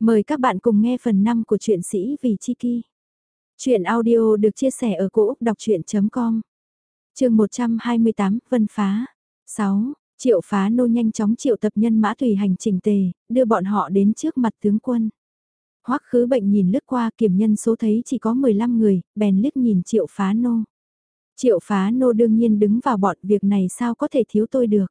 Mời các bạn cùng nghe phần 5 của truyện sĩ Vì Chi Ki. Chuyện audio được chia sẻ ở cỗ đọc chuyện.com Trường 128, Vân Phá 6. Triệu phá nô nhanh chóng triệu tập nhân mã tùy hành trình tề, đưa bọn họ đến trước mặt tướng quân. Hoắc khứ bệnh nhìn lướt qua kiểm nhân số thấy chỉ có 15 người, bèn liếc nhìn triệu phá nô. Triệu phá nô đương nhiên đứng vào bọn việc này sao có thể thiếu tôi được.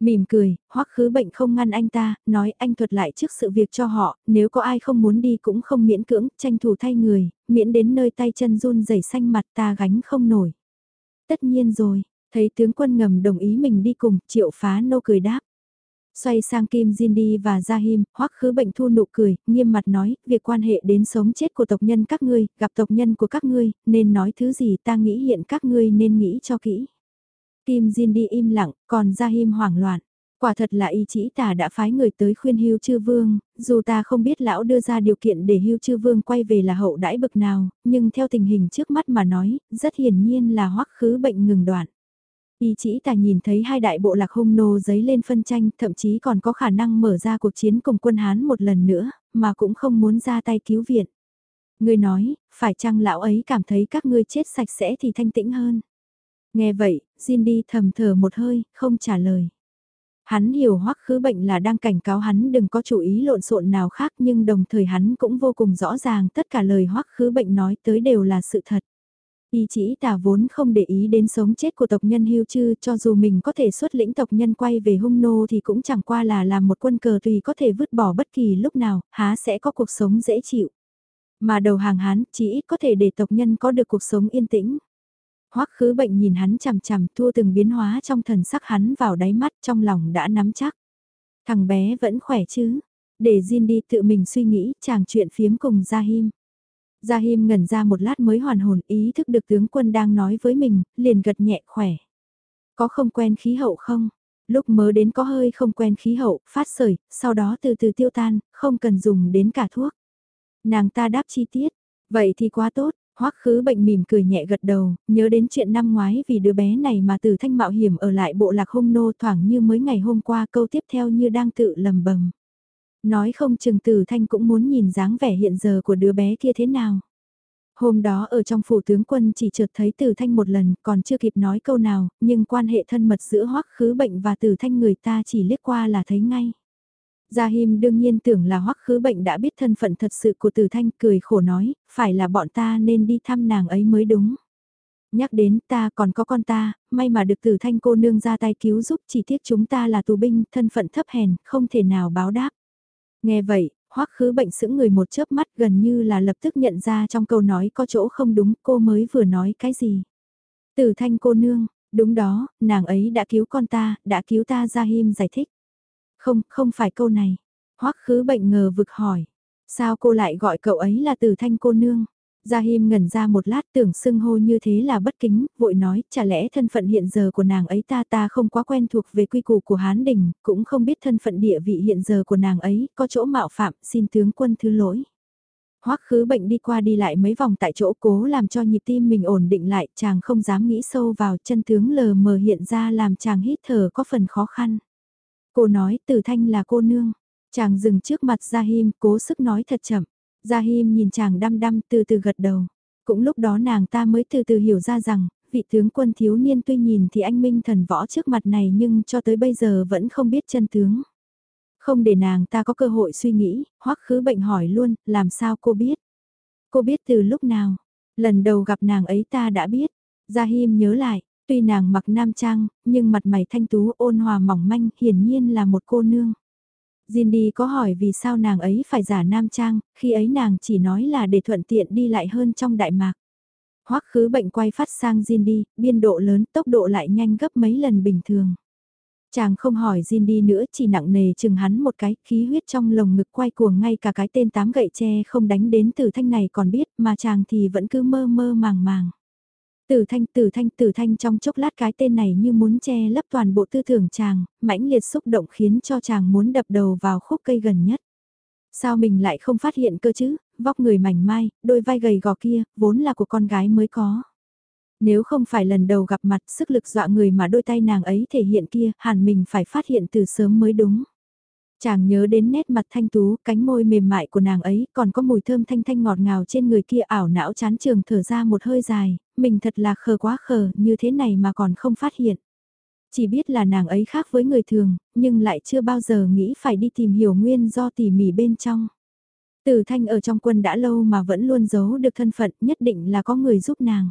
Mỉm cười, hoắc khứ bệnh không ngăn anh ta, nói anh thuật lại trước sự việc cho họ, nếu có ai không muốn đi cũng không miễn cưỡng, tranh thủ thay người, miễn đến nơi tay chân run rẩy xanh mặt ta gánh không nổi. Tất nhiên rồi, thấy tướng quân ngầm đồng ý mình đi cùng, triệu phá nô cười đáp. Xoay sang Kim Jindy và Jahim, hoắc khứ bệnh thu nụ cười, nghiêm mặt nói, việc quan hệ đến sống chết của tộc nhân các ngươi, gặp tộc nhân của các ngươi, nên nói thứ gì ta nghĩ hiện các ngươi nên nghĩ cho kỹ. Kim Jin đi im lặng, còn Gia Him hoảng loạn. Quả thật là y chỉ Tả đã phái người tới khuyên hưu chư vương, dù ta không biết lão đưa ra điều kiện để hưu chư vương quay về là hậu đãi bực nào, nhưng theo tình hình trước mắt mà nói, rất hiển nhiên là hoắc khứ bệnh ngừng đoạn. Y chỉ tà nhìn thấy hai đại bộ lạc hung nô giấy lên phân tranh, thậm chí còn có khả năng mở ra cuộc chiến cùng quân Hán một lần nữa, mà cũng không muốn ra tay cứu viện. Người nói, phải chăng lão ấy cảm thấy các ngươi chết sạch sẽ thì thanh tĩnh hơn. Nghe vậy, Cindy thầm thở một hơi, không trả lời. Hắn hiểu hoắc khứ bệnh là đang cảnh cáo hắn đừng có chủ ý lộn xộn nào khác nhưng đồng thời hắn cũng vô cùng rõ ràng tất cả lời hoắc khứ bệnh nói tới đều là sự thật. Y chỉ tả vốn không để ý đến sống chết của tộc nhân hưu chư cho dù mình có thể xuất lĩnh tộc nhân quay về hung nô thì cũng chẳng qua là làm một quân cờ tùy có thể vứt bỏ bất kỳ lúc nào, há sẽ có cuộc sống dễ chịu. Mà đầu hàng hán chỉ ít có thể để tộc nhân có được cuộc sống yên tĩnh. Hoắc khứ bệnh nhìn hắn chằm chằm thua từng biến hóa trong thần sắc hắn vào đáy mắt trong lòng đã nắm chắc. Thằng bé vẫn khỏe chứ. Để Jin đi tự mình suy nghĩ chàng chuyện phiếm cùng Jahim. Jahim ngẩn ra một lát mới hoàn hồn ý thức được tướng quân đang nói với mình, liền gật nhẹ khỏe. Có không quen khí hậu không? Lúc mớ đến có hơi không quen khí hậu, phát sởi, sau đó từ từ tiêu tan, không cần dùng đến cả thuốc. Nàng ta đáp chi tiết, vậy thì quá tốt, Hoắc khứ bệnh mỉm cười nhẹ gật đầu, nhớ đến chuyện năm ngoái vì đứa bé này mà từ thanh mạo hiểm ở lại bộ lạc hung nô thoảng như mới ngày hôm qua câu tiếp theo như đang tự lầm bầm. Nói không chừng từ thanh cũng muốn nhìn dáng vẻ hiện giờ của đứa bé kia thế nào. Hôm đó ở trong phủ tướng quân chỉ chợt thấy Tử Thanh một lần, còn chưa kịp nói câu nào, nhưng quan hệ thân mật giữa Hoắc Khứ Bệnh và Tử Thanh người ta chỉ liếc qua là thấy ngay. Gia Him đương nhiên tưởng là hoắc khứ bệnh đã biết thân phận thật sự của Từ Thanh cười khổ nói, phải là bọn ta nên đi thăm nàng ấy mới đúng. Nhắc đến ta còn có con ta, may mà được Từ Thanh cô nương ra tay cứu giúp chỉ tiếc chúng ta là tù binh, thân phận thấp hèn, không thể nào báo đáp. Nghe vậy, hoắc khứ bệnh sững người một chớp mắt gần như là lập tức nhận ra trong câu nói có chỗ không đúng cô mới vừa nói cái gì. Từ Thanh cô nương, đúng đó, nàng ấy đã cứu con ta, đã cứu ta Gia Him giải thích. Không, không phải câu này. Hoắc khứ bệnh ngờ vực hỏi. Sao cô lại gọi cậu ấy là từ thanh cô nương? Gia Him ngẩn ra một lát tưởng xưng hô như thế là bất kính, vội nói, chả lẽ thân phận hiện giờ của nàng ấy ta ta không quá quen thuộc về quy củ của Hán Đình, cũng không biết thân phận địa vị hiện giờ của nàng ấy, có chỗ mạo phạm, xin tướng quân thứ lỗi. Hoắc khứ bệnh đi qua đi lại mấy vòng tại chỗ cố làm cho nhịp tim mình ổn định lại, chàng không dám nghĩ sâu vào chân tướng lờ mờ hiện ra làm chàng hít thở có phần khó khăn. Cô nói từ Thanh là cô nương. Chàng dừng trước mặt Zahim cố sức nói thật chậm. Zahim nhìn chàng đăm đăm từ từ gật đầu. Cũng lúc đó nàng ta mới từ từ hiểu ra rằng, vị tướng quân thiếu niên tuy nhìn thì anh minh thần võ trước mặt này nhưng cho tới bây giờ vẫn không biết chân tướng. Không để nàng ta có cơ hội suy nghĩ, hoắc khứ bệnh hỏi luôn, làm sao cô biết? Cô biết từ lúc nào? Lần đầu gặp nàng ấy ta đã biết. Zahim nhớ lại, Tuy nàng mặc nam trang, nhưng mặt mày thanh tú ôn hòa mỏng manh hiển nhiên là một cô nương. Jindy có hỏi vì sao nàng ấy phải giả nam trang, khi ấy nàng chỉ nói là để thuận tiện đi lại hơn trong đại mạc. Hoắc khứ bệnh quay phát sang Jindy, biên độ lớn tốc độ lại nhanh gấp mấy lần bình thường. Chàng không hỏi Jindy nữa chỉ nặng nề chừng hắn một cái khí huyết trong lồng ngực quay cuồng ngay cả cái tên tám gậy tre không đánh đến từ thanh này còn biết mà chàng thì vẫn cứ mơ mơ màng màng. Tử thanh tử thanh tử thanh trong chốc lát cái tên này như muốn che lấp toàn bộ tư tưởng chàng, mãnh liệt xúc động khiến cho chàng muốn đập đầu vào khúc cây gần nhất. Sao mình lại không phát hiện cơ chứ, vóc người mảnh mai, đôi vai gầy gò kia, vốn là của con gái mới có. Nếu không phải lần đầu gặp mặt sức lực dọa người mà đôi tay nàng ấy thể hiện kia, hẳn mình phải phát hiện từ sớm mới đúng. Chàng nhớ đến nét mặt thanh tú, cánh môi mềm mại của nàng ấy, còn có mùi thơm thanh thanh ngọt ngào trên người kia ảo não chán trường thở ra một hơi dài, mình thật là khờ quá khờ, như thế này mà còn không phát hiện. Chỉ biết là nàng ấy khác với người thường, nhưng lại chưa bao giờ nghĩ phải đi tìm hiểu nguyên do tỉ mỉ bên trong. Tử thanh ở trong quân đã lâu mà vẫn luôn giấu được thân phận nhất định là có người giúp nàng.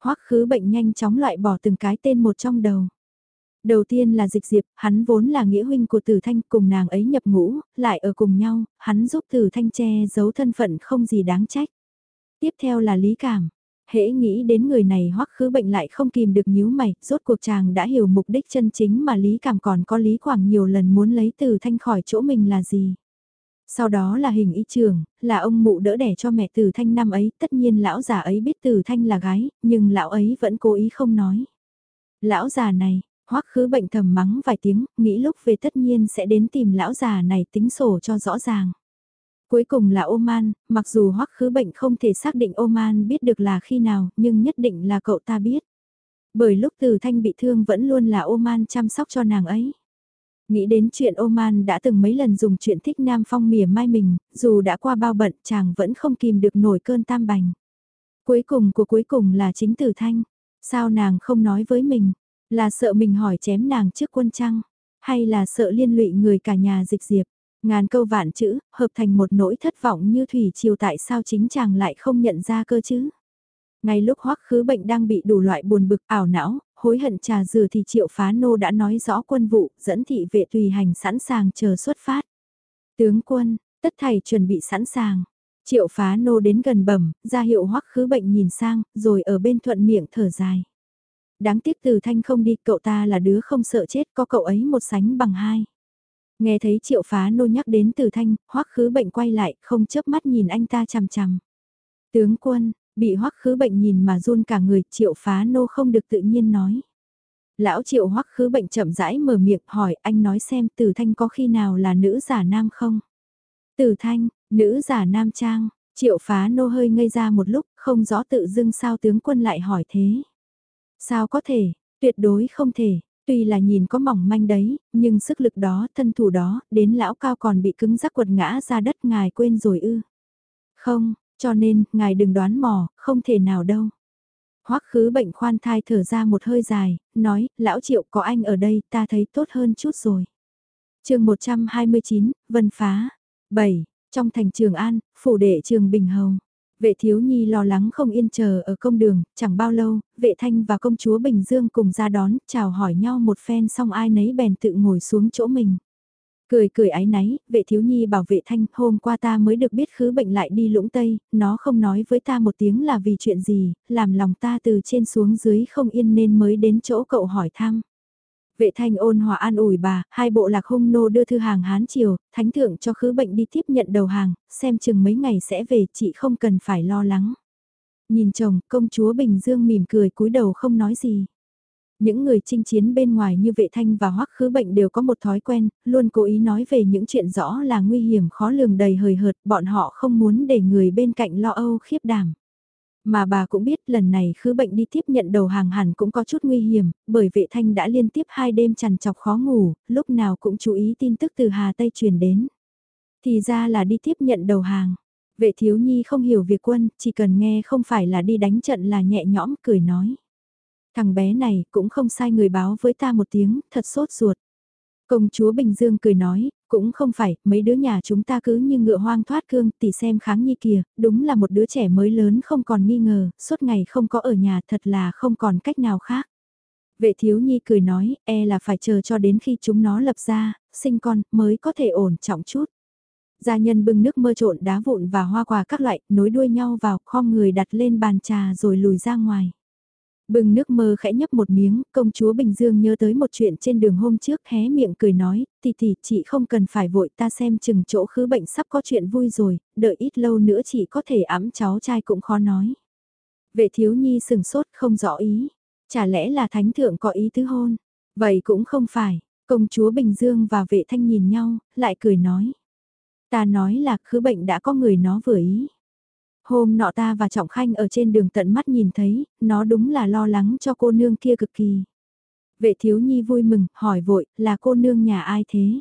Hoắc khứ bệnh nhanh chóng loại bỏ từng cái tên một trong đầu. Đầu tiên là dịch diệp, hắn vốn là nghĩa huynh của tử thanh cùng nàng ấy nhập ngũ, lại ở cùng nhau, hắn giúp tử thanh che giấu thân phận không gì đáng trách. Tiếp theo là lý cảm. Hễ nghĩ đến người này hoắc khứ bệnh lại không kìm được nhíu mày, rốt cuộc chàng đã hiểu mục đích chân chính mà lý cảm còn có lý quảng nhiều lần muốn lấy từ thanh khỏi chỗ mình là gì. Sau đó là hình y trường, là ông mụ đỡ đẻ cho mẹ từ Thanh năm ấy, tất nhiên lão già ấy biết từ Thanh là gái, nhưng lão ấy vẫn cố ý không nói. Lão già này, hoắc khứ bệnh thầm mắng vài tiếng, nghĩ lúc về tất nhiên sẽ đến tìm lão già này tính sổ cho rõ ràng. Cuối cùng là Oman, mặc dù hoắc khứ bệnh không thể xác định Oman biết được là khi nào, nhưng nhất định là cậu ta biết. Bởi lúc Từ Thanh bị thương vẫn luôn là Oman chăm sóc cho nàng ấy. Nghĩ đến chuyện Oman đã từng mấy lần dùng chuyện thích Nam Phong mỉa mai mình, dù đã qua bao bận chàng vẫn không kìm được nổi cơn tam bành. Cuối cùng của cuối cùng là chính Từ Thanh. Sao nàng không nói với mình? Là sợ mình hỏi chém nàng trước quân trăng? Hay là sợ liên lụy người cả nhà dịch diệp? Ngàn câu vạn chữ, hợp thành một nỗi thất vọng như thủy chiều tại sao chính chàng lại không nhận ra cơ chứ? Ngay lúc hoắc khứ bệnh đang bị đủ loại buồn bực ảo não, hối hận trà dừa thì triệu phá nô đã nói rõ quân vụ, dẫn thị vệ tùy hành sẵn sàng chờ xuất phát. Tướng quân, tất thầy chuẩn bị sẵn sàng. Triệu phá nô đến gần bẩm, ra hiệu hoắc khứ bệnh nhìn sang, rồi ở bên thuận miệng thở dài. Đáng tiếc từ thanh không đi, cậu ta là đứa không sợ chết, có cậu ấy một sánh bằng hai. Nghe thấy triệu phá nô nhắc đến từ thanh, hoắc khứ bệnh quay lại, không chớp mắt nhìn anh ta chằm chằm. Tướng quân, bị hoắc khứ bệnh nhìn mà run cả người, triệu phá nô không được tự nhiên nói. Lão triệu hoắc khứ bệnh chậm rãi mở miệng hỏi anh nói xem từ thanh có khi nào là nữ giả nam không? Từ thanh, nữ giả nam trang, triệu phá nô hơi ngây ra một lúc, không rõ tự dưng sao tướng quân lại hỏi thế. Sao có thể, tuyệt đối không thể, Tuy là nhìn có mỏng manh đấy, nhưng sức lực đó, thân thủ đó, đến lão cao còn bị cứng rắc quật ngã ra đất ngài quên rồi ư. Không, cho nên, ngài đừng đoán mò, không thể nào đâu. Hoắc khứ bệnh khoan thai thở ra một hơi dài, nói, lão triệu có anh ở đây, ta thấy tốt hơn chút rồi. chương 129, Vân Phá. 7. Trong thành Trường An, phủ đệ Trường Bình Hầu. Vệ thiếu nhi lo lắng không yên chờ ở công đường, chẳng bao lâu, vệ thanh và công chúa Bình Dương cùng ra đón, chào hỏi nhau một phen xong ai nấy bèn tự ngồi xuống chỗ mình. Cười cười ái náy, vệ thiếu nhi bảo vệ thanh, hôm qua ta mới được biết khứ bệnh lại đi lũng tây, nó không nói với ta một tiếng là vì chuyện gì, làm lòng ta từ trên xuống dưới không yên nên mới đến chỗ cậu hỏi thăm. Vệ thanh ôn hòa an ủi bà, hai bộ lạc hung nô đưa thư hàng Hán Triều, thánh thượng cho khứ bệnh đi tiếp nhận đầu hàng, xem chừng mấy ngày sẽ về, chị không cần phải lo lắng. Nhìn chồng, công chúa Bình Dương mỉm cười cúi đầu không nói gì. Những người chinh chiến bên ngoài như vệ thanh và hoắc khứ bệnh đều có một thói quen, luôn cố ý nói về những chuyện rõ là nguy hiểm khó lường đầy hời hợt, bọn họ không muốn để người bên cạnh lo âu khiếp đảm. Mà bà cũng biết lần này khứ bệnh đi tiếp nhận đầu hàng hẳn cũng có chút nguy hiểm, bởi vệ thanh đã liên tiếp hai đêm chằn chọc khó ngủ, lúc nào cũng chú ý tin tức từ Hà Tây truyền đến. Thì ra là đi tiếp nhận đầu hàng. Vệ thiếu nhi không hiểu việc quân, chỉ cần nghe không phải là đi đánh trận là nhẹ nhõm cười nói. Thằng bé này cũng không sai người báo với ta một tiếng, thật sốt ruột. Công chúa Bình Dương cười nói, cũng không phải, mấy đứa nhà chúng ta cứ như ngựa hoang thoát cương, tỷ xem kháng nhi kìa, đúng là một đứa trẻ mới lớn không còn nghi ngờ, suốt ngày không có ở nhà thật là không còn cách nào khác. Vệ thiếu nhi cười nói, e là phải chờ cho đến khi chúng nó lập ra, sinh con, mới có thể ổn trọng chút. Gia nhân bưng nước mơ trộn đá vụn và hoa quả các loại, nối đuôi nhau vào, khom người đặt lên bàn trà rồi lùi ra ngoài. Bừng nước mơ khẽ nhấp một miếng, công chúa Bình Dương nhớ tới một chuyện trên đường hôm trước hé miệng cười nói, tỷ tỷ chị không cần phải vội ta xem chừng chỗ khứ bệnh sắp có chuyện vui rồi, đợi ít lâu nữa chị có thể ẵm cháu trai cũng khó nói. Vệ thiếu nhi sừng sốt không rõ ý, chả lẽ là thánh thượng có ý tứ hôn, vậy cũng không phải, công chúa Bình Dương và vệ thanh nhìn nhau, lại cười nói. Ta nói là khứ bệnh đã có người nó vừa ý. Hôm nọ ta và Trọng Khanh ở trên đường tận mắt nhìn thấy, nó đúng là lo lắng cho cô nương kia cực kỳ. Vệ thiếu nhi vui mừng, hỏi vội, là cô nương nhà ai thế?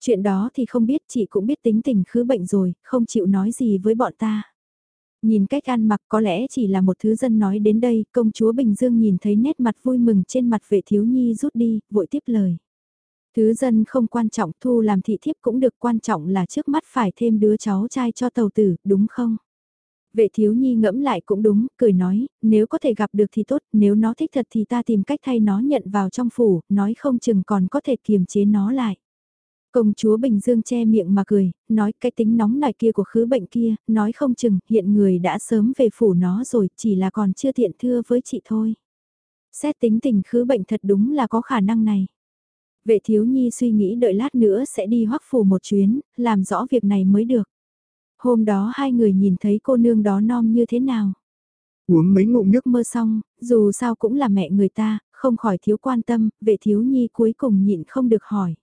Chuyện đó thì không biết, chị cũng biết tính tình khứ bệnh rồi, không chịu nói gì với bọn ta. Nhìn cách ăn mặc có lẽ chỉ là một thứ dân nói đến đây, công chúa Bình Dương nhìn thấy nét mặt vui mừng trên mặt vệ thiếu nhi rút đi, vội tiếp lời. Thứ dân không quan trọng thu làm thị thiếp cũng được quan trọng là trước mắt phải thêm đứa cháu trai cho tàu tử, đúng không? Vệ thiếu nhi ngẫm lại cũng đúng, cười nói, nếu có thể gặp được thì tốt, nếu nó thích thật thì ta tìm cách thay nó nhận vào trong phủ, nói không chừng còn có thể kiềm chế nó lại. Công chúa Bình Dương che miệng mà cười, nói cái tính nóng nảy kia của khứ bệnh kia, nói không chừng hiện người đã sớm về phủ nó rồi, chỉ là còn chưa tiện thưa với chị thôi. Xét tính tình khứ bệnh thật đúng là có khả năng này. Vệ thiếu nhi suy nghĩ đợi lát nữa sẽ đi hoắc phủ một chuyến, làm rõ việc này mới được. Hôm đó hai người nhìn thấy cô nương đó non như thế nào. Uống mấy ngụm nước mơ xong, dù sao cũng là mẹ người ta, không khỏi thiếu quan tâm, vệ thiếu nhi cuối cùng nhịn không được hỏi.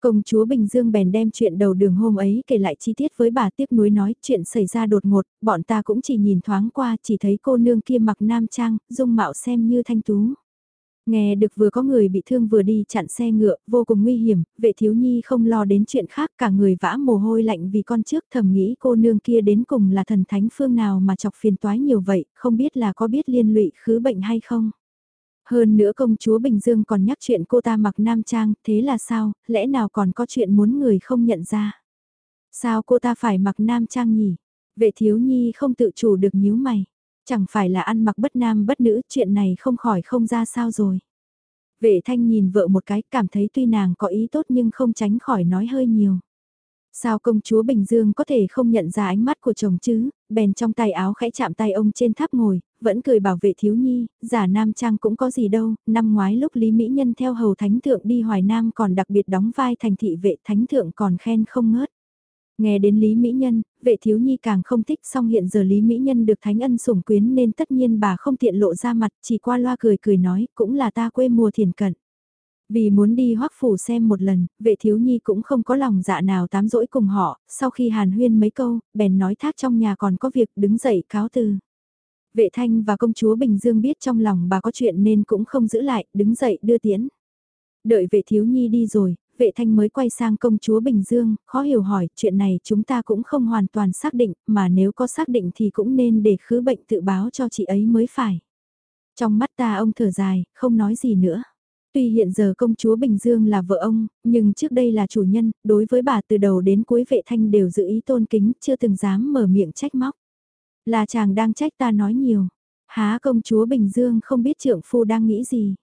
Công chúa Bình Dương bèn đem chuyện đầu đường hôm ấy kể lại chi tiết với bà tiếc nuối nói chuyện xảy ra đột ngột, bọn ta cũng chỉ nhìn thoáng qua chỉ thấy cô nương kia mặc nam trang, dung mạo xem như thanh tú. Nghe được vừa có người bị thương vừa đi chặn xe ngựa, vô cùng nguy hiểm, vệ thiếu nhi không lo đến chuyện khác cả người vã mồ hôi lạnh vì con trước thầm nghĩ cô nương kia đến cùng là thần thánh phương nào mà chọc phiền toái nhiều vậy, không biết là có biết liên lụy khứ bệnh hay không. Hơn nữa công chúa Bình Dương còn nhắc chuyện cô ta mặc nam trang, thế là sao, lẽ nào còn có chuyện muốn người không nhận ra. Sao cô ta phải mặc nam trang nhỉ? Vệ thiếu nhi không tự chủ được nhíu mày. Chẳng phải là ăn mặc bất nam bất nữ, chuyện này không khỏi không ra sao rồi. Vệ thanh nhìn vợ một cái, cảm thấy tuy nàng có ý tốt nhưng không tránh khỏi nói hơi nhiều. Sao công chúa Bình Dương có thể không nhận ra ánh mắt của chồng chứ, bèn trong tay áo khẽ chạm tay ông trên tháp ngồi, vẫn cười bảo vệ thiếu nhi, giả nam trang cũng có gì đâu, năm ngoái lúc Lý Mỹ Nhân theo hầu thánh thượng đi Hoài Nam còn đặc biệt đóng vai thành thị vệ thánh thượng còn khen không ngớt. Nghe đến Lý Mỹ Nhân, vệ thiếu nhi càng không thích song hiện giờ Lý Mỹ Nhân được thánh ân sủng quyến nên tất nhiên bà không tiện lộ ra mặt chỉ qua loa cười cười nói cũng là ta quê mùa thiền cận. Vì muốn đi hoắc phủ xem một lần, vệ thiếu nhi cũng không có lòng dạ nào tám dỗi cùng họ, sau khi hàn huyên mấy câu, bèn nói thác trong nhà còn có việc đứng dậy cáo từ. Vệ thanh và công chúa Bình Dương biết trong lòng bà có chuyện nên cũng không giữ lại, đứng dậy đưa tiễn. Đợi vệ thiếu nhi đi rồi, vệ thanh mới quay sang công chúa Bình Dương, khó hiểu hỏi, chuyện này chúng ta cũng không hoàn toàn xác định, mà nếu có xác định thì cũng nên để khứ bệnh tự báo cho chị ấy mới phải. Trong mắt ta ông thở dài, không nói gì nữa. Tuy hiện giờ công chúa Bình Dương là vợ ông, nhưng trước đây là chủ nhân, đối với bà từ đầu đến cuối vệ thanh đều giữ ý tôn kính, chưa từng dám mở miệng trách móc. Là chàng đang trách ta nói nhiều. Há công chúa Bình Dương không biết trưởng phu đang nghĩ gì.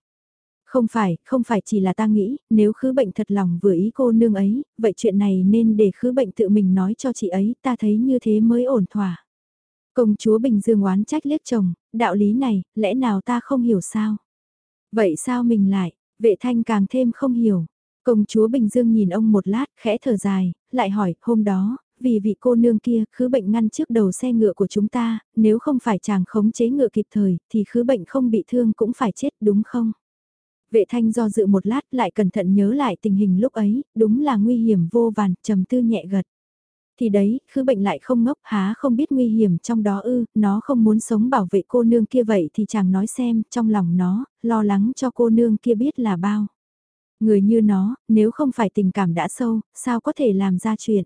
Không phải, không phải chỉ là ta nghĩ, nếu khứ bệnh thật lòng vừa ý cô nương ấy, vậy chuyện này nên để khứ bệnh tự mình nói cho chị ấy, ta thấy như thế mới ổn thỏa. Công chúa Bình Dương oán trách liếc chồng, đạo lý này, lẽ nào ta không hiểu sao? Vậy sao mình lại, vệ thanh càng thêm không hiểu. Công chúa Bình Dương nhìn ông một lát, khẽ thở dài, lại hỏi, hôm đó, vì vị cô nương kia, khứ bệnh ngăn trước đầu xe ngựa của chúng ta, nếu không phải chàng khống chế ngựa kịp thời, thì khứ bệnh không bị thương cũng phải chết đúng không? Vệ thanh do dự một lát lại cẩn thận nhớ lại tình hình lúc ấy, đúng là nguy hiểm vô vàn, trầm tư nhẹ gật. Thì đấy, khứ bệnh lại không ngốc há không biết nguy hiểm trong đó ư, nó không muốn sống bảo vệ cô nương kia vậy thì chàng nói xem, trong lòng nó, lo lắng cho cô nương kia biết là bao. Người như nó, nếu không phải tình cảm đã sâu, sao có thể làm ra chuyện.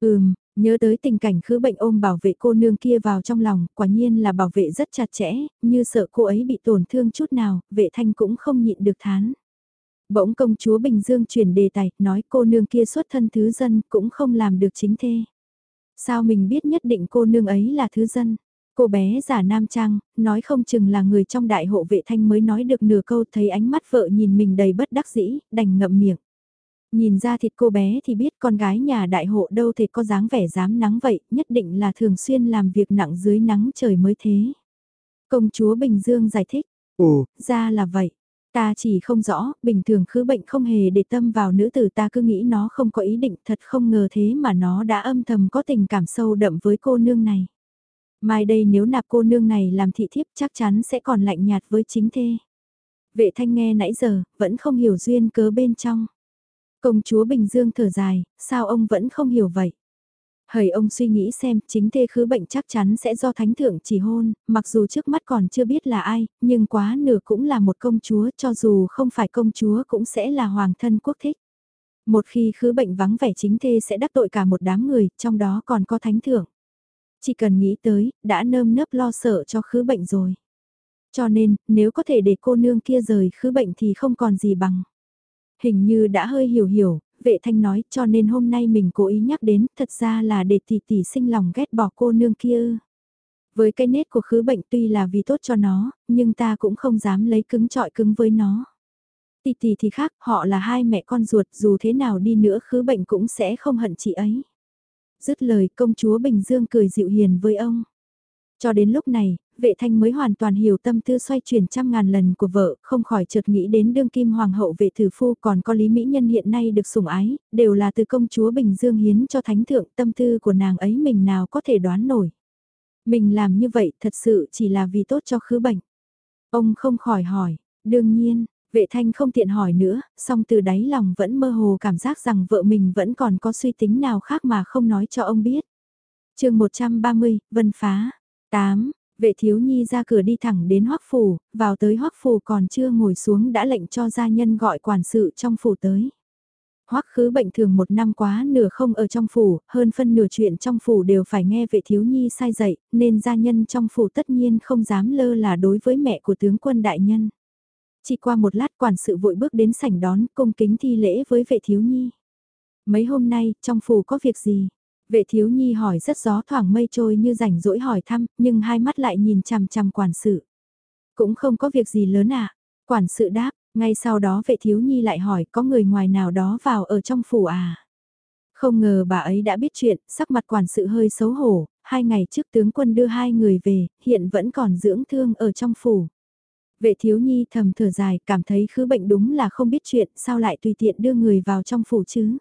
Ừm, nhớ tới tình cảnh khứ bệnh ôm bảo vệ cô nương kia vào trong lòng, quả nhiên là bảo vệ rất chặt chẽ, như sợ cô ấy bị tổn thương chút nào, vệ thanh cũng không nhịn được thán. Bỗng công chúa Bình Dương chuyển đề tài, nói cô nương kia xuất thân thứ dân cũng không làm được chính thê. Sao mình biết nhất định cô nương ấy là thứ dân? Cô bé giả nam trang, nói không chừng là người trong đại hộ vệ thanh mới nói được nửa câu thấy ánh mắt vợ nhìn mình đầy bất đắc dĩ, đành ngậm miệng. Nhìn ra thịt cô bé thì biết con gái nhà đại hộ đâu thể có dáng vẻ dám nắng vậy, nhất định là thường xuyên làm việc nặng dưới nắng trời mới thế. Công chúa Bình Dương giải thích, ồ, ra là vậy. Ta chỉ không rõ, bình thường khứ bệnh không hề để tâm vào nữ tử ta cứ nghĩ nó không có ý định thật không ngờ thế mà nó đã âm thầm có tình cảm sâu đậm với cô nương này. Mai đây nếu nạp cô nương này làm thị thiếp chắc chắn sẽ còn lạnh nhạt với chính thê. Vệ thanh nghe nãy giờ, vẫn không hiểu duyên cớ bên trong. Công chúa Bình Dương thở dài, sao ông vẫn không hiểu vậy? Hời ông suy nghĩ xem, chính thê khứ bệnh chắc chắn sẽ do thánh thượng chỉ hôn, mặc dù trước mắt còn chưa biết là ai, nhưng quá nửa cũng là một công chúa, cho dù không phải công chúa cũng sẽ là hoàng thân quốc thích. Một khi khứ bệnh vắng vẻ chính thê sẽ đắc tội cả một đám người, trong đó còn có thánh thượng. Chỉ cần nghĩ tới, đã nơm nớp lo sợ cho khứ bệnh rồi. Cho nên, nếu có thể để cô nương kia rời khứ bệnh thì không còn gì bằng. Hình như đã hơi hiểu hiểu, vệ thanh nói cho nên hôm nay mình cố ý nhắc đến, thật ra là để tỷ tỷ sinh lòng ghét bỏ cô nương kia. Với cái nết của khứ bệnh tuy là vì tốt cho nó, nhưng ta cũng không dám lấy cứng trọi cứng với nó. Tỷ tỷ thì khác, họ là hai mẹ con ruột, dù thế nào đi nữa khứ bệnh cũng sẽ không hận chị ấy. Dứt lời công chúa Bình Dương cười dịu hiền với ông. Cho đến lúc này, vệ thanh mới hoàn toàn hiểu tâm tư xoay chuyển trăm ngàn lần của vợ, không khỏi chợt nghĩ đến đương kim hoàng hậu vệ thử phu còn có lý mỹ nhân hiện nay được sủng ái, đều là từ công chúa Bình Dương hiến cho thánh thượng tâm tư của nàng ấy mình nào có thể đoán nổi. Mình làm như vậy thật sự chỉ là vì tốt cho khứ bệnh. Ông không khỏi hỏi, đương nhiên, vệ thanh không tiện hỏi nữa, song từ đáy lòng vẫn mơ hồ cảm giác rằng vợ mình vẫn còn có suy tính nào khác mà không nói cho ông biết. chương 130, Vân Phá. 8. Vệ thiếu nhi ra cửa đi thẳng đến hoắc phủ, vào tới hoắc phủ còn chưa ngồi xuống đã lệnh cho gia nhân gọi quản sự trong phủ tới. Hoắc khứ bệnh thường một năm quá nửa không ở trong phủ, hơn phân nửa chuyện trong phủ đều phải nghe vệ thiếu nhi sai dạy, nên gia nhân trong phủ tất nhiên không dám lơ là đối với mẹ của tướng quân đại nhân. Chỉ qua một lát quản sự vội bước đến sảnh đón cung kính thi lễ với vệ thiếu nhi. Mấy hôm nay, trong phủ có việc gì? Vệ thiếu nhi hỏi rất gió thoảng mây trôi như rảnh rỗi hỏi thăm, nhưng hai mắt lại nhìn chằm chằm quản sự. Cũng không có việc gì lớn à? Quản sự đáp, ngay sau đó vệ thiếu nhi lại hỏi có người ngoài nào đó vào ở trong phủ à? Không ngờ bà ấy đã biết chuyện, sắc mặt quản sự hơi xấu hổ, hai ngày trước tướng quân đưa hai người về, hiện vẫn còn dưỡng thương ở trong phủ. Vệ thiếu nhi thầm thở dài, cảm thấy khứ bệnh đúng là không biết chuyện, sao lại tùy tiện đưa người vào trong phủ chứ?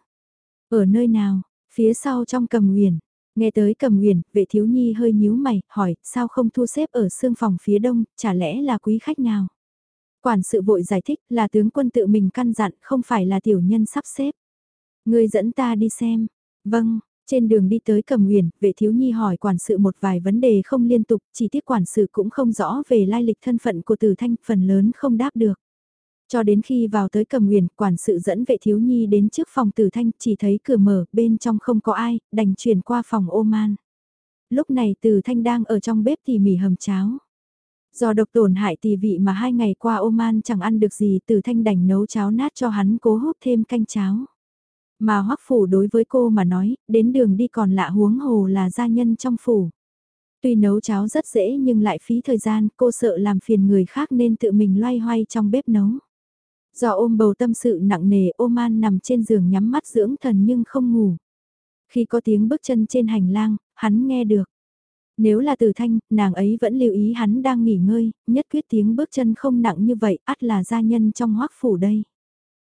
Ở nơi nào? Phía sau trong cầm nguyền, Nghe tới cầm nguyền, vệ thiếu nhi hơi nhíu mày, hỏi, sao không thu xếp ở xương phòng phía đông, chả lẽ là quý khách nào? Quản sự vội giải thích là tướng quân tự mình căn dặn, không phải là tiểu nhân sắp xếp. Người dẫn ta đi xem. Vâng, trên đường đi tới cầm nguyền, vệ thiếu nhi hỏi quản sự một vài vấn đề không liên tục, chỉ tiết quản sự cũng không rõ về lai lịch thân phận của tử thanh, phần lớn không đáp được. Cho đến khi vào tới cầm nguyền, quản sự dẫn vệ thiếu nhi đến trước phòng tử thanh, chỉ thấy cửa mở, bên trong không có ai, đành chuyển qua phòng ô man. Lúc này tử thanh đang ở trong bếp thì mỉ hầm cháo. Do độc tổn hại tỳ vị mà hai ngày qua ô man chẳng ăn được gì tử thanh đành nấu cháo nát cho hắn cố hút thêm canh cháo. Mà hoắc phủ đối với cô mà nói, đến đường đi còn lạ huống hồ là gia nhân trong phủ. Tuy nấu cháo rất dễ nhưng lại phí thời gian, cô sợ làm phiền người khác nên tự mình loay hoay trong bếp nấu. Do ôm bầu tâm sự nặng nề Oman nằm trên giường nhắm mắt dưỡng thần nhưng không ngủ. Khi có tiếng bước chân trên hành lang, hắn nghe được. Nếu là từ thanh, nàng ấy vẫn lưu ý hắn đang nghỉ ngơi, nhất quyết tiếng bước chân không nặng như vậy, ắt là gia nhân trong hoác phủ đây.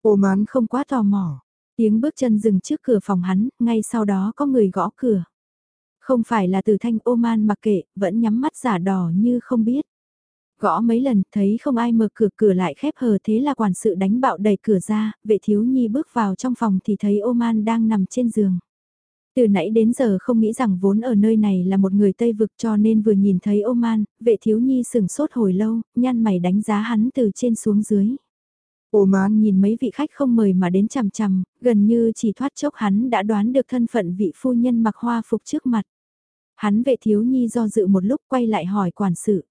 Oman không quá tò mò. Tiếng bước chân dừng trước cửa phòng hắn, ngay sau đó có người gõ cửa. Không phải là từ thanh Oman mặc kệ, vẫn nhắm mắt giả đỏ như không biết. Gõ mấy lần, thấy không ai mở cửa cửa lại khép hờ thế là quản sự đánh bạo đẩy cửa ra, vệ thiếu nhi bước vào trong phòng thì thấy Oman đang nằm trên giường. Từ nãy đến giờ không nghĩ rằng vốn ở nơi này là một người Tây vực cho nên vừa nhìn thấy Oman, vệ thiếu nhi sừng sốt hồi lâu, nhăn mày đánh giá hắn từ trên xuống dưới. Oman nhìn mấy vị khách không mời mà đến chằm chằm, gần như chỉ thoát chốc hắn đã đoán được thân phận vị phu nhân mặc hoa phục trước mặt. Hắn vệ thiếu nhi do dự một lúc quay lại hỏi quản sự.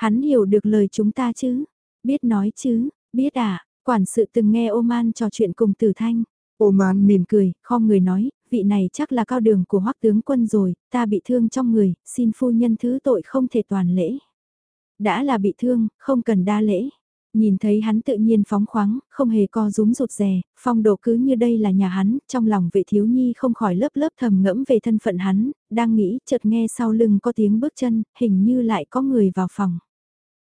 Hắn hiểu được lời chúng ta chứ? Biết nói chứ? Biết à? Quản sự từng nghe Oman trò chuyện cùng Tử Thanh. Oman mỉm cười, khom người nói, vị này chắc là cao đường của hoắc tướng quân rồi, ta bị thương trong người, xin phu nhân thứ tội không thể toàn lễ. Đã là bị thương, không cần đa lễ. Nhìn thấy hắn tự nhiên phóng khoáng, không hề co rúm rụt rè, phong độ cứ như đây là nhà hắn, trong lòng vệ thiếu nhi không khỏi lớp lớp thầm ngẫm về thân phận hắn, đang nghĩ chợt nghe sau lưng có tiếng bước chân, hình như lại có người vào phòng.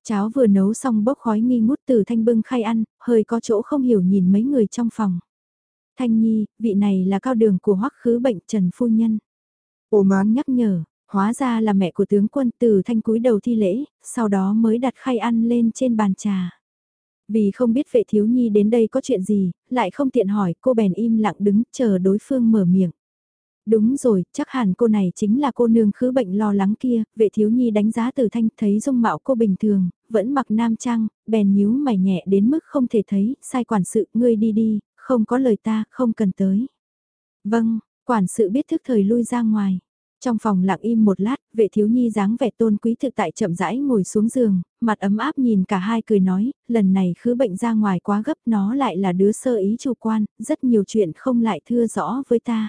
Cháo vừa nấu xong bốc khói nghi ngút từ thanh bưng khay ăn, hơi có chỗ không hiểu nhìn mấy người trong phòng. Thanh Nhi, vị này là cao đường của hoắc khứ bệnh Trần Phu Nhân. Ô mán nhắc nhở, hóa ra là mẹ của tướng quân từ thanh cúi đầu thi lễ, sau đó mới đặt khay ăn lên trên bàn trà. Vì không biết vệ thiếu nhi đến đây có chuyện gì, lại không tiện hỏi cô bèn im lặng đứng chờ đối phương mở miệng. Đúng rồi, chắc hẳn cô này chính là cô nương khứ bệnh lo lắng kia, vệ thiếu nhi đánh giá từ thanh thấy dung mạo cô bình thường, vẫn mặc nam trang, bèn nhíu mày nhẹ đến mức không thể thấy, sai quản sự, ngươi đi đi, không có lời ta, không cần tới. Vâng, quản sự biết thức thời lui ra ngoài. Trong phòng lặng im một lát, vệ thiếu nhi dáng vẻ tôn quý thực tại chậm rãi ngồi xuống giường, mặt ấm áp nhìn cả hai cười nói, lần này khứ bệnh ra ngoài quá gấp nó lại là đứa sơ ý chủ quan, rất nhiều chuyện không lại thưa rõ với ta.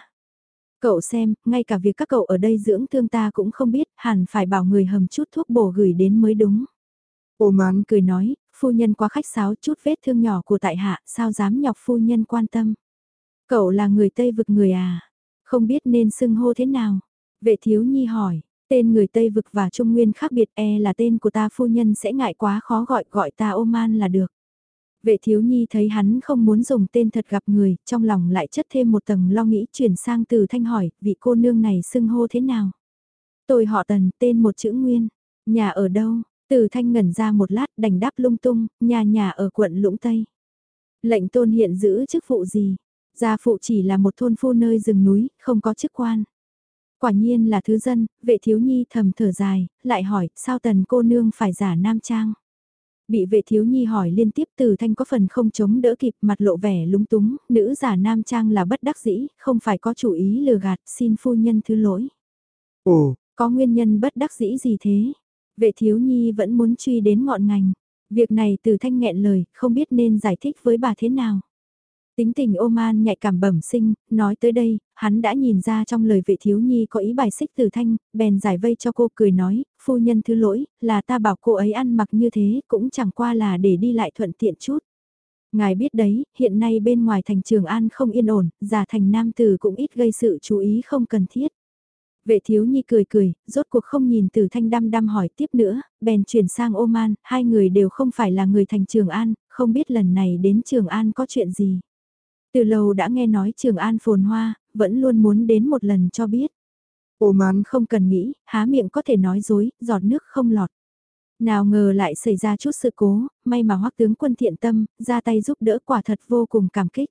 Cậu xem, ngay cả việc các cậu ở đây dưỡng thương ta cũng không biết, hẳn phải bảo người hầm chút thuốc bổ gửi đến mới đúng. Ô mán cười nói, phu nhân quá khách sáo chút vết thương nhỏ của tại hạ, sao dám nhọc phu nhân quan tâm. Cậu là người Tây vực người à, không biết nên xưng hô thế nào. Vệ thiếu nhi hỏi, tên người Tây vực và Trung Nguyên khác biệt e là tên của ta phu nhân sẽ ngại quá khó gọi gọi ta Oman là được. Vệ thiếu nhi thấy hắn không muốn dùng tên thật gặp người, trong lòng lại chất thêm một tầng lo nghĩ chuyển sang từ thanh hỏi, vị cô nương này xưng hô thế nào? Tôi họ tần, tên một chữ nguyên, nhà ở đâu? Từ thanh ngẩn ra một lát đành đáp lung tung, nhà nhà ở quận Lũng Tây. Lệnh tôn hiện giữ chức vụ gì? Gia phụ chỉ là một thôn phu nơi rừng núi, không có chức quan. Quả nhiên là thứ dân, vệ thiếu nhi thầm thở dài, lại hỏi, sao tần cô nương phải giả nam trang? Bị vệ thiếu nhi hỏi liên tiếp từ thanh có phần không chống đỡ kịp mặt lộ vẻ lúng túng, nữ giả nam trang là bất đắc dĩ, không phải có chủ ý lừa gạt, xin phu nhân thứ lỗi. Ồ, có nguyên nhân bất đắc dĩ gì thế? Vệ thiếu nhi vẫn muốn truy đến ngọn ngành. Việc này từ thanh nghẹn lời, không biết nên giải thích với bà thế nào. Tính tình Oman nhạy cảm bẩm sinh, nói tới đây, hắn đã nhìn ra trong lời vệ thiếu nhi có ý bài xích từ thanh, bèn giải vây cho cô cười nói, phu nhân thứ lỗi, là ta bảo cô ấy ăn mặc như thế, cũng chẳng qua là để đi lại thuận tiện chút. Ngài biết đấy, hiện nay bên ngoài thành trường An không yên ổn, giả thành nam tử cũng ít gây sự chú ý không cần thiết. Vệ thiếu nhi cười cười, rốt cuộc không nhìn từ thanh đăm đăm hỏi tiếp nữa, bèn chuyển sang Oman, hai người đều không phải là người thành Trường An, không biết lần này đến Trường An có chuyện gì. Từ lâu đã nghe nói Trường An phồn hoa, vẫn luôn muốn đến một lần cho biết. Oman không cần nghĩ, há miệng có thể nói dối, giọt nước không lọt. Nào ngờ lại xảy ra chút sự cố, may mà hoắc tướng quân thiện tâm, ra tay giúp đỡ quả thật vô cùng cảm kích.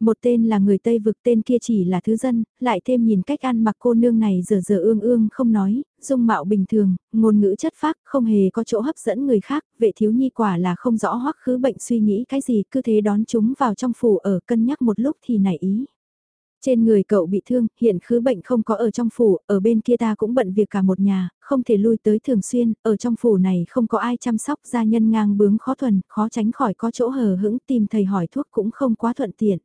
Một tên là người Tây vực tên kia chỉ là thứ dân, lại thêm nhìn cách ăn mặc cô nương này giờ giờ ương ương không nói, dung mạo bình thường, ngôn ngữ chất phác, không hề có chỗ hấp dẫn người khác, vệ thiếu nhi quả là không rõ hoắc khứ bệnh suy nghĩ cái gì, cứ thế đón chúng vào trong phủ ở cân nhắc một lúc thì nảy ý. Trên người cậu bị thương, hiện khứ bệnh không có ở trong phủ, ở bên kia ta cũng bận việc cả một nhà, không thể lui tới thường xuyên, ở trong phủ này không có ai chăm sóc gia nhân ngang bướng khó thuần, khó tránh khỏi có chỗ hờ hững tìm thầy hỏi thuốc cũng không quá thuận tiện.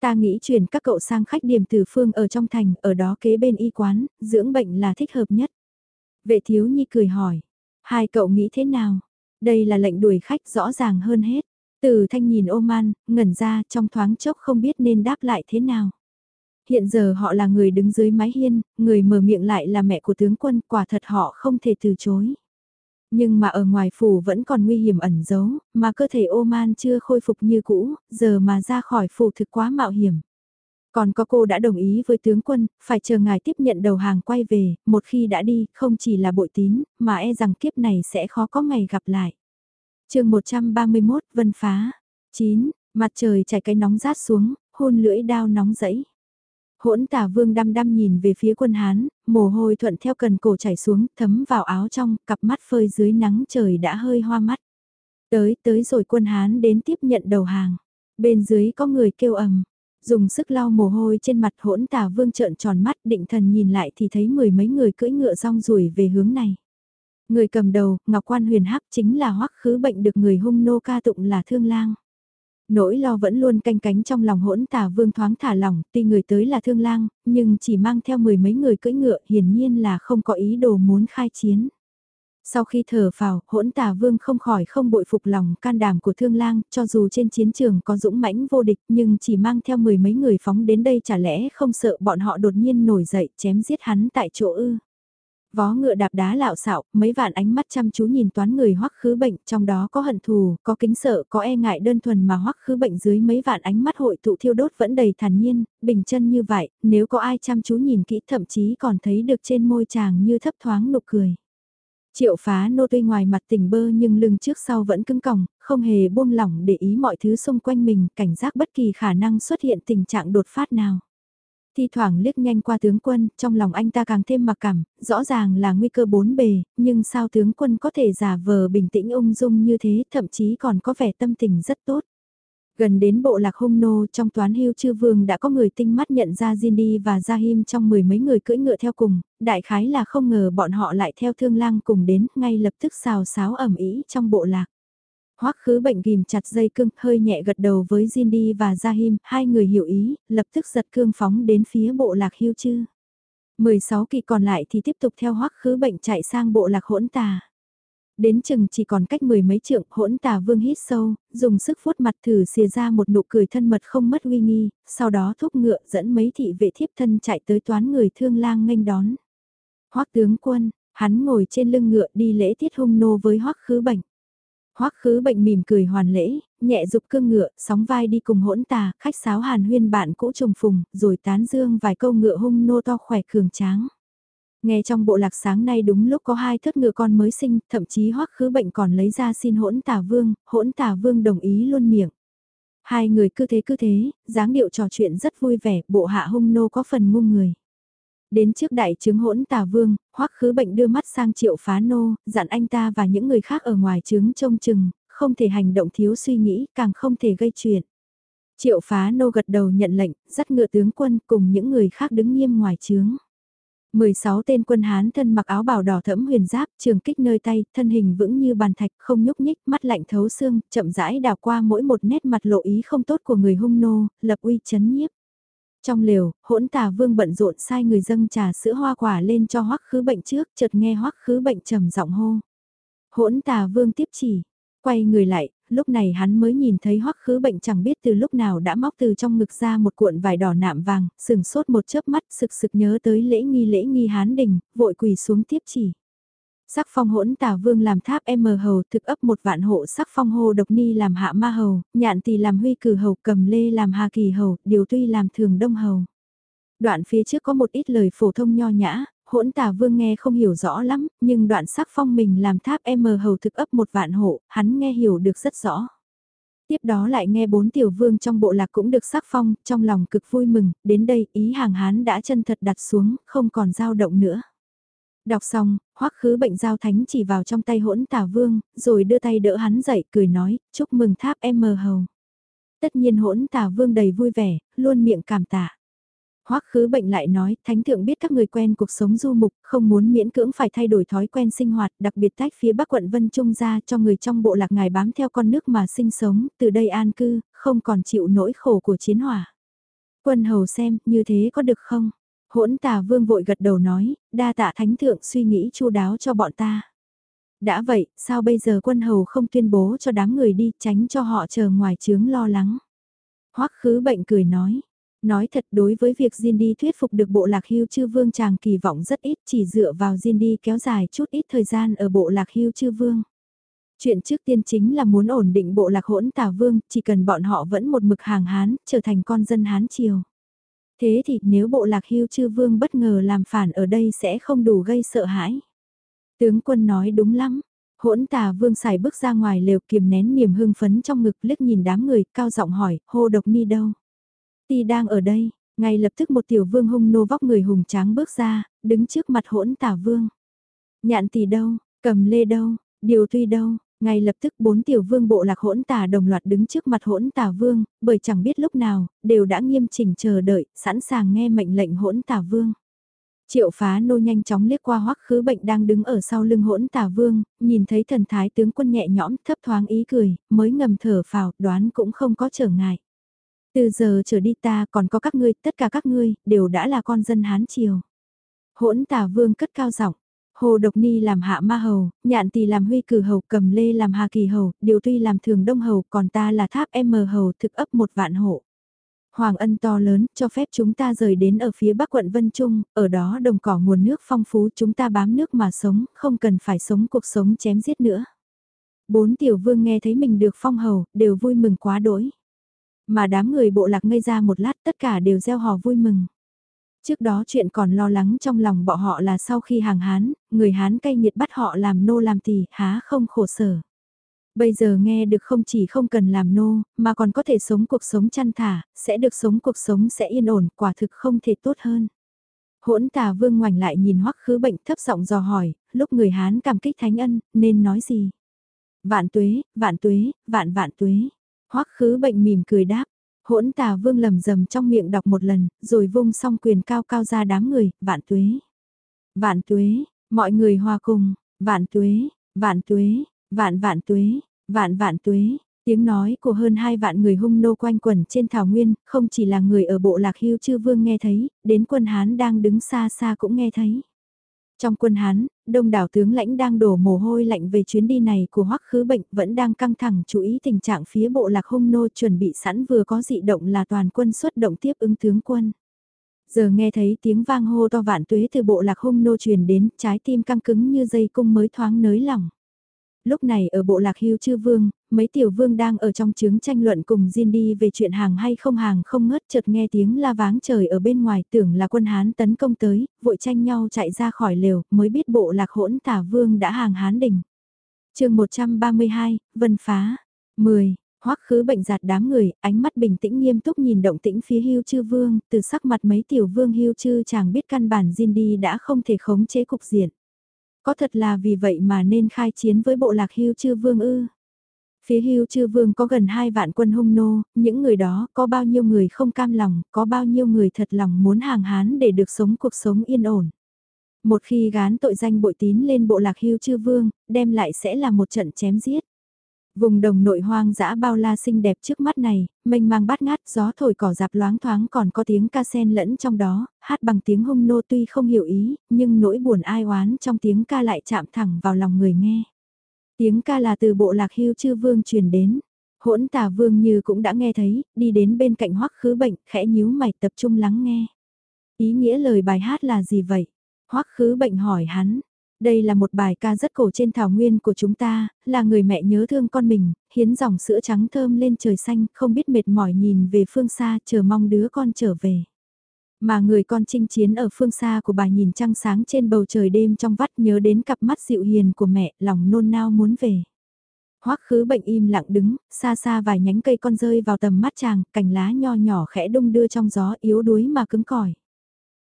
Ta nghĩ chuyển các cậu sang khách điểm từ phương ở trong thành, ở đó kế bên y quán, dưỡng bệnh là thích hợp nhất. Vệ thiếu nhi cười hỏi, hai cậu nghĩ thế nào? Đây là lệnh đuổi khách rõ ràng hơn hết. Từ thanh nhìn ô man, ngẩn ra trong thoáng chốc không biết nên đáp lại thế nào. Hiện giờ họ là người đứng dưới mái hiên, người mở miệng lại là mẹ của tướng quân, quả thật họ không thể từ chối. Nhưng mà ở ngoài phủ vẫn còn nguy hiểm ẩn giấu, mà cơ thể Oman chưa khôi phục như cũ, giờ mà ra khỏi phủ thực quá mạo hiểm. Còn có cô đã đồng ý với tướng quân, phải chờ ngài tiếp nhận đầu hàng quay về, một khi đã đi, không chỉ là bội tín, mà e rằng kiếp này sẽ khó có ngày gặp lại. chương 131, Vân Phá. 9. Mặt trời chảy cái nóng rát xuống, hôn lưỡi đao nóng rẫy. Hỗn tả vương đăm đăm nhìn về phía quân Hán, mồ hôi thuận theo cần cổ chảy xuống, thấm vào áo trong, cặp mắt phơi dưới nắng trời đã hơi hoa mắt. Tới, tới rồi quân Hán đến tiếp nhận đầu hàng. Bên dưới có người kêu ầm, dùng sức lau mồ hôi trên mặt hỗn tả vương trợn tròn mắt định thần nhìn lại thì thấy mười mấy người cưỡi ngựa rong ruổi về hướng này. Người cầm đầu, Ngọc Quan huyền hắc chính là hoắc khứ bệnh được người hung nô ca tụng là thương lang. Nỗi lo vẫn luôn canh cánh trong lòng hỗn tả vương thoáng thả lỏng, tuy người tới là thương lang, nhưng chỉ mang theo mười mấy người cưỡi ngựa hiển nhiên là không có ý đồ muốn khai chiến. Sau khi thở phào, hỗn tà vương không khỏi không bội phục lòng can đảm của thương lang, cho dù trên chiến trường có dũng mãnh vô địch nhưng chỉ mang theo mười mấy người phóng đến đây chả lẽ không sợ bọn họ đột nhiên nổi dậy chém giết hắn tại chỗ ư. Vó ngựa đạp đá lạo xạo, mấy vạn ánh mắt chăm chú nhìn toán người hoắc khứ bệnh, trong đó có hận thù, có kính sợ, có e ngại đơn thuần mà hoắc khứ bệnh dưới mấy vạn ánh mắt hội tụ thiêu đốt vẫn đầy thản nhiên, bình chân như vậy, nếu có ai chăm chú nhìn kỹ thậm chí còn thấy được trên môi chàng như thấp thoáng nụ cười. Triệu phá nô tuy ngoài mặt tỉnh bơ nhưng lưng trước sau vẫn cứng còng, không hề buông lỏng để ý mọi thứ xung quanh mình, cảnh giác bất kỳ khả năng xuất hiện tình trạng đột phát nào thi thoảng liếc nhanh qua tướng quân, trong lòng anh ta càng thêm mặc cảm, rõ ràng là nguy cơ bốn bề, nhưng sao tướng quân có thể giả vờ bình tĩnh ung dung như thế, thậm chí còn có vẻ tâm tình rất tốt. Gần đến bộ lạc hung nô trong toán hưu chư vương đã có người tinh mắt nhận ra Jindy và Jahim trong mười mấy người cưỡi ngựa theo cùng, đại khái là không ngờ bọn họ lại theo thương lang cùng đến, ngay lập tức xào xáo ẩm ý trong bộ lạc. Hoắc khứ bệnh ghim chặt dây cương, hơi nhẹ gật đầu với Jindy và Jahim, hai người hiểu ý, lập tức giật cương phóng đến phía bộ lạc hưu chư. 16 kỳ còn lại thì tiếp tục theo Hoắc khứ bệnh chạy sang bộ lạc hỗn tà. Đến chừng chỉ còn cách mười mấy trượng, hỗn tà vương hít sâu, dùng sức vuốt mặt thử xìa ra một nụ cười thân mật không mất uy nghi, sau đó thúc ngựa dẫn mấy thị vệ thiếp thân chạy tới toán người thương lang nghênh đón. Hoắc tướng quân, hắn ngồi trên lưng ngựa đi lễ tiết hung nô với Hoắc khứ bệnh. Hoắc khứ bệnh mỉm cười hoàn lễ, nhẹ dục cương ngựa, sóng vai đi cùng hỗn tà, khách sáo hàn huyên bạn cũ trùng phùng, rồi tán dương vài câu ngựa hung nô to khỏe cường tráng. Nghe trong bộ lạc sáng nay đúng lúc có hai thất ngựa con mới sinh, thậm chí hoắc khứ bệnh còn lấy ra xin hỗn tà vương, hỗn tà vương đồng ý luôn miệng. Hai người cứ thế cứ thế, dáng điệu trò chuyện rất vui vẻ, bộ hạ hung nô có phần ngu người. Đến trước đại chứng hỗn tà vương, hoắc khứ bệnh đưa mắt sang triệu phá nô, dặn anh ta và những người khác ở ngoài trướng trông chừng, không thể hành động thiếu suy nghĩ, càng không thể gây chuyện. Triệu phá nô gật đầu nhận lệnh, dắt ngựa tướng quân cùng những người khác đứng nghiêm ngoài trướng. 16 tên quân Hán thân mặc áo bào đỏ thẫm huyền giáp, trường kích nơi tay, thân hình vững như bàn thạch, không nhúc nhích, mắt lạnh thấu xương, chậm rãi đào qua mỗi một nét mặt lộ ý không tốt của người hung nô, lập uy chấn nhiếp. Trong lều, hỗn tà vương bận rộn sai người dâng trà sữa hoa quả lên cho hoắc khứ bệnh trước, chợt nghe hoắc khứ bệnh trầm giọng hô. Hỗn tà vương tiếp chỉ, quay người lại, lúc này hắn mới nhìn thấy hoắc khứ bệnh chẳng biết từ lúc nào đã móc từ trong ngực ra một cuộn vải đỏ nạm vàng, sừng sốt một chớp mắt sực sực nhớ tới lễ nghi lễ nghi hán đình, vội quỳ xuống tiếp chỉ. Sắc phong hỗn tà vương làm tháp M hầu thực ấp một vạn hộ sắc phong hồ độc ni làm hạ ma hầu, nhạn tỳ làm huy cử hầu cầm lê làm hà kỳ hầu, điều tuy làm thường đông hầu. Đoạn phía trước có một ít lời phổ thông nho nhã, hỗn tà vương nghe không hiểu rõ lắm, nhưng đoạn sắc phong mình làm tháp M hầu thực ấp một vạn hộ, hắn nghe hiểu được rất rõ. Tiếp đó lại nghe bốn tiểu vương trong bộ lạc cũng được sắc phong, trong lòng cực vui mừng, đến đây ý hàng hán đã chân thật đặt xuống, không còn dao động nữa. Đọc xong, hoắc khứ bệnh giao thánh chỉ vào trong tay hỗn tà vương, rồi đưa tay đỡ hắn dậy, cười nói, chúc mừng tháp em mờ hầu. Tất nhiên hỗn tà vương đầy vui vẻ, luôn miệng cảm tạ. Hoắc khứ bệnh lại nói, thánh thượng biết các người quen cuộc sống du mục, không muốn miễn cưỡng phải thay đổi thói quen sinh hoạt, đặc biệt tách phía bắc quận Vân Trung ra cho người trong bộ lạc ngài bám theo con nước mà sinh sống, từ đây an cư, không còn chịu nỗi khổ của chiến hỏa. Quân hầu xem, như thế có được không? Hỗn tà vương vội gật đầu nói, đa tạ thánh thượng suy nghĩ chu đáo cho bọn ta. Đã vậy, sao bây giờ quân hầu không tuyên bố cho đám người đi, tránh cho họ chờ ngoài chướng lo lắng. Hoắc khứ bệnh cười nói, Nói thật đối với việc Jindy thuyết phục được bộ lạc hưu chư vương chàng kỳ vọng rất ít chỉ dựa vào Jindy kéo dài chút ít thời gian ở bộ lạc hưu chư vương. Chuyện trước tiên chính là muốn ổn định bộ lạc hỗn tà vương, chỉ cần bọn họ vẫn một mực hàng Hán, trở thành con dân Hán triều. Thế thì nếu bộ lạc hưu chư vương bất ngờ làm phản ở đây sẽ không đủ gây sợ hãi. Tướng quân nói đúng lắm. Hỗn tà vương xài bước ra ngoài lều kiềm nén niềm hưng phấn trong ngực liếc nhìn đám người, cao giọng hỏi, hô độc ni đâu? Ti đang ở đây, ngay lập tức một tiểu vương hung nô vóc người hùng tráng bước ra, đứng trước mặt hỗn tà vương. Nhạn tỷ đâu, cầm lê đâu, điều tuy đâu, ngay lập tức bốn tiểu vương bộ lạc hỗn tà đồng loạt đứng trước mặt hỗn tà vương, bởi chẳng biết lúc nào, đều đã nghiêm chỉnh chờ đợi, sẵn sàng nghe mệnh lệnh hỗn tà vương. Triệu phá nô nhanh chóng liếc qua hoắc khứ bệnh đang đứng ở sau lưng hỗn tà vương, nhìn thấy thần thái tướng quân nhẹ nhõm thấp thoáng ý cười, mới ngầm thở phào đoán cũng không có trở ngại. Từ giờ trở đi ta còn có các ngươi, tất cả các ngươi, đều đã là con dân Hán Triều. Hỗn tà vương cất cao giọng Hồ Độc Ni làm hạ ma hầu, nhạn tỳ làm huy cử hầu, cầm lê làm hà kỳ hầu, điều tuy làm thường đông hầu, còn ta là tháp M hầu thực ấp một vạn hộ. Hoàng ân to lớn, cho phép chúng ta rời đến ở phía bắc quận Vân Trung, ở đó đồng cỏ nguồn nước phong phú chúng ta bám nước mà sống, không cần phải sống cuộc sống chém giết nữa. Bốn tiểu vương nghe thấy mình được phong hầu, đều vui mừng quá đỗi. Mà đám người bộ lạc ngây ra một lát tất cả đều gieo hò vui mừng. Trước đó chuyện còn lo lắng trong lòng bọn họ là sau khi hàng Hán, người Hán cay nhiệt bắt họ làm nô làm tỳ há không khổ sở. Bây giờ nghe được không chỉ không cần làm nô, mà còn có thể sống cuộc sống chăn thả, sẽ được sống cuộc sống sẽ yên ổn, quả thực không thể tốt hơn. Hỗn tà vương ngoảnh lại nhìn hoắc khứ bệnh thấp giọng dò hỏi, lúc người Hán cảm kích thánh ân, nên nói gì? Vạn tuế, vạn tuế, vạn vạn tuế. Hoắc khứ bệnh mỉm cười đáp, hỗn tà vương lầm rầm trong miệng đọc một lần, rồi vung song quyền cao cao ra đám người, vạn tuế. Vạn tuế, mọi người hòa cùng, vạn tuế, vạn tuế, vạn vạn tuế, vạn vạn tuế. Tiếng nói của hơn hai vạn người hung nô quanh quẩn trên thảo nguyên, không chỉ là người ở bộ lạc hưu chư vương nghe thấy, đến quân Hán đang đứng xa xa cũng nghe thấy. Trong quân Hán, đông đảo tướng lãnh đang đổ mồ hôi lạnh về chuyến đi này của hoắc khứ bệnh vẫn đang căng thẳng chú ý tình trạng phía bộ lạc hung nô chuẩn bị sẵn vừa có dị động là toàn quân xuất động tiếp ứng tướng quân. Giờ nghe thấy tiếng vang hô to vạn tuế từ bộ lạc hung nô truyền đến, trái tim căng cứng như dây cung mới thoáng nới lỏng. Lúc này ở bộ lạc hưu chư vương, mấy tiểu vương đang ở trong chướng tranh luận cùng Jin đi về chuyện hàng hay không hàng không ngớt chợt nghe tiếng la váng trời ở bên ngoài tưởng là quân Hán tấn công tới, vội tranh nhau chạy ra khỏi lều, mới biết bộ lạc hỗn tả vương đã hàng Hán đỉnh. chương 132, Vân Phá, 10. Hoắc khứ bệnh giạt đám người, ánh mắt bình tĩnh nghiêm túc nhìn động tĩnh phía hưu chư vương, từ sắc mặt mấy tiểu vương hưu chư chàng biết căn bản Jin đi đã không thể khống chế cục diện. Có thật là vì vậy mà nên khai chiến với bộ lạc hưu chư vương ư. Phía hưu chư vương có gần hai vạn quân hung nô, những người đó có bao nhiêu người không cam lòng, có bao nhiêu người thật lòng muốn hàng hán để được sống cuộc sống yên ổn. Một khi gán tội danh bội tín lên bộ lạc hưu chư vương, đem lại sẽ là một trận chém giết. Vùng đồng nội hoang dã bao la xinh đẹp trước mắt này, mênh mang bát ngát gió thổi cỏ dạp loáng thoáng còn có tiếng ca sen lẫn trong đó, hát bằng tiếng hung nô tuy không hiểu ý, nhưng nỗi buồn ai oán trong tiếng ca lại chạm thẳng vào lòng người nghe. Tiếng ca là từ bộ lạc hưu chư vương truyền đến. Hỗn tà vương như cũng đã nghe thấy, đi đến bên cạnh hoắc khứ bệnh, khẽ nhíu mày tập trung lắng nghe. Ý nghĩa lời bài hát là gì vậy? hoắc khứ bệnh hỏi hắn, đây là một bài ca rất cổ trên thảo nguyên của chúng ta, là người mẹ nhớ thương con mình, hiến dòng sữa trắng thơm lên trời xanh, không biết mệt mỏi nhìn về phương xa, chờ mong đứa con trở về. Mà người con chinh chiến ở phương xa của bà nhìn trăng sáng trên bầu trời đêm trong vắt nhớ đến cặp mắt dịu hiền của mẹ, lòng nôn nao muốn về. Hoắc khứ bệnh im lặng đứng, xa xa vài nhánh cây con rơi vào tầm mắt chàng, cành lá nho nhỏ khẽ đung đưa trong gió yếu đuối mà cứng cỏi.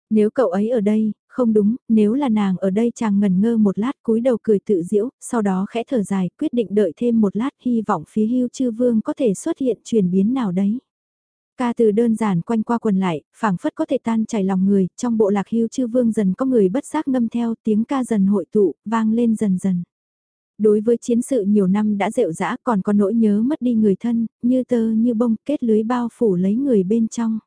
Nếu cậu ấy ở đây, không đúng, nếu là nàng ở đây chàng ngần ngơ một lát cúi đầu cười tự diễu, sau đó khẽ thở dài, quyết định đợi thêm một lát hy vọng phía hưu chư vương có thể xuất hiện chuyển biến nào đấy. Ca từ đơn giản quanh qua quần lại, phảng phất có thể tan chảy lòng người, trong bộ lạc hưu chư vương dần có người bất giác ngâm theo tiếng ca dần hội tụ, vang lên dần dần. Đối với chiến sự nhiều năm đã rệu rã còn có nỗi nhớ mất đi người thân, như tơ như bông kết lưới bao phủ lấy người bên trong.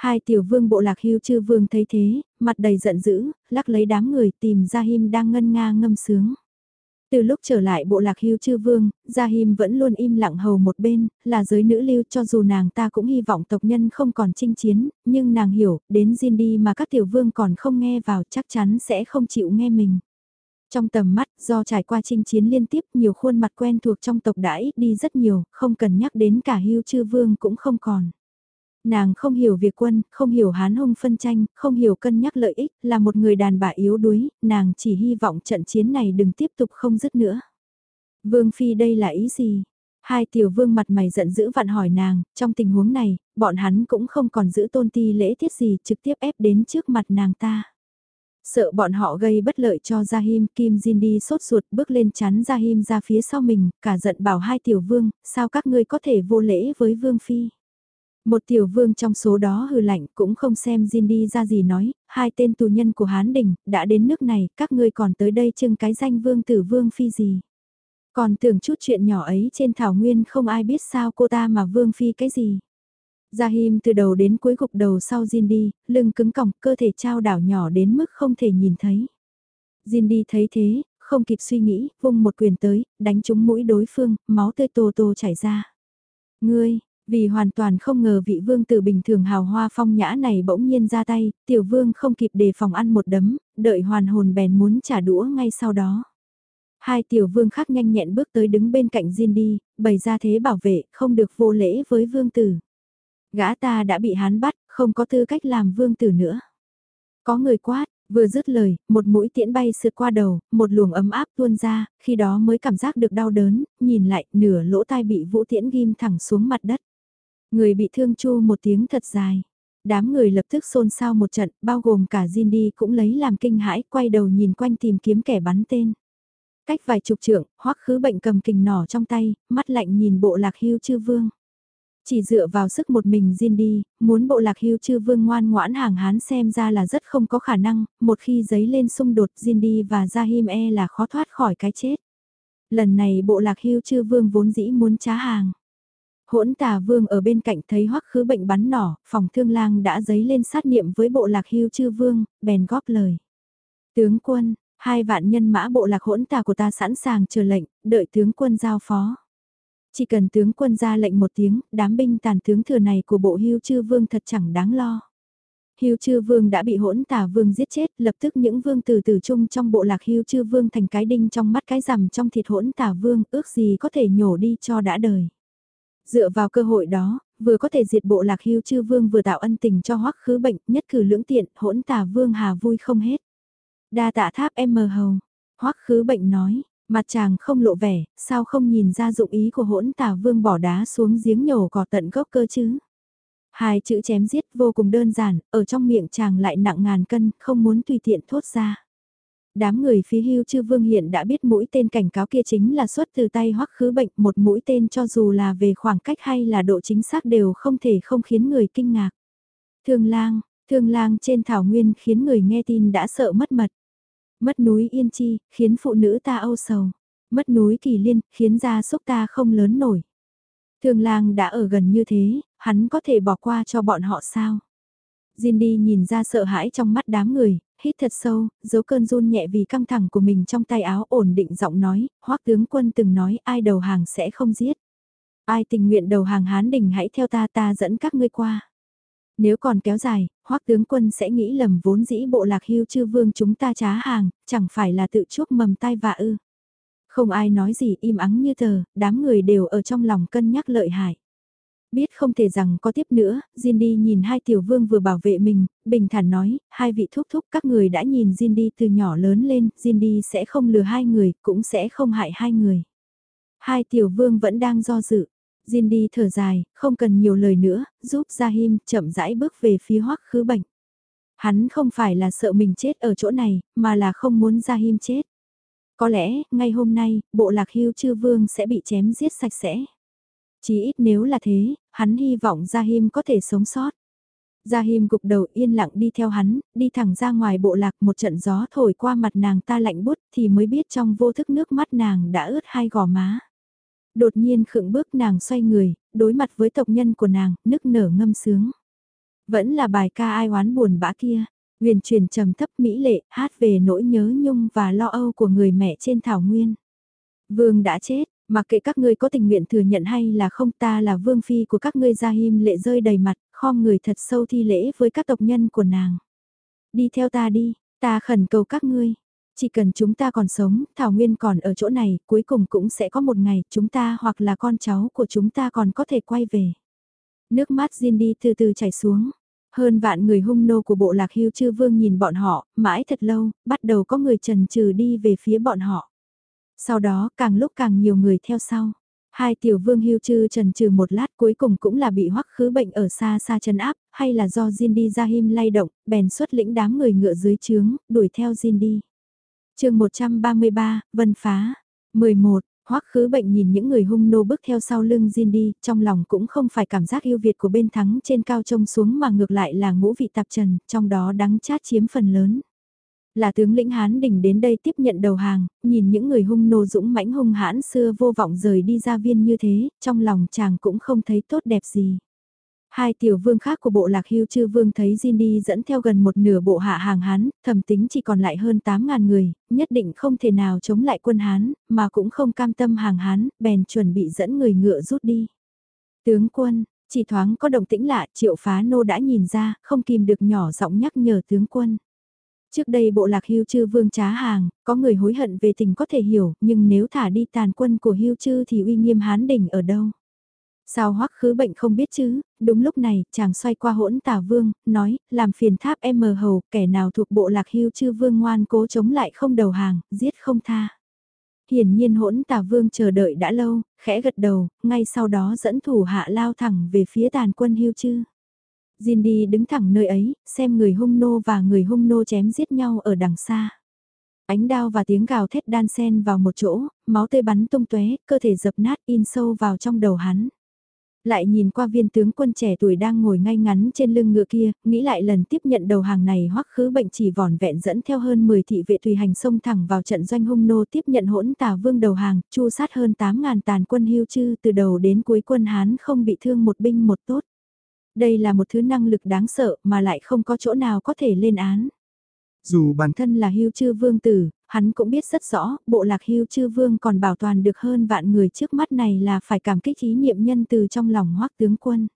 Hai tiểu vương bộ lạc hưu chư vương thấy thế, mặt đầy giận dữ, lắc lấy đám người tìm ra him đang ngân nga ngâm sướng. Từ lúc trở lại bộ lạc hưu chư vương, Gia Him vẫn luôn im lặng hầu một bên, là giới nữ lưu cho dù nàng ta cũng hy vọng tộc nhân không còn chinh chiến, nhưng nàng hiểu, đến Jin đi mà các tiểu vương còn không nghe vào chắc chắn sẽ không chịu nghe mình. Trong tầm mắt, do trải qua chinh chiến liên tiếp nhiều khuôn mặt quen thuộc trong tộc đã ít đi rất nhiều, không cần nhắc đến cả hưu chư vương cũng không còn. Nàng không hiểu việc quân, không hiểu hán hung phân tranh, không hiểu cân nhắc lợi ích, là một người đàn bà yếu đuối, nàng chỉ hy vọng trận chiến này đừng tiếp tục không dứt nữa. Vương Phi đây là ý gì? Hai tiểu vương mặt mày giận dữ vặn hỏi nàng, trong tình huống này, bọn hắn cũng không còn giữ tôn ti lễ tiết gì trực tiếp ép đến trước mặt nàng ta. Sợ bọn họ gây bất lợi cho Jahim, Kim Jin đi sốt ruột bước lên chắn Jahim ra phía sau mình, cả giận bảo hai tiểu vương, sao các ngươi có thể vô lễ với vương phi. Một tiểu vương trong số đó hừ lạnh cũng không xem Jin đi ra gì nói, hai tên tù nhân của Hán Đình, đã đến nước này, các ngươi còn tới đây trưng cái danh vương tử vương phi gì. Còn tưởng chút chuyện nhỏ ấy trên thảo nguyên không ai biết sao cô ta mà vương phi cái gì. Zahim từ đầu đến cuối gục đầu sau Jin đi, lưng cứng còng, cơ thể trao đảo nhỏ đến mức không thể nhìn thấy. Jin đi thấy thế, không kịp suy nghĩ, vung một quyền tới, đánh trúng mũi đối phương, máu tươi tô tô chảy ra. Ngươi, vì hoàn toàn không ngờ vị vương tử bình thường hào hoa phong nhã này bỗng nhiên ra tay, tiểu vương không kịp đề phòng ăn một đấm, đợi hoàn hồn bèn muốn trả đũa ngay sau đó. Hai tiểu vương khác nhanh nhẹn bước tới đứng bên cạnh Jin đi, bày ra thế bảo vệ, không được vô lễ với vương tử. Gã ta đã bị hán bắt, không có tư cách làm vương tử nữa. Có người quát, vừa dứt lời, một mũi tiễn bay sượt qua đầu, một luồng ấm áp tuôn ra, khi đó mới cảm giác được đau đớn, nhìn lại, nửa lỗ tai bị vũ tiễn ghim thẳng xuống mặt đất. Người bị thương chu một tiếng thật dài. Đám người lập tức xôn xao một trận, bao gồm cả Jindy cũng lấy làm kinh hãi, quay đầu nhìn quanh tìm kiếm kẻ bắn tên. Cách vài chục trượng, hoắc khứ bệnh cầm kình nỏ trong tay, mắt lạnh nhìn bộ lạc hưu chư vương. Chỉ dựa vào sức một mình Jin muốn bộ lạc hưu chư vương ngoan ngoãn hàng hán xem ra là rất không có khả năng, một khi giấy lên xung đột Jin và Jahim e là khó thoát khỏi cái chết. Lần này bộ lạc hưu chư vương vốn dĩ muốn trá hàng. Hỗn tà vương ở bên cạnh thấy hoắc khứ bệnh bắn nỏ, phòng thương lang đã giấy lên sát niệm với bộ lạc hưu chư vương, bèn góp lời. Tướng quân, hai vạn nhân mã bộ lạc hỗn tà của ta sẵn sàng chờ lệnh, đợi tướng quân giao phó. Chỉ cần tướng quân ra lệnh một tiếng, đám binh tàn tướng thừa này của bộ hưu chư vương thật chẳng đáng lo. Hưu chư vương đã bị hỗn tả vương giết chết, lập tức những vương từ tử chung trong bộ lạc hưu chư vương thành cái đinh trong mắt cái rằm trong thịt hỗn tả vương, ước gì có thể nhổ đi cho đã đời. Dựa vào cơ hội đó, vừa có thể diệt bộ lạc hưu chư vương vừa tạo ân tình cho hoắc khứ bệnh, nhất cử lưỡng tiện, hỗn tả vương hà vui không hết. Đa tạ tháp em mờ hầu, hoắc khứ bệnh nói, Mặt chàng không lộ vẻ, sao không nhìn ra dụng ý của hỗn tà vương bỏ đá xuống giếng nhổ cỏ tận gốc cơ chứ? Hai chữ chém giết vô cùng đơn giản, ở trong miệng chàng lại nặng ngàn cân, không muốn tùy tiện thốt ra. Đám người phía hưu chư vương hiện đã biết mũi tên cảnh cáo kia chính là xuất từ tay hoắc khứ bệnh, một mũi tên cho dù là về khoảng cách hay là độ chính xác đều không thể không khiến người kinh ngạc. Thương lang, thương lang trên thảo nguyên khiến người nghe tin đã sợ mất mật. Mất núi Yên Chi, khiến phụ nữ ta âu sầu. Mất núi Kỳ Liên, khiến gia súc ta không lớn nổi. thương lang đã ở gần như thế, hắn có thể bỏ qua cho bọn họ sao? Jindy nhìn ra sợ hãi trong mắt đám người, hít thật sâu, giấu cơn run nhẹ vì căng thẳng của mình trong tay áo ổn định giọng nói, hoắc tướng quân từng nói ai đầu hàng sẽ không giết. Ai tình nguyện đầu hàng hán đình hãy theo ta ta dẫn các ngươi qua. Nếu còn kéo dài, hoắc tướng quân sẽ nghĩ lầm vốn dĩ bộ lạc hưu chư vương chúng ta trá hàng, chẳng phải là tự chuốc mầm tai vạ ư. Không ai nói gì im ắng như tờ, đám người đều ở trong lòng cân nhắc lợi hại. Biết không thể rằng có tiếp nữa, Jindy nhìn hai tiểu vương vừa bảo vệ mình, bình thản nói, hai vị thúc thúc các người đã nhìn Jindy từ nhỏ lớn lên, Jindy sẽ không lừa hai người, cũng sẽ không hại hai người. Hai tiểu vương vẫn đang do dự, Jin đi thở dài, không cần nhiều lời nữa, giúp Jahim chậm rãi bước về phía hoắc khứ bệnh. Hắn không phải là sợ mình chết ở chỗ này, mà là không muốn Jahim chết. Có lẽ, ngay hôm nay, bộ lạc hưu chư vương sẽ bị chém giết sạch sẽ. Chỉ ít nếu là thế, hắn hy vọng Jahim có thể sống sót. Jahim gục đầu yên lặng đi theo hắn, đi thẳng ra ngoài bộ lạc một trận gió thổi qua mặt nàng ta lạnh bút thì mới biết trong vô thức nước mắt nàng đã ướt hai gò má. Đột nhiên khựng bước nàng xoay người, đối mặt với tộc nhân của nàng, nức nở ngâm sướng. Vẫn là bài ca ai oán buồn bã kia, huyền truyền trầm thấp mỹ lệ, hát về nỗi nhớ nhung và lo âu của người mẹ trên thảo nguyên. Vương đã chết, mặc kệ các ngươi có tình nguyện thừa nhận hay là không ta là vương phi của các ngươi gia him lệ rơi đầy mặt, khom người thật sâu thi lễ với các tộc nhân của nàng. Đi theo ta đi, ta khẩn cầu các ngươi, chỉ cần chúng ta còn sống, Thảo Nguyên còn ở chỗ này, cuối cùng cũng sẽ có một ngày chúng ta hoặc là con cháu của chúng ta còn có thể quay về. Nước mắt Jin đi từ từ chảy xuống. Hơn vạn người hung nô của bộ lạc hưu chư vương nhìn bọn họ, mãi thật lâu, bắt đầu có người trần trừ đi về phía bọn họ. Sau đó càng lúc càng nhiều người theo sau. Hai tiểu vương hưu chư trần trừ một lát cuối cùng cũng là bị hoắc khứ bệnh ở xa xa chân áp, hay là do Jin đi ra him lay động, bèn xuất lĩnh đám người ngựa dưới trướng, đuổi theo Jin đi chương 133, Vân Phá. 11. Hoắc khứ bệnh nhìn những người hung nô bước theo sau lưng Jin đi, trong lòng cũng không phải cảm giác yêu Việt của bên thắng trên cao trông xuống mà ngược lại là ngũ vị tạp trần, trong đó đắng chát chiếm phần lớn. Là tướng lĩnh Hán đỉnh đến đây tiếp nhận đầu hàng, nhìn những người hung nô dũng mãnh hung hãn xưa vô vọng rời đi ra viên như thế, trong lòng chàng cũng không thấy tốt đẹp gì. Hai tiểu vương khác của bộ lạc hưu chư vương thấy Jin đi dẫn theo gần một nửa bộ hạ hàng Hán, thầm tính chỉ còn lại hơn 8.000 người, nhất định không thể nào chống lại quân Hán, mà cũng không cam tâm hàng Hán, bèn chuẩn bị dẫn người ngựa rút đi. Tướng quân, chỉ thoáng có động tĩnh lạ, triệu phá nô đã nhìn ra, không kìm được nhỏ giọng nhắc nhở tướng quân. Trước đây bộ lạc hưu chư vương trá hàng, có người hối hận về tình có thể hiểu, nhưng nếu thả đi tàn quân của hưu chư thì uy nghiêm hán đỉnh ở đâu? Sao hoắc khứ bệnh không biết chứ, đúng lúc này, chàng xoay qua hỗn tả vương, nói, làm phiền tháp em mờ hầu, kẻ nào thuộc bộ lạc hưu chư vương ngoan cố chống lại không đầu hàng, giết không tha. Hiển nhiên hỗn tả vương chờ đợi đã lâu, khẽ gật đầu, ngay sau đó dẫn thủ hạ lao thẳng về phía tàn quân hưu chư. Jin đi đứng thẳng nơi ấy, xem người hung nô và người hung nô chém giết nhau ở đằng xa. Ánh đao và tiếng gào thét đan sen vào một chỗ, máu tươi bắn tung tóe, cơ thể dập nát in sâu vào trong đầu hắn. Lại nhìn qua viên tướng quân trẻ tuổi đang ngồi ngay ngắn trên lưng ngựa kia, nghĩ lại lần tiếp nhận đầu hàng này hoắc khứ bệnh chỉ vỏn vẹn dẫn theo hơn 10 thị vệ tùy hành sông thẳng vào trận doanh hung nô tiếp nhận hỗn tà vương đầu hàng, chu sát hơn 8.000 tàn quân hưu chư từ đầu đến cuối quân Hán không bị thương một binh một tốt. Đây là một thứ năng lực đáng sợ mà lại không có chỗ nào có thể lên án. Dù bản thân là hưu chư vương tử, hắn cũng biết rất rõ, bộ lạc hưu chư vương còn bảo toàn được hơn vạn người trước mắt này là phải cảm kích ý niệm nhân từ trong lòng hoắc tướng quân.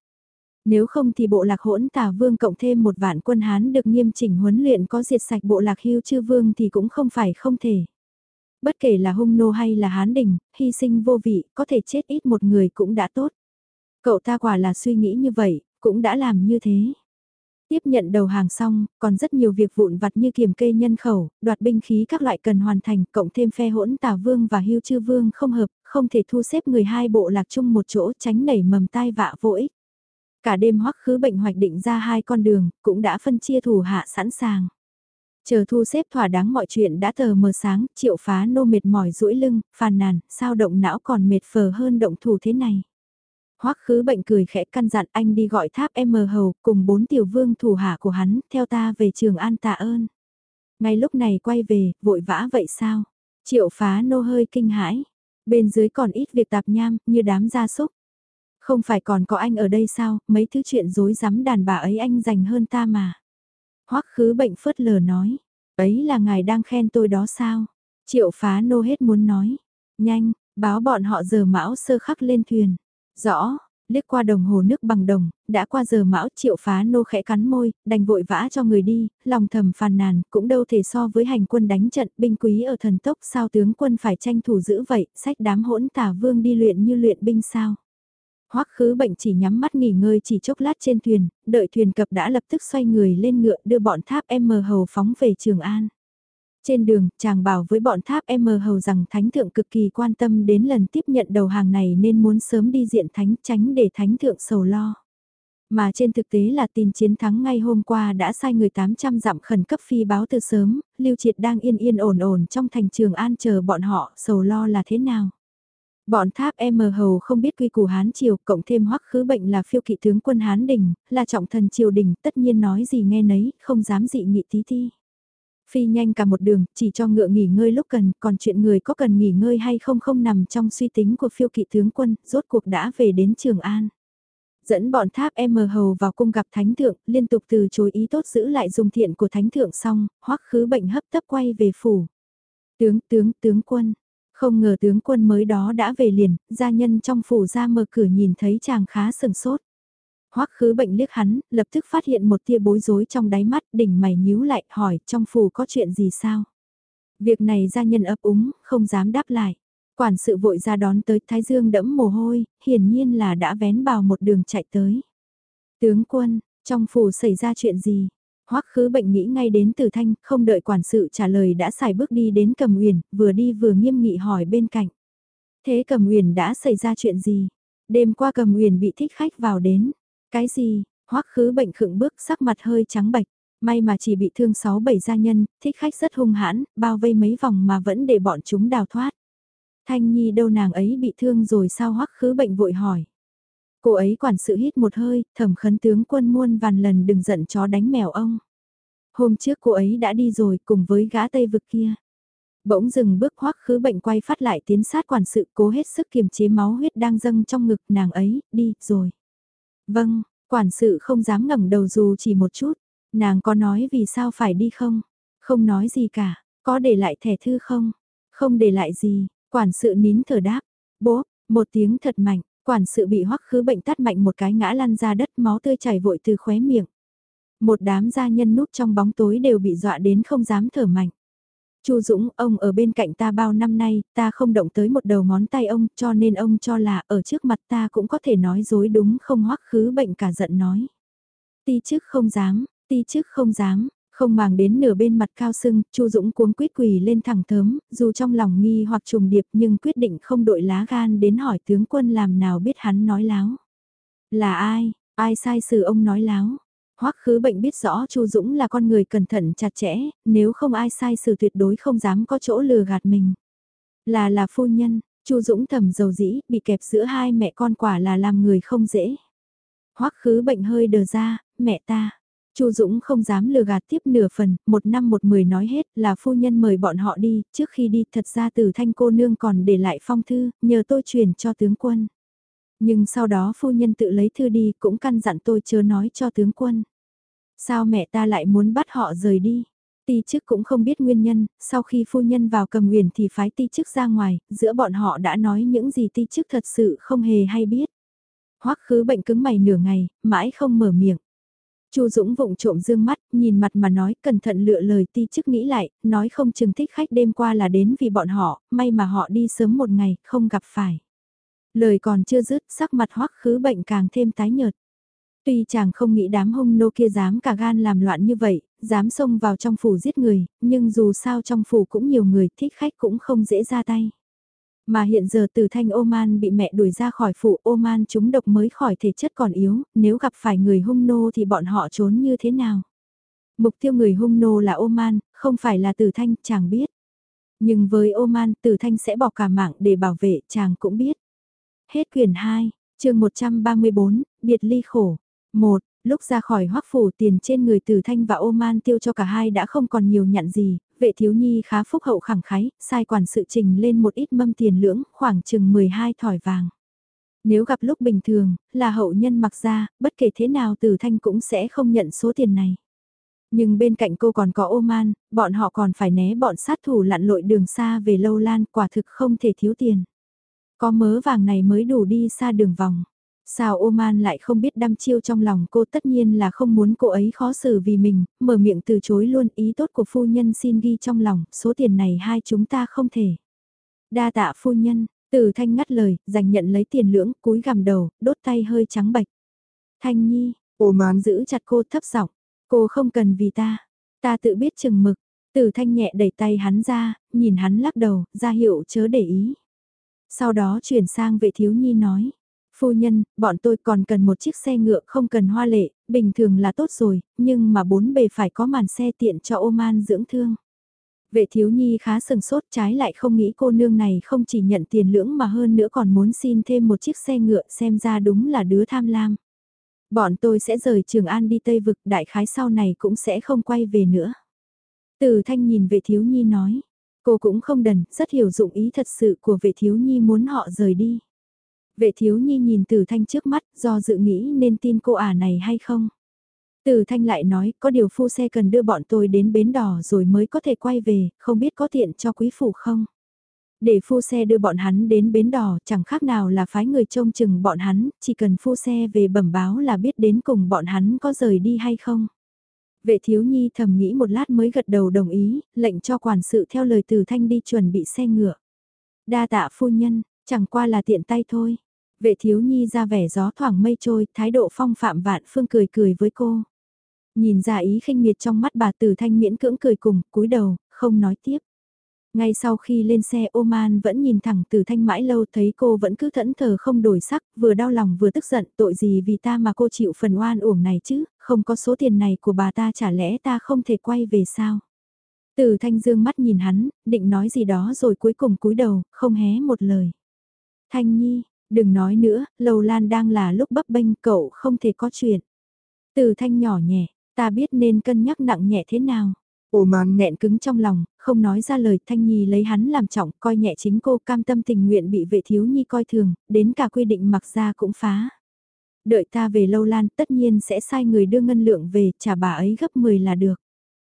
Nếu không thì bộ lạc hỗn tà vương cộng thêm một vạn quân Hán được nghiêm chỉnh huấn luyện có diệt sạch bộ lạc hưu chư vương thì cũng không phải không thể. Bất kể là hung nô hay là Hán đình, hy sinh vô vị, có thể chết ít một người cũng đã tốt. Cậu ta quả là suy nghĩ như vậy, cũng đã làm như thế. Tiếp nhận đầu hàng xong, còn rất nhiều việc vụn vặt như kiểm kê nhân khẩu, đoạt binh khí các loại cần hoàn thành, cộng thêm phe hỗn tà vương và hưu chư vương không hợp, không thể thu xếp người hai bộ lạc chung một chỗ tránh nảy mầm tai vạ vô ích. Cả đêm hoắc khứ bệnh hoạch định ra hai con đường, cũng đã phân chia thủ hạ sẵn sàng. Chờ thu xếp thỏa đáng mọi chuyện đã tờ mờ sáng, triệu phá nô mệt mỏi duỗi lưng, phàn nàn, sao động não còn mệt phờ hơn động thủ thế này. Hoắc khứ bệnh cười khẽ căn dặn anh đi gọi tháp M hầu cùng bốn tiểu vương thủ hạ của hắn theo ta về trường an tạ ơn. Ngay lúc này quay về, vội vã vậy sao? Triệu phá nô hơi kinh hãi. Bên dưới còn ít việc tạp nham như đám gia súc. Không phải còn có anh ở đây sao, mấy thứ chuyện dối rắm đàn bà ấy anh dành hơn ta mà. Hoắc khứ bệnh phớt lờ nói. Ấy là ngài đang khen tôi đó sao? Triệu phá nô hết muốn nói. Nhanh, báo bọn họ giờ mão sơ khắc lên thuyền. Rõ, liếc qua đồng hồ nước bằng đồng, đã qua giờ mão triệu phá nô khẽ cắn môi, đành vội vã cho người đi, lòng thầm phàn nàn, cũng đâu thể so với hành quân đánh trận binh quý ở thần tốc sao tướng quân phải tranh thủ giữ vậy, sách đám hỗn tả vương đi luyện như luyện binh sao. Hoắc khứ bệnh chỉ nhắm mắt nghỉ ngơi chỉ chốc lát trên thuyền, đợi thuyền cập đã lập tức xoay người lên ngựa đưa bọn tháp M hầu phóng về Trường An. Trên đường, chàng bảo với bọn tháp M hầu rằng thánh thượng cực kỳ quan tâm đến lần tiếp nhận đầu hàng này nên muốn sớm đi diện thánh tránh để thánh thượng sầu lo. Mà trên thực tế là tin chiến thắng ngay hôm qua đã sai người 800 dặm khẩn cấp phi báo từ sớm, Lưu Triệt đang yên yên ổn ổn trong thành trường an chờ bọn họ, sầu lo là thế nào. Bọn tháp M hầu không biết quy củ Hán Triều, cộng thêm hoắc khứ bệnh là phiêu kỵ tướng quân Hán Đình, là trọng thần triều đình, tất nhiên nói gì nghe nấy, không dám dị nghị tí ti. Phi nhanh cả một đường, chỉ cho ngựa nghỉ ngơi lúc cần, còn chuyện người có cần nghỉ ngơi hay không không nằm trong suy tính của phiêu kỵ tướng quân, rốt cuộc đã về đến Trường An. Dẫn bọn tháp M hầu vào cung gặp thánh thượng, liên tục từ chối ý tốt giữ lại dùng thiện của thánh thượng xong, hoắc khứ bệnh hấp tấp quay về phủ. Tướng, tướng, tướng quân. Không ngờ tướng quân mới đó đã về liền, gia nhân trong phủ ra mở cửa nhìn thấy chàng khá sừng sốt. Hoắc khứ bệnh liếc hắn, lập tức phát hiện một tia bối rối trong đáy mắt, đỉnh mày nhíu lại, hỏi, trong phủ có chuyện gì sao? Việc này gia nhân ấp úng, không dám đáp lại. Quản sự vội ra đón tới Thái Dương đẫm mồ hôi, hiển nhiên là đã vén vào một đường chạy tới. Tướng quân, trong phủ xảy ra chuyện gì? Hoắc khứ bệnh nghĩ ngay đến từ thanh, không đợi quản sự trả lời đã xài bước đi đến cầm uyển, vừa đi vừa nghiêm nghị hỏi bên cạnh. Thế cầm uyển đã xảy ra chuyện gì? Đêm qua cầm uyển bị thích khách vào đến. Cái gì, hoắc khứ bệnh khựng bước sắc mặt hơi trắng bạch. may mà chỉ bị thương 6-7 gia nhân, thích khách rất hung hãn, bao vây mấy vòng mà vẫn để bọn chúng đào thoát. Thanh Nhi đâu nàng ấy bị thương rồi sao hoắc khứ bệnh vội hỏi. Cô ấy quản sự hít một hơi, thẩm khấn tướng quân muôn vàn lần đừng giận chó đánh mèo ông. Hôm trước cô ấy đã đi rồi cùng với gã tây vực kia. Bỗng dừng bước hoắc khứ bệnh quay phát lại tiến sát quản sự cố hết sức kiềm chế máu huyết đang dâng trong ngực nàng ấy, đi, rồi. Vâng, quản sự không dám ngẩng đầu dù chỉ một chút. Nàng có nói vì sao phải đi không? Không nói gì cả, có để lại thẻ thư không? Không để lại gì, quản sự nín thở đáp. Bố, một tiếng thật mạnh, quản sự bị hoắc khứ bệnh tắt mạnh một cái ngã lăn ra đất máu tươi chảy vội từ khóe miệng. Một đám gia nhân núp trong bóng tối đều bị dọa đến không dám thở mạnh. Chu Dũng, ông ở bên cạnh ta bao năm nay, ta không động tới một đầu ngón tay ông, cho nên ông cho là ở trước mặt ta cũng có thể nói dối đúng không hoắc khứ bệnh cả giận nói. Ti chức không dám, ti chức không dám, không màng đến nửa bên mặt cao sưng, Chu Dũng cuống quýt quỳ lên thẳng thớm, dù trong lòng nghi hoặc trùng điệp nhưng quyết định không đội lá gan đến hỏi tướng quân làm nào biết hắn nói láo. Là ai, ai sai sự ông nói láo? Hoắc khứ bệnh biết rõ Chu Dũng là con người cẩn thận chặt chẽ, nếu không ai sai sự tuyệt đối không dám có chỗ lừa gạt mình. Là là phu nhân, Chu Dũng thầm dầu dĩ, bị kẹp giữa hai mẹ con quả là làm người không dễ. Hoắc khứ bệnh hơi đờ ra, mẹ ta. Chu Dũng không dám lừa gạt tiếp nửa phần, một năm một mười nói hết là phu nhân mời bọn họ đi, trước khi đi thật ra từ thanh cô nương còn để lại phong thư, nhờ tôi truyền cho tướng quân. Nhưng sau đó phu nhân tự lấy thư đi cũng căn dặn tôi chớ nói cho tướng quân. Sao mẹ ta lại muốn bắt họ rời đi? Ti chức cũng không biết nguyên nhân, sau khi phu nhân vào cầm quyền thì phái ti chức ra ngoài, giữa bọn họ đã nói những gì ti chức thật sự không hề hay biết. Hoắc khứ bệnh cứng mày nửa ngày, mãi không mở miệng. Chu Dũng vụng trộm dương mắt, nhìn mặt mà nói cẩn thận lựa lời ti chức nghĩ lại, nói không chừng thích khách đêm qua là đến vì bọn họ, may mà họ đi sớm một ngày, không gặp phải. Lời còn chưa dứt, sắc mặt hoắc khứ bệnh càng thêm tái nhợt. Tuy chàng không nghĩ đám hung nô kia dám cả gan làm loạn như vậy, dám xông vào trong phủ giết người, nhưng dù sao trong phủ cũng nhiều người thích khách cũng không dễ ra tay. Mà hiện giờ từ thanh Oman bị mẹ đuổi ra khỏi phủ Oman chúng độc mới khỏi thể chất còn yếu, nếu gặp phải người hung nô thì bọn họ trốn như thế nào? Mục tiêu người hung nô là Oman, không phải là từ thanh, chàng biết. Nhưng với Oman, từ thanh sẽ bỏ cả mạng để bảo vệ, chàng cũng biết. Hết quyển 2, chương 134, biệt ly khổ. 1. Lúc ra khỏi hoắc phủ tiền trên người Từ Thanh và ô man tiêu cho cả hai đã không còn nhiều nhận gì, vệ thiếu nhi khá phúc hậu khẳng khái, sai quản sự trình lên một ít mâm tiền lưỡng, khoảng chừng 12 thỏi vàng. Nếu gặp lúc bình thường, là hậu nhân mặc ra, bất kể thế nào Từ Thanh cũng sẽ không nhận số tiền này. Nhưng bên cạnh cô còn có ô man bọn họ còn phải né bọn sát thủ lặn lội đường xa về lâu lan, quả thực không thể thiếu tiền. Có mớ vàng này mới đủ đi xa đường vòng. Sao Oman lại không biết đăm chiêu trong lòng cô tất nhiên là không muốn cô ấy khó xử vì mình, mở miệng từ chối luôn ý tốt của phu nhân xin ghi trong lòng, số tiền này hai chúng ta không thể. Đa tạ phu nhân, từ thanh ngắt lời, giành nhận lấy tiền lưỡng, cúi gằm đầu, đốt tay hơi trắng bạch. Thanh nhi, Oman giữ chặt cô thấp giọng, cô không cần vì ta, ta tự biết chừng mực. Từ thanh nhẹ đẩy tay hắn ra, nhìn hắn lắc đầu, ra hiệu chớ để ý. Sau đó chuyển sang vệ thiếu nhi nói, Phu nhân, bọn tôi còn cần một chiếc xe ngựa không cần hoa lệ, bình thường là tốt rồi, nhưng mà bốn bề phải có màn xe tiện cho Oman dưỡng thương. Vệ thiếu nhi khá sừng sốt trái lại không nghĩ cô nương này không chỉ nhận tiền lưỡng mà hơn nữa còn muốn xin thêm một chiếc xe ngựa xem ra đúng là đứa tham lam. Bọn tôi sẽ rời Trường An đi Tây Vực đại khái sau này cũng sẽ không quay về nữa. Từ thanh nhìn vệ thiếu nhi nói, cô cũng không đần, rất hiểu dụng ý thật sự của vệ thiếu nhi muốn họ rời đi. Vệ thiếu nhi nhìn Tử Thanh trước mắt, do dự nghĩ nên tin cô ả này hay không. Tử Thanh lại nói, có điều phu xe cần đưa bọn tôi đến bến đỏ rồi mới có thể quay về, không biết có tiện cho quý phủ không. Để phu xe đưa bọn hắn đến bến đỏ chẳng khác nào là phái người trông chừng bọn hắn, chỉ cần phu xe về bẩm báo là biết đến cùng bọn hắn có rời đi hay không. Vệ thiếu nhi thầm nghĩ một lát mới gật đầu đồng ý, lệnh cho quản sự theo lời từ thanh đi chuẩn bị xe ngựa. Đa tạ phu nhân, chẳng qua là tiện tay thôi. Vệ thiếu nhi ra vẻ gió thoảng mây trôi, thái độ phong phạm vạn phương cười cười với cô. Nhìn ra ý khinh miệt trong mắt bà từ thanh miễn cưỡng cười cùng, cúi đầu, không nói tiếp. Ngay sau khi lên xe Oman vẫn nhìn thẳng từ thanh mãi lâu thấy cô vẫn cứ thẫn thờ không đổi sắc, vừa đau lòng vừa tức giận tội gì vì ta mà cô chịu phần oan uổng này chứ, không có số tiền này của bà ta chả lẽ ta không thể quay về sao. Từ thanh dương mắt nhìn hắn, định nói gì đó rồi cuối cùng cúi đầu, không hé một lời. Thanh nhi, Đừng nói nữa, Lầu Lan đang là lúc bấp bênh cậu không thể có chuyện. Từ thanh nhỏ nhẹ, ta biết nên cân nhắc nặng nhẹ thế nào. Ồ màng nghẹn cứng trong lòng, không nói ra lời Thanh Nhi lấy hắn làm trọng, coi nhẹ chính cô cam tâm tình nguyện bị vệ thiếu nhi coi thường, đến cả quy định mặc ra cũng phá. Đợi ta về lâu lan tất nhiên sẽ sai người đưa ngân lượng về, trả bà ấy gấp 10 là được.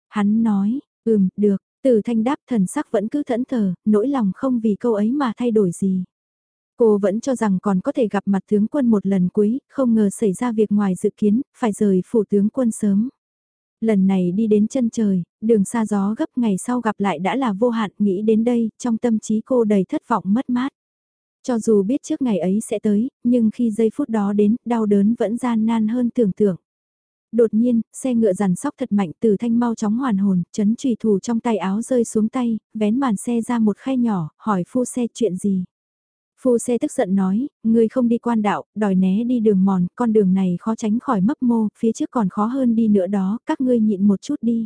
Hắn nói, ừm, được, từ thanh đáp thần sắc vẫn cứ thẫn thờ, nỗi lòng không vì câu ấy mà thay đổi gì. Cô vẫn cho rằng còn có thể gặp mặt tướng quân một lần cuối, không ngờ xảy ra việc ngoài dự kiến, phải rời phủ tướng quân sớm. Lần này đi đến chân trời, đường xa gió gấp ngày sau gặp lại đã là vô hạn nghĩ đến đây, trong tâm trí cô đầy thất vọng mất mát. Cho dù biết trước ngày ấy sẽ tới, nhưng khi giây phút đó đến, đau đớn vẫn gian nan hơn tưởng tượng. Đột nhiên, xe ngựa rằn sóc thật mạnh từ thanh mau chóng hoàn hồn, chấn trùy thủ trong tay áo rơi xuống tay, vén màn xe ra một khe nhỏ, hỏi phu xe chuyện gì. Phu xe tức giận nói, Ngươi không đi quan đạo, đòi né đi đường mòn, con đường này khó tránh khỏi mấp mô, phía trước còn khó hơn đi nữa đó, các ngươi nhịn một chút đi.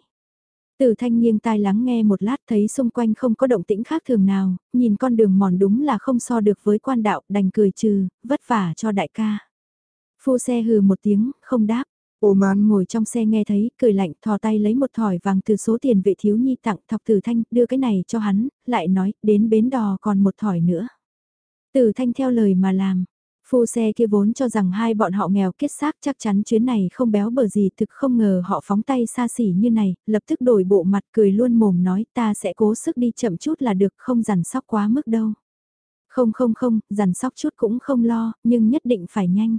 Từ thanh nghiêng tai lắng nghe một lát thấy xung quanh không có động tĩnh khác thường nào, nhìn con đường mòn đúng là không so được với quan đạo, đành cười trừ, vất vả cho đại ca. Phu xe hừ một tiếng, không đáp. Ô man ngồi trong xe nghe thấy, cười lạnh, thò tay lấy một thỏi vàng từ số tiền vệ thiếu nhi tặng thọc tử thanh, đưa cái này cho hắn, lại nói, đến bến đò còn một thỏi nữa. Tử thanh theo lời mà làm, Phu xe kia vốn cho rằng hai bọn họ nghèo kết xác chắc chắn chuyến này không béo bở gì thực không ngờ họ phóng tay xa xỉ như này, lập tức đổi bộ mặt cười luôn mồm nói ta sẽ cố sức đi chậm chút là được không dằn sóc quá mức đâu. Không không không, dằn sóc chút cũng không lo, nhưng nhất định phải nhanh.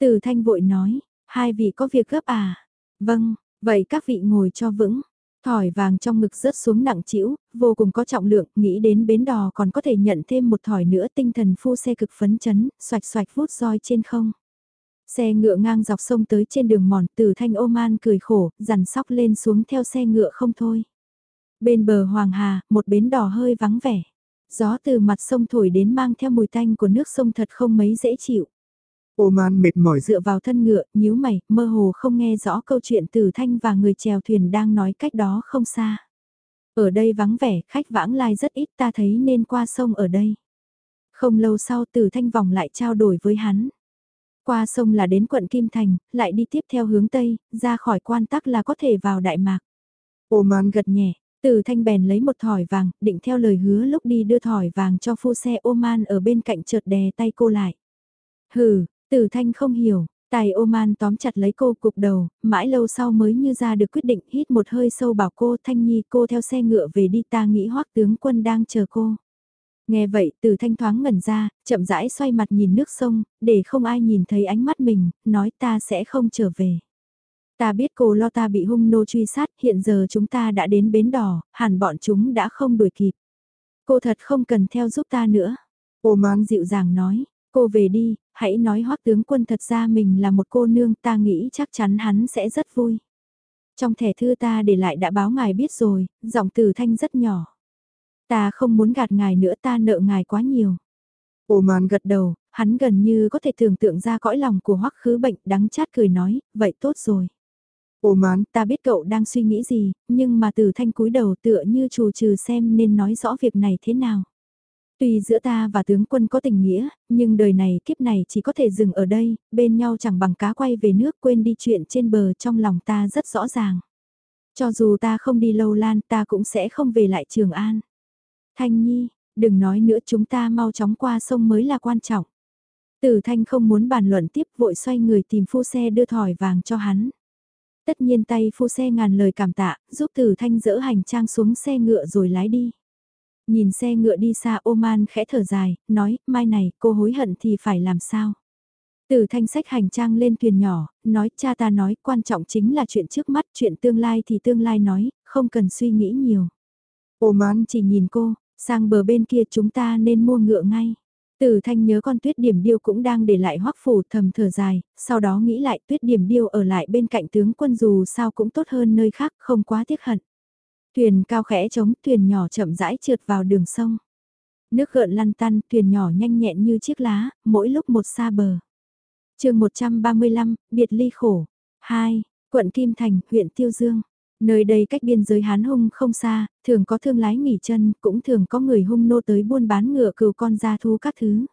Từ thanh vội nói, hai vị có việc gấp à? Vâng, vậy các vị ngồi cho vững. Thỏi vàng trong ngực rớt xuống nặng trĩu, vô cùng có trọng lượng, nghĩ đến bến đò còn có thể nhận thêm một thỏi nữa tinh thần phu xe cực phấn chấn, xoạch xoạch vút roi trên không. Xe ngựa ngang dọc sông tới trên đường mòn từ thanh ô man cười khổ, dằn sóc lên xuống theo xe ngựa không thôi. Bên bờ Hoàng Hà, một bến đò hơi vắng vẻ. Gió từ mặt sông thổi đến mang theo mùi tanh của nước sông thật không mấy dễ chịu. Oman mệt mỏi dựa vào thân ngựa, nhíu mày, mơ hồ không nghe rõ câu chuyện từ Thanh và người chèo thuyền đang nói cách đó không xa. Ở đây vắng vẻ, khách vãng lai rất ít ta thấy nên qua sông ở đây. Không lâu sau từ Thanh vòng lại trao đổi với hắn. Qua sông là đến quận Kim Thành, lại đi tiếp theo hướng Tây, ra khỏi quan tắc là có thể vào Đại Mạc. Oman gật nhẹ, từ Thanh bèn lấy một thỏi vàng, định theo lời hứa lúc đi đưa thỏi vàng cho phu xe Oman ở bên cạnh chợt đè tay cô lại. Hừ, Tử Thanh không hiểu, tài Oman tóm chặt lấy cô cục đầu, mãi lâu sau mới như ra được quyết định hít một hơi sâu bảo cô Thanh Nhi cô theo xe ngựa về đi ta nghĩ hoắc tướng quân đang chờ cô. Nghe vậy Tử Thanh thoáng ngẩn ra, chậm rãi xoay mặt nhìn nước sông, để không ai nhìn thấy ánh mắt mình, nói ta sẽ không trở về. Ta biết cô lo ta bị hung nô truy sát, hiện giờ chúng ta đã đến bến đỏ, hẳn bọn chúng đã không đuổi kịp. Cô thật không cần theo giúp ta nữa. Oman dịu dàng nói, cô về đi, hãy nói hoắc tướng quân thật ra mình là một cô nương ta nghĩ chắc chắn hắn sẽ rất vui. Trong thẻ thư ta để lại đã báo ngài biết rồi, giọng từ thanh rất nhỏ. Ta không muốn gạt ngài nữa ta nợ ngài quá nhiều. Oman gật đầu, hắn gần như có thể tưởng tượng ra cõi lòng của hoắc khứ bệnh đắng chát cười nói, vậy tốt rồi. Oman, ta biết cậu đang suy nghĩ gì, nhưng mà từ thanh cúi đầu tựa như trù trừ xem nên nói rõ việc này thế nào. Tuy giữa ta và tướng quân có tình nghĩa, nhưng đời này kiếp này chỉ có thể dừng ở đây, bên nhau chẳng bằng cá quay về nước quên đi chuyện trên bờ trong lòng ta rất rõ ràng. Cho dù ta không đi lâu lan ta cũng sẽ không về lại Trường An. Thanh Nhi, đừng nói nữa chúng ta mau chóng qua sông mới là quan trọng. Tử Thanh không muốn bàn luận tiếp vội xoay người tìm phu xe đưa thỏi vàng cho hắn. Tất nhiên tay phu xe ngàn lời cảm tạ, giúp Tử Thanh dỡ hành trang xuống xe ngựa rồi lái đi. Nhìn xe ngựa đi xa Oman khẽ thở dài, nói, mai này cô hối hận thì phải làm sao? Từ thanh sách hành trang lên thuyền nhỏ, nói cha ta nói quan trọng chính là chuyện trước mắt, chuyện tương lai thì tương lai nói, không cần suy nghĩ nhiều. Oman chỉ nhìn cô, sang bờ bên kia chúng ta nên mua ngựa ngay. Từ thanh nhớ con tuyết điểm điêu cũng đang để lại hoắc phủ thầm thở dài, sau đó nghĩ lại tuyết điểm điêu ở lại bên cạnh tướng quân dù sao cũng tốt hơn nơi khác không quá tiếc hận. Thuyền cao khẽ chống, thuyền nhỏ chậm rãi trượt vào đường sông. Nước gợn lăn tăn, thuyền nhỏ nhanh nhẹn như chiếc lá, mỗi lúc một xa bờ. chương 135, biệt ly khổ. 2. Quận Kim Thành, huyện Tiêu Dương. Nơi đây cách biên giới Hán Hung không xa, thường có thương lái nghỉ chân, cũng thường có người hung nô tới buôn bán ngựa cừu con gia thú các thứ.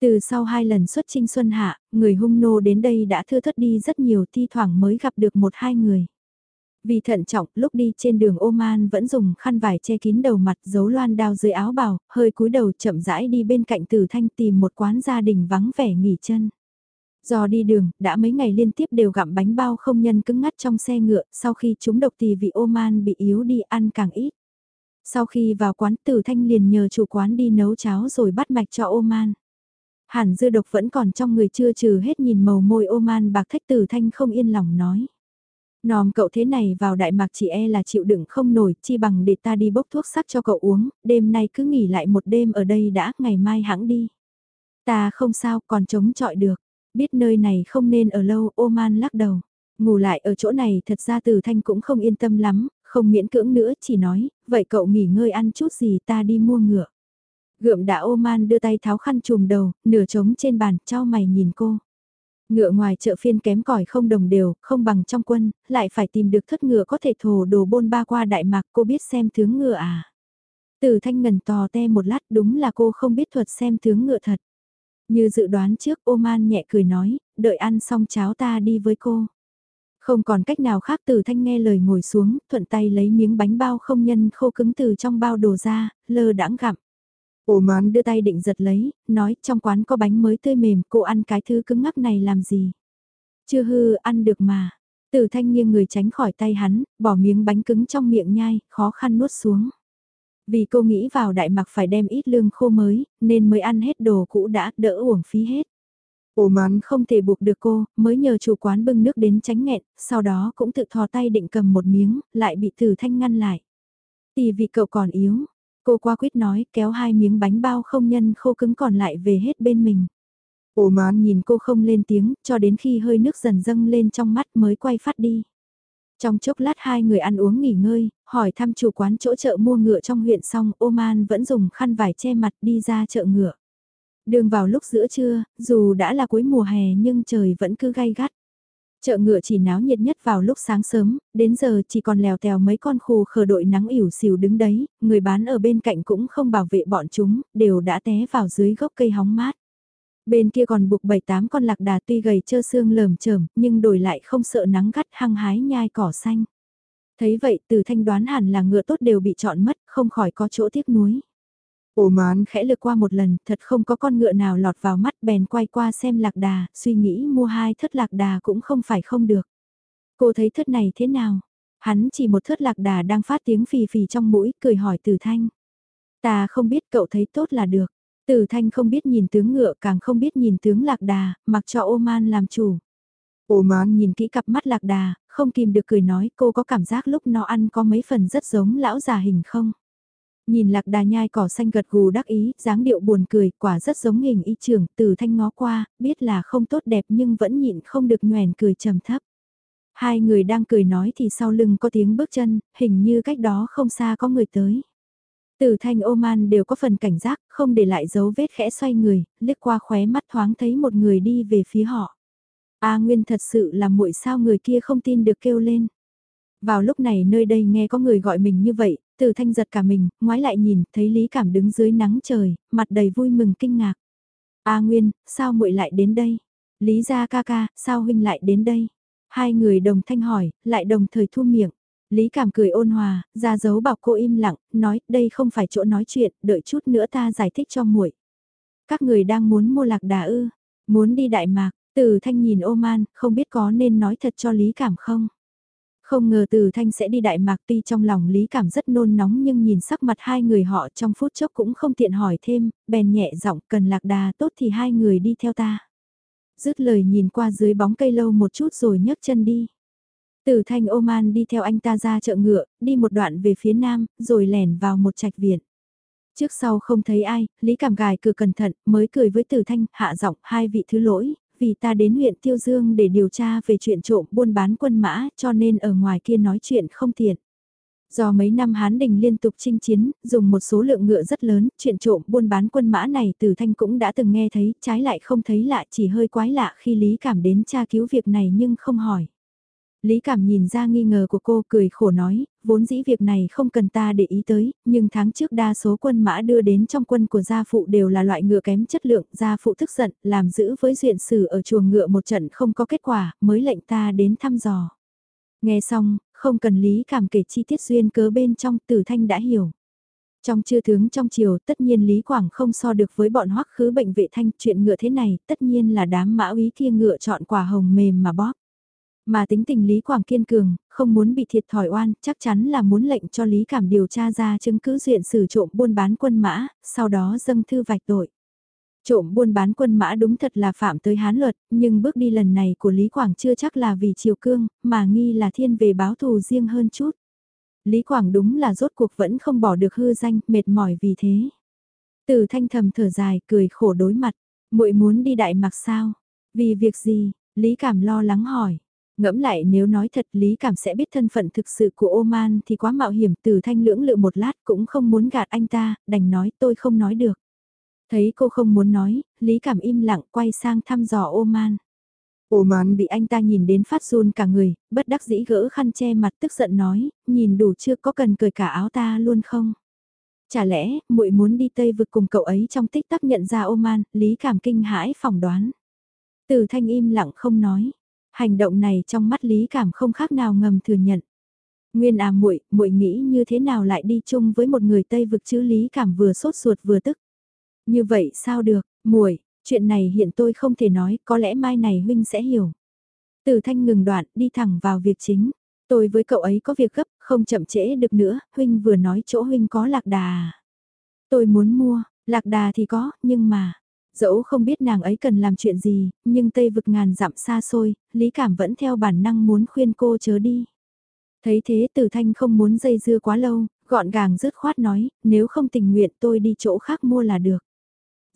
Từ sau hai lần xuất trinh xuân hạ, người hung nô đến đây đã thưa thất đi rất nhiều thi thoảng mới gặp được một hai người. Vì thận trọng, lúc đi trên đường Oman vẫn dùng khăn vải che kín đầu mặt giấu loan đao dưới áo bào, hơi cúi đầu chậm rãi đi bên cạnh Tử Thanh tìm một quán gia đình vắng vẻ nghỉ chân. Do đi đường, đã mấy ngày liên tiếp đều gặm bánh bao không nhân cứng ngắt trong xe ngựa, sau khi chúng độc thì vị Oman bị yếu đi ăn càng ít. Sau khi vào quán Tử Thanh liền nhờ chủ quán đi nấu cháo rồi bắt mạch cho Oman. Hẳn dư độc vẫn còn trong người chưa trừ hết nhìn màu môi Oman bạc thách Tử Thanh không yên lòng nói. Nòm cậu thế này vào Đại Mạc chỉ e là chịu đựng không nổi, chi bằng để ta đi bốc thuốc sắc cho cậu uống, đêm nay cứ nghỉ lại một đêm ở đây đã, ngày mai hãng đi. Ta không sao, còn chống chọi được. Biết nơi này không nên ở lâu, ô man lắc đầu. Ngủ lại ở chỗ này thật ra từ thanh cũng không yên tâm lắm, không miễn cưỡng nữa, chỉ nói, vậy cậu nghỉ ngơi ăn chút gì ta đi mua ngựa. Gượm đã ô man đưa tay tháo khăn chùm đầu, nửa trống trên bàn, cho mày nhìn cô. Ngựa ngoài chợ phiên kém cỏi không đồng đều, không bằng trong quân, lại phải tìm được thất ngựa có thể thổ đồ bôn ba qua Đại Mạc cô biết xem tướng ngựa à. Từ thanh ngần tò te một lát đúng là cô không biết thuật xem tướng ngựa thật. Như dự đoán trước Oman nhẹ cười nói, đợi ăn xong cháo ta đi với cô. Không còn cách nào khác từ thanh nghe lời ngồi xuống, thuận tay lấy miếng bánh bao không nhân khô cứng từ trong bao đồ ra, lơ đãng gặm. Oman đưa tay định giật lấy, nói trong quán có bánh mới tươi mềm, cô ăn cái thứ cứng ngắc này làm gì? Chưa hư, ăn được mà. Từ thanh nghiêng người tránh khỏi tay hắn, bỏ miếng bánh cứng trong miệng nhai, khó khăn nuốt xuống. Vì cô nghĩ vào đại mạc phải đem ít lương khô mới, nên mới ăn hết đồ cũ đã đỡ uổng phí hết. Ồ mán không thể buộc được cô, mới nhờ chủ quán bưng nước đến tránh nghẹn, sau đó cũng tự thò tay định cầm một miếng, lại bị tử thanh ngăn lại. Tì vì cậu còn yếu, cô qua quyết nói kéo hai miếng bánh bao không nhân khô cứng còn lại về hết bên mình. Ồ mán nhìn cô không lên tiếng, cho đến khi hơi nước dần dâng lên trong mắt mới quay phát đi. Trong chốc lát hai người ăn uống nghỉ ngơi, hỏi thăm chủ quán chỗ chợ mua ngựa trong huyện xong Oman vẫn dùng khăn vải che mặt đi ra chợ ngựa. Đường vào lúc giữa trưa, dù đã là cuối mùa hè nhưng trời vẫn cứ gay gắt. Chợ ngựa chỉ náo nhiệt nhất vào lúc sáng sớm, đến giờ chỉ còn lèo tèo mấy con khù khờ đội nắng ỉu xìu đứng đấy, người bán ở bên cạnh cũng không bảo vệ bọn chúng, đều đã té vào dưới gốc cây hóng mát. Bên kia còn buộc bảy tám con lạc đà tuy gầy trơ xương lởm chởm nhưng đổi lại không sợ nắng gắt hăng hái nhai cỏ xanh. Thấy vậy từ thanh đoán hẳn là ngựa tốt đều bị chọn mất, không khỏi có chỗ tiếc nuối. Ổ mán khẽ lược qua một lần, thật không có con ngựa nào lọt vào mắt bèn quay qua xem lạc đà, suy nghĩ mua hai thất lạc đà cũng không phải không được. Cô thấy thất này thế nào? Hắn chỉ một thất lạc đà đang phát tiếng phì phì trong mũi, cười hỏi Tử thanh. Ta không biết cậu thấy tốt là được. Tử thanh không biết nhìn tướng ngựa càng không biết nhìn tướng lạc đà, mặc cho ô man làm chủ. Ô man nhìn kỹ cặp mắt lạc đà, không kìm được cười nói cô có cảm giác lúc nó ăn có mấy phần rất giống lão già hình không? Nhìn lạc đà nhai cỏ xanh gật gù đắc ý, dáng điệu buồn cười, quả rất giống hình y trưởng, từ thanh ngó qua, biết là không tốt đẹp nhưng vẫn nhịn không được nhoèn cười trầm thấp. Hai người đang cười nói thì sau lưng có tiếng bước chân, hình như cách đó không xa có người tới. Từ thanh ô man đều có phần cảnh giác, không để lại dấu vết khẽ xoay người, liếc qua khóe mắt thoáng thấy một người đi về phía họ. A Nguyên thật sự là muội sao người kia không tin được kêu lên. Vào lúc này nơi đây nghe có người gọi mình như vậy, từ thanh giật cả mình, ngoái lại nhìn, thấy Lý Cảm đứng dưới nắng trời, mặt đầy vui mừng kinh ngạc. A Nguyên, sao muội lại đến đây? Lý gia ca ca, sao huynh lại đến đây? Hai người đồng thanh hỏi, lại đồng thời thu miệng. Lý Cảm cười ôn hòa, ra dấu bảo cô im lặng, nói, đây không phải chỗ nói chuyện, đợi chút nữa ta giải thích cho muội. Các người đang muốn mua lạc đà ư, muốn đi Đại Mạc, từ thanh nhìn ô man, không biết có nên nói thật cho Lý Cảm không? Không ngờ từ thanh sẽ đi Đại Mạc tuy trong lòng Lý Cảm rất nôn nóng nhưng nhìn sắc mặt hai người họ trong phút chốc cũng không tiện hỏi thêm, bèn nhẹ giọng cần lạc đà tốt thì hai người đi theo ta. Dứt lời nhìn qua dưới bóng cây lâu một chút rồi nhấc chân đi. Từ thanh ôm an đi theo anh ta ra chợ ngựa, đi một đoạn về phía nam, rồi lẻn vào một trạch viện. Trước sau không thấy ai, Lý Cảm Gài cửa cẩn thận, mới cười với Từ Thanh, hạ giọng hai vị thứ lỗi, vì ta đến huyện Tiêu Dương để điều tra về chuyện trộm buôn bán quân mã cho nên ở ngoài kia nói chuyện không tiện. Do mấy năm Hán Đình liên tục chinh chiến, dùng một số lượng ngựa rất lớn, chuyện trộm buôn bán quân mã này từ thanh cũng đã từng nghe thấy, trái lại không thấy lạ chỉ hơi quái lạ khi Lý Cảm đến tra cứu việc này nhưng không hỏi. Lý Cảm nhìn ra nghi ngờ của cô cười khổ nói, vốn dĩ việc này không cần ta để ý tới, nhưng tháng trước đa số quân mã đưa đến trong quân của gia phụ đều là loại ngựa kém chất lượng, gia phụ tức giận, làm giữ với duyện sử ở chuồng ngựa một trận không có kết quả, mới lệnh ta đến thăm dò. Nghe xong, không cần Lý Cảm kể chi tiết duyên cớ bên trong tử thanh đã hiểu. Trong chư tướng trong chiều tất nhiên Lý Quảng không so được với bọn hoắc khứ bệnh vệ thanh chuyện ngựa thế này tất nhiên là đám mã úy kia ngựa chọn quả hồng mềm mà bóp. Mà tính tình Lý Quảng kiên cường, không muốn bị thiệt thòi oan, chắc chắn là muốn lệnh cho Lý Cảm điều tra ra chứng cứ duyện sử trộm buôn bán quân mã, sau đó dâng thư vạch tội. Trộm buôn bán quân mã đúng thật là phạm tới hán luật, nhưng bước đi lần này của Lý Quảng chưa chắc là vì triều cương, mà nghi là thiên về báo thù riêng hơn chút. Lý Quảng đúng là rốt cuộc vẫn không bỏ được hư danh, mệt mỏi vì thế. Từ thanh thầm thở dài, cười khổ đối mặt, muội muốn đi đại mặc sao? Vì việc gì? Lý Cảm lo lắng hỏi. Ngẫm lại nếu nói thật Lý Cảm sẽ biết thân phận thực sự của Oman thì quá mạo hiểm từ thanh lưỡng lự một lát cũng không muốn gạt anh ta, đành nói tôi không nói được. Thấy cô không muốn nói, Lý Cảm im lặng quay sang thăm dò Oman. oman bị anh ta nhìn đến phát run cả người, bất đắc dĩ gỡ khăn che mặt tức giận nói, nhìn đủ chưa có cần cười cả áo ta luôn không? Chả lẽ, muội muốn đi Tây vực cùng cậu ấy trong tích tắc nhận ra Oman, Lý Cảm kinh hãi phỏng đoán. Từ thanh im lặng không nói. Hành động này trong mắt Lý Cảm không khác nào ngầm thừa nhận. Nguyên à muội, muội nghĩ như thế nào lại đi chung với một người Tây vực chứ Lý Cảm vừa sốt ruột vừa tức. Như vậy sao được, muội, chuyện này hiện tôi không thể nói, có lẽ mai này huynh sẽ hiểu. Từ thanh ngừng đoạn, đi thẳng vào việc chính. Tôi với cậu ấy có việc gấp, không chậm trễ được nữa, huynh vừa nói chỗ huynh có lạc đà. À? Tôi muốn mua, lạc đà thì có, nhưng mà, dẫu không biết nàng ấy cần làm chuyện gì, nhưng tây vực ngàn dặm xa xôi, Lý Cảm vẫn theo bản năng muốn khuyên cô chớ đi. Thấy thế Từ Thanh không muốn dây dưa quá lâu, gọn gàng dứt khoát nói, nếu không tình nguyện tôi đi chỗ khác mua là được.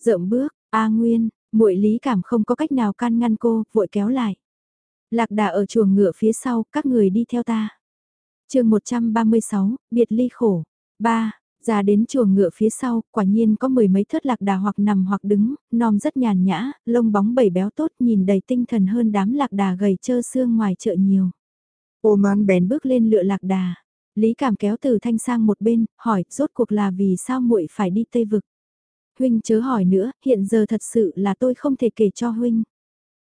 dậm bước, A Nguyên, muội Lý Cảm không có cách nào can ngăn cô, vội kéo lại. Lạc đà ở chuồng ngựa phía sau, các người đi theo ta. chương 136, biệt ly khổ. 3. Ra đến chuồng ngựa phía sau, quả nhiên có mười mấy thớt lạc đà hoặc nằm hoặc đứng, nom rất nhàn nhã, lông bóng bẩy béo tốt nhìn đầy tinh thần hơn đám lạc đà gầy trơ xương ngoài chợ nhiều. Ô man bèn bước lên lựa lạc đà. Lý cảm kéo từ thanh sang một bên, hỏi rốt cuộc là vì sao muội phải đi Tây Vực. Huynh chớ hỏi nữa, hiện giờ thật sự là tôi không thể kể cho Huynh.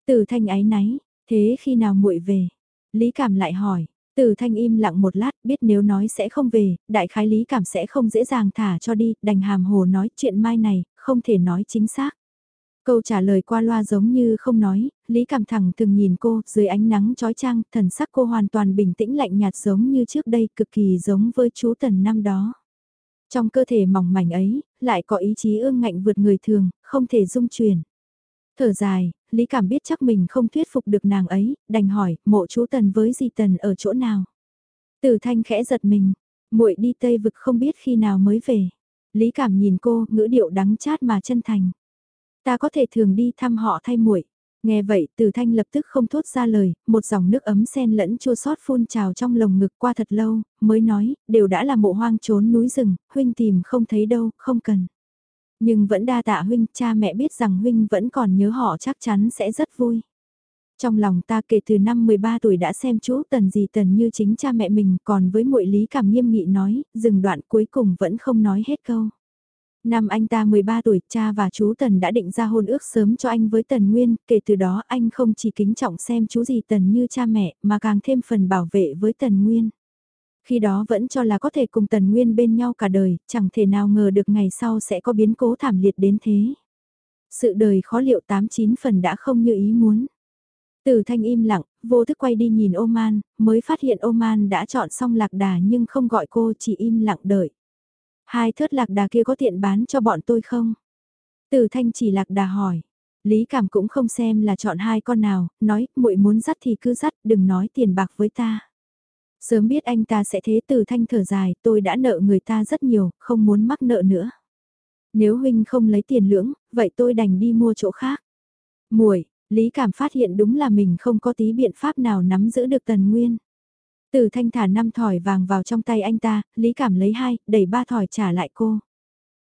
Từ thanh ái náy, Thế khi nào muội về? Lý Cảm lại hỏi. Từ thanh im lặng một lát, biết nếu nói sẽ không về, đại khái Lý Cảm sẽ không dễ dàng thả cho đi, đành hàm hồ nói chuyện mai này, không thể nói chính xác. Câu trả lời qua loa giống như không nói, Lý Cảm thẳng từng nhìn cô, dưới ánh nắng trói trang, thần sắc cô hoàn toàn bình tĩnh lạnh nhạt giống như trước đây, cực kỳ giống với chú Tần năm đó. Trong cơ thể mỏng mảnh ấy, lại có ý chí ương ngạnh vượt người thường, không thể dung chuyển. Thở dài, Lý Cảm biết chắc mình không thuyết phục được nàng ấy, đành hỏi, mộ chú Tần với dì Tần ở chỗ nào? Tử Thanh khẽ giật mình, muội đi Tây Vực không biết khi nào mới về. Lý Cảm nhìn cô, ngữ điệu đắng chát mà chân thành. Ta có thể thường đi thăm họ thay muội. Nghe vậy, Từ Thanh lập tức không thốt ra lời, một dòng nước ấm sen lẫn chua sót phun trào trong lồng ngực qua thật lâu, mới nói, đều đã là mộ hoang trốn núi rừng, huynh tìm không thấy đâu, không cần. Nhưng vẫn đa tạ huynh, cha mẹ biết rằng huynh vẫn còn nhớ họ chắc chắn sẽ rất vui. Trong lòng ta kể từ năm 13 tuổi đã xem chú tần gì tần như chính cha mẹ mình còn với muội lý cảm nghiêm nghị nói, dừng đoạn cuối cùng vẫn không nói hết câu. Năm anh ta 13 tuổi, cha và chú Tần đã định ra hôn ước sớm cho anh với Tần Nguyên, kể từ đó anh không chỉ kính trọng xem chú gì Tần như cha mẹ, mà càng thêm phần bảo vệ với Tần Nguyên. Khi đó vẫn cho là có thể cùng Tần Nguyên bên nhau cả đời, chẳng thể nào ngờ được ngày sau sẽ có biến cố thảm liệt đến thế. Sự đời khó liệu 89 phần đã không như ý muốn. Từ thanh im lặng, vô thức quay đi nhìn Oman, mới phát hiện Oman đã chọn xong lạc đà nhưng không gọi cô chỉ im lặng đợi. Hai thớt lạc đà kia có tiện bán cho bọn tôi không? Từ thanh chỉ lạc đà hỏi. Lý cảm cũng không xem là chọn hai con nào, nói, muội muốn dắt thì cứ dắt, đừng nói tiền bạc với ta. Sớm biết anh ta sẽ thế từ thanh thở dài, tôi đã nợ người ta rất nhiều, không muốn mắc nợ nữa. Nếu huynh không lấy tiền lưỡng, vậy tôi đành đi mua chỗ khác. Muội, Lý Cảm phát hiện đúng là mình không có tí biện pháp nào nắm giữ được Tần Nguyên. Từ thanh thả năm thỏi vàng vào trong tay anh ta, Lý Cảm lấy hai, đẩy ba thỏi trả lại cô.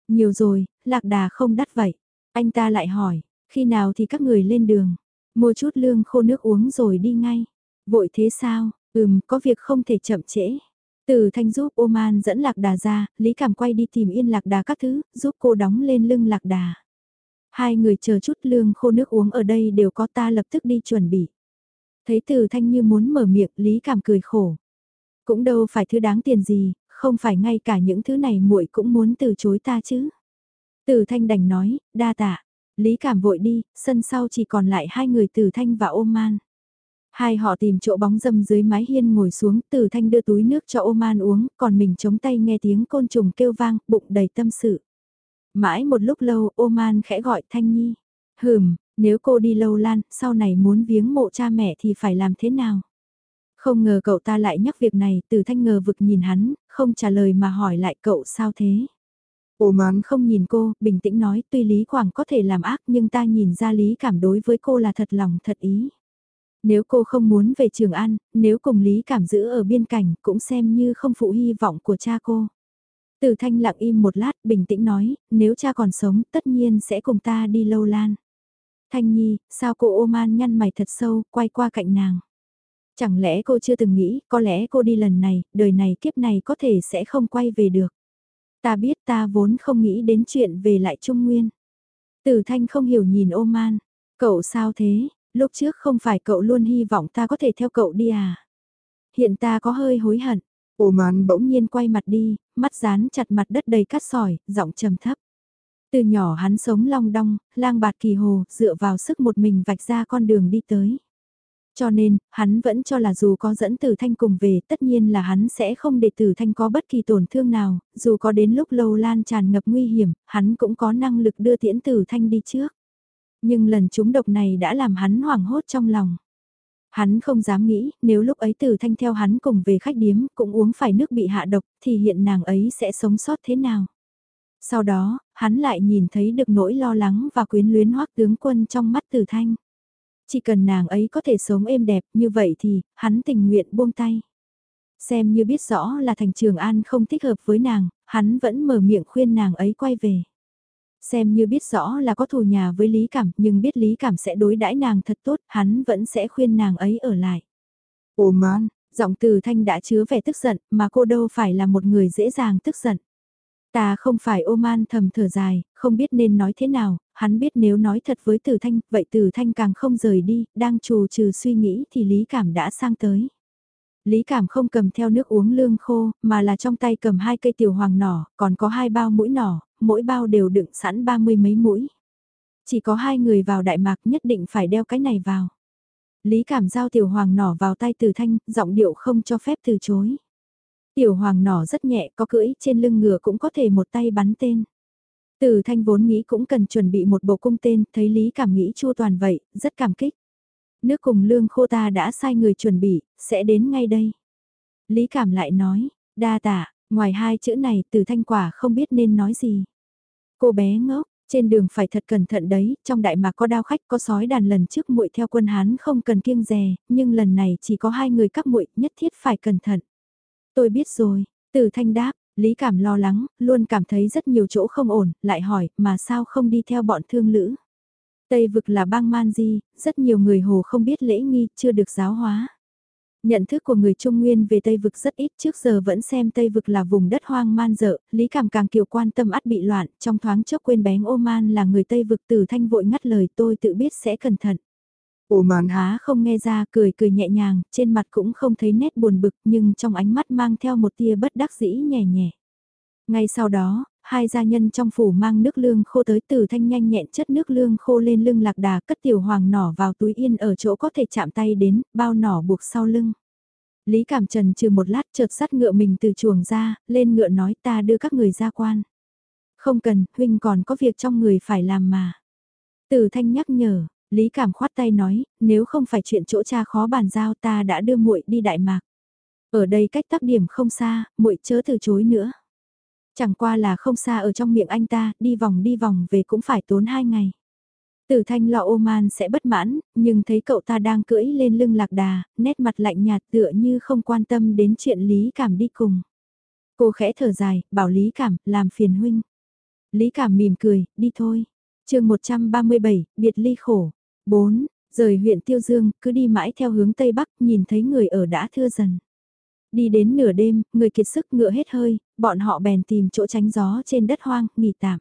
Nhiều rồi, lạc đà không đắt vậy. Anh ta lại hỏi, khi nào thì các người lên đường, mua chút lương khô nước uống rồi đi ngay. Vội thế sao, Ừm, có việc không thể chậm trễ. Từ thanh giúp Oman dẫn lạc đà ra, Lý Cảm quay đi tìm yên lạc đà các thứ, giúp cô đóng lên lưng lạc đà. Hai người chờ chút lương khô nước uống ở đây đều có ta lập tức đi chuẩn bị. Thấy từ thanh như muốn mở miệng, Lý Cảm cười khổ. Cũng đâu phải thứ đáng tiền gì, không phải ngay cả những thứ này muội cũng muốn từ chối ta chứ. Từ thanh đành nói, đa tạ. Lý Cảm vội đi, sân sau chỉ còn lại hai người từ thanh và Oman. Hai họ tìm chỗ bóng dâm dưới mái hiên ngồi xuống, từ thanh đưa túi nước cho Oman uống, còn mình chống tay nghe tiếng côn trùng kêu vang, bụng đầy tâm sự. Mãi một lúc lâu, Oman khẽ gọi Thanh Nhi. Hừm, nếu cô đi lâu lan, sau này muốn viếng mộ cha mẹ thì phải làm thế nào? Không ngờ cậu ta lại nhắc việc này, từ thanh ngờ vực nhìn hắn, không trả lời mà hỏi lại cậu sao thế? Oman không nhìn cô, bình tĩnh nói tuy Lý Quảng có thể làm ác nhưng ta nhìn ra Lý cảm đối với cô là thật lòng thật ý. Nếu cô không muốn về Trường An, nếu cùng Lý Cảm giữ ở biên cảnh cũng xem như không phụ hy vọng của cha cô. Từ thanh lặng im một lát bình tĩnh nói, nếu cha còn sống tất nhiên sẽ cùng ta đi lâu lan. Thanh Nhi, sao cô Oman nhăn mày thật sâu, quay qua cạnh nàng. Chẳng lẽ cô chưa từng nghĩ, có lẽ cô đi lần này, đời này kiếp này có thể sẽ không quay về được. Ta biết ta vốn không nghĩ đến chuyện về lại Trung Nguyên. Tử Thanh không hiểu nhìn Oman. Cậu sao thế, lúc trước không phải cậu luôn hy vọng ta có thể theo cậu đi à? Hiện ta có hơi hối hận. Oman bỗng nhiên quay mặt đi, mắt dán chặt mặt đất đầy cát sỏi, giọng trầm thấp. Từ nhỏ hắn sống long đong, lang bạt kỳ hồ, dựa vào sức một mình vạch ra con đường đi tới. Cho nên, hắn vẫn cho là dù có dẫn Tử Thanh cùng về, tất nhiên là hắn sẽ không để Tử Thanh có bất kỳ tổn thương nào, dù có đến lúc lâu lan tràn ngập nguy hiểm, hắn cũng có năng lực đưa tiễn Tử Thanh đi trước. Nhưng lần trúng độc này đã làm hắn hoảng hốt trong lòng. Hắn không dám nghĩ, nếu lúc ấy Tử Thanh theo hắn cùng về khách điếm, cũng uống phải nước bị hạ độc, thì hiện nàng ấy sẽ sống sót thế nào? Sau đó, hắn lại nhìn thấy được nỗi lo lắng và quyến luyến hoắc tướng quân trong mắt Tử Thanh. Chỉ cần nàng ấy có thể sống êm đẹp như vậy thì, hắn tình nguyện buông tay. Xem như biết rõ là thành trường an không thích hợp với nàng, hắn vẫn mở miệng khuyên nàng ấy quay về. Xem như biết rõ là có thù nhà với Lý Cảm nhưng biết Lý Cảm sẽ đối đãi nàng thật tốt, hắn vẫn sẽ khuyên nàng ấy ở lại. Ồ man, giọng từ thanh đã chứa vẻ tức giận mà cô đâu phải là một người dễ dàng tức giận. Ta không phải ô man thầm thở dài, không biết nên nói thế nào, hắn biết nếu nói thật với Tử Thanh, vậy Tử Thanh càng không rời đi, đang trù trừ suy nghĩ thì Lý Cảm đã sang tới. Lý Cảm không cầm theo nước uống lương khô, mà là trong tay cầm hai cây tiểu hoàng nỏ, còn có hai bao mũi nỏ, mỗi bao đều đựng sẵn ba mươi mấy mũi. Chỉ có hai người vào Đại Mạc nhất định phải đeo cái này vào. Lý Cảm giao tiểu hoàng nỏ vào tay từ Thanh, giọng điệu không cho phép từ chối. Tiểu hoàng nỏ rất nhẹ có cưỡi trên lưng ngựa cũng có thể một tay bắn tên. Từ thanh vốn nghĩ cũng cần chuẩn bị một bộ cung tên, thấy Lý cảm nghĩ chua toàn vậy, rất cảm kích. Nước cùng lương khô ta đã sai người chuẩn bị, sẽ đến ngay đây. Lý cảm lại nói, đa tạ, ngoài hai chữ này từ thanh quả không biết nên nói gì. Cô bé ngốc, trên đường phải thật cẩn thận đấy, trong đại mạc có đao khách có sói đàn lần trước muội theo quân Hán không cần kiêng dè, nhưng lần này chỉ có hai người các muội nhất thiết phải cẩn thận. Tôi biết rồi, từ thanh đáp, Lý Cảm lo lắng, luôn cảm thấy rất nhiều chỗ không ổn, lại hỏi, mà sao không đi theo bọn thương lữ? Tây vực là bang man di, rất nhiều người hồ không biết lễ nghi, chưa được giáo hóa. Nhận thức của người Trung Nguyên về Tây vực rất ít trước giờ vẫn xem Tây vực là vùng đất hoang man dợ, Lý Cảm càng kiều quan tâm ắt bị loạn, trong thoáng chốc quên bén Oman là người Tây vực tử thanh vội ngắt lời tôi tự biết sẽ cẩn thận. Oman há không nghe ra cười cười nhẹ nhàng, trên mặt cũng không thấy nét buồn bực nhưng trong ánh mắt mang theo một tia bất đắc dĩ nhẹ nhẹ. Ngay sau đó, hai gia nhân trong phủ mang nước lương khô tới từ thanh nhanh nhẹn chất nước lương khô lên lưng lạc đà cất tiểu hoàng nỏ vào túi yên ở chỗ có thể chạm tay đến, bao nỏ buộc sau lưng. Lý Cảm Trần trừ một lát chợt sắt ngựa mình từ chuồng ra, lên ngựa nói ta đưa các người ra quan. Không cần, huynh còn có việc trong người phải làm mà. Từ thanh nhắc nhở, Lý Cảm khoát tay nói, nếu không phải chuyện chỗ cha khó bàn giao ta đã đưa muội đi Đại Mạc. Ở đây cách tác điểm không xa, muội chớ từ chối nữa. Chẳng qua là không xa ở trong miệng anh ta, đi vòng đi vòng về cũng phải tốn hai ngày. Tử thanh lọ ô man sẽ bất mãn, nhưng thấy cậu ta đang cưỡi lên lưng lạc đà, nét mặt lạnh nhạt tựa như không quan tâm đến chuyện Lý Cảm đi cùng. Cô khẽ thở dài, bảo Lý Cảm, làm phiền huynh. Lý Cảm mỉm cười, đi thôi. chương 137, biệt ly khổ. 4. Rời huyện Tiêu Dương, cứ đi mãi theo hướng Tây Bắc, nhìn thấy người ở đã thưa dần. Đi đến nửa đêm, người kiệt sức ngựa hết hơi, bọn họ bèn tìm chỗ tránh gió trên đất hoang, nghỉ tạm.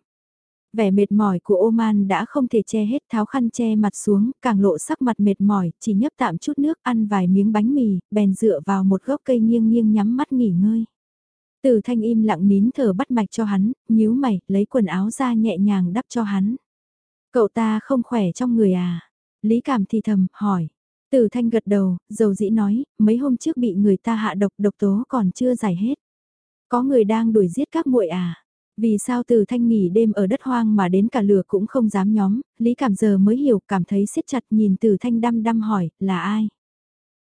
Vẻ mệt mỏi của Oman đã không thể che hết tháo khăn che mặt xuống, càng lộ sắc mặt mệt mỏi, chỉ nhấp tạm chút nước ăn vài miếng bánh mì, bèn dựa vào một gốc cây nghiêng nghiêng nhắm mắt nghỉ ngơi. Từ thanh im lặng nín thở bắt mạch cho hắn, nhíu mày, lấy quần áo ra nhẹ nhàng đắp cho hắn. Cậu ta không khỏe trong người à? Lý cảm thì thầm, hỏi. Từ thanh gật đầu, dầu dĩ nói, mấy hôm trước bị người ta hạ độc, độc tố còn chưa giải hết. Có người đang đuổi giết các muội à? Vì sao từ thanh nghỉ đêm ở đất hoang mà đến cả lửa cũng không dám nhóm, Lý cảm giờ mới hiểu, cảm thấy siết chặt nhìn từ thanh đăm đăm hỏi, là ai?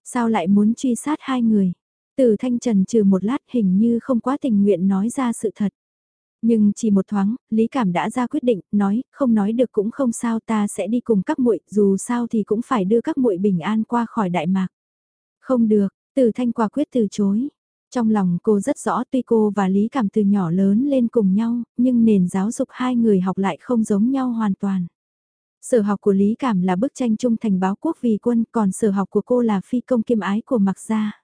Sao lại muốn truy sát hai người? Từ thanh trần trừ một lát hình như không quá tình nguyện nói ra sự thật. Nhưng chỉ một thoáng, Lý Cảm đã ra quyết định, nói, không nói được cũng không sao ta sẽ đi cùng các muội, dù sao thì cũng phải đưa các muội bình an qua khỏi Đại Mạc. Không được, Từ Thanh quả quyết từ chối. Trong lòng cô rất rõ tuy cô và Lý Cảm từ nhỏ lớn lên cùng nhau, nhưng nền giáo dục hai người học lại không giống nhau hoàn toàn. Sở học của Lý Cảm là bức tranh trung thành báo quốc vì quân, còn sở học của cô là phi công kiêm ái của Mạc Gia.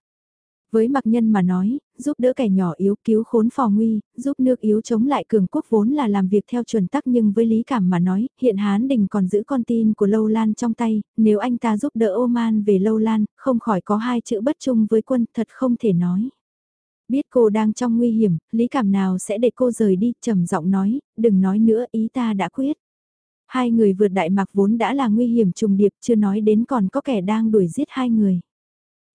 Với mặc Nhân mà nói, giúp đỡ kẻ nhỏ yếu cứu khốn phò nguy, giúp nước yếu chống lại cường quốc vốn là làm việc theo chuẩn tắc nhưng với Lý Cảm mà nói, hiện Hán Đình còn giữ con tin của Lâu Lan trong tay, nếu anh ta giúp đỡ Oman về Lâu Lan, không khỏi có hai chữ bất chung với quân thật không thể nói. Biết cô đang trong nguy hiểm, Lý Cảm nào sẽ để cô rời đi, trầm giọng nói, đừng nói nữa ý ta đã quyết. Hai người vượt đại mạc vốn đã là nguy hiểm trùng điệp chưa nói đến còn có kẻ đang đuổi giết hai người.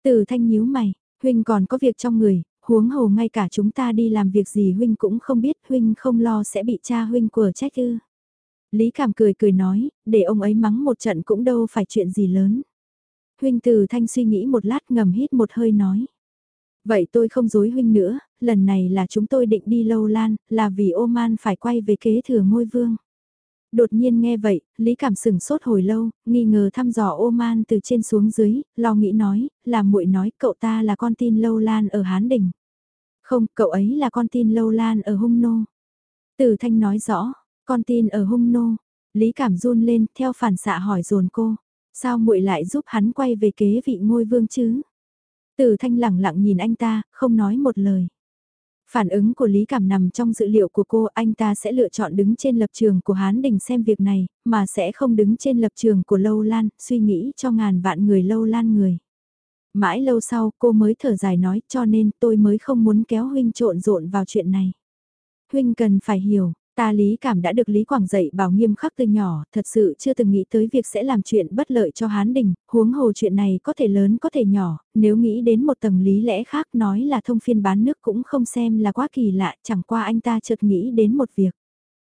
Từ thanh nhíu mày, huynh còn có việc trong người, huống hồ ngay cả chúng ta đi làm việc gì huynh cũng không biết huynh không lo sẽ bị cha huynh của trách ư. Lý Cảm cười cười nói, để ông ấy mắng một trận cũng đâu phải chuyện gì lớn. Huynh từ thanh suy nghĩ một lát ngầm hít một hơi nói. Vậy tôi không dối huynh nữa, lần này là chúng tôi định đi lâu lan, là vì Oman phải quay về kế thừa ngôi vương. Đột nhiên nghe vậy, Lý Cảm sừng sốt hồi lâu, nghi ngờ thăm dò Oman từ trên xuống dưới, lo nghĩ nói, là muội nói cậu ta là con tin lâu lan ở Hán Đình. Không, cậu ấy là con tin lâu lan ở Hung Nô. Từ Thanh nói rõ, con tin ở Hung Nô. Lý Cảm run lên, theo phản xạ hỏi dồn cô, sao muội lại giúp hắn quay về kế vị ngôi vương chứ? Từ Thanh lặng lặng nhìn anh ta, không nói một lời. Phản ứng của Lý Cảm nằm trong dữ liệu của cô, anh ta sẽ lựa chọn đứng trên lập trường của Hán Đình xem việc này, mà sẽ không đứng trên lập trường của Lâu Lan, suy nghĩ cho ngàn vạn người Lâu Lan người. Mãi lâu sau cô mới thở dài nói cho nên tôi mới không muốn kéo Huynh trộn rộn vào chuyện này. Huynh cần phải hiểu, Ta lý cảm đã được Lý Quảng dạy bảo nghiêm khắc từ nhỏ, thật sự chưa từng nghĩ tới việc sẽ làm chuyện bất lợi cho Hán Đình, huống hồ chuyện này có thể lớn có thể nhỏ, nếu nghĩ đến một tầng lý lẽ khác nói là thông phiên bán nước cũng không xem là quá kỳ lạ, chẳng qua anh ta chợt nghĩ đến một việc.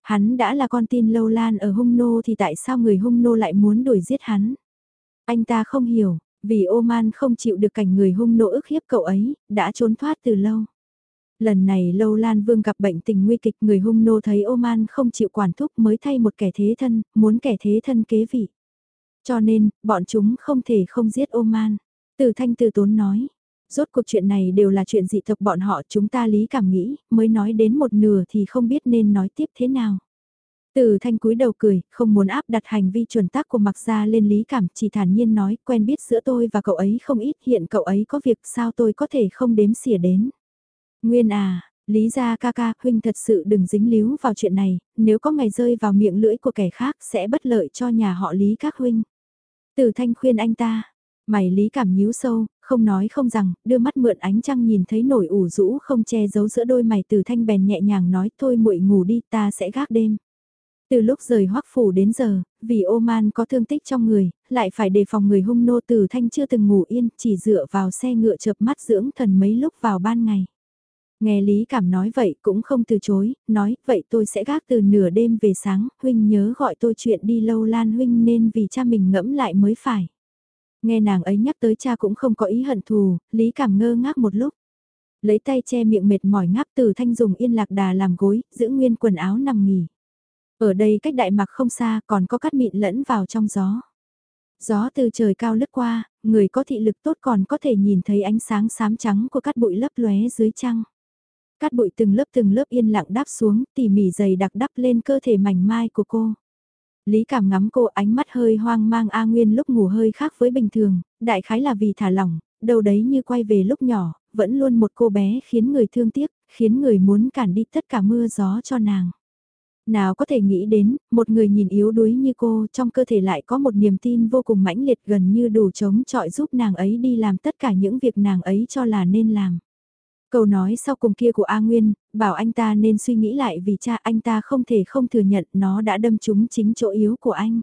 Hắn đã là con tin lâu lan ở hung nô thì tại sao người hung nô lại muốn đuổi giết hắn? Anh ta không hiểu, vì Oman không chịu được cảnh người hung nô ức hiếp cậu ấy, đã trốn thoát từ lâu. Lần này Lâu Lan Vương gặp bệnh tình nguy kịch người hung nô thấy Oman không chịu quản thúc mới thay một kẻ thế thân, muốn kẻ thế thân kế vị. Cho nên, bọn chúng không thể không giết Oman. Từ thanh từ tốn nói, rốt cuộc chuyện này đều là chuyện dị thực bọn họ chúng ta lý cảm nghĩ, mới nói đến một nửa thì không biết nên nói tiếp thế nào. Từ thanh cúi đầu cười, không muốn áp đặt hành vi chuẩn tắc của mặc gia lên lý cảm, chỉ thản nhiên nói, quen biết giữa tôi và cậu ấy không ít, hiện cậu ấy có việc sao tôi có thể không đếm xỉa đến. Nguyên à, Lý gia ca ca, huynh thật sự đừng dính líu vào chuyện này, nếu có ngày rơi vào miệng lưỡi của kẻ khác sẽ bất lợi cho nhà họ Lý các huynh. Tử thanh khuyên anh ta, mày Lý cảm nhíu sâu, không nói không rằng, đưa mắt mượn ánh trăng nhìn thấy nổi ủ rũ không che giấu giữa đôi mày Tử thanh bèn nhẹ nhàng nói thôi muội ngủ đi ta sẽ gác đêm. Từ lúc rời hoắc phủ đến giờ, vì Oman có thương tích trong người, lại phải đề phòng người hung nô Tử thanh chưa từng ngủ yên, chỉ dựa vào xe ngựa chợp mắt dưỡng thần mấy lúc vào ban ngày. Nghe Lý Cảm nói vậy cũng không từ chối, nói, vậy tôi sẽ gác từ nửa đêm về sáng, huynh nhớ gọi tôi chuyện đi lâu lan huynh nên vì cha mình ngẫm lại mới phải. Nghe nàng ấy nhắc tới cha cũng không có ý hận thù, Lý Cảm ngơ ngác một lúc. Lấy tay che miệng mệt mỏi ngáp từ thanh dùng yên lạc đà làm gối, giữ nguyên quần áo nằm nghỉ. Ở đây cách đại mạc không xa còn có cát mịn lẫn vào trong gió. Gió từ trời cao lướt qua, người có thị lực tốt còn có thể nhìn thấy ánh sáng xám trắng của cát bụi lấp lóe dưới trăng. Cát bụi từng lớp từng lớp yên lặng đáp xuống, tỉ mỉ dày đặc đắp lên cơ thể mảnh mai của cô. Lý cảm ngắm cô ánh mắt hơi hoang mang A Nguyên lúc ngủ hơi khác với bình thường, đại khái là vì thả lỏng, đâu đấy như quay về lúc nhỏ, vẫn luôn một cô bé khiến người thương tiếc, khiến người muốn cản đi tất cả mưa gió cho nàng. Nào có thể nghĩ đến, một người nhìn yếu đuối như cô trong cơ thể lại có một niềm tin vô cùng mãnh liệt gần như đủ chống chọi giúp nàng ấy đi làm tất cả những việc nàng ấy cho là nên làm. Câu nói sau cùng kia của A Nguyên, bảo anh ta nên suy nghĩ lại vì cha anh ta không thể không thừa nhận nó đã đâm trúng chính chỗ yếu của anh.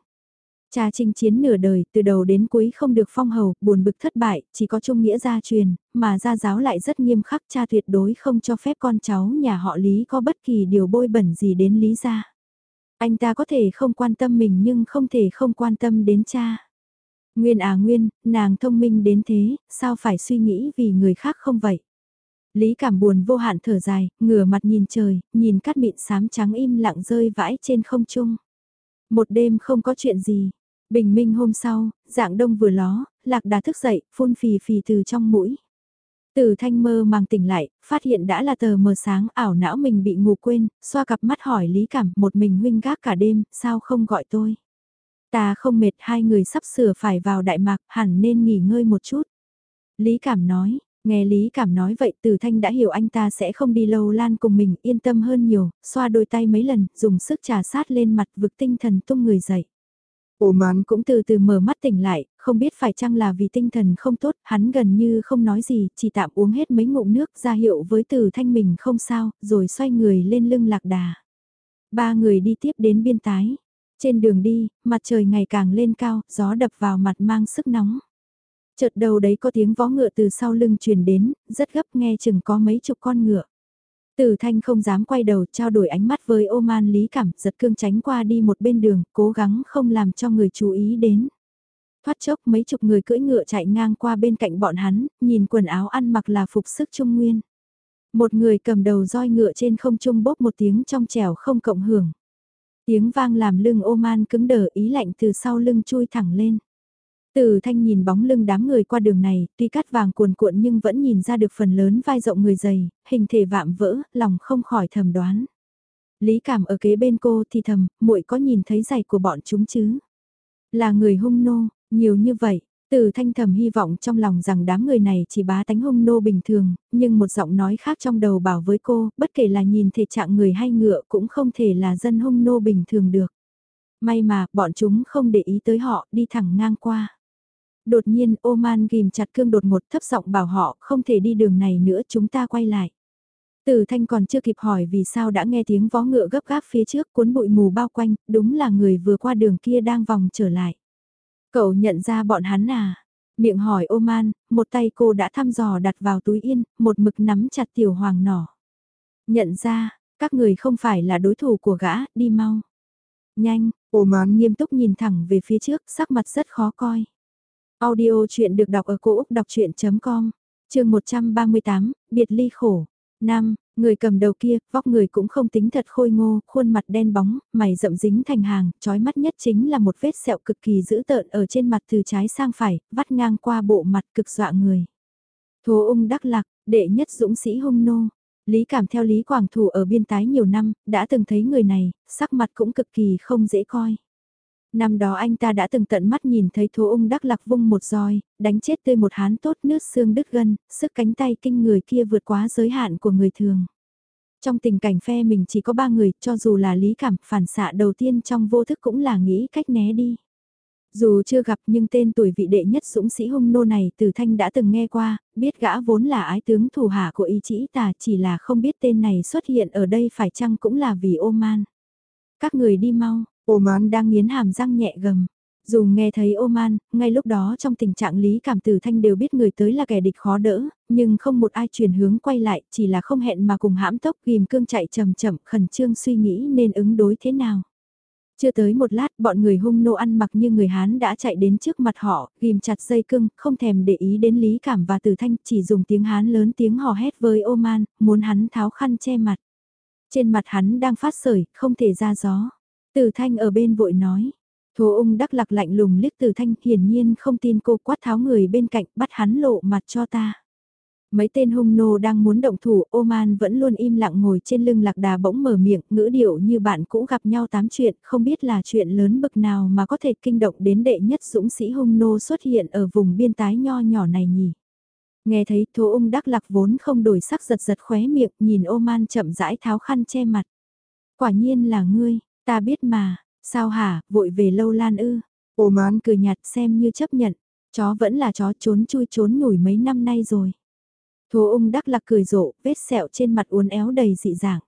Cha chinh chiến nửa đời, từ đầu đến cuối không được phong hầu, buồn bực thất bại, chỉ có trung nghĩa gia truyền, mà gia giáo lại rất nghiêm khắc cha tuyệt đối không cho phép con cháu nhà họ Lý có bất kỳ điều bôi bẩn gì đến Lý gia. Anh ta có thể không quan tâm mình nhưng không thể không quan tâm đến cha. Nguyên à Nguyên, nàng thông minh đến thế, sao phải suy nghĩ vì người khác không vậy? Lý cảm buồn vô hạn thở dài, ngửa mặt nhìn trời, nhìn cát mịn xám trắng im lặng rơi vãi trên không trung. Một đêm không có chuyện gì. Bình minh hôm sau, dạng đông vừa ló, lạc đà thức dậy, phun phì phì từ trong mũi. Từ thanh mơ màng tỉnh lại, phát hiện đã là tờ mờ sáng ảo não mình bị ngủ quên, xoa cặp mắt hỏi Lý Cảm một mình huynh gác cả đêm, sao không gọi tôi. Ta không mệt hai người sắp sửa phải vào Đại Mạc hẳn nên nghỉ ngơi một chút. Lý Cảm nói, nghe Lý Cảm nói vậy Từ Thanh đã hiểu anh ta sẽ không đi lâu lan cùng mình yên tâm hơn nhiều, xoa đôi tay mấy lần, dùng sức trà sát lên mặt vực tinh thần tung người dậy. Oman cũng từ từ mở mắt tỉnh lại, không biết phải chăng là vì tinh thần không tốt, hắn gần như không nói gì, chỉ tạm uống hết mấy ngụm nước ra hiệu với từ thanh mình không sao, rồi xoay người lên lưng lạc đà. Ba người đi tiếp đến biên tái. Trên đường đi, mặt trời ngày càng lên cao, gió đập vào mặt mang sức nóng. Chợt đầu đấy có tiếng vó ngựa từ sau lưng truyền đến, rất gấp nghe chừng có mấy chục con ngựa. Tử Thanh không dám quay đầu trao đổi ánh mắt với ô man lý cảm, giật cương tránh qua đi một bên đường, cố gắng không làm cho người chú ý đến. Thoát chốc mấy chục người cưỡi ngựa chạy ngang qua bên cạnh bọn hắn, nhìn quần áo ăn mặc là phục sức trung nguyên. Một người cầm đầu roi ngựa trên không trung bốp một tiếng trong trèo không cộng hưởng. Tiếng vang làm lưng ô man cứng đờ ý lạnh từ sau lưng chui thẳng lên. Từ thanh nhìn bóng lưng đám người qua đường này, tuy cắt vàng cuồn cuộn nhưng vẫn nhìn ra được phần lớn vai rộng người dày, hình thể vạm vỡ, lòng không khỏi thầm đoán. Lý cảm ở kế bên cô thì thầm, muội có nhìn thấy giày của bọn chúng chứ? Là người hung nô, nhiều như vậy, từ thanh thầm hy vọng trong lòng rằng đám người này chỉ bá tánh hung nô bình thường, nhưng một giọng nói khác trong đầu bảo với cô, bất kể là nhìn thể trạng người hay ngựa cũng không thể là dân hung nô bình thường được. May mà, bọn chúng không để ý tới họ, đi thẳng ngang qua. Đột nhiên Oman ghim chặt cương đột một thấp giọng bảo họ không thể đi đường này nữa chúng ta quay lại. Tử thanh còn chưa kịp hỏi vì sao đã nghe tiếng vó ngựa gấp gáp phía trước cuốn bụi mù bao quanh, đúng là người vừa qua đường kia đang vòng trở lại. Cậu nhận ra bọn hắn à? Miệng hỏi Oman, một tay cô đã thăm dò đặt vào túi yên, một mực nắm chặt tiểu hoàng nỏ. Nhận ra, các người không phải là đối thủ của gã, đi mau. Nhanh, Oman nghiêm túc nhìn thẳng về phía trước, sắc mặt rất khó coi. Audio chuyện được đọc ở cổ Úc đọc chuyện.com, trường 138, biệt ly khổ. Nam, người cầm đầu kia, vóc người cũng không tính thật khôi ngô, khuôn mặt đen bóng, mày rậm dính thành hàng, trói mắt nhất chính là một vết sẹo cực kỳ dữ tợn ở trên mặt từ trái sang phải, vắt ngang qua bộ mặt cực dọa người. Thố ung đắc lạc, đệ nhất dũng sĩ hung nô. Lý cảm theo Lý Quảng Thủ ở biên tái nhiều năm, đã từng thấy người này, sắc mặt cũng cực kỳ không dễ coi. Năm đó anh ta đã từng tận mắt nhìn thấy thố ung đắc lạc vung một roi, đánh chết tươi một hán tốt nước xương đứt gân, sức cánh tay kinh người kia vượt quá giới hạn của người thường. Trong tình cảnh phe mình chỉ có ba người, cho dù là lý cảm, phản xạ đầu tiên trong vô thức cũng là nghĩ cách né đi. Dù chưa gặp nhưng tên tuổi vị đệ nhất dũng sĩ hung nô này từ thanh đã từng nghe qua, biết gã vốn là ái tướng thủ hạ của ý chỉ tà chỉ là không biết tên này xuất hiện ở đây phải chăng cũng là vì ô man. Các người đi mau, Oman đang nghiến hàm răng nhẹ gầm. Dù nghe thấy Oman, ngay lúc đó trong tình trạng lý cảm tử thanh đều biết người tới là kẻ địch khó đỡ, nhưng không một ai chuyển hướng quay lại, chỉ là không hẹn mà cùng hãm tốc ghim cương chạy chậm chậm khẩn trương suy nghĩ nên ứng đối thế nào. Chưa tới một lát bọn người hung nô ăn mặc như người Hán đã chạy đến trước mặt họ, ghim chặt dây cưng, không thèm để ý đến lý cảm và tử thanh chỉ dùng tiếng Hán lớn tiếng hò hét với Oman, muốn hắn tháo khăn che mặt. Trên mặt hắn đang phát sởi, không thể ra gió. Từ thanh ở bên vội nói. Thố ung đắc lạc lạnh lùng liếc từ thanh hiển nhiên không tin cô quát tháo người bên cạnh bắt hắn lộ mặt cho ta. Mấy tên hung nô đang muốn động thủ, Oman vẫn luôn im lặng ngồi trên lưng lạc đà bỗng mở miệng, ngữ điệu như bạn cũ gặp nhau tám chuyện, không biết là chuyện lớn bực nào mà có thể kinh động đến đệ nhất dũng sĩ hung nô xuất hiện ở vùng biên tái nho nhỏ này nhỉ. Nghe thấy thố ung đắc lạc vốn không đổi sắc giật giật khóe miệng, nhìn Oman chậm rãi tháo khăn che mặt. Quả nhiên là ngươi, Ta biết mà, sao hả, vội về lâu lan ư. Oman cười nhạt xem như chấp nhận, chó vẫn là chó trốn chui trốn nhủi mấy năm nay rồi. Thố ung đắc lạc cười rộ, vết sẹo trên mặt uốn éo đầy dị dạng.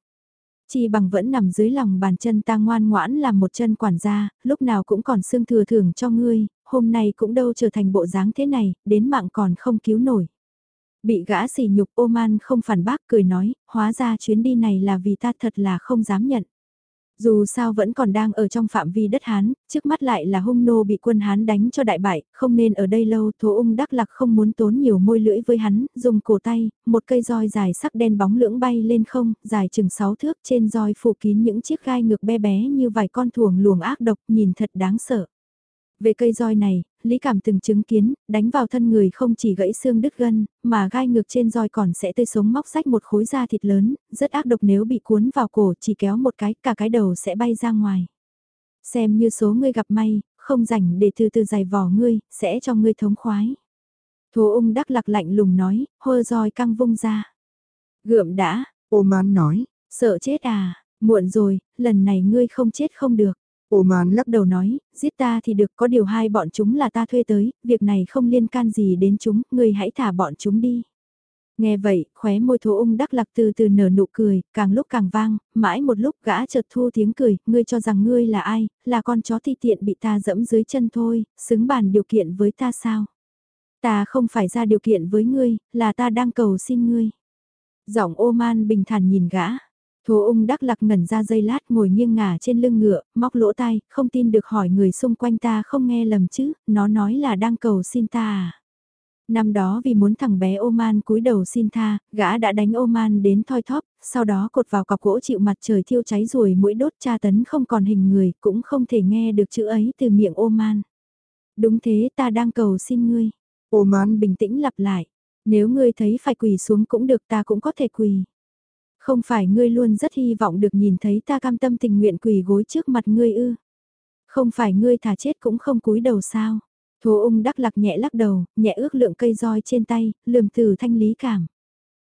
Chi bằng vẫn nằm dưới lòng bàn chân ta ngoan ngoãn làm một chân quản gia, lúc nào cũng còn xương thừa thưởng cho ngươi, hôm nay cũng đâu trở thành bộ dáng thế này, đến mạng còn không cứu nổi. Bị gã sỉ nhục ô man không phản bác cười nói, hóa ra chuyến đi này là vì ta thật là không dám nhận. Dù sao vẫn còn đang ở trong phạm vi đất Hán, trước mắt lại là hung nô bị quân Hán đánh cho đại bại, không nên ở đây lâu, thố ung đắc lạc không muốn tốn nhiều môi lưỡi với hắn, dùng cổ tay, một cây roi dài sắc đen bóng lưỡng bay lên không, dài chừng 6 thước trên roi phủ kín những chiếc gai ngược bé bé như vài con thuồng luồng ác độc nhìn thật đáng sợ. Về cây roi này, Lý Cảm từng chứng kiến, đánh vào thân người không chỉ gãy xương đứt gân, mà gai ngược trên roi còn sẽ tươi sống móc rách một khối da thịt lớn, rất ác độc nếu bị cuốn vào cổ chỉ kéo một cái, cả cái đầu sẽ bay ra ngoài. Xem như số ngươi gặp may, không rảnh để từ từ giày vỏ ngươi, sẽ cho ngươi thống khoái. Thố ung đắc lạc lạnh lùng nói, hơ roi căng vung ra. Gượm đã, Oman nói, sợ chết à, muộn rồi, lần này ngươi không chết không được. Oman lắc lắc đầu nói, giết ta thì được có điều hai bọn chúng là ta thuê tới, việc này không liên can gì đến chúng, ngươi hãy thả bọn chúng đi. Nghe vậy, khóe môi thố ung đắc lạc từ từ nở nụ cười, càng lúc càng vang, mãi một lúc gã chợt thu tiếng cười, ngươi cho rằng ngươi là ai, là con chó thi tiện bị ta dẫm dưới chân thôi, xứng bàn điều kiện với ta sao? Ta không phải ra điều kiện với ngươi, là ta đang cầu xin ngươi. Giọng ô man bình thản nhìn gã. Thố ung đắc lạc ngẩn ra dây lát ngồi nghiêng ngả trên lưng ngựa, móc lỗ tai, không tin được hỏi người xung quanh ta không nghe lầm chứ, nó nói là đang cầu xin ta à. Năm đó vì muốn thằng bé Oman cúi đầu xin tha, gã đã đánh Oman đến thoi thóp, sau đó cột vào cọc gỗ chịu mặt trời thiêu cháy rồi mũi đốt tra tấn không còn hình người, cũng không thể nghe được chữ ấy từ miệng Oman. Đúng thế ta đang cầu xin ngươi. Oman bình tĩnh lặp lại. Nếu ngươi thấy phải quỳ xuống cũng được ta cũng có thể quỳ. Không phải ngươi luôn rất hy vọng được nhìn thấy ta cam tâm tình nguyện quỳ gối trước mặt ngươi ư. Không phải ngươi thả chết cũng không cúi đầu sao. Thố ung đắc lạc nhẹ lắc đầu, nhẹ ước lượng cây roi trên tay, lườm từ thanh lý cảm.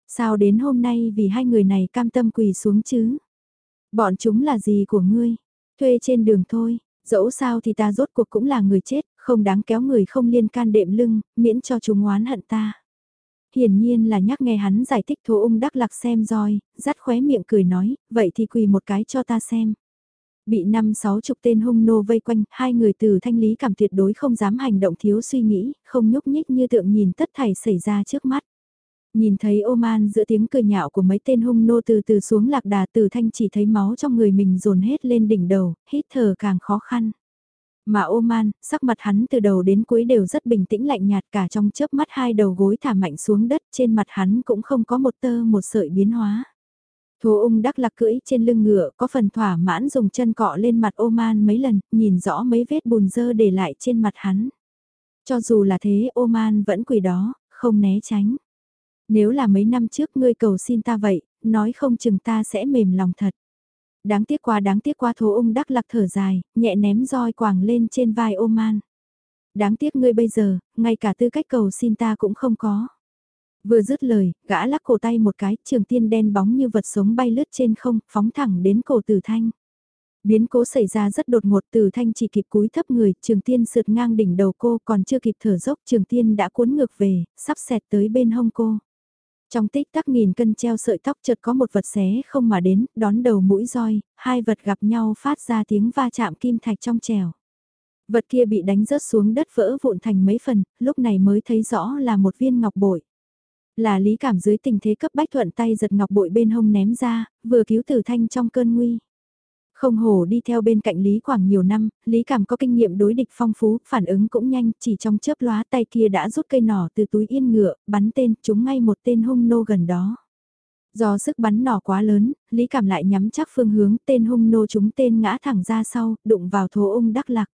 Sao đến hôm nay vì hai người này cam tâm quỳ xuống chứ? Bọn chúng là gì của ngươi? Thuê trên đường thôi, dẫu sao thì ta rốt cuộc cũng là người chết, không đáng kéo người không liên can đệm lưng, miễn cho chúng oán hận ta. Hiển nhiên là nhắc nghe hắn giải thích thố ung đắc lạc xem roi, dắt khóe miệng cười nói, vậy thì quỳ một cái cho ta xem. Bị năm sáu chục tên hung nô vây quanh, hai người từ thanh lý cảm tuyệt đối không dám hành động thiếu suy nghĩ, không nhúc nhích như tượng nhìn tất thảy xảy ra trước mắt. Nhìn thấy Oman giữa tiếng cười nhạo của mấy tên hung nô từ từ xuống lạc đà từ thanh chỉ thấy máu trong người mình dồn hết lên đỉnh đầu, hít thở càng khó khăn. Mà Oman, sắc mặt hắn từ đầu đến cuối đều rất bình tĩnh lạnh nhạt cả trong chớp mắt hai đầu gối thả mạnh xuống đất trên mặt hắn cũng không có một tơ một sợi biến hóa. Thố ung đắc lạc cưỡi trên lưng ngựa có phần thỏa mãn dùng chân cọ lên mặt Oman mấy lần, nhìn rõ mấy vết bùn dơ để lại trên mặt hắn. Cho dù là thế Oman vẫn quỳ đó, không né tránh. Nếu là mấy năm trước ngươi cầu xin ta vậy, nói không chừng ta sẽ mềm lòng thật. Đáng tiếc quá đáng tiếc quá thố ung đắc lạc thở dài, nhẹ ném roi quàng lên trên vai Oman. Đáng tiếc ngươi bây giờ, ngay cả tư cách cầu xin ta cũng không có. Vừa dứt lời, gã lắc cổ tay một cái, trường tiên đen bóng như vật sống bay lướt trên không, phóng thẳng đến cổ tử thanh. Biến cố xảy ra rất đột ngột tử thanh chỉ kịp cúi thấp người, trường tiên sượt ngang đỉnh đầu cô còn chưa kịp thở dốc trường tiên đã cuốn ngược về, sắp xẹt tới bên hông cô. Trong tích tắc nghìn cân treo sợi tóc chợt có một vật xé không mà đến, đón đầu mũi roi, hai vật gặp nhau phát ra tiếng va chạm kim thạch trong trèo. Vật kia bị đánh rớt xuống đất vỡ vụn thành mấy phần, lúc này mới thấy rõ là một viên ngọc bội. Là lý cảm dưới tình thế cấp bách thuận tay giật ngọc bội bên hông ném ra, vừa cứu tử thanh trong cơn nguy. Không hổ đi theo bên cạnh Lý Quảng nhiều năm, Lý Cảm có kinh nghiệm đối địch phong phú, phản ứng cũng nhanh, chỉ trong chớp lóa tay kia đã rút cây nỏ từ túi yên ngựa, bắn tên, trúng ngay một tên hung nô gần đó. Do sức bắn nỏ quá lớn, Lý Cảm lại nhắm chắc phương hướng, tên hung nô trúng tên ngã thẳng ra sau, đụng vào thố ung đắc lạc.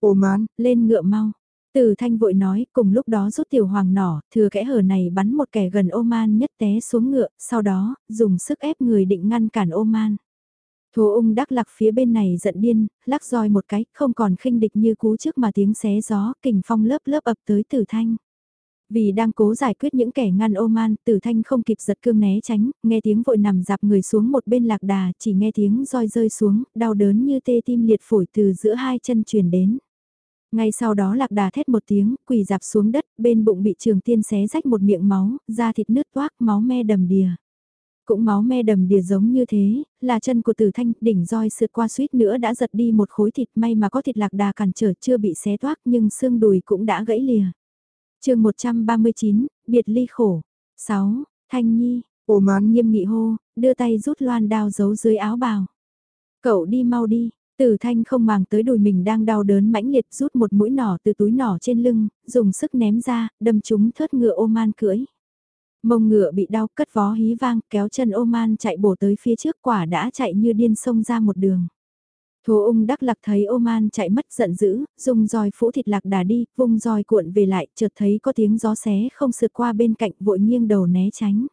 Ô mán, lên ngựa mau. Từ thanh vội nói, cùng lúc đó rút tiểu hoàng nỏ, thừa kẽ hở này bắn một kẻ gần Oman nhất té xuống ngựa, sau đó, dùng sức ép người định ngăn cản Oman. Thố ung đắc lạc phía bên này giận điên, lắc roi một cái, không còn khinh địch như cú trước mà tiếng xé gió, kình phong lớp lớp ập tới tử thanh. Vì đang cố giải quyết những kẻ ngăn Oman, tử thanh không kịp giật cương né tránh, nghe tiếng vội nằm dạp người xuống một bên lạc đà, chỉ nghe tiếng roi rơi xuống, đau đớn như tê tim liệt phổi từ giữa hai chân truyền đến. Ngay sau đó lạc đà thét một tiếng, quỳ dạp xuống đất, bên bụng bị trường tiên xé rách một miệng máu, da thịt nứt toác, máu me đầm đìa. Cũng máu me đầm đìa giống như thế, là chân của tử thanh, đỉnh roi sượt qua suýt nữa đã giật đi một khối thịt may mà có thịt lạc đà cản trở chưa bị xé toác nhưng xương đùi cũng đã gãy lìa. chương 139, biệt ly khổ. 6. Thanh Nhi, ổ mán nghiêm nghị hô, đưa tay rút loan đao giấu dưới áo bào. Cậu đi mau đi, Tử thanh không màng tới đùi mình đang đau đớn mãnh liệt rút một mũi nỏ từ túi nỏ trên lưng, dùng sức ném ra, đâm trúng thớt ngựa ô man cưỡi. Mông ngựa bị đau cất vó hí vang kéo chân ô man chạy bổ tới phía trước quả đã chạy như điên sông ra một đường. Thố ung đắc lạc thấy ô man chạy mất giận dữ, dùng roi phũ thịt lạc đà đi, vung roi cuộn về lại, chợt thấy có tiếng gió xé không sượt qua bên cạnh vội nghiêng đầu né tránh.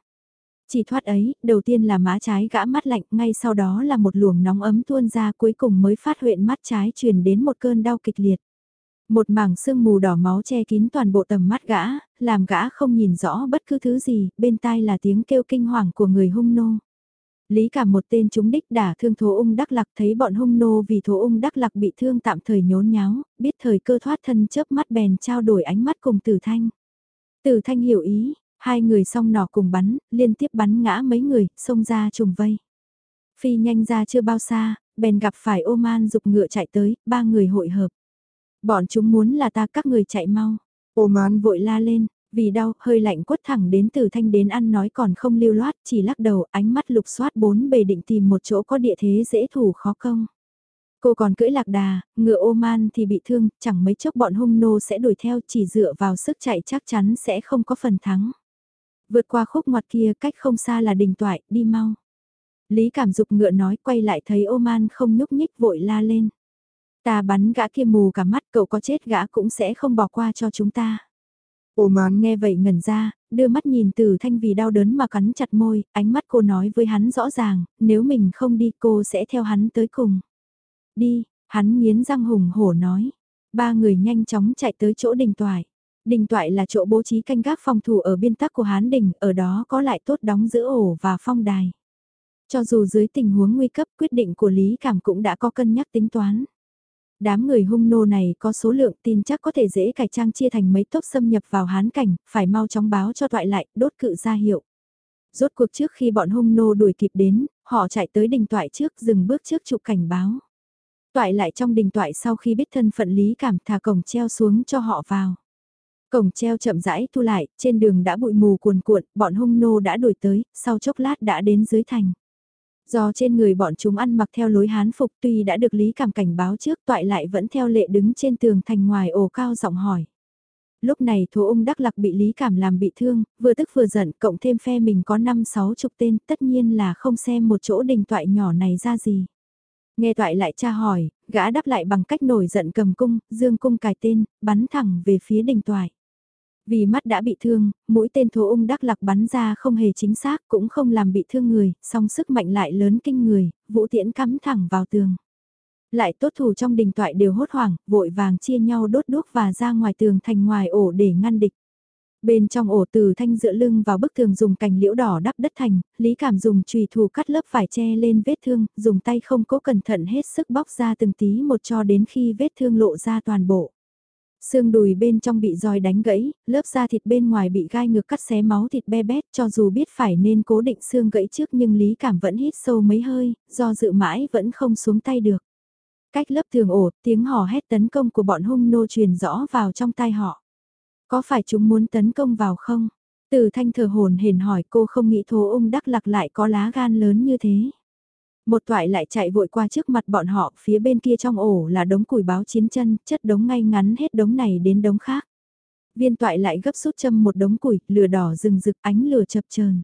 Chỉ thoát ấy, đầu tiên là má trái gã mắt lạnh, ngay sau đó là một luồng nóng ấm tuôn ra cuối cùng mới phát huyện mắt trái truyền đến một cơn đau kịch liệt. Một mảng sương mù đỏ máu che kín toàn bộ tầm mắt gã, làm gã không nhìn rõ bất cứ thứ gì, bên tai là tiếng kêu kinh hoàng của người hung nô. Lý cả một tên chúng đích đả thương thố ung đắc lạc thấy bọn hung nô vì thố ung đắc lạc bị thương tạm thời nhốn nháo, biết thời cơ thoát thân chớp mắt bèn trao đổi ánh mắt cùng tử thanh. Tử thanh hiểu ý, hai người song nỏ cùng bắn, liên tiếp bắn ngã mấy người, xông ra trùng vây. Phi nhanh ra chưa bao xa, bèn gặp phải ô man dục ngựa chạy tới, ba người hội hợp. Bọn chúng muốn là ta các người chạy mau. Ô man vội la lên, vì đau, hơi lạnh quất thẳng đến từ thanh đến ăn nói còn không lưu loát, chỉ lắc đầu, ánh mắt lục soát bốn bề định tìm một chỗ có địa thế dễ thủ khó công. Cô còn cưỡi lạc đà, ngựa ô man thì bị thương, chẳng mấy chốc bọn hung nô sẽ đuổi theo chỉ dựa vào sức chạy chắc chắn sẽ không có phần thắng. Vượt qua khúc ngoặt kia cách không xa là đình toại, đi mau. Lý cảm dục ngựa nói quay lại thấy ô man không nhúc nhích vội la lên. Ta bắn gã kia mù cả mắt cậu có chết gã cũng sẽ không bỏ qua cho chúng ta. Ô mòn nghe vậy ngẩn ra, đưa mắt nhìn từ thanh vì đau đớn mà cắn chặt môi, ánh mắt cô nói với hắn rõ ràng, nếu mình không đi cô sẽ theo hắn tới cùng. Đi, hắn nghiến răng hùng hổ nói. Ba người nhanh chóng chạy tới chỗ đình toại. Đình toại là chỗ bố trí canh gác phòng thủ ở biên tắc của Hán Đình, ở đó có lại tốt đóng giữ ổ và phong đài. Cho dù dưới tình huống nguy cấp quyết định của Lý Cảm cũng đã có cân nhắc tính toán. Đám người hung nô này có số lượng tin chắc có thể dễ cải trang chia thành mấy tốp xâm nhập vào hán cảnh, phải mau chóng báo cho toại lại, đốt cự ra hiệu. Rốt cuộc trước khi bọn hung nô đuổi kịp đến, họ chạy tới đình toại trước dừng bước trước chụp cảnh báo. Toại lại trong đình toại sau khi biết thân phận lý cảm thả cổng treo xuống cho họ vào. Cổng treo chậm rãi thu lại, trên đường đã bụi mù cuồn cuộn, bọn hung nô đã đuổi tới, sau chốc lát đã đến dưới thành. Do trên người bọn chúng ăn mặc theo lối hán phục tuy đã được Lý Cảm cảnh báo trước toại lại vẫn theo lệ đứng trên tường thành ngoài ổ cao giọng hỏi. Lúc này thố ung đắc lạc bị Lý Cảm làm bị thương, vừa tức vừa giận cộng thêm phe mình có 5-6 chục tên tất nhiên là không xem một chỗ đình toại nhỏ này ra gì. Nghe toại lại tra hỏi, gã đáp lại bằng cách nổi giận cầm cung, dương cung cài tên, bắn thẳng về phía đình toại. Vì mắt đã bị thương, mũi tên thố ung đắc lạc bắn ra không hề chính xác cũng không làm bị thương người, song sức mạnh lại lớn kinh người, vũ tiễn cắm thẳng vào tường. Lại tốt thủ trong đình toại đều hốt hoảng, vội vàng chia nhau đốt đuốc và ra ngoài tường thành ngoài ổ để ngăn địch. Bên trong ổ từ thanh dựa lưng vào bức tường dùng cành liễu đỏ đắp đất thành, Lý Cảm dùng chùy thủ cắt lớp vải che lên vết thương, dùng tay không cố cẩn thận hết sức bóc ra từng tí một cho đến khi vết thương lộ ra toàn bộ. Xương đùi bên trong bị roi đánh gãy, lớp da thịt bên ngoài bị gai ngược cắt xé máu thịt be bét cho dù biết phải nên cố định xương gãy trước nhưng Lý Cảm vẫn hít sâu mấy hơi, do dự mãi vẫn không xuống tay được. Cách lớp thường ổ, tiếng hò hét tấn công của bọn hung nô truyền rõ vào trong tai họ. Có phải chúng muốn tấn công vào không? Từ thanh thờ hồn hển hỏi cô không nghĩ thố ung đắc lạc lại có lá gan lớn như thế. Một toại lại chạy vội qua trước mặt bọn họ, phía bên kia trong ổ là đống củi báo chiến chân, chất đống ngay ngắn hết đống này đến đống khác. Viên toại lại gấp rút châm một đống củi, lửa đỏ rừng rực ánh lửa chập chờn.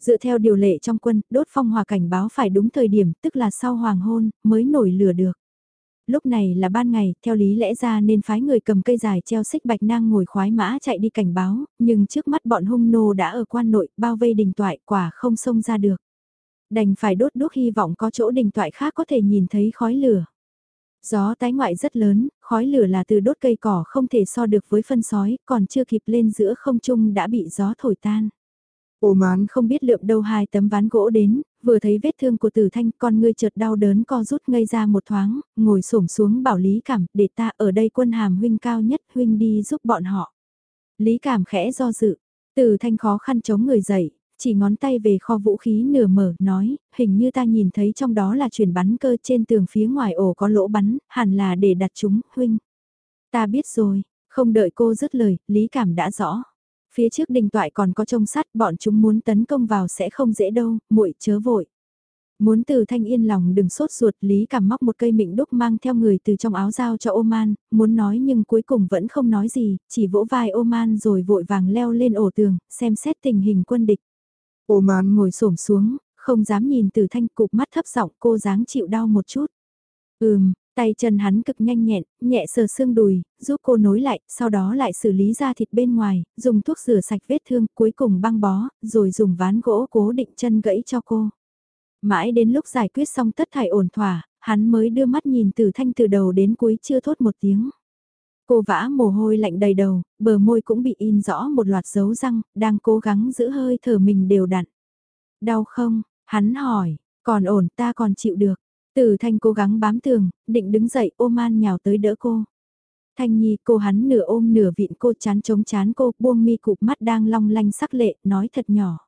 Dựa theo điều lệ trong quân, đốt phong hòa cảnh báo phải đúng thời điểm, tức là sau hoàng hôn, mới nổi lửa được. Lúc này là ban ngày, theo lý lẽ ra nên phái người cầm cây dài treo xích bạch nang ngồi khoái mã chạy đi cảnh báo, nhưng trước mắt bọn hung nô đã ở quan nội, bao vây đình toại, quả không xông ra được. Đành phải đốt đuốc hy vọng có chỗ đình toại khác có thể nhìn thấy khói lửa. Gió tái ngoại rất lớn, khói lửa là từ đốt cây cỏ không thể so được với phân sói, còn chưa kịp lên giữa không trung đã bị gió thổi tan. Ồ mán không biết lượm đâu hai tấm ván gỗ đến, vừa thấy vết thương của tử thanh con ngươi chợt đau đớn co rút ngây ra một thoáng, ngồi xổm xuống bảo Lý Cảm, để ta ở đây quân hàm huynh cao nhất huynh đi giúp bọn họ. Lý Cảm khẽ do dự, tử thanh khó khăn chống người dậy, chỉ ngón tay về kho vũ khí nửa mở, nói, hình như ta nhìn thấy trong đó là chuyển bắn cơ trên tường phía ngoài ổ có lỗ bắn, hẳn là để đặt chúng, huynh. Ta biết rồi, không đợi cô dứt lời, lý cảm đã rõ. Phía trước đình toại còn có trông sắt, bọn chúng muốn tấn công vào sẽ không dễ đâu, muội chớ vội. Muốn từ thanh yên lòng đừng sốt ruột, Lý cảm móc một cây mịn đúc mang theo người từ trong áo dao cho Oman, muốn nói nhưng cuối cùng vẫn không nói gì, chỉ vỗ vai Oman rồi vội vàng leo lên ổ tường, xem xét tình hình quân địch. Ô man ngồi xổm xuống, không dám nhìn từ thanh cục mắt thấp giọng cô dáng chịu đau một chút. Ừm, tay chân hắn cực nhanh nhẹn, nhẹ sờ xương đùi, giúp cô nối lại, sau đó lại xử lý da thịt bên ngoài, dùng thuốc rửa sạch vết thương, cuối cùng băng bó, rồi dùng ván gỗ cố định chân gãy cho cô. Mãi đến lúc giải quyết xong tất thải ổn thỏa, hắn mới đưa mắt nhìn từ thanh từ đầu đến cuối chưa thốt một tiếng. Cô vã mồ hôi lạnh đầy đầu, bờ môi cũng bị in rõ một loạt dấu răng, đang cố gắng giữ hơi thở mình đều đặn. Đau không? Hắn hỏi, còn ổn ta còn chịu được. Từ thanh cố gắng bám tường, định đứng dậy ôm an nhào tới đỡ cô. Thanh Nhi cô hắn nửa ôm nửa vịn cô chán chống chán cô, buông mi cụp mắt đang long lanh sắc lệ, nói thật nhỏ.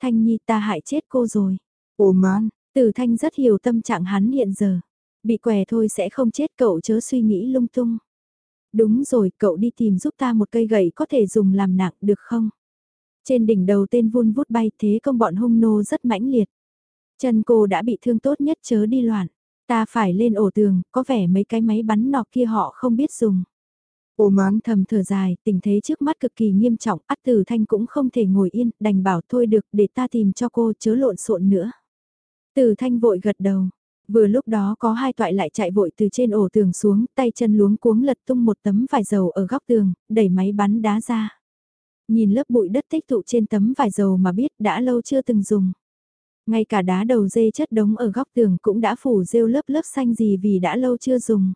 Thanh Nhi ta hại chết cô rồi. Ôm an, Từ Thanh rất hiểu tâm trạng hắn hiện giờ. Bị què thôi sẽ không chết cậu chớ suy nghĩ lung tung. Đúng rồi, cậu đi tìm giúp ta một cây gậy có thể dùng làm nặng được không? Trên đỉnh đầu tên vun vút bay thế công bọn hung nô rất mãnh liệt. Chân cô đã bị thương tốt nhất chớ đi loạn. Ta phải lên ổ tường, có vẻ mấy cái máy bắn nọ kia họ không biết dùng. ôm mán Thầm thở dài, tình thế trước mắt cực kỳ nghiêm trọng, ắt tử thanh cũng không thể ngồi yên, đành bảo thôi được để ta tìm cho cô chớ lộn xộn nữa. Tử thanh vội gật đầu. Vừa lúc đó có hai toại lại chạy vội từ trên ổ tường xuống, tay chân luống cuống lật tung một tấm vải dầu ở góc tường, đẩy máy bắn đá ra. Nhìn lớp bụi đất tích tụ trên tấm vải dầu mà biết đã lâu chưa từng dùng. Ngay cả đá đầu dê chất đống ở góc tường cũng đã phủ rêu lớp lớp xanh gì vì đã lâu chưa dùng.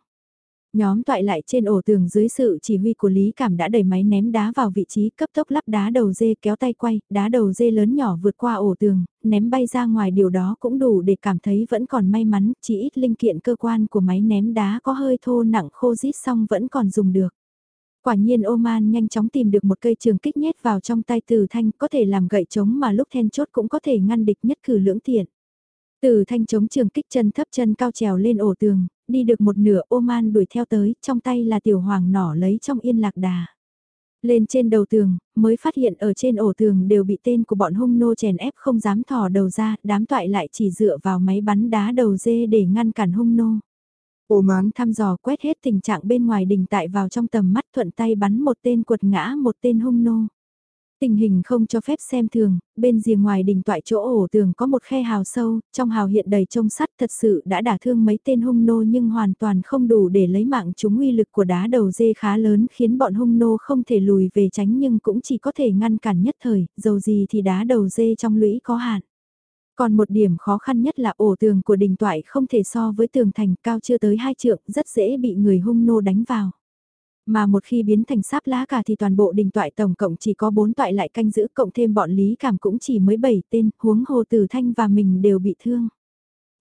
Nhóm toại lại trên ổ tường dưới sự chỉ huy của Lý Cảm đã đẩy máy ném đá vào vị trí cấp tốc lắp đá đầu dê kéo tay quay, đá đầu dê lớn nhỏ vượt qua ổ tường, ném bay ra ngoài điều đó cũng đủ để cảm thấy vẫn còn may mắn, chỉ ít linh kiện cơ quan của máy ném đá có hơi thô nặng khô rít xong vẫn còn dùng được. Quả nhiên Oman nhanh chóng tìm được một cây trường kích nhét vào trong tay Từ Thanh có thể làm gậy chống mà lúc then chốt cũng có thể ngăn địch nhất cử lưỡng tiện. Từ Thanh chống trường kích chân thấp chân cao trèo lên ổ tường, đi được một nửa Oman đuổi theo tới, trong tay là tiểu hoàng nỏ lấy trong yên lạc đà. Lên trên đầu tường, mới phát hiện ở trên ổ tường đều bị tên của bọn hung nô chèn ép không dám thò đầu ra, đám toại lại chỉ dựa vào máy bắn đá đầu dê để ngăn cản hung nô. an, Thăm dò quét hết tình trạng bên ngoài đình tại vào trong tầm mắt thuận tay bắn một tên quật ngã một tên hung nô. Tình hình không cho phép xem thường, bên rìa ngoài đình toại chỗ ổ tường có một khe hào sâu, trong hào hiện đầy trông sắt thật sự đã đả thương mấy tên hung nô nhưng hoàn toàn không đủ để lấy mạng chúng uy lực của đá đầu dê khá lớn khiến bọn hung nô không thể lùi về tránh nhưng cũng chỉ có thể ngăn cản nhất thời, dầu gì thì đá đầu dê trong lũy có hạn. Còn một điểm khó khăn nhất là ổ tường của đình toại không thể so với tường thành cao chưa tới hai trượng, rất dễ bị người hung nô đánh vào. Mà một khi biến thành sáp lá cả thì toàn bộ đình toại tổng cộng chỉ có bốn toại lại canh giữ cộng thêm bọn lý cảm cũng chỉ mới bảy tên, huống hồ tử thanh và mình đều bị thương.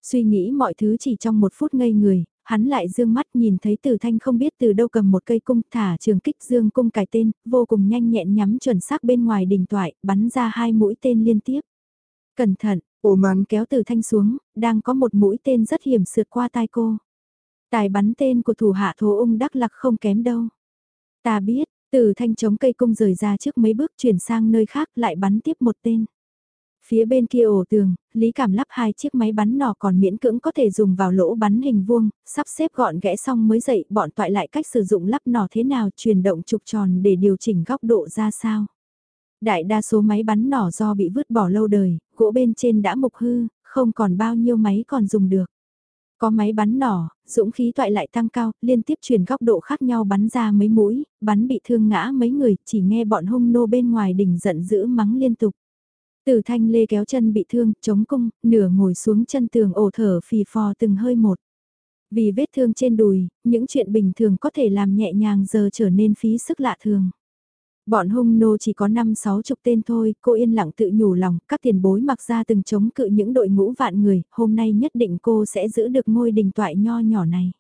Suy nghĩ mọi thứ chỉ trong một phút ngây người, hắn lại dương mắt nhìn thấy tử thanh không biết từ đâu cầm một cây cung thả trường kích dương cung cài tên, vô cùng nhanh nhẹn nhắm chuẩn xác bên ngoài đình toại, bắn ra hai mũi tên liên tiếp. Cẩn thận, ôm mắn kéo từ thanh xuống, đang có một mũi tên rất hiểm sượt qua tai cô. Tài bắn tên của thủ hạ thố ung đắc lạc không kém đâu. Ta biết, từ thanh chống cây cung rời ra trước mấy bước chuyển sang nơi khác lại bắn tiếp một tên. Phía bên kia ổ tường, Lý Cảm lắp hai chiếc máy bắn nỏ còn miễn cưỡng có thể dùng vào lỗ bắn hình vuông, sắp xếp gọn gẽ xong mới dậy bọn toại lại cách sử dụng lắp nỏ thế nào chuyển động trục tròn để điều chỉnh góc độ ra sao. Đại đa số máy bắn nỏ do bị vứt bỏ lâu đời, gỗ bên trên đã mục hư, không còn bao nhiêu máy còn dùng được. Có máy bắn nỏ, dũng khí toại lại tăng cao, liên tiếp chuyển góc độ khác nhau bắn ra mấy mũi, bắn bị thương ngã mấy người, chỉ nghe bọn hung nô bên ngoài đỉnh giận dữ mắng liên tục. Từ thanh lê kéo chân bị thương, chống cung, nửa ngồi xuống chân tường ổ thở phì phò từng hơi một. Vì vết thương trên đùi, những chuyện bình thường có thể làm nhẹ nhàng giờ trở nên phí sức lạ thường. Bọn hung nô chỉ có 5-6 chục tên thôi, cô yên lặng tự nhủ lòng, các tiền bối mặc ra từng chống cự những đội ngũ vạn người, hôm nay nhất định cô sẽ giữ được ngôi đình toại nho nhỏ này.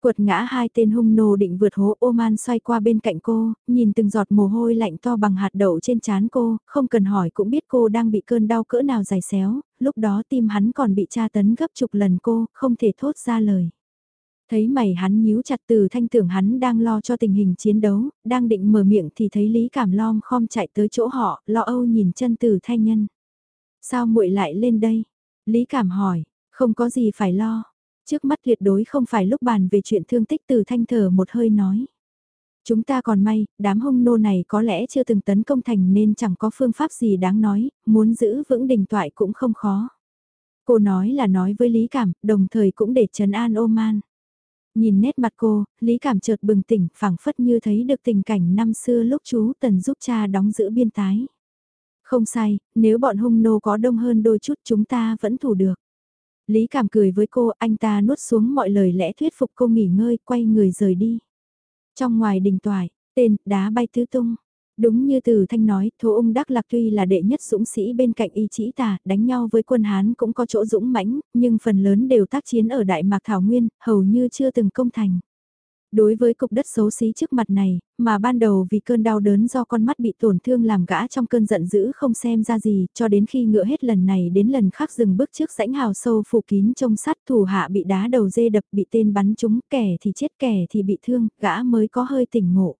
Quật ngã hai tên hung nô định vượt hố Oman xoay qua bên cạnh cô, nhìn từng giọt mồ hôi lạnh to bằng hạt đậu trên trán cô, không cần hỏi cũng biết cô đang bị cơn đau cỡ nào dài xéo, lúc đó tim hắn còn bị tra tấn gấp chục lần cô, không thể thốt ra lời. Thấy mày hắn nhíu chặt từ thanh tưởng hắn đang lo cho tình hình chiến đấu, đang định mở miệng thì thấy Lý Cảm lom khom chạy tới chỗ họ, lo âu nhìn chân từ thanh nhân. Sao muội lại lên đây? Lý Cảm hỏi, không có gì phải lo. Trước mắt tuyệt đối không phải lúc bàn về chuyện thương tích từ thanh thở một hơi nói. Chúng ta còn may, đám hung nô này có lẽ chưa từng tấn công thành nên chẳng có phương pháp gì đáng nói, muốn giữ vững đình toại cũng không khó. Cô nói là nói với Lý Cảm, đồng thời cũng để trấn an Oman. Nhìn nét mặt cô, Lý Cảm chợt bừng tỉnh, phảng phất như thấy được tình cảnh năm xưa lúc chú Tần giúp cha đóng giữ biên tái. Không sai, nếu bọn hung nô có đông hơn đôi chút chúng ta vẫn thủ được. Lý Cảm cười với cô, anh ta nuốt xuống mọi lời lẽ thuyết phục cô nghỉ ngơi, quay người rời đi. Trong ngoài đình toại, tên, đá bay tứ tung. Đúng như từ thanh nói, thố ung đắc lạc tuy là đệ nhất dũng sĩ bên cạnh y chỉ tà, đánh nhau với quân Hán cũng có chỗ dũng mãnh, nhưng phần lớn đều tác chiến ở Đại Mạc Thảo Nguyên, hầu như chưa từng công thành. Đối với cục đất xấu xí trước mặt này, mà ban đầu vì cơn đau đớn do con mắt bị tổn thương làm gã trong cơn giận dữ không xem ra gì, cho đến khi ngựa hết lần này đến lần khác dừng bước trước rãnh hào sâu phủ kín trông sắt thủ hạ bị đá đầu dê đập bị tên bắn trúng, kẻ thì chết kẻ thì bị thương, gã mới có hơi tỉnh ngộ.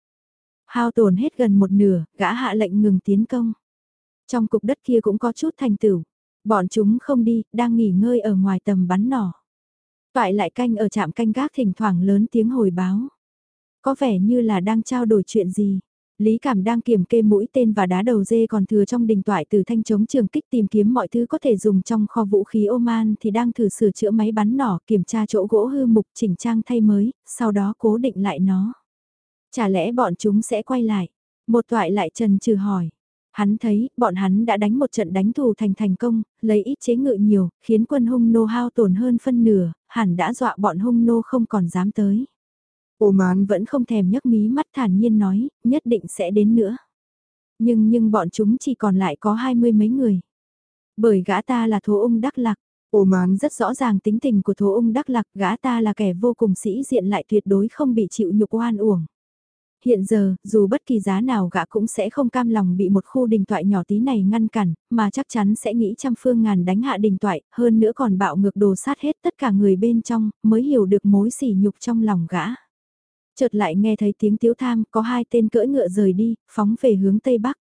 Hao tổn hết gần một nửa, gã hạ lệnh ngừng tiến công. Trong cục đất kia cũng có chút thành tửu. Bọn chúng không đi, đang nghỉ ngơi ở ngoài tầm bắn nỏ. Toại lại canh ở trạm canh gác thỉnh thoảng lớn tiếng hồi báo. Có vẻ như là đang trao đổi chuyện gì. Lý Cảm đang kiểm kê mũi tên và đá đầu dê còn thừa trong đình toại từ thanh chống trường kích tìm kiếm mọi thứ có thể dùng trong kho vũ khí Oman thì đang thử sửa chữa máy bắn nỏ kiểm tra chỗ gỗ hư mục chỉnh trang thay mới, sau đó cố định lại nó. Chả lẽ bọn chúng sẽ quay lại? Một toại lại trần trừ hỏi. Hắn thấy, bọn hắn đã đánh một trận đánh thù thành thành công, lấy ít chế ngự nhiều, khiến quân hung nô hao tổn hơn phân nửa, hẳn đã dọa bọn hung nô không còn dám tới. Ô mán vẫn không thèm nhấc mí mắt thản nhiên nói, nhất định sẽ đến nữa. Nhưng nhưng bọn chúng chỉ còn lại có hai mươi mấy người. Bởi gã ta là thố ung đắc lạc, Ô mán rất rõ ràng tính tình của thố ung đắc lạc, gã ta là kẻ vô cùng sĩ diện lại tuyệt đối không bị chịu nhục oan uổng. Hiện giờ, dù bất kỳ giá nào gã cũng sẽ không cam lòng bị một khu đình toại nhỏ tí này ngăn cản, mà chắc chắn sẽ nghĩ trăm phương ngàn đánh hạ đình toại, hơn nữa còn bạo ngược đồ sát hết tất cả người bên trong, mới hiểu được mối sỉ nhục trong lòng gã. Chợt lại nghe thấy tiếng tiếu tham, có hai tên cưỡi ngựa rời đi, phóng về hướng tây bắc.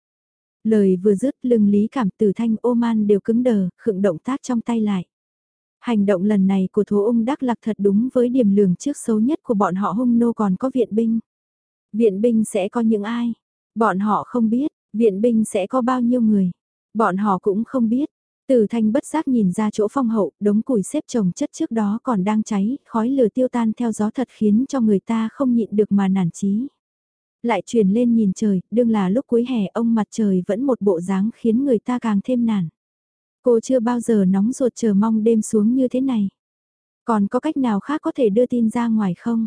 Lời vừa dứt lưng lý cảm từ thanh ô man đều cứng đờ, khựng động tác trong tay lại. Hành động lần này của thố ung đắc lạc thật đúng với điểm lường trước xấu nhất của bọn họ hung nô còn có viện binh. Viện binh sẽ có những ai? Bọn họ không biết, viện binh sẽ có bao nhiêu người? Bọn họ cũng không biết. Từ thanh bất giác nhìn ra chỗ phong hậu, đống củi xếp chồng chất trước đó còn đang cháy, khói lửa tiêu tan theo gió thật khiến cho người ta không nhịn được mà nản chí. Lại truyền lên nhìn trời, đương là lúc cuối hè ông mặt trời vẫn một bộ dáng khiến người ta càng thêm nản. Cô chưa bao giờ nóng ruột chờ mong đêm xuống như thế này. Còn có cách nào khác có thể đưa tin ra ngoài không?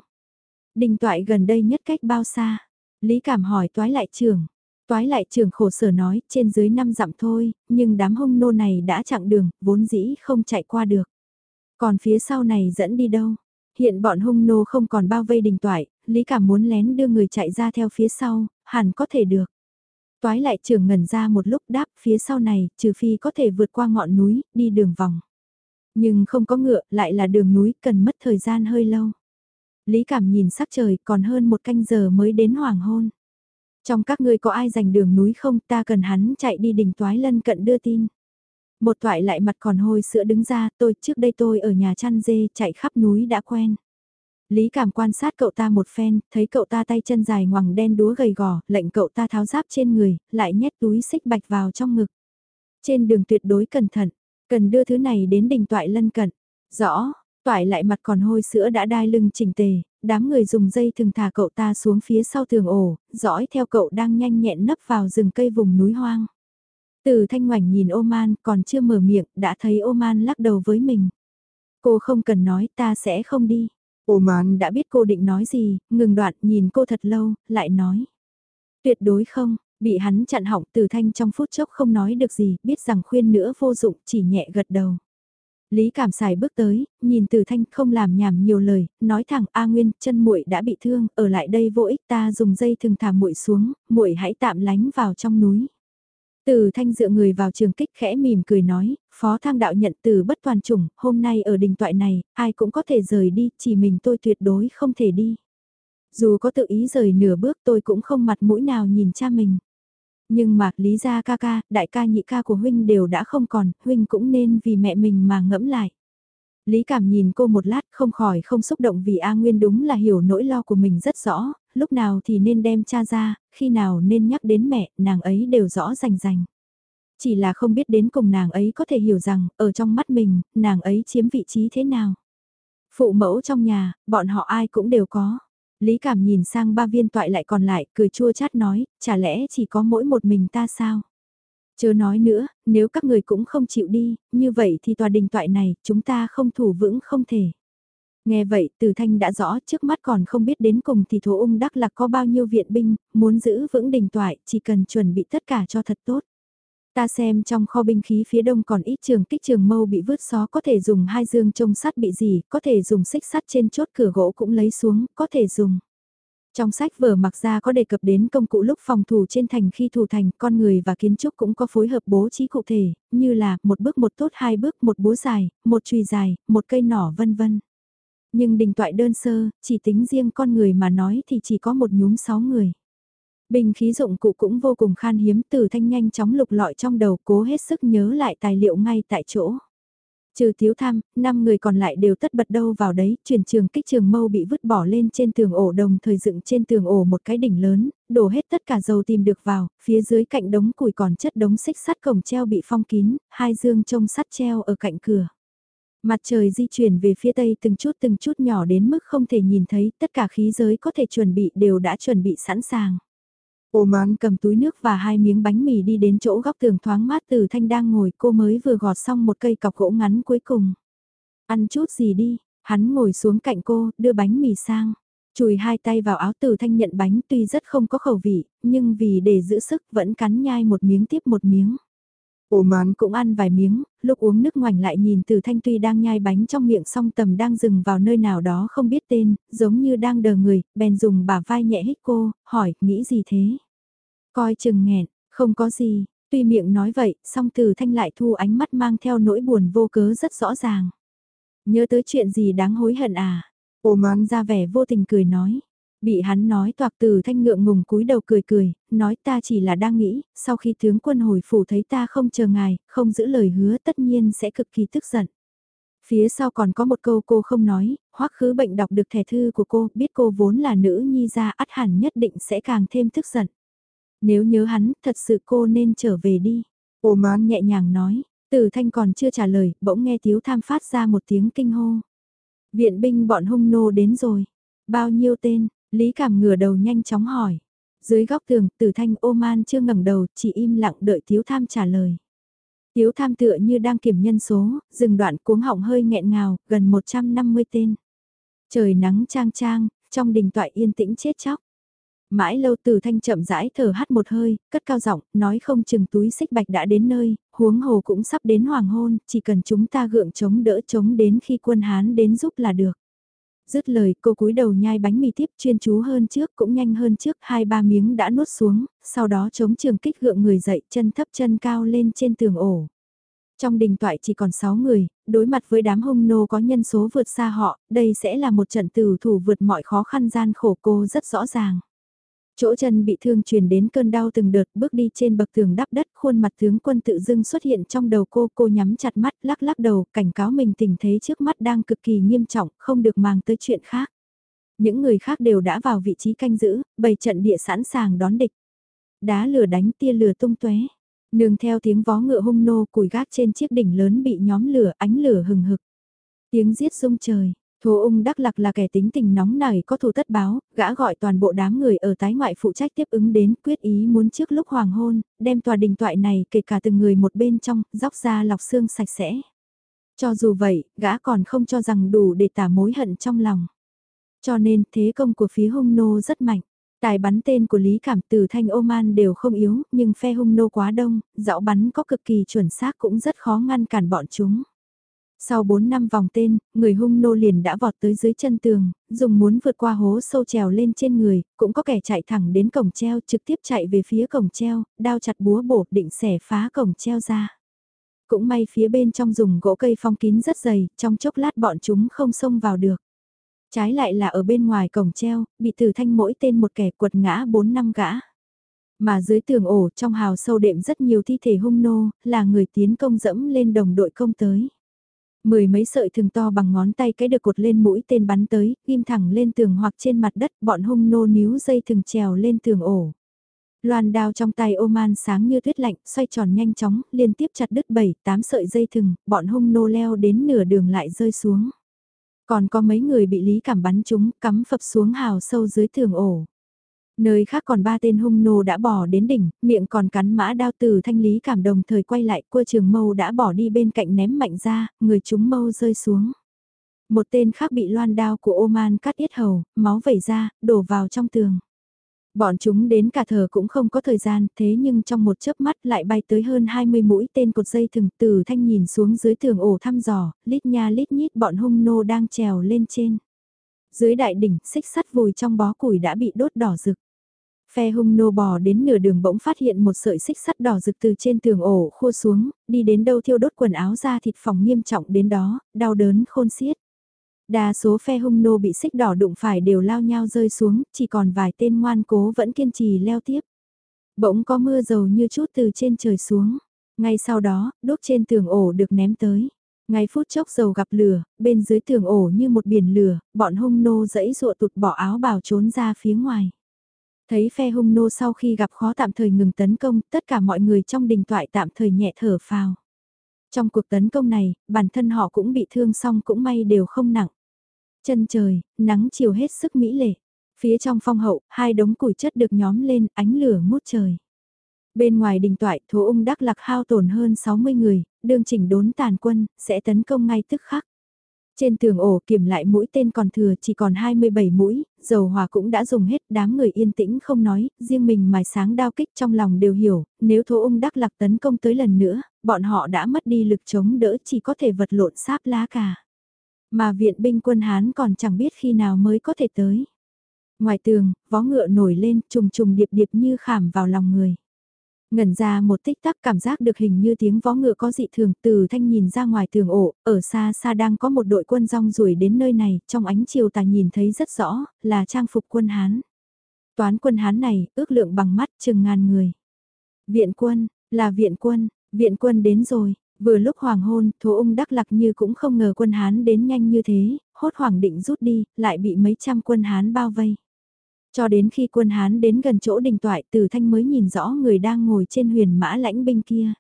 Đình toại gần đây nhất cách bao xa? Lý cảm hỏi toái lại trường. Toái lại trường khổ sở nói, trên dưới năm dặm thôi, nhưng đám hung nô này đã chặn đường, vốn dĩ không chạy qua được. Còn phía sau này dẫn đi đâu? Hiện bọn hung nô không còn bao vây đình toại, Lý Cảm muốn lén đưa người chạy ra theo phía sau, hẳn có thể được. Toái lại trường ngẩn ra một lúc đáp phía sau này, trừ phi có thể vượt qua ngọn núi, đi đường vòng. Nhưng không có ngựa, lại là đường núi, cần mất thời gian hơi lâu. Lý Cảm nhìn sắc trời còn hơn một canh giờ mới đến hoàng hôn. Trong các ngươi có ai giành đường núi không ta cần hắn chạy đi đỉnh toái lân cận đưa tin. Một toại lại mặt còn hôi sữa đứng ra tôi trước đây tôi ở nhà chăn dê chạy khắp núi đã quen. Lý cảm quan sát cậu ta một phen, thấy cậu ta tay chân dài ngoằng đen đúa gầy gò, lệnh cậu ta tháo giáp trên người, lại nhét túi xích bạch vào trong ngực. Trên đường tuyệt đối cẩn thận, cần đưa thứ này đến đỉnh toại lân cận. Rõ, Toại lại mặt còn hôi sữa đã đai lưng chỉnh tề, đám người dùng dây thừng thả cậu ta xuống phía sau tường ổ, dõi theo cậu đang nhanh nhẹn nấp vào rừng cây vùng núi hoang. Từ thanh ngoảnh nhìn Oman còn chưa mở miệng, đã thấy Oman lắc đầu với mình. Cô không cần nói ta sẽ không đi. Oman đã biết cô định nói gì, ngừng đoạn nhìn cô thật lâu, lại nói. Tuyệt đối không, bị hắn chặn hỏng từ thanh trong phút chốc không nói được gì, biết rằng khuyên nữa vô dụng, chỉ nhẹ gật đầu. Lý Cảm Sài bước tới, nhìn Từ Thanh không làm nhảm nhiều lời, nói thẳng A Nguyên, chân muội đã bị thương, ở lại đây vô ích ta dùng dây thừng thả muội xuống, muội hãy tạm lánh vào trong núi. Từ Thanh dựa người vào trường kích khẽ mỉm cười nói, Phó Thang Đạo nhận từ bất toàn chủng, hôm nay ở đình toại này, ai cũng có thể rời đi, chỉ mình tôi tuyệt đối không thể đi. Dù có tự ý rời nửa bước tôi cũng không mặt mũi nào nhìn cha mình. Nhưng mà, lý gia ca ca, đại ca nhị ca của huynh đều đã không còn, huynh cũng nên vì mẹ mình mà ngẫm lại. Lý cảm nhìn cô một lát không khỏi không xúc động vì A Nguyên đúng là hiểu nỗi lo của mình rất rõ, lúc nào thì nên đem cha ra, khi nào nên nhắc đến mẹ, nàng ấy đều rõ rành rành. Chỉ là không biết đến cùng nàng ấy có thể hiểu rằng, ở trong mắt mình, nàng ấy chiếm vị trí thế nào. Phụ mẫu trong nhà, bọn họ ai cũng đều có. Lý Cảm nhìn sang ba viên toại lại còn lại, cười chua chát nói, chả lẽ chỉ có mỗi một mình ta sao? Chớ nói nữa, nếu các người cũng không chịu đi, như vậy thì tòa đình toại này, chúng ta không thủ vững không thể. Nghe vậy từ thanh đã rõ trước mắt còn không biết đến cùng thì thổ ung đắc lạc có bao nhiêu viện binh, muốn giữ vững đình toại chỉ cần chuẩn bị tất cả cho thật tốt. Ta xem trong kho binh khí phía đông còn ít trường kích trường mâu bị vứt xó có thể dùng hai dương trông sắt bị gì, có thể dùng xích sắt trên chốt cửa gỗ cũng lấy xuống, có thể dùng. Trong sách vở mặc ra có đề cập đến công cụ lúc phòng thủ trên thành khi thủ thành, con người và kiến trúc cũng có phối hợp bố trí cụ thể, như là một bước một tốt hai bước một búa dài, một chùy dài, một cây nỏ vân vân. Nhưng đình toại đơn sơ, chỉ tính riêng con người mà nói thì chỉ có một nhúm sáu người. Bình khí dụng cụ cũng vô cùng khan hiếm từ thanh nhanh chóng lục lọi trong đầu cố hết sức nhớ lại tài liệu ngay tại chỗ. Trừ thiếu tham, năm người còn lại đều tất bật đâu vào đấy, chuyển trường kích trường mâu bị vứt bỏ lên trên tường ổ đồng thời dựng trên tường ổ một cái đỉnh lớn, đổ hết tất cả dầu tìm được vào, phía dưới cạnh đống củi còn chất đống xích sắt cổng treo bị phong kín, hai dương trông sắt treo ở cạnh cửa. Mặt trời di chuyển về phía tây từng chút từng chút nhỏ đến mức không thể nhìn thấy, tất cả khí giới có thể chuẩn bị đều đã chuẩn bị sẵn sàng. Ô mán cầm túi nước và hai miếng bánh mì đi đến chỗ góc tường thoáng mát từ thanh đang ngồi cô mới vừa gọt xong một cây cọc gỗ ngắn cuối cùng. Ăn chút gì đi, hắn ngồi xuống cạnh cô, đưa bánh mì sang. Chùi hai tay vào áo từ thanh nhận bánh tuy rất không có khẩu vị, nhưng vì để giữ sức vẫn cắn nhai một miếng tiếp một miếng. Ổ mán cũng ăn vài miếng, lúc uống nước ngoảnh lại nhìn từ thanh tuy đang nhai bánh trong miệng song tầm đang dừng vào nơi nào đó không biết tên, giống như đang đờ người, bèn dùng bả vai nhẹ hít cô, hỏi, nghĩ gì thế? Coi chừng nghẹn, không có gì, tuy miệng nói vậy, song từ thanh lại thu ánh mắt mang theo nỗi buồn vô cớ rất rõ ràng. Nhớ tới chuyện gì đáng hối hận à? Ổ mán ra vẻ vô tình cười nói. Bị hắn nói toạc từ thanh ngượng ngùng cúi đầu cười cười, nói ta chỉ là đang nghĩ, sau khi tướng quân hồi phủ thấy ta không chờ ngài, không giữ lời hứa tất nhiên sẽ cực kỳ tức giận. Phía sau còn có một câu cô không nói, hoắc khứ bệnh đọc được thẻ thư của cô, biết cô vốn là nữ nhi ra ắt hẳn nhất định sẽ càng thêm tức giận. Nếu nhớ hắn, thật sự cô nên trở về đi. Ô mán nhẹ nhàng nói, từ thanh còn chưa trả lời, bỗng nghe thiếu tham phát ra một tiếng kinh hô. Viện binh bọn hung nô đến rồi. Bao nhiêu tên, Lý Cảm ngửa đầu nhanh chóng hỏi. Dưới góc tường, Tử Thanh ô man chưa ngẩng đầu, chỉ im lặng đợi Tiếu Tham trả lời. Tiếu Tham tựa như đang kiểm nhân số, dừng đoạn cuống họng hơi nghẹn ngào, gần 150 tên. Trời nắng trang trang, trong đình toại yên tĩnh chết chóc. Mãi lâu Từ Thanh chậm rãi thở hắt một hơi, cất cao giọng, nói không chừng túi xích bạch đã đến nơi, huống hồ cũng sắp đến hoàng hôn, chỉ cần chúng ta gượng chống đỡ chống đến khi quân Hán đến giúp là được. Dứt lời cô cúi đầu nhai bánh mì tiếp chuyên chú hơn trước cũng nhanh hơn trước hai ba miếng đã nuốt xuống, sau đó chống trường kích gượng người dậy chân thấp chân cao lên trên tường ổ. Trong đình toại chỉ còn 6 người, đối mặt với đám hung nô có nhân số vượt xa họ, đây sẽ là một trận tử thủ vượt mọi khó khăn gian khổ cô rất rõ ràng. Chỗ chân bị thương truyền đến cơn đau từng đợt bước đi trên bậc tường đắp đất khuôn mặt tướng quân tự dưng xuất hiện trong đầu cô cô nhắm chặt mắt lắc lắc đầu cảnh cáo mình tình thế trước mắt đang cực kỳ nghiêm trọng không được mang tới chuyện khác. Những người khác đều đã vào vị trí canh giữ, bày trận địa sẵn sàng đón địch. Đá lửa đánh tia lửa tung tóe Nương theo tiếng vó ngựa hung nô cùi gác trên chiếc đỉnh lớn bị nhóm lửa ánh lửa hừng hực. Tiếng giết rung trời, Thố ung đắc lạc là kẻ tính tình nóng nảy có thù tất báo, gã gọi toàn bộ đám người ở tái ngoại phụ trách tiếp ứng đến quyết ý muốn trước lúc hoàng hôn, đem tòa đình toại này kể cả từng người một bên trong, dóc ra lọc xương sạch sẽ. Cho dù vậy, gã còn không cho rằng đủ để tả mối hận trong lòng. Cho nên thế công của phía hung nô rất mạnh. Tài bắn tên của Lý Cảm từ thanh Oman đều không yếu, nhưng phe hung nô quá đông, dạo bắn có cực kỳ chuẩn xác cũng rất khó ngăn cản bọn chúng. Sau 4 năm vòng tên, người hung nô liền đã vọt tới dưới chân tường, dùng muốn vượt qua hố sâu trèo lên trên người, cũng có kẻ chạy thẳng đến cổng treo trực tiếp chạy về phía cổng treo, đao chặt búa bổ định xẻ phá cổng treo ra. Cũng may phía bên trong dùng gỗ cây phong kín rất dày, trong chốc lát bọn chúng không xông vào được. Trái lại là ở bên ngoài cổng treo, bị tử thanh mỗi tên một kẻ quật ngã 4 năm gã. Mà dưới tường ổ trong hào sâu đệm rất nhiều thi thể hung nô, là người tiến công dẫm lên đồng đội công tới. Mười mấy sợi thừng to bằng ngón tay cái được cột lên mũi tên bắn tới, ghim thẳng lên tường hoặc trên mặt đất, bọn hung nô níu dây thừng trèo lên tường ổ. Loan đao trong tay Oman sáng như tuyết lạnh, xoay tròn nhanh chóng, liên tiếp chặt đứt 7, 8 sợi dây thừng, bọn hung nô leo đến nửa đường lại rơi xuống. Còn có mấy người bị lý cảm bắn chúng, cắm phập xuống hào sâu dưới tường ổ. Nơi khác còn ba tên hung nô đã bỏ đến đỉnh, miệng còn cắn mã đao từ thanh lý cảm đồng thời quay lại, cua trường mâu đã bỏ đi bên cạnh ném mạnh ra, người chúng mâu rơi xuống. Một tên khác bị loan đao của Oman cắt yết hầu, máu vẩy ra, đổ vào trong tường. Bọn chúng đến cả thờ cũng không có thời gian, thế nhưng trong một chớp mắt lại bay tới hơn 20 mũi tên cột dây thừng từ thanh nhìn xuống dưới tường ổ thăm dò, lít nha lít nhít bọn hung nô đang trèo lên trên. Dưới đại đỉnh, xích sắt vùi trong bó củi đã bị đốt đỏ rực. Phe hung nô bò đến nửa đường bỗng phát hiện một sợi xích sắt đỏ rực từ trên tường ổ khô xuống, đi đến đâu thiêu đốt quần áo ra thịt phòng nghiêm trọng đến đó, đau đớn khôn xiết. Đa số phe hung nô bị xích đỏ đụng phải đều lao nhau rơi xuống, chỉ còn vài tên ngoan cố vẫn kiên trì leo tiếp. Bỗng có mưa dầu như chút từ trên trời xuống. Ngay sau đó, đốt trên tường ổ được ném tới. Ngay phút chốc dầu gặp lửa, bên dưới tường ổ như một biển lửa, bọn hung nô dẫy dụa tụt bỏ áo bào trốn ra phía ngoài. Thấy phe hung nô sau khi gặp khó tạm thời ngừng tấn công, tất cả mọi người trong đình toại tạm thời nhẹ thở phào. Trong cuộc tấn công này, bản thân họ cũng bị thương xong cũng may đều không nặng. Chân trời, nắng chiều hết sức mỹ lệ. Phía trong phong hậu, hai đống củi chất được nhóm lên, ánh lửa ngút trời. Bên ngoài đình toại, thố ung đắc lạc hao tổn hơn 60 người, đương chỉnh đốn tàn quân, sẽ tấn công ngay tức khắc. Trên tường ổ kiểm lại mũi tên còn thừa chỉ còn 27 mũi, dầu hỏa cũng đã dùng hết đám người yên tĩnh không nói, riêng mình mài sáng đao kích trong lòng đều hiểu, nếu thố ung đắc lạc tấn công tới lần nữa, bọn họ đã mất đi lực chống đỡ chỉ có thể vật lộn sáp lá cả. Mà viện binh quân Hán còn chẳng biết khi nào mới có thể tới. Ngoài tường, vó ngựa nổi lên trùng trùng điệp điệp như khảm vào lòng người. Ngẩn ra một tích tắc cảm giác được hình như tiếng vó ngựa có dị thường từ thanh nhìn ra ngoài tường ổ, ở xa xa đang có một đội quân rong ruổi đến nơi này, trong ánh chiều tà nhìn thấy rất rõ, là trang phục quân Hán. Toán quân Hán này, ước lượng bằng mắt chừng ngàn người. Viện quân, là viện quân, viện quân đến rồi, vừa lúc hoàng hôn, thố ung đắc lạc như cũng không ngờ quân Hán đến nhanh như thế, hốt hoảng định rút đi, lại bị mấy trăm quân Hán bao vây. Cho đến khi quân Hán đến gần chỗ đình toại từ thanh mới nhìn rõ người đang ngồi trên huyền mã lãnh binh kia.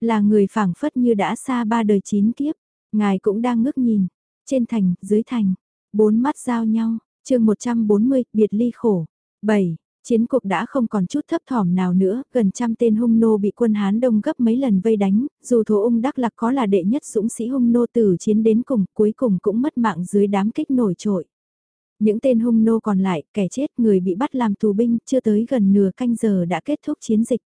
Là người phảng phất như đã xa ba đời chín kiếp, ngài cũng đang ngước nhìn, trên thành, dưới thành, bốn mắt giao nhau, chương 140, biệt ly khổ. 7. Chiến cuộc đã không còn chút thấp thỏm nào nữa, gần trăm tên hung nô bị quân Hán đông gấp mấy lần vây đánh, dù thổ ung đắc lạc có là đệ nhất dũng sĩ hung nô từ chiến đến cùng, cuối cùng cũng mất mạng dưới đám kích nổi trội. Những tên hung nô còn lại, kẻ chết, người bị bắt làm tù binh, chưa tới gần nửa canh giờ đã kết thúc chiến dịch.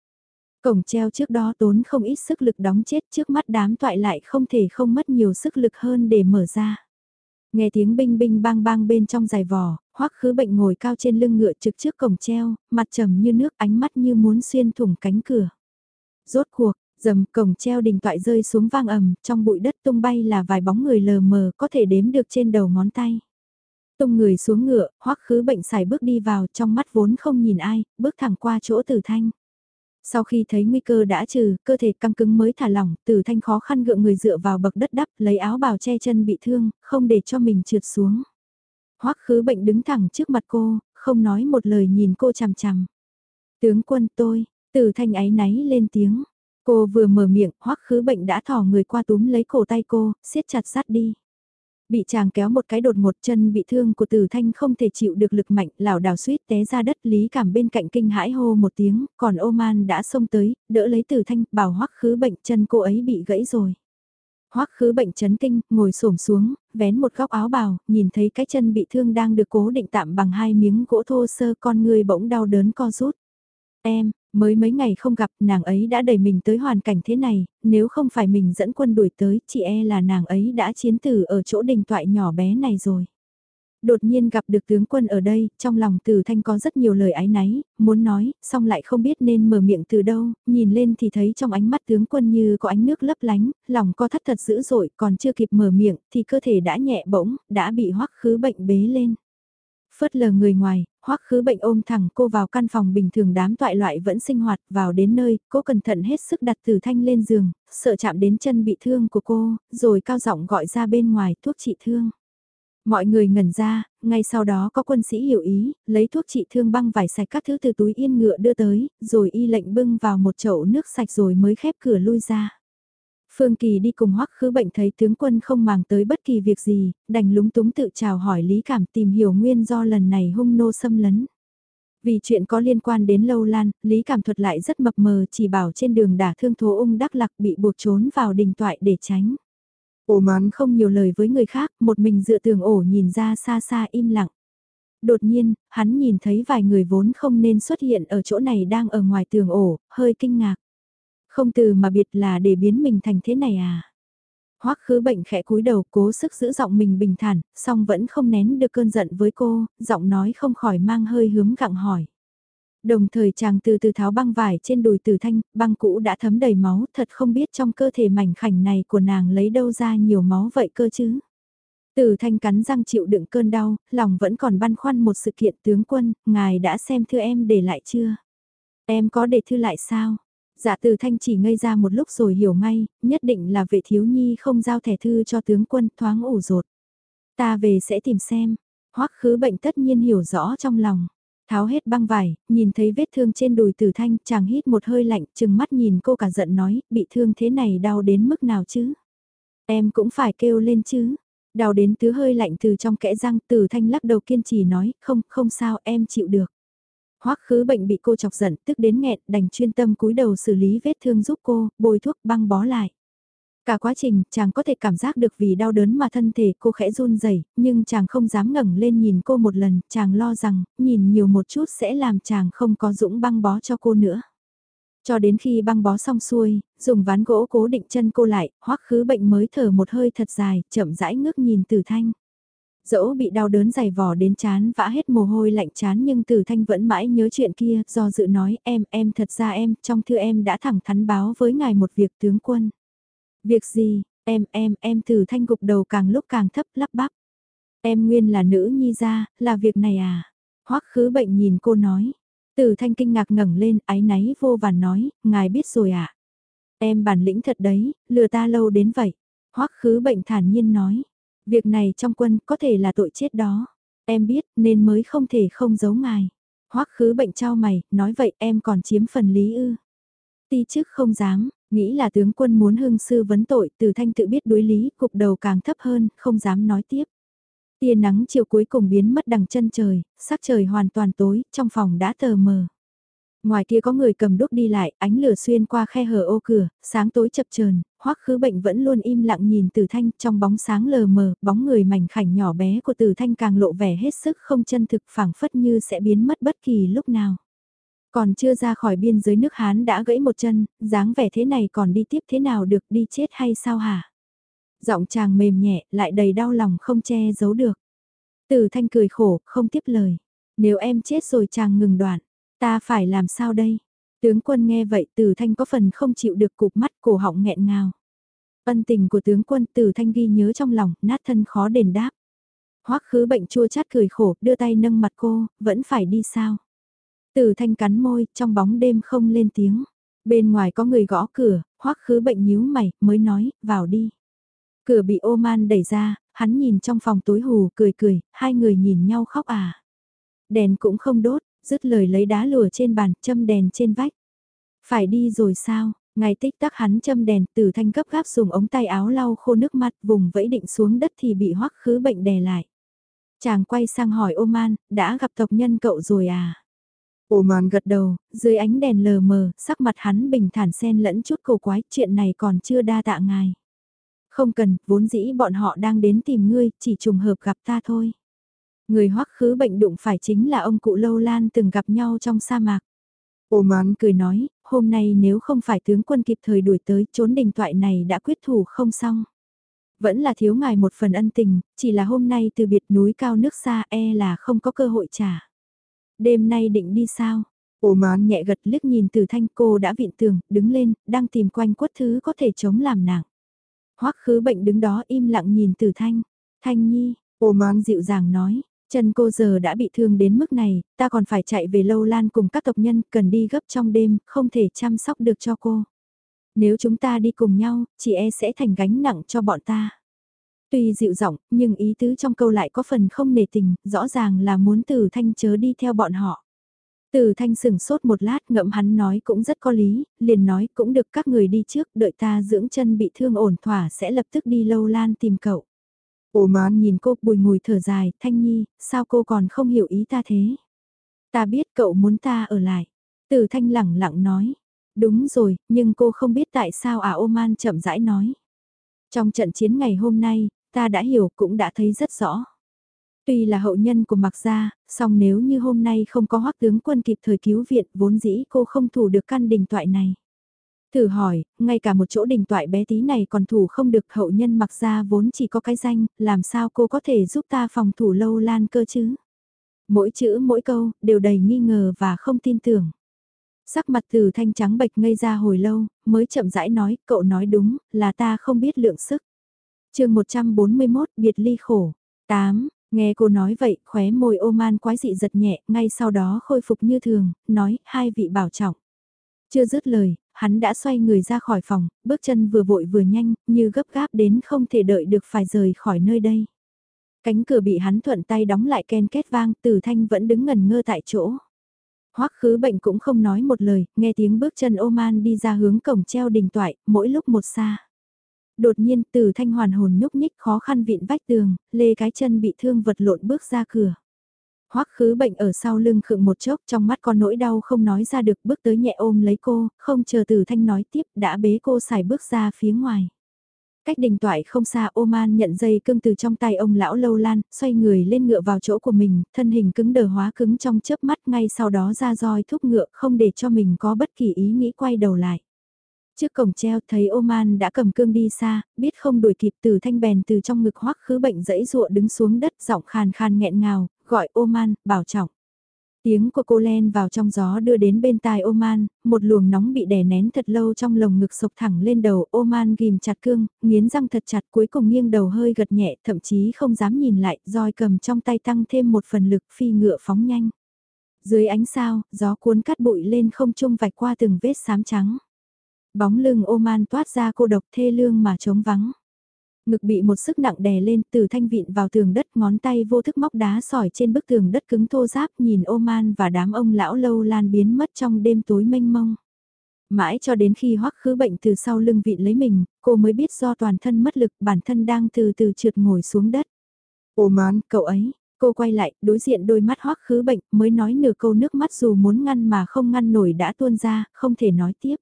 Cổng treo trước đó tốn không ít sức lực đóng chết trước mắt đám toại lại không thể không mất nhiều sức lực hơn để mở ra. Nghe tiếng binh binh bang bang bên trong dài vò, hoắc khứ bệnh ngồi cao trên lưng ngựa trực trước cổng treo, mặt trầm như nước ánh mắt như muốn xuyên thủng cánh cửa. Rốt cuộc, dầm cổng treo đình toại rơi xuống vang ầm, trong bụi đất tung bay là vài bóng người lờ mờ có thể đếm được trên đầu ngón tay. Tung người xuống ngựa, hoắc khứ bệnh xài bước đi vào trong mắt vốn không nhìn ai, bước thẳng qua chỗ tử thanh. Sau khi thấy nguy cơ đã trừ, cơ thể căng cứng mới thả lỏng, tử thanh khó khăn gượng người dựa vào bậc đất đắp, lấy áo bào che chân bị thương, không để cho mình trượt xuống. Hoắc khứ bệnh đứng thẳng trước mặt cô, không nói một lời nhìn cô chằm chằm. Tướng quân tôi, tử thanh áy náy lên tiếng. Cô vừa mở miệng, hoắc khứ bệnh đã thỏ người qua túm lấy cổ tay cô, siết chặt sát đi. Bị chàng kéo một cái đột một chân bị thương của Từ thanh không thể chịu được lực mạnh, lảo đảo suýt té ra đất lý cảm bên cạnh kinh hãi hô một tiếng, còn ô man đã xông tới, đỡ lấy Từ thanh, bảo hoắc khứ bệnh chân cô ấy bị gãy rồi. Hoắc khứ bệnh chấn kinh, ngồi xổm xuống, vén một góc áo bào, nhìn thấy cái chân bị thương đang được cố định tạm bằng hai miếng gỗ thô sơ con người bỗng đau đớn co rút. Em, mới mấy ngày không gặp nàng ấy đã đẩy mình tới hoàn cảnh thế này, nếu không phải mình dẫn quân đuổi tới, chị e là nàng ấy đã chiến tử ở chỗ đình toại nhỏ bé này rồi. Đột nhiên gặp được tướng quân ở đây, trong lòng từ thanh có rất nhiều lời ái náy, muốn nói, xong lại không biết nên mở miệng từ đâu, nhìn lên thì thấy trong ánh mắt tướng quân như có ánh nước lấp lánh, lòng co thắt thật dữ dội, còn chưa kịp mở miệng, thì cơ thể đã nhẹ bỗng, đã bị hoắc khứ bệnh bế lên. Phớt lờ người ngoài, hoắc khứ bệnh ôm thẳng cô vào căn phòng bình thường đám toại loại vẫn sinh hoạt vào đến nơi, cô cẩn thận hết sức đặt từ thanh lên giường, sợ chạm đến chân bị thương của cô, rồi cao giọng gọi ra bên ngoài thuốc trị thương. Mọi người ngẩn ra, ngay sau đó có quân sĩ hiểu ý, lấy thuốc trị thương băng vải sạch các thứ từ túi yên ngựa đưa tới, rồi y lệnh bưng vào một chậu nước sạch rồi mới khép cửa lui ra. Phương Kỳ đi cùng hoắc khứ bệnh thấy tướng quân không màng tới bất kỳ việc gì, đành lúng túng tự chào hỏi Lý Cảm tìm hiểu nguyên do lần này hung nô xâm lấn. Vì chuyện có liên quan đến Lâu Lan, Lý Cảm thuật lại rất mập mờ chỉ bảo trên đường đả thương thố ung đắc lạc bị buộc trốn vào đình toại để tránh. Ô mán, Không nhiều lời với người khác, một mình dựa tường ổ nhìn ra xa xa im lặng. Đột nhiên, hắn nhìn thấy vài người vốn không nên xuất hiện ở chỗ này đang ở ngoài tường ổ, hơi kinh ngạc. Không từ mà biệt là để biến mình thành thế này à. Hoắc khứ bệnh khẽ cúi đầu cố sức giữ giọng mình bình thản, song vẫn không nén được cơn giận với cô, giọng nói không khỏi mang hơi hướng gặng hỏi. Đồng thời chàng từ từ tháo băng vải trên đùi tử thanh, băng cũ đã thấm đầy máu, thật không biết trong cơ thể mảnh khảnh này của nàng lấy đâu ra nhiều máu vậy cơ chứ. Tử thanh cắn răng chịu đựng cơn đau, lòng vẫn còn băn khoăn một sự kiện tướng quân, ngài đã xem thư em để lại chưa? Em có để thư lại sao? Dạ từ thanh chỉ ngây ra một lúc rồi hiểu ngay, nhất định là vệ thiếu nhi không giao thẻ thư cho tướng quân thoáng ủ rột. Ta về sẽ tìm xem, hoắc khứ bệnh tất nhiên hiểu rõ trong lòng. Tháo hết băng vải, nhìn thấy vết thương trên đùi tử thanh, chàng hít một hơi lạnh, chừng mắt nhìn cô cả giận nói, bị thương thế này đau đến mức nào chứ? Em cũng phải kêu lên chứ. Đau đến tứ hơi lạnh từ trong kẽ răng, tử thanh lắc đầu kiên trì nói, không, không sao, em chịu được. Hoắc khứ bệnh bị cô chọc giận, tức đến nghẹn, đành chuyên tâm cúi đầu xử lý vết thương giúp cô, bôi thuốc băng bó lại. Cả quá trình, chàng có thể cảm giác được vì đau đớn mà thân thể cô khẽ run rẩy, nhưng chàng không dám ngẩng lên nhìn cô một lần, chàng lo rằng, nhìn nhiều một chút sẽ làm chàng không có dũng băng bó cho cô nữa. Cho đến khi băng bó xong xuôi, dùng ván gỗ cố định chân cô lại, hoắc khứ bệnh mới thở một hơi thật dài, chậm rãi ngước nhìn tử thanh. Dẫu bị đau đớn dày vò đến chán vã hết mồ hôi lạnh chán nhưng Tử Thanh vẫn mãi nhớ chuyện kia, do dự nói em, em thật ra em, trong thư em đã thẳng thắn báo với ngài một việc tướng quân. Việc gì, em, em, em Tử Thanh gục đầu càng lúc càng thấp lắp bắp. Em nguyên là nữ nhi gia, là việc này à? Hoắc khứ bệnh nhìn cô nói. Tử Thanh kinh ngạc ngẩng lên, áy náy vô vàn nói, ngài biết rồi à? Em bản lĩnh thật đấy, lừa ta lâu đến vậy. Hoắc khứ bệnh thản nhiên nói. Việc này trong quân có thể là tội chết đó. Em biết nên mới không thể không giấu ngài. Hoắc khứ bệnh trao mày, nói vậy em còn chiếm phần lý ư. Ti chức không dám, nghĩ là tướng quân muốn hương sư vấn tội, từ thanh tự biết đối lý, cục đầu càng thấp hơn, không dám nói tiếp. Tia nắng chiều cuối cùng biến mất đằng chân trời, sắc trời hoàn toàn tối, trong phòng đã tờ mờ. Ngoài kia có người cầm đốt đi lại, ánh lửa xuyên qua khe hở ô cửa, sáng tối chập chờn, hoắc khứ bệnh vẫn luôn im lặng nhìn Tử Thanh trong bóng sáng lờ mờ, bóng người mảnh khảnh nhỏ bé của Tử Thanh càng lộ vẻ hết sức không chân thực phảng phất như sẽ biến mất bất kỳ lúc nào. Còn chưa ra khỏi biên giới nước Hán đã gãy một chân, dáng vẻ thế này còn đi tiếp thế nào được đi chết hay sao hả? Giọng chàng mềm nhẹ, lại đầy đau lòng không che giấu được. Tử Thanh cười khổ, không tiếp lời. Nếu em chết rồi chàng ngừng đoạn. Ta phải làm sao đây? Tướng quân nghe vậy Tử Thanh có phần không chịu được cục mắt cổ họng nghẹn ngào. Ân tình của tướng quân Tử Thanh ghi nhớ trong lòng, nát thân khó đền đáp. Hoắc khứ bệnh chua chát cười khổ, đưa tay nâng mặt cô, vẫn phải đi sao? Tử Thanh cắn môi, trong bóng đêm không lên tiếng. Bên ngoài có người gõ cửa, Hoắc khứ bệnh nhíu mày, mới nói, vào đi. Cửa bị ô man đẩy ra, hắn nhìn trong phòng tối hù, cười cười, hai người nhìn nhau khóc à. Đèn cũng không đốt, dứt lời lấy đá lùa trên bàn, châm đèn trên vách. Phải đi rồi sao? Ngày tích tắc hắn châm đèn, từ thanh cấp gáp dùng ống tay áo lau khô nước mắt, vùng vẫy định xuống đất thì bị hoắc khứ bệnh đè lại. Chàng quay sang hỏi Oman, đã gặp tộc nhân cậu rồi à? Oman gật đầu, dưới ánh đèn lờ mờ, sắc mặt hắn bình thản xen lẫn chút cầu quái, chuyện này còn chưa đa tạ ngài. Không cần, vốn dĩ bọn họ đang đến tìm ngươi, chỉ trùng hợp gặp ta thôi. Người hoắc khứ bệnh đụng phải chính là ông cụ Lâu Lan từng gặp nhau trong sa mạc. Ô mán cười nói, hôm nay nếu không phải tướng quân kịp thời đuổi tới trốn đình toại này đã quyết thủ không xong. Vẫn là thiếu ngài một phần ân tình, chỉ là hôm nay từ biệt núi cao nước xa e là không có cơ hội trả. Đêm nay định đi sao? Ô mán nhẹ gật liếc nhìn từ thanh cô đã vịn tường, đứng lên, đang tìm quanh quất thứ có thể chống làm nặng. Hoắc khứ bệnh đứng đó im lặng nhìn từ thanh. Thanh nhi, ô mán dịu dàng nói, Chân cô giờ đã bị thương đến mức này, ta còn phải chạy về lâu lan cùng các tộc nhân, cần đi gấp trong đêm, không thể chăm sóc được cho cô. Nếu chúng ta đi cùng nhau, chị e sẽ thành gánh nặng cho bọn ta. Tuy dịu giọng, nhưng ý tứ trong câu lại có phần không nề tình, rõ ràng là muốn từ thanh chớ đi theo bọn họ. Từ thanh sừng sốt một lát ngậm hắn nói cũng rất có lý, liền nói cũng được các người đi trước, đợi ta dưỡng chân bị thương ổn thỏa sẽ lập tức đi lâu lan tìm cậu. Ồ mán nhìn cô bùi ngùi thở dài, Thanh Nhi, sao cô còn không hiểu ý ta thế? Ta biết cậu muốn ta ở lại. Từ Thanh lẳng lặng nói. Đúng rồi, nhưng cô không biết tại sao à Oman chậm rãi nói. Trong trận chiến ngày hôm nay, ta đã hiểu cũng đã thấy rất rõ. Tuy là hậu nhân của Mạc Gia, song nếu như hôm nay không có hoắc tướng quân kịp thời cứu viện vốn dĩ cô không thủ được căn đình toại này. Thử hỏi, ngay cả một chỗ đình toại bé tí này còn thủ không được hậu nhân mặc ra vốn chỉ có cái danh, làm sao cô có thể giúp ta phòng thủ lâu lan cơ chứ? Mỗi chữ mỗi câu, đều đầy nghi ngờ và không tin tưởng. Sắc mặt từ thanh trắng bệch ngây ra hồi lâu, mới chậm rãi nói, cậu nói đúng, là ta không biết lượng sức. chương 141, biệt ly khổ. 8. Nghe cô nói vậy, khóe môi ô man quái dị giật nhẹ, ngay sau đó khôi phục như thường, nói, hai vị bảo trọng. Chưa dứt lời, hắn đã xoay người ra khỏi phòng, bước chân vừa vội vừa nhanh, như gấp gáp đến không thể đợi được phải rời khỏi nơi đây. Cánh cửa bị hắn thuận tay đóng lại ken kết vang, tử thanh vẫn đứng ngần ngơ tại chỗ. Hoắc khứ bệnh cũng không nói một lời, nghe tiếng bước chân ô man đi ra hướng cổng treo đình toại, mỗi lúc một xa. Đột nhiên từ thanh hoàn hồn nhúc nhích khó khăn vịn vách tường, lê cái chân bị thương vật lộn bước ra cửa. Hoắc khứ bệnh ở sau lưng khựng một chốc trong mắt con nỗi đau không nói ra được bước tới nhẹ ôm lấy cô, không chờ từ thanh nói tiếp đã bế cô xài bước ra phía ngoài. Cách đình toại không xa Oman nhận dây cương từ trong tay ông lão lâu lan, xoay người lên ngựa vào chỗ của mình, thân hình cứng đờ hóa cứng trong chớp mắt ngay sau đó ra roi thúc ngựa không để cho mình có bất kỳ ý nghĩ quay đầu lại. Trước cổng treo thấy Oman đã cầm cương đi xa, biết không đuổi kịp từ thanh bèn từ trong ngực hoắc khứ bệnh dẫy ruộ đứng xuống đất giọng khàn khàn nghẹn ngào, gọi Oman, bảo trọng. Tiếng của cô len vào trong gió đưa đến bên tai Oman, một luồng nóng bị đè nén thật lâu trong lồng ngực sộc thẳng lên đầu Oman ghim chặt cương, nghiến răng thật chặt cuối cùng nghiêng đầu hơi gật nhẹ thậm chí không dám nhìn lại, roi cầm trong tay tăng thêm một phần lực phi ngựa phóng nhanh. Dưới ánh sao, gió cuốn cắt bụi lên không trung vạch qua từng vết xám trắng. Bóng lưng Oman toát ra cô độc thê lương mà trống vắng. Ngực bị một sức nặng đè lên từ thanh vịn vào tường đất ngón tay vô thức móc đá sỏi trên bức tường đất cứng thô giáp nhìn Oman và đám ông lão lâu lan biến mất trong đêm tối mênh mông. Mãi cho đến khi hoắc khứ bệnh từ sau lưng vịn lấy mình, cô mới biết do toàn thân mất lực bản thân đang từ từ trượt ngồi xuống đất. Oman, cậu ấy, cô quay lại, đối diện đôi mắt hoắc khứ bệnh mới nói nửa câu nước mắt dù muốn ngăn mà không ngăn nổi đã tuôn ra, không thể nói tiếp.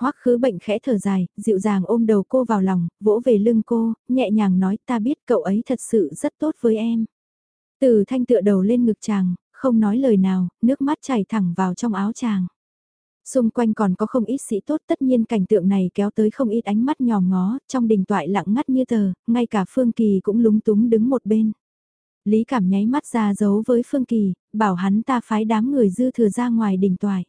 Hoắc khứ bệnh khẽ thở dài, dịu dàng ôm đầu cô vào lòng, vỗ về lưng cô, nhẹ nhàng nói ta biết cậu ấy thật sự rất tốt với em. Từ thanh tựa đầu lên ngực chàng, không nói lời nào, nước mắt chảy thẳng vào trong áo chàng. Xung quanh còn có không ít sĩ tốt tất nhiên cảnh tượng này kéo tới không ít ánh mắt nhòm ngó, trong đình toại lặng ngắt như tờ, ngay cả Phương Kỳ cũng lúng túng đứng một bên. Lý cảm nháy mắt ra giấu với Phương Kỳ, bảo hắn ta phái đám người dư thừa ra ngoài đình toại.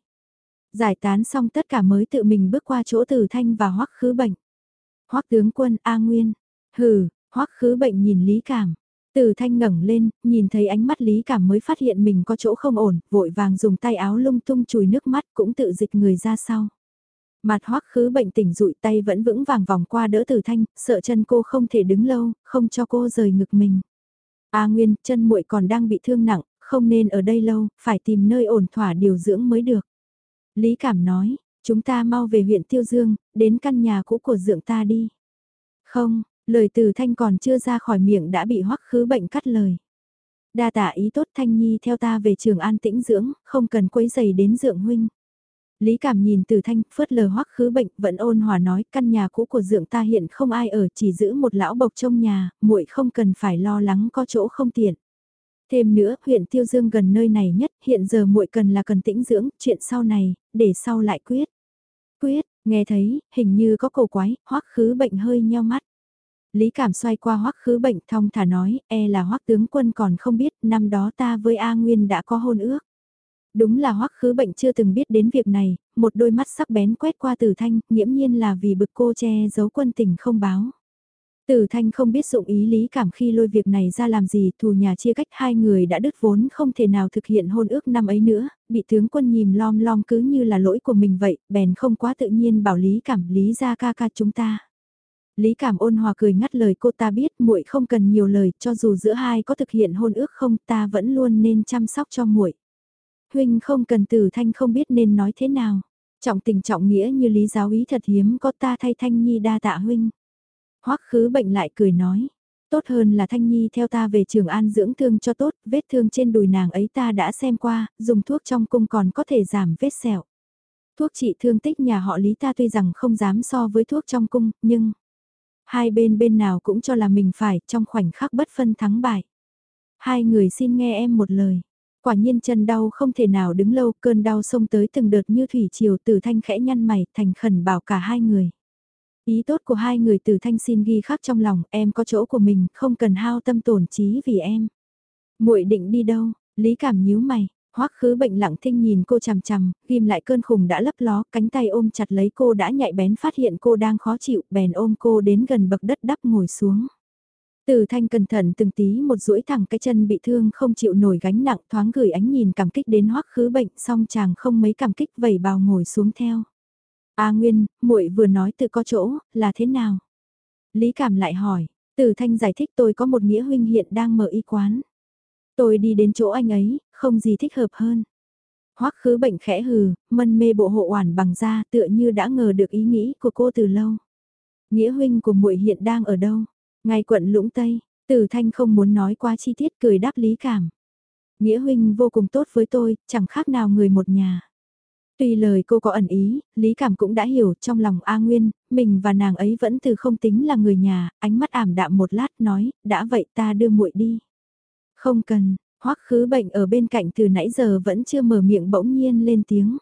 Giải tán xong tất cả mới tự mình bước qua chỗ Tử Thanh và Hoắc Khứ Bệnh. Hoắc tướng quân A Nguyên, hừ, Hoắc Khứ Bệnh nhìn Lý Cảm. Tử Thanh ngẩng lên, nhìn thấy ánh mắt Lý Cảm mới phát hiện mình có chỗ không ổn, vội vàng dùng tay áo lung tung chùi nước mắt cũng tự dịch người ra sau. Mặt hoắc khứ bệnh tỉnh rụi tay vẫn vững vàng vòng qua đỡ tử thanh, sợ chân cô không thể đứng lâu, không cho cô rời ngực mình. A Nguyên, chân muội còn đang bị thương nặng, không nên ở đây lâu, phải tìm nơi ổn thỏa điều dưỡng mới được. Lý Cảm nói, chúng ta mau về huyện Tiêu Dương, đến căn nhà cũ của dưỡng ta đi. Không, lời từ thanh còn chưa ra khỏi miệng đã bị hoắc khứ bệnh cắt lời. Đa tả ý tốt thanh nhi theo ta về trường an tĩnh dưỡng, không cần quấy giày đến dưỡng huynh. Lý cảm nhìn từ thanh, phớt lờ hoắc khứ bệnh, vẫn ôn hòa nói, căn nhà cũ của dưỡng ta hiện không ai ở, chỉ giữ một lão bộc trong nhà, muội không cần phải lo lắng có chỗ không tiện. Thêm nữa, huyện Tiêu Dương gần nơi này nhất, hiện giờ muội cần là cần tĩnh dưỡng, chuyện sau này, để sau lại quyết. Quyết, nghe thấy, hình như có cầu quái, hoắc khứ bệnh hơi nheo mắt. Lý cảm xoay qua hoắc khứ bệnh thong thả nói, e là hoắc tướng quân còn không biết, năm đó ta với A Nguyên đã có hôn ước. Đúng là hoắc khứ bệnh chưa từng biết đến việc này, một đôi mắt sắc bén quét qua tử thanh, nghiễm nhiên là vì bực cô che giấu quân tình không báo. Tử Thanh không biết dụng ý lý cảm khi lôi việc này ra làm gì, thù nhà chia cách hai người đã đứt vốn không thể nào thực hiện hôn ước năm ấy nữa, bị tướng quân nhìm lom lom cứ như là lỗi của mình vậy, bèn không quá tự nhiên bảo lý cảm lý ra ca ca chúng ta. Lý cảm ôn hòa cười ngắt lời cô ta biết muội không cần nhiều lời cho dù giữa hai có thực hiện hôn ước không ta vẫn luôn nên chăm sóc cho muội. Huynh không cần tử thanh không biết nên nói thế nào. Trọng tình trọng nghĩa như lý giáo ý thật hiếm có ta thay thanh nhi đa tạ huynh. Hoắc khứ bệnh lại cười nói. Tốt hơn là Thanh Nhi theo ta về trường an dưỡng thương cho tốt, vết thương trên đùi nàng ấy ta đã xem qua, dùng thuốc trong cung còn có thể giảm vết sẹo. Thuốc trị thương tích nhà họ Lý ta tuy rằng không dám so với thuốc trong cung, nhưng... Hai bên bên nào cũng cho là mình phải trong khoảnh khắc bất phân thắng bại. Hai người xin nghe em một lời. Quả nhiên chân đau không thể nào đứng lâu, cơn đau xông tới từng đợt như thủy triều từ thanh khẽ nhăn mày, thành khẩn bảo cả hai người. Ý tốt của hai người từ thanh xin ghi khắc trong lòng, em có chỗ của mình, không cần hao tâm tổn trí vì em. muội định đi đâu, lý cảm nhíu mày, hoắc khứ bệnh lặng thinh nhìn cô chằm chằm, ghim lại cơn khủng đã lấp ló, cánh tay ôm chặt lấy cô đã nhạy bén phát hiện cô đang khó chịu, bèn ôm cô đến gần bậc đất đắp ngồi xuống. Từ thanh cẩn thận từng tí một duỗi thẳng cái chân bị thương không chịu nổi gánh nặng thoáng gửi ánh nhìn cảm kích đến hoắc khứ bệnh xong chàng không mấy cảm kích vẩy bào ngồi xuống theo. A Nguyên, muội vừa nói tự có chỗ, là thế nào? Lý Cảm lại hỏi, Từ Thanh giải thích tôi có một nghĩa huynh hiện đang mở y quán. Tôi đi đến chỗ anh ấy, không gì thích hợp hơn. Hoắc khứ bệnh khẽ hừ, mân mê bộ hộ oản bằng da tựa như đã ngờ được ý nghĩ của cô từ lâu. Nghĩa huynh của muội hiện đang ở đâu? Ngay quận Lũng Tây, Từ Thanh không muốn nói qua chi tiết cười đáp Lý Cảm. Nghĩa huynh vô cùng tốt với tôi, chẳng khác nào người một nhà. Tuy lời cô có ẩn ý, Lý Cảm cũng đã hiểu trong lòng A Nguyên, mình và nàng ấy vẫn từ không tính là người nhà, ánh mắt ảm đạm một lát nói, đã vậy ta đưa muội đi. Không cần, hoắc khứ bệnh ở bên cạnh từ nãy giờ vẫn chưa mở miệng bỗng nhiên lên tiếng.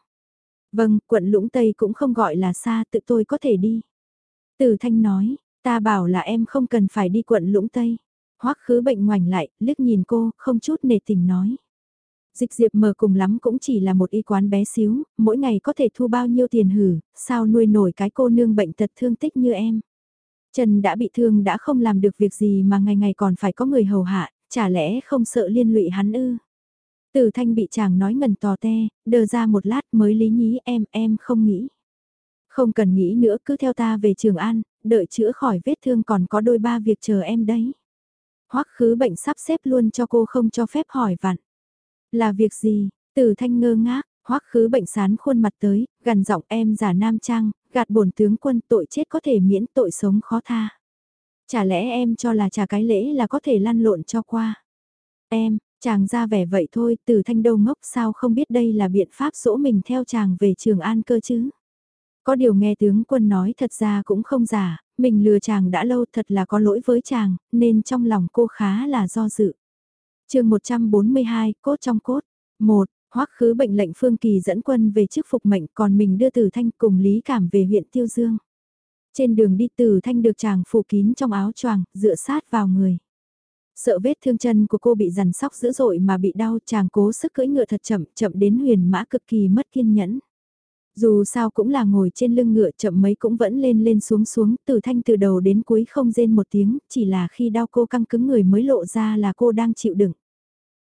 Vâng, quận Lũng Tây cũng không gọi là xa, tự tôi có thể đi. Từ thanh nói, ta bảo là em không cần phải đi quận Lũng Tây. Hoắc khứ bệnh ngoảnh lại, liếc nhìn cô, không chút nề tình nói. Dịch diệp mờ cùng lắm cũng chỉ là một y quán bé xíu, mỗi ngày có thể thu bao nhiêu tiền hử, sao nuôi nổi cái cô nương bệnh tật thương tích như em. Trần đã bị thương đã không làm được việc gì mà ngày ngày còn phải có người hầu hạ, chả lẽ không sợ liên lụy hắn ư. Tử thanh bị chàng nói ngần tò te, đờ ra một lát mới lý nhí em, em không nghĩ. Không cần nghĩ nữa cứ theo ta về Trường An, đợi chữa khỏi vết thương còn có đôi ba việc chờ em đấy. Hoắc khứ bệnh sắp xếp luôn cho cô không cho phép hỏi vặn. Là việc gì? Tử thanh ngơ ngác, hoắc khứ bệnh sán khuôn mặt tới, gần giọng em giả nam trang, gạt bổn tướng quân tội chết có thể miễn tội sống khó tha. Chả lẽ em cho là trả cái lễ là có thể lăn lộn cho qua? Em, chàng ra vẻ vậy thôi, tử thanh đâu ngốc sao không biết đây là biện pháp dỗ mình theo chàng về trường an cơ chứ? Có điều nghe tướng quân nói thật ra cũng không giả, mình lừa chàng đã lâu thật là có lỗi với chàng, nên trong lòng cô khá là do dự chương 142, cốt trong cốt. 1. Hoắc khứ bệnh lệnh Phương Kỳ dẫn quân về trước phục mệnh còn mình đưa Tử Thanh cùng Lý Cảm về huyện Tiêu Dương. Trên đường đi Tử Thanh được chàng phủ kín trong áo choàng, dựa sát vào người. Sợ vết thương chân của cô bị rằn sóc dữ dội mà bị đau chàng cố sức cưỡi ngựa thật chậm, chậm đến huyền mã cực kỳ mất kiên nhẫn. Dù sao cũng là ngồi trên lưng ngựa chậm mấy cũng vẫn lên lên xuống xuống, từ Thanh từ đầu đến cuối không rên một tiếng, chỉ là khi đau cô căng cứng người mới lộ ra là cô đang chịu đựng.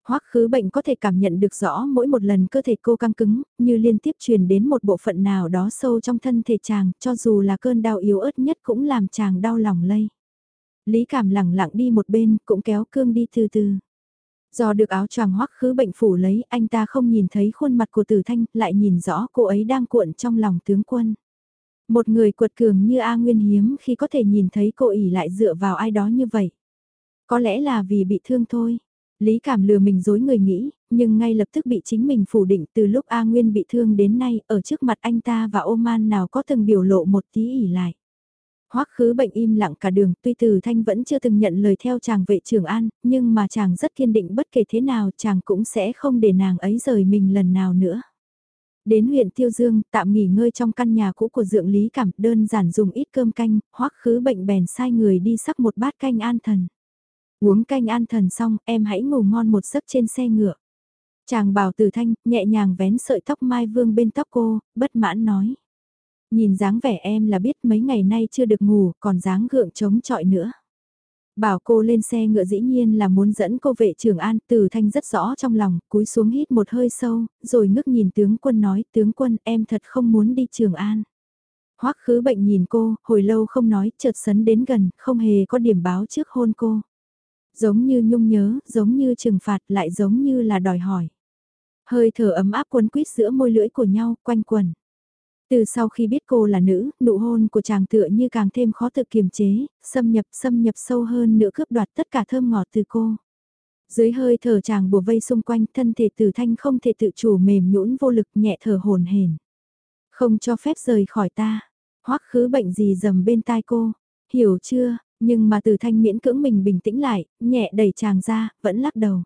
Hoắc khứ bệnh có thể cảm nhận được rõ mỗi một lần cơ thể cô căng cứng, như liên tiếp truyền đến một bộ phận nào đó sâu trong thân thể chàng, cho dù là cơn đau yếu ớt nhất cũng làm chàng đau lòng lây. Lý cảm lẳng lặng đi một bên, cũng kéo cương đi từ từ. Do được áo choàng hoắc khứ bệnh phủ lấy, anh ta không nhìn thấy khuôn mặt của tử thanh, lại nhìn rõ cô ấy đang cuộn trong lòng tướng quân. Một người cuột cường như A Nguyên hiếm khi có thể nhìn thấy cô ỉ lại dựa vào ai đó như vậy. Có lẽ là vì bị thương thôi. Lý cảm lừa mình dối người nghĩ, nhưng ngay lập tức bị chính mình phủ định từ lúc A Nguyên bị thương đến nay, ở trước mặt anh ta và Oman nào có từng biểu lộ một tí ỉ lại. Hoắc khứ bệnh im lặng cả đường, tuy từ thanh vẫn chưa từng nhận lời theo chàng vệ trưởng an, nhưng mà chàng rất kiên định bất kể thế nào chàng cũng sẽ không để nàng ấy rời mình lần nào nữa. Đến huyện Tiêu Dương, tạm nghỉ ngơi trong căn nhà cũ của dượng lý cảm đơn giản dùng ít cơm canh, hoắc khứ bệnh bèn sai người đi sắc một bát canh an thần. Uống canh an thần xong, em hãy ngủ ngon một giấc trên xe ngựa. Chàng bảo từ thanh, nhẹ nhàng vén sợi tóc mai vương bên tóc cô, bất mãn nói. Nhìn dáng vẻ em là biết mấy ngày nay chưa được ngủ, còn dáng gượng chống chọi nữa. Bảo cô lên xe ngựa dĩ nhiên là muốn dẫn cô vệ trường an, từ thanh rất rõ trong lòng, cúi xuống hít một hơi sâu, rồi ngước nhìn tướng quân nói, tướng quân em thật không muốn đi trường an. Hoắc khứ bệnh nhìn cô, hồi lâu không nói, chợt sấn đến gần, không hề có điểm báo trước hôn cô. Giống như nhung nhớ, giống như trừng phạt, lại giống như là đòi hỏi. Hơi thở ấm áp quấn quýt giữa môi lưỡi của nhau, quanh quần. Từ sau khi biết cô là nữ, nụ hôn của chàng tựa như càng thêm khó tự kiềm chế, xâm nhập xâm nhập sâu hơn nữa cướp đoạt tất cả thơm ngọt từ cô. Dưới hơi thở chàng bùa vây xung quanh thân thể tử thanh không thể tự chủ mềm nhũn vô lực nhẹ thở hồn hển Không cho phép rời khỏi ta. Hoắc khứ bệnh gì dầm bên tai cô. hiểu chưa, nhưng mà từ thanh miễn cưỡng mình bình tĩnh lại, nhẹ đẩy chàng ra, vẫn lắc đầu.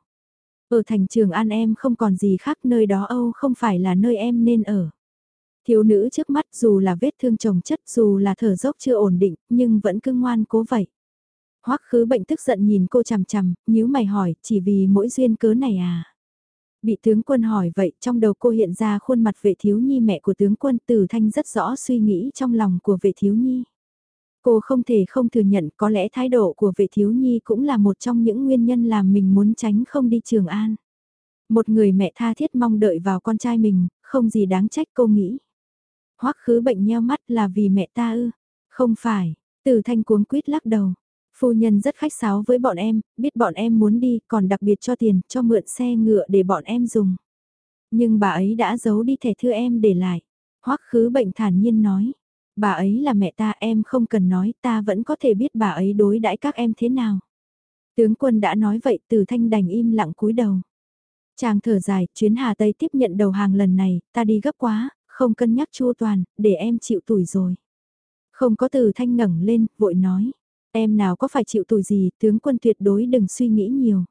Ở thành trường an em không còn gì khác nơi đó Âu không phải là nơi em nên ở. Thiếu nữ trước mắt dù là vết thương chồng chất dù là thở dốc chưa ổn định nhưng vẫn cứ ngoan cố vậy. Hoắc khứ bệnh tức giận nhìn cô chằm chằm, nhíu mày hỏi chỉ vì mỗi duyên cớ này à. Bị tướng quân hỏi vậy trong đầu cô hiện ra khuôn mặt vệ thiếu nhi mẹ của tướng quân Tử Thanh rất rõ suy nghĩ trong lòng của vệ thiếu nhi. Cô không thể không thừa nhận có lẽ thái độ của vệ thiếu nhi cũng là một trong những nguyên nhân làm mình muốn tránh không đi Trường An. Một người mẹ tha thiết mong đợi vào con trai mình, không gì đáng trách cô nghĩ. Hoắc khứ bệnh nheo mắt là vì mẹ ta ư? Không phải, Từ Thanh cuống quýt lắc đầu. Phu nhân rất khách sáo với bọn em, biết bọn em muốn đi, còn đặc biệt cho tiền, cho mượn xe ngựa để bọn em dùng. Nhưng bà ấy đã giấu đi thẻ thư em để lại. Hoắc khứ bệnh thản nhiên nói. Bà ấy là mẹ ta em không cần nói ta vẫn có thể biết bà ấy đối đãi các em thế nào. Tướng quân đã nói vậy từ thanh đành im lặng cúi đầu. Chàng thở dài, chuyến Hà Tây tiếp nhận đầu hàng lần này, ta đi gấp quá, không cân nhắc chu toàn, để em chịu tuổi rồi. Không có từ thanh ngẩng lên, vội nói. Em nào có phải chịu tuổi gì, tướng quân tuyệt đối đừng suy nghĩ nhiều.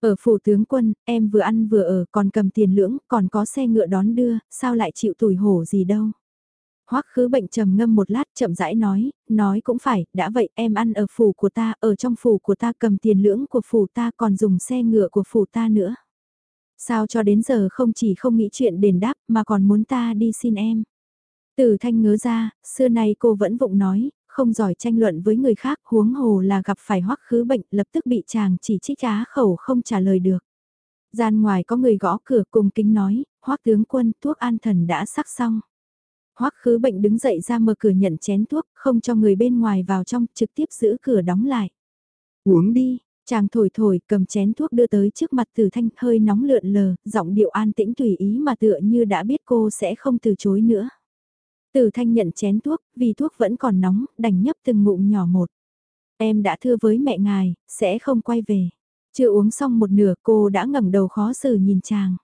Ở phủ tướng quân, em vừa ăn vừa ở, còn cầm tiền lưỡng, còn có xe ngựa đón đưa, sao lại chịu tuổi hổ gì đâu. Hoắc khứ bệnh trầm ngâm một lát chậm rãi nói, nói cũng phải, đã vậy em ăn ở phủ của ta, ở trong phủ của ta cầm tiền lưỡng của phủ ta còn dùng xe ngựa của phủ ta nữa. Sao cho đến giờ không chỉ không nghĩ chuyện đền đáp mà còn muốn ta đi xin em. Từ thanh ngớ ra, xưa nay cô vẫn vụng nói, không giỏi tranh luận với người khác huống hồ là gặp phải hoắc khứ bệnh lập tức bị chàng chỉ trích á khẩu không trả lời được. Gian ngoài có người gõ cửa cùng kính nói, hoắc tướng quân thuốc an thần đã sắc xong. Hoắc khứ bệnh đứng dậy ra mở cửa nhận chén thuốc, không cho người bên ngoài vào trong, trực tiếp giữ cửa đóng lại. Uống đi, chàng thổi thổi cầm chén thuốc đưa tới trước mặt tử thanh hơi nóng lượn lờ, giọng điệu an tĩnh tùy ý mà tựa như đã biết cô sẽ không từ chối nữa. Từ thanh nhận chén thuốc, vì thuốc vẫn còn nóng, đành nhấp từng ngụm nhỏ một. Em đã thưa với mẹ ngài, sẽ không quay về. Chưa uống xong một nửa cô đã ngẩng đầu khó xử nhìn chàng.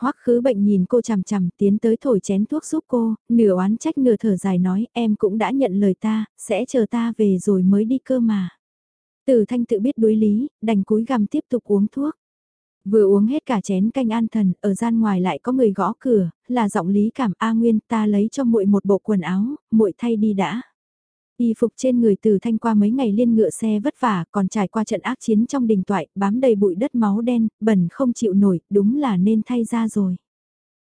Hoắc khứ bệnh nhìn cô chằm chằm tiến tới thổi chén thuốc giúp cô, nửa oán trách nửa thở dài nói em cũng đã nhận lời ta, sẽ chờ ta về rồi mới đi cơ mà. Từ thanh tự biết đối lý, đành cúi gằm tiếp tục uống thuốc. Vừa uống hết cả chén canh an thần, ở gian ngoài lại có người gõ cửa, là giọng lý cảm A Nguyên ta lấy cho muội một bộ quần áo, muội thay đi đã. Y phục trên người từ thanh qua mấy ngày liên ngựa xe vất vả, còn trải qua trận ác chiến trong đình toại, bám đầy bụi đất máu đen, bẩn không chịu nổi, đúng là nên thay ra rồi.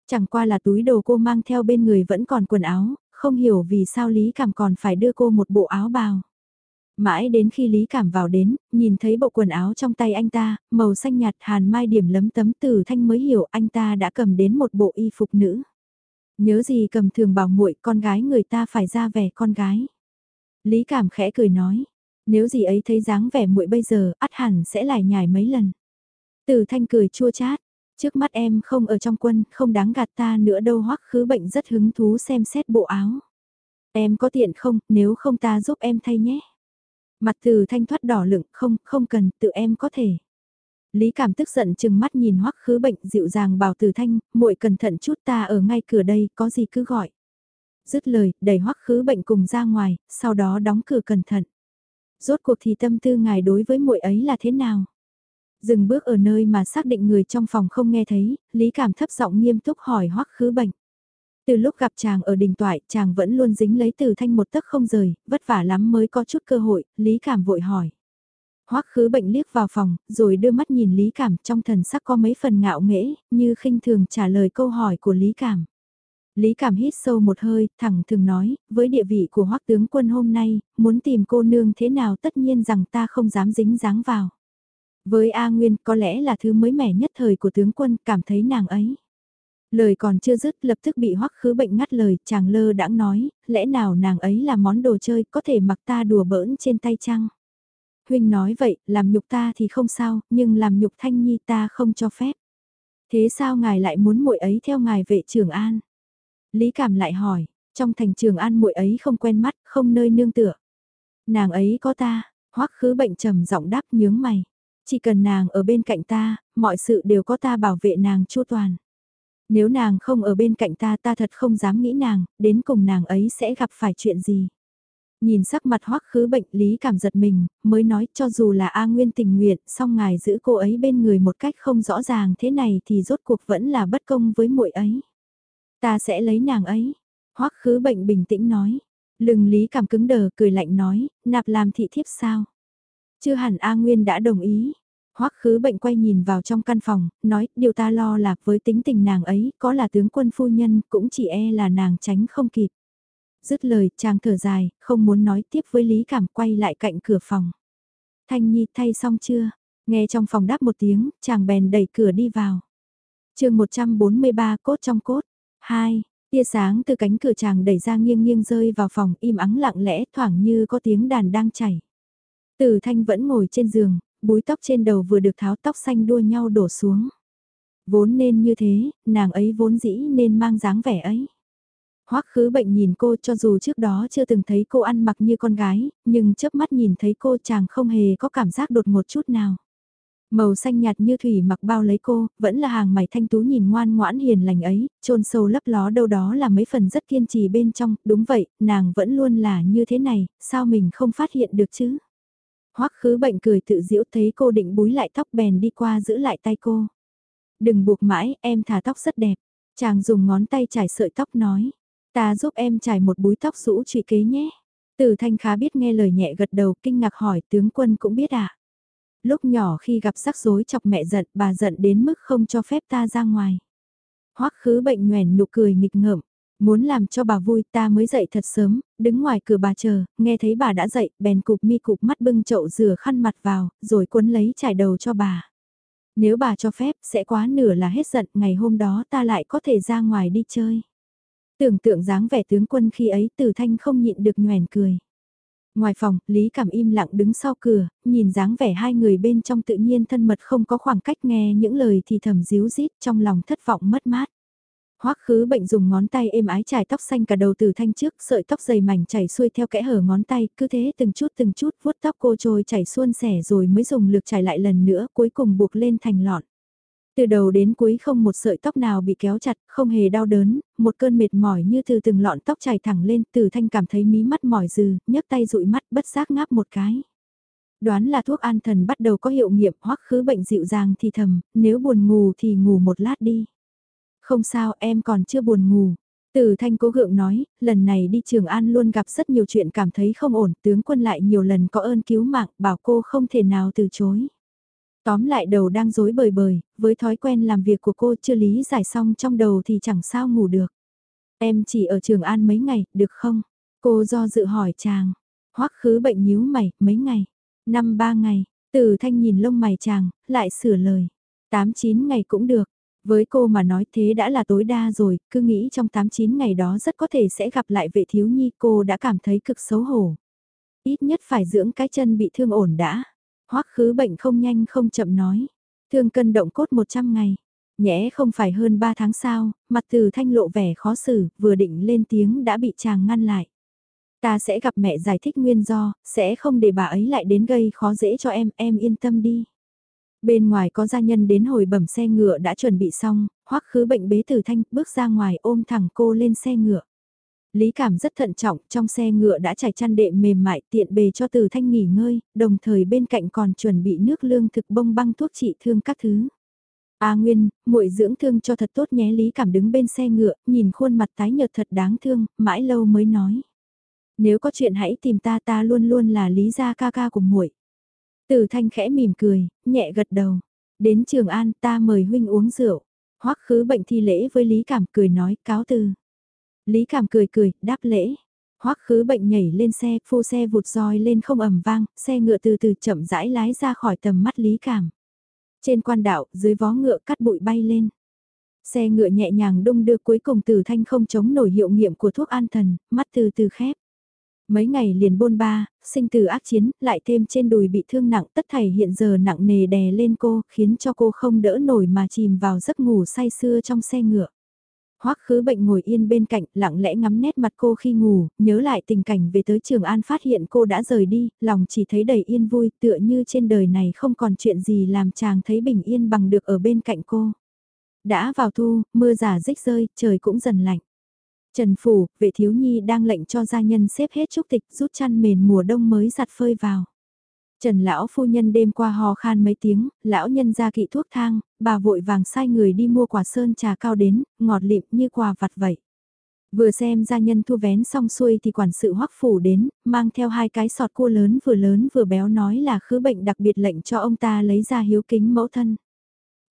Chẳng qua là túi đồ cô mang theo bên người vẫn còn quần áo, không hiểu vì sao Lý Cảm còn phải đưa cô một bộ áo bào. Mãi đến khi Lý Cảm vào đến, nhìn thấy bộ quần áo trong tay anh ta, màu xanh nhạt hàn mai điểm lấm tấm từ thanh mới hiểu anh ta đã cầm đến một bộ y phục nữ. Nhớ gì cầm thường bảo muội con gái người ta phải ra vẻ con gái. Lý Cảm khẽ cười nói, nếu gì ấy thấy dáng vẻ muội bây giờ, ắt hẳn sẽ lại nhải mấy lần. Từ thanh cười chua chát, trước mắt em không ở trong quân, không đáng gạt ta nữa đâu hoắc khứ bệnh rất hứng thú xem xét bộ áo. Em có tiện không, nếu không ta giúp em thay nhé. Mặt từ thanh thoát đỏ lửng, không, không cần, tự em có thể. Lý cảm tức giận chừng mắt nhìn hoắc khứ bệnh dịu dàng bảo từ thanh, muội cẩn thận chút ta ở ngay cửa đây, có gì cứ gọi. Dứt lời, đẩy hoắc khứ bệnh cùng ra ngoài, sau đó đóng cửa cẩn thận. Rốt cuộc thì tâm tư ngài đối với muội ấy là thế nào? Dừng bước ở nơi mà xác định người trong phòng không nghe thấy, Lý Cảm thấp giọng nghiêm túc hỏi hoắc khứ bệnh. Từ lúc gặp chàng ở đình toại, chàng vẫn luôn dính lấy từ thanh một tấc không rời, vất vả lắm mới có chút cơ hội, Lý Cảm vội hỏi. Hoắc khứ bệnh liếc vào phòng, rồi đưa mắt nhìn Lý Cảm trong thần sắc có mấy phần ngạo nghễ, như khinh thường trả lời câu hỏi của Lý Cảm. Lý Cảm hít sâu một hơi, thẳng thường nói, với địa vị của Hoắc tướng quân hôm nay, muốn tìm cô nương thế nào tất nhiên rằng ta không dám dính dáng vào. Với A Nguyên có lẽ là thứ mới mẻ nhất thời của tướng quân cảm thấy nàng ấy. Lời còn chưa dứt lập tức bị hoắc khứ bệnh ngắt lời, chàng lơ đãng nói, lẽ nào nàng ấy là món đồ chơi có thể mặc ta đùa bỡn trên tay chăng? Huynh nói vậy, làm nhục ta thì không sao, nhưng làm nhục thanh nhi ta không cho phép. Thế sao ngài lại muốn muội ấy theo ngài vệ trường an? Lý cảm lại hỏi, trong thành trường an muội ấy không quen mắt, không nơi nương tựa. Nàng ấy có ta, hoắc khứ bệnh trầm giọng đáp nhướng mày. Chỉ cần nàng ở bên cạnh ta, mọi sự đều có ta bảo vệ nàng chu toàn. Nếu nàng không ở bên cạnh ta ta thật không dám nghĩ nàng, đến cùng nàng ấy sẽ gặp phải chuyện gì. Nhìn sắc mặt hoắc khứ bệnh lý cảm giật mình, mới nói cho dù là A Nguyên tình nguyện, song ngài giữ cô ấy bên người một cách không rõ ràng thế này thì rốt cuộc vẫn là bất công với muội ấy. Ta sẽ lấy nàng ấy. hoắc khứ bệnh bình tĩnh nói. lừng lý cảm cứng đờ cười lạnh nói, nạp làm thị thiếp sao? Chưa hẳn A Nguyên đã đồng ý. Hoắc khứ bệnh quay nhìn vào trong căn phòng, nói, điều ta lo là với tính tình nàng ấy, có là tướng quân phu nhân, cũng chỉ e là nàng tránh không kịp. Dứt lời, chàng thở dài, không muốn nói tiếp với Lý Cảm quay lại cạnh cửa phòng. Thanh Nhi thay xong chưa? Nghe trong phòng đáp một tiếng, chàng bèn đẩy cửa đi vào. chương 143 cốt trong cốt. 2. Tia sáng từ cánh cửa chàng đẩy ra nghiêng nghiêng rơi vào phòng im ắng lặng lẽ thoảng như có tiếng đàn đang chảy. Từ thanh vẫn ngồi trên giường, búi tóc trên đầu vừa được tháo tóc xanh đua nhau đổ xuống. Vốn nên như thế, nàng ấy vốn dĩ nên mang dáng vẻ ấy. Hoắc khứ bệnh nhìn cô cho dù trước đó chưa từng thấy cô ăn mặc như con gái, nhưng chớp mắt nhìn thấy cô chàng không hề có cảm giác đột ngột chút nào. Màu xanh nhạt như thủy mặc bao lấy cô, vẫn là hàng mày thanh tú nhìn ngoan ngoãn hiền lành ấy, trôn sâu lấp ló đâu đó là mấy phần rất kiên trì bên trong, đúng vậy, nàng vẫn luôn là như thế này, sao mình không phát hiện được chứ? Hoắc khứ bệnh cười tự diễu thấy cô định búi lại tóc bèn đi qua giữ lại tay cô. Đừng buộc mãi, em thả tóc rất đẹp. Chàng dùng ngón tay trải sợi tóc nói. Ta giúp em trải một búi tóc rũ trụy kế nhé. Từ thanh khá biết nghe lời nhẹ gật đầu kinh ngạc hỏi tướng quân cũng biết à. Lúc nhỏ khi gặp rắc rối chọc mẹ giận bà giận đến mức không cho phép ta ra ngoài. Hoắc khứ bệnh nhoèn nụ cười nghịch ngợm. Muốn làm cho bà vui ta mới dậy thật sớm, đứng ngoài cửa bà chờ, nghe thấy bà đã dậy, bèn cụp mi cụp mắt bưng chậu rửa khăn mặt vào, rồi cuốn lấy trải đầu cho bà. Nếu bà cho phép, sẽ quá nửa là hết giận, ngày hôm đó ta lại có thể ra ngoài đi chơi. Tưởng tượng dáng vẻ tướng quân khi ấy từ thanh không nhịn được nhoèn cười. Ngoài phòng, Lý Cảm im lặng đứng sau cửa, nhìn dáng vẻ hai người bên trong tự nhiên thân mật không có khoảng cách nghe những lời thì thầm díu dít trong lòng thất vọng mất mát. Hoắc khứ bệnh dùng ngón tay êm ái trải tóc xanh cả đầu từ thanh trước, sợi tóc dày mảnh chảy xuôi theo kẽ hở ngón tay, cứ thế từng chút từng chút vuốt tóc cô trôi chảy suôn sẻ rồi mới dùng lực chải lại lần nữa, cuối cùng buộc lên thành lọn. Từ đầu đến cuối không một sợi tóc nào bị kéo chặt, không hề đau đớn, một cơn mệt mỏi như từ từng lọn tóc chảy thẳng lên, từ thanh cảm thấy mí mắt mỏi dừ, nhấc tay dụi mắt bất giác ngáp một cái. Đoán là thuốc an thần bắt đầu có hiệu nghiệm hoắc khứ bệnh dịu dàng thì thầm, nếu buồn ngủ thì ngủ một lát đi. Không sao em còn chưa buồn ngủ. Từ thanh cố gượng nói, lần này đi Trường An luôn gặp rất nhiều chuyện cảm thấy không ổn, tướng quân lại nhiều lần có ơn cứu mạng, bảo cô không thể nào từ chối. Tóm lại đầu đang dối bời bời, với thói quen làm việc của cô chưa lý giải xong trong đầu thì chẳng sao ngủ được. Em chỉ ở Trường An mấy ngày, được không? Cô do dự hỏi chàng. Hoắc khứ bệnh nhíu mày, mấy ngày? Năm ba ngày, từ thanh nhìn lông mày chàng, lại sửa lời. Tám chín ngày cũng được, với cô mà nói thế đã là tối đa rồi, cứ nghĩ trong 8-9 ngày đó rất có thể sẽ gặp lại vệ thiếu nhi cô đã cảm thấy cực xấu hổ. Ít nhất phải dưỡng cái chân bị thương ổn đã. Hoắc khứ bệnh không nhanh không chậm nói. Thương cân động cốt 100 ngày. Nhẽ không phải hơn 3 tháng sau, mặt từ thanh lộ vẻ khó xử, vừa định lên tiếng đã bị chàng ngăn lại. Ta sẽ gặp mẹ giải thích nguyên do, sẽ không để bà ấy lại đến gây khó dễ cho em, em yên tâm đi. Bên ngoài có gia nhân đến hồi bẩm xe ngựa đã chuẩn bị xong, hoắc khứ bệnh bế tử thanh bước ra ngoài ôm thẳng cô lên xe ngựa. Lý cảm rất thận trọng, trong xe ngựa đã trải chăn đệm mềm mại tiện bề cho Từ Thanh nghỉ ngơi, đồng thời bên cạnh còn chuẩn bị nước lương thực bông băng thuốc trị thương các thứ. A Nguyên, muội dưỡng thương cho thật tốt nhé Lý cảm đứng bên xe ngựa, nhìn khuôn mặt tái nhợt thật đáng thương, mãi lâu mới nói. Nếu có chuyện hãy tìm ta ta luôn luôn là Lý gia ca ca của muội. Từ thanh khẽ mỉm cười, nhẹ gật đầu. Đến Trường An ta mời huynh uống rượu. Hoắc khứ bệnh thi lễ với Lý Cảm cười nói cáo từ. Lý Cảm cười cười, đáp lễ. Hoắc khứ bệnh nhảy lên xe, phu xe vụt roi lên không ầm vang, xe ngựa từ từ chậm rãi lái ra khỏi tầm mắt Lý Cảm. Trên quan đạo, dưới vó ngựa cắt bụi bay lên. Xe ngựa nhẹ nhàng đung đưa cuối cùng từ thanh không chống nổi hiệu nghiệm của thuốc an thần, mắt từ từ khép. Mấy ngày liền bôn ba, sinh từ ác chiến, lại thêm trên đùi bị thương nặng tất thảy hiện giờ nặng nề đè lên cô, khiến cho cô không đỡ nổi mà chìm vào giấc ngủ say sưa trong xe ngựa. Hoắc khứ bệnh ngồi yên bên cạnh, lặng lẽ ngắm nét mặt cô khi ngủ, nhớ lại tình cảnh về tới Trường An phát hiện cô đã rời đi, lòng chỉ thấy đầy yên vui, tựa như trên đời này không còn chuyện gì làm chàng thấy bình yên bằng được ở bên cạnh cô. Đã vào thu, mưa giả rích rơi, trời cũng dần lạnh. Trần Phủ, vệ thiếu nhi đang lệnh cho gia nhân xếp hết trúc tịch rút chăn mền mùa đông mới giặt phơi vào. Trần lão phu nhân đêm qua hò khan mấy tiếng, lão nhân ra kỵ thuốc thang, bà vội vàng sai người đi mua quả sơn trà cao đến, ngọt lịm như quà vặt vậy. Vừa xem gia nhân thu vén xong xuôi thì quản sự hoắc phủ đến, mang theo hai cái sọt cua lớn vừa lớn vừa béo nói là khứ bệnh đặc biệt lệnh cho ông ta lấy ra hiếu kính mẫu thân.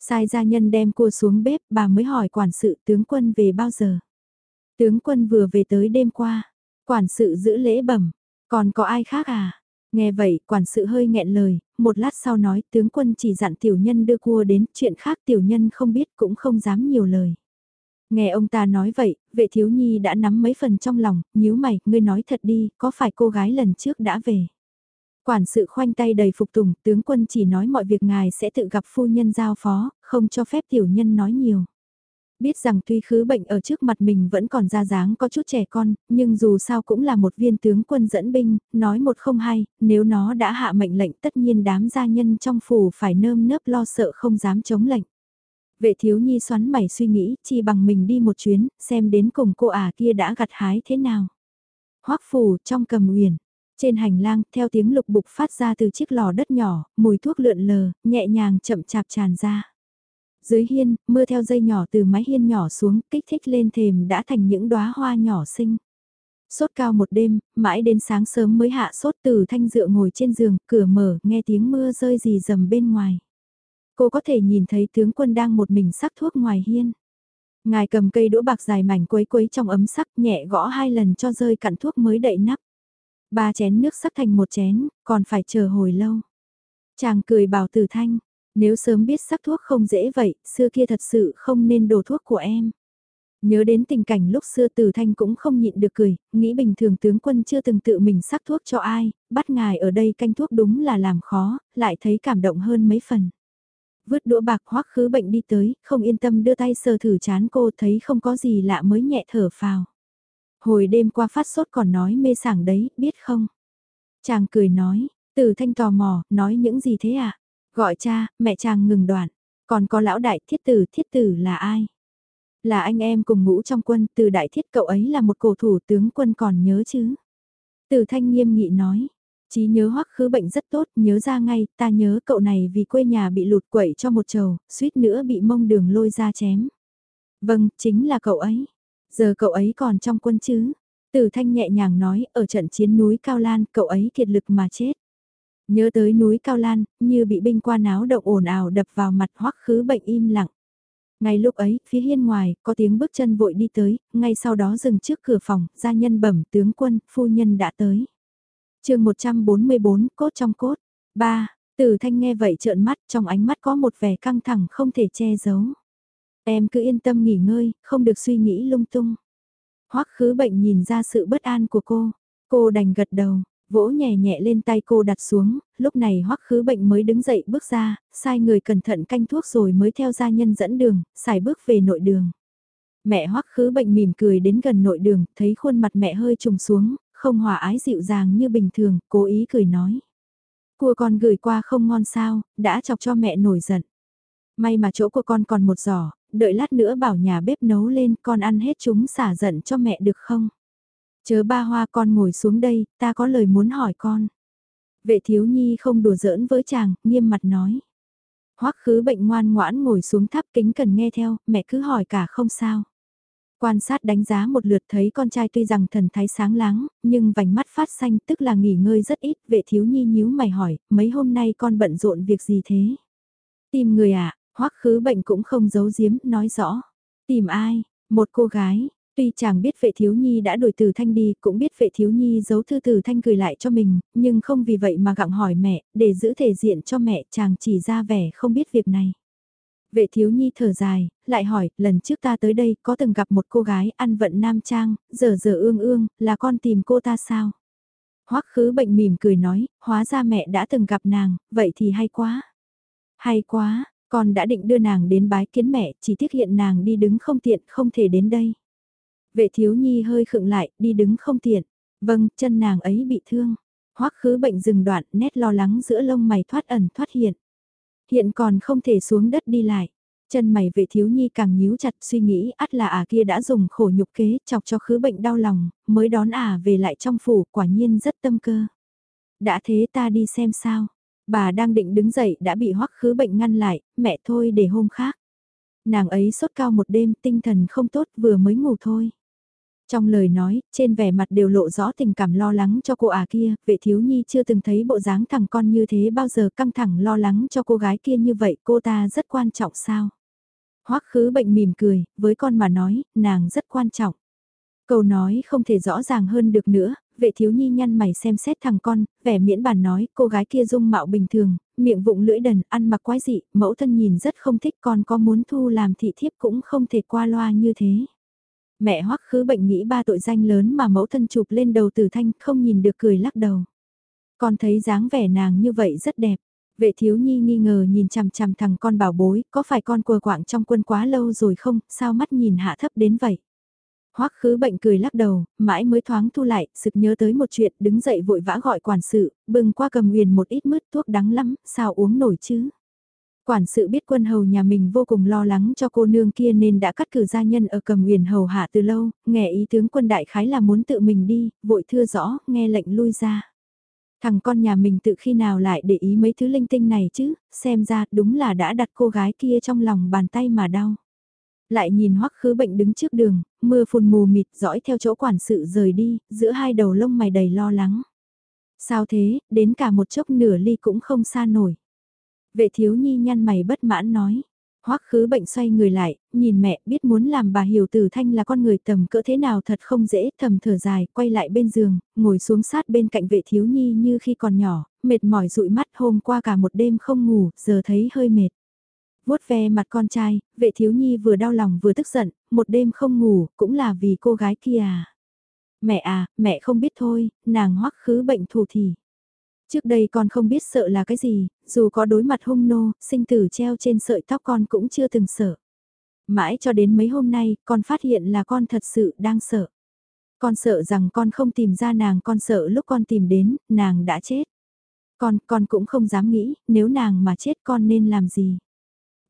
Sai gia nhân đem cua xuống bếp, bà mới hỏi quản sự tướng quân về bao giờ. Tướng quân vừa về tới đêm qua, quản sự giữ lễ bẩm, còn có ai khác à? Nghe vậy, quản sự hơi nghẹn lời, một lát sau nói tướng quân chỉ dặn tiểu nhân đưa cua đến, chuyện khác tiểu nhân không biết cũng không dám nhiều lời. Nghe ông ta nói vậy, vệ thiếu nhi đã nắm mấy phần trong lòng, nhíu mày, ngươi nói thật đi, có phải cô gái lần trước đã về? Quản sự khoanh tay đầy phục tùng, tướng quân chỉ nói mọi việc ngài sẽ tự gặp phu nhân giao phó, không cho phép tiểu nhân nói nhiều. Biết rằng tuy khứ bệnh ở trước mặt mình vẫn còn ra dáng có chút trẻ con, nhưng dù sao cũng là một viên tướng quân dẫn binh, nói một không hay nếu nó đã hạ mệnh lệnh tất nhiên đám gia nhân trong phủ phải nơm nớp lo sợ không dám chống lệnh. Vệ thiếu nhi xoắn mày suy nghĩ, chi bằng mình đi một chuyến, xem đến cùng cô ả kia đã gặt hái thế nào. Hoắc phủ trong cầm uyển, trên hành lang theo tiếng lục bục phát ra từ chiếc lò đất nhỏ, mùi thuốc lượn lờ, nhẹ nhàng chậm chạp tràn ra. Dưới hiên, mưa theo dây nhỏ từ mái hiên nhỏ xuống, kích thích lên thềm đã thành những đóa hoa nhỏ xinh. Sốt cao một đêm, mãi đến sáng sớm mới hạ sốt từ thanh dựa ngồi trên giường, cửa mở, nghe tiếng mưa rơi rì rầm bên ngoài. Cô có thể nhìn thấy tướng quân đang một mình sắc thuốc ngoài hiên. Ngài cầm cây đũa bạc dài mảnh quấy quấy trong ấm sắc nhẹ gõ hai lần cho rơi cặn thuốc mới đậy nắp. Ba chén nước sắc thành một chén, còn phải chờ hồi lâu. Chàng cười bảo tử thanh, nếu sớm biết sắc thuốc không dễ vậy, xưa kia thật sự không nên đổ thuốc của em. Nhớ đến tình cảnh lúc xưa Từ Thanh cũng không nhịn được cười, nghĩ bình thường tướng quân chưa từng tự mình sắc thuốc cho ai, bắt ngài ở đây canh thuốc đúng là làm khó, lại thấy cảm động hơn mấy phần. Vứt đũa bạc hoắc khứ bệnh đi tới, không yên tâm đưa tay sờ thử chán cô thấy không có gì lạ mới nhẹ thở phào. Hồi đêm qua phát sốt còn nói mê sảng đấy, biết không? Chàng cười nói, Từ Thanh tò mò, nói những gì thế à? Gọi cha, mẹ chàng ngừng đoạn. Còn có lão đại thiết tử, thiết tử là ai? Là anh em cùng ngũ trong quân, từ đại thiết cậu ấy là một cổ thủ tướng quân còn nhớ chứ? Từ thanh nghiêm nghị nói. trí nhớ hoắc khứ bệnh rất tốt, nhớ ra ngay, ta nhớ cậu này vì quê nhà bị lụt quẩy cho một chầu, suýt nữa bị mông đường lôi ra chém. Vâng, chính là cậu ấy. Giờ cậu ấy còn trong quân chứ? Từ thanh nhẹ nhàng nói, ở trận chiến núi Cao Lan, cậu ấy kiệt lực mà chết. Nhớ tới núi Cao Lan, như bị binh qua náo động ồn ào đập vào mặt hoắc khứ bệnh im lặng. Ngay lúc ấy, phía hiên ngoài, có tiếng bước chân vội đi tới, ngay sau đó dừng trước cửa phòng, gia nhân bẩm tướng quân, phu nhân đã tới. chương 144, cốt trong cốt. 3. Tử thanh nghe vậy trợn mắt, trong ánh mắt có một vẻ căng thẳng không thể che giấu. Em cứ yên tâm nghỉ ngơi, không được suy nghĩ lung tung. Hoắc khứ bệnh nhìn ra sự bất an của cô, cô đành gật đầu, vỗ nhẹ nhẹ lên tay cô đặt xuống, lúc này hoắc khứ bệnh mới đứng dậy bước ra, sai người cẩn thận canh thuốc rồi mới theo gia nhân dẫn đường, xài bước về nội đường. Mẹ hoắc khứ bệnh mỉm cười đến gần nội đường, thấy khuôn mặt mẹ hơi trùng xuống, không hòa ái dịu dàng như bình thường, cố ý cười nói. Cua con gửi qua không ngon sao, đã chọc cho mẹ nổi giận. May mà chỗ của con còn một giỏ, đợi lát nữa bảo nhà bếp nấu lên, con ăn hết chúng xả giận cho mẹ được không? Chớ ba hoa con ngồi xuống đây, ta có lời muốn hỏi con. Vệ thiếu nhi không đùa giỡn với chàng, nghiêm mặt nói. Hoắc khứ bệnh ngoan ngoãn ngồi xuống tháp kính cần nghe theo, mẹ cứ hỏi cả không sao. Quan sát đánh giá một lượt thấy con trai tuy rằng thần thái sáng láng, nhưng vành mắt phát xanh tức là nghỉ ngơi rất ít. Vệ thiếu nhi nhíu mày hỏi, mấy hôm nay con bận rộn việc gì thế? Tìm người ạ, à? hoắc khứ bệnh cũng không giấu giếm, nói rõ. Tìm ai? Một cô gái, Tuy chàng biết vệ thiếu nhi đã đổi từ thanh đi, cũng biết vệ thiếu nhi giấu thư từ thanh gửi lại cho mình, nhưng không vì vậy mà gặng hỏi mẹ, để giữ thể diện cho mẹ chàng chỉ ra vẻ không biết việc này. Vệ thiếu nhi thở dài, lại hỏi, lần trước ta tới đây có từng gặp một cô gái ăn vận nam trang, giờ giờ ương ương, là con tìm cô ta sao? Hoắc khứ bệnh mỉm cười nói, hóa ra mẹ đã từng gặp nàng, vậy thì hay quá. Hay quá, con đã định đưa nàng đến bái kiến mẹ, chỉ tiếc hiện nàng đi đứng không tiện, không thể đến đây. Vệ thiếu nhi hơi khựng lại, đi đứng không tiện. Vâng, chân nàng ấy bị thương. Hoắc khứ bệnh dừng đoạn, nét lo lắng giữa lông mày thoát ẩn thoát hiện. Hiện còn không thể xuống đất đi lại. Chân mày vệ thiếu nhi càng nhíu chặt suy nghĩ ắt là à kia đã dùng khổ nhục kế chọc cho khứ bệnh đau lòng, mới đón à về lại trong phủ quả nhiên rất tâm cơ. Đã thế ta đi xem sao. Bà đang định đứng dậy đã bị hoắc khứ bệnh ngăn lại, mẹ thôi để hôm khác. Nàng ấy sốt cao một đêm tinh thần không tốt vừa mới ngủ thôi. Trong lời nói, trên vẻ mặt đều lộ rõ tình cảm lo lắng cho cô à kia, vệ thiếu nhi chưa từng thấy bộ dáng thằng con như thế bao giờ căng thẳng lo lắng cho cô gái kia như vậy cô ta rất quan trọng sao. Hoắc khứ bệnh mỉm cười, với con mà nói, nàng rất quan trọng. Câu nói không thể rõ ràng hơn được nữa, vệ thiếu nhi nhăn mày xem xét thằng con, vẻ miễn bàn nói, cô gái kia dung mạo bình thường, miệng vụng lưỡi đần, ăn mặc quái dị, mẫu thân nhìn rất không thích con có muốn thu làm thị thiếp cũng không thể qua loa như thế. Mẹ hoắc khứ bệnh nghĩ ba tội danh lớn mà mẫu thân chụp lên đầu tử thanh không nhìn được cười lắc đầu. Con thấy dáng vẻ nàng như vậy rất đẹp. Vệ thiếu nhi nghi ngờ nhìn chằm chằm thằng con bảo bối, có phải con quờ quạng trong quân quá lâu rồi không, sao mắt nhìn hạ thấp đến vậy? Hoắc khứ bệnh cười lắc đầu, mãi mới thoáng thu lại, sực nhớ tới một chuyện, đứng dậy vội vã gọi quản sự, bưng qua cầm huyền một ít mứt thuốc đắng lắm, sao uống nổi chứ? Quản sự biết quân hầu nhà mình vô cùng lo lắng cho cô nương kia nên đã cắt cử gia nhân ở cầm uyển hầu hạ từ lâu, nghe ý tướng quân đại khái là muốn tự mình đi, vội thưa rõ, nghe lệnh lui ra. Thằng con nhà mình tự khi nào lại để ý mấy thứ linh tinh này chứ, xem ra đúng là đã đặt cô gái kia trong lòng bàn tay mà đau. Lại nhìn hoắc khứ bệnh đứng trước đường, mưa phùn mù mịt dõi theo chỗ quản sự rời đi, giữa hai đầu lông mày đầy lo lắng. Sao thế, đến cả một chốc nửa ly cũng không xa nổi. Vệ thiếu nhi nhăn mày bất mãn nói. Hoắc khứ bệnh xoay người lại, nhìn mẹ biết muốn làm bà hiểu tử thanh là con người tầm cỡ thế nào thật không dễ, thầm thở dài, quay lại bên giường, ngồi xuống sát bên cạnh vệ thiếu nhi như khi còn nhỏ, mệt mỏi dụi mắt hôm qua cả một đêm không ngủ, giờ thấy hơi mệt. vuốt ve mặt con trai, vệ thiếu nhi vừa đau lòng vừa tức giận, một đêm không ngủ, cũng là vì cô gái kia à. Mẹ à, mẹ không biết thôi, nàng hoắc khứ bệnh thù thì. Trước đây con không biết sợ là cái gì, dù có đối mặt hung nô, sinh tử treo trên sợi tóc con cũng chưa từng sợ. Mãi cho đến mấy hôm nay, con phát hiện là con thật sự đang sợ. Con sợ rằng con không tìm ra nàng, con sợ lúc con tìm đến, nàng đã chết. Con, con cũng không dám nghĩ, nếu nàng mà chết con nên làm gì.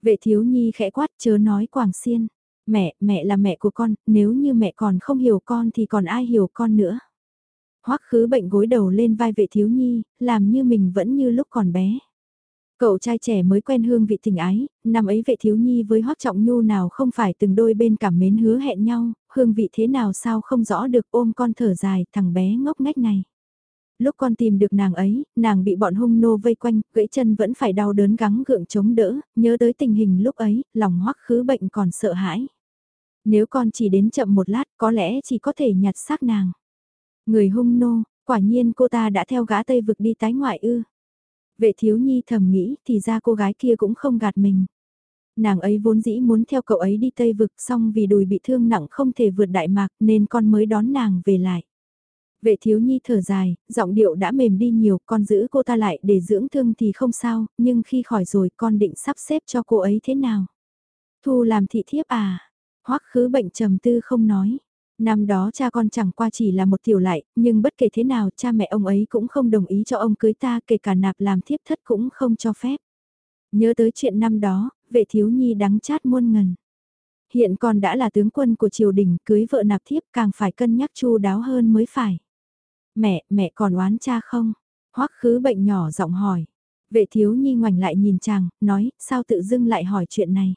Vệ thiếu nhi khẽ quát chớ nói quảng xiên. Mẹ, mẹ là mẹ của con, nếu như mẹ còn không hiểu con thì còn ai hiểu con nữa. Hoắc khứ bệnh gối đầu lên vai vệ thiếu nhi, làm như mình vẫn như lúc còn bé. Cậu trai trẻ mới quen hương vị tình ái, năm ấy vệ thiếu nhi với Hoắc Trọng Nhu nào không phải từng đôi bên cảm mến hứa hẹn nhau, hương vị thế nào sao không rõ được ôm con thở dài thằng bé ngốc ngách này. Lúc con tìm được nàng ấy, nàng bị bọn hung nô vây quanh, gãy chân vẫn phải đau đớn gắng gượng chống đỡ, nhớ tới tình hình lúc ấy, lòng Hoắc khứ bệnh còn sợ hãi. Nếu con chỉ đến chậm một lát có lẽ chỉ có thể nhặt xác nàng. Người hung nô, quả nhiên cô ta đã theo gã Tây vực đi tái ngoại ư. Vệ thiếu nhi thầm nghĩ thì ra cô gái kia cũng không gạt mình. Nàng ấy vốn dĩ muốn theo cậu ấy đi Tây vực xong vì đùi bị thương nặng không thể vượt đại mạc nên con mới đón nàng về lại. Vệ thiếu nhi thở dài, giọng điệu đã mềm đi nhiều, con giữ cô ta lại để dưỡng thương thì không sao, nhưng khi khỏi rồi con định sắp xếp cho cô ấy thế nào? Thu làm thị thiếp à? Hoắc khứ bệnh trầm tư không nói. Năm đó cha con chẳng qua chỉ là một tiểu lại, nhưng bất kể thế nào cha mẹ ông ấy cũng không đồng ý cho ông cưới ta kể cả nạp làm thiếp thất cũng không cho phép. Nhớ tới chuyện năm đó, vệ thiếu nhi đắng chát muôn ngần. Hiện còn đã là tướng quân của triều đình cưới vợ nạp thiếp càng phải cân nhắc chu đáo hơn mới phải. Mẹ, mẹ còn oán cha không? Hoắc khứ bệnh nhỏ giọng hỏi. Vệ thiếu nhi ngoảnh lại nhìn chàng, nói, sao tự dưng lại hỏi chuyện này?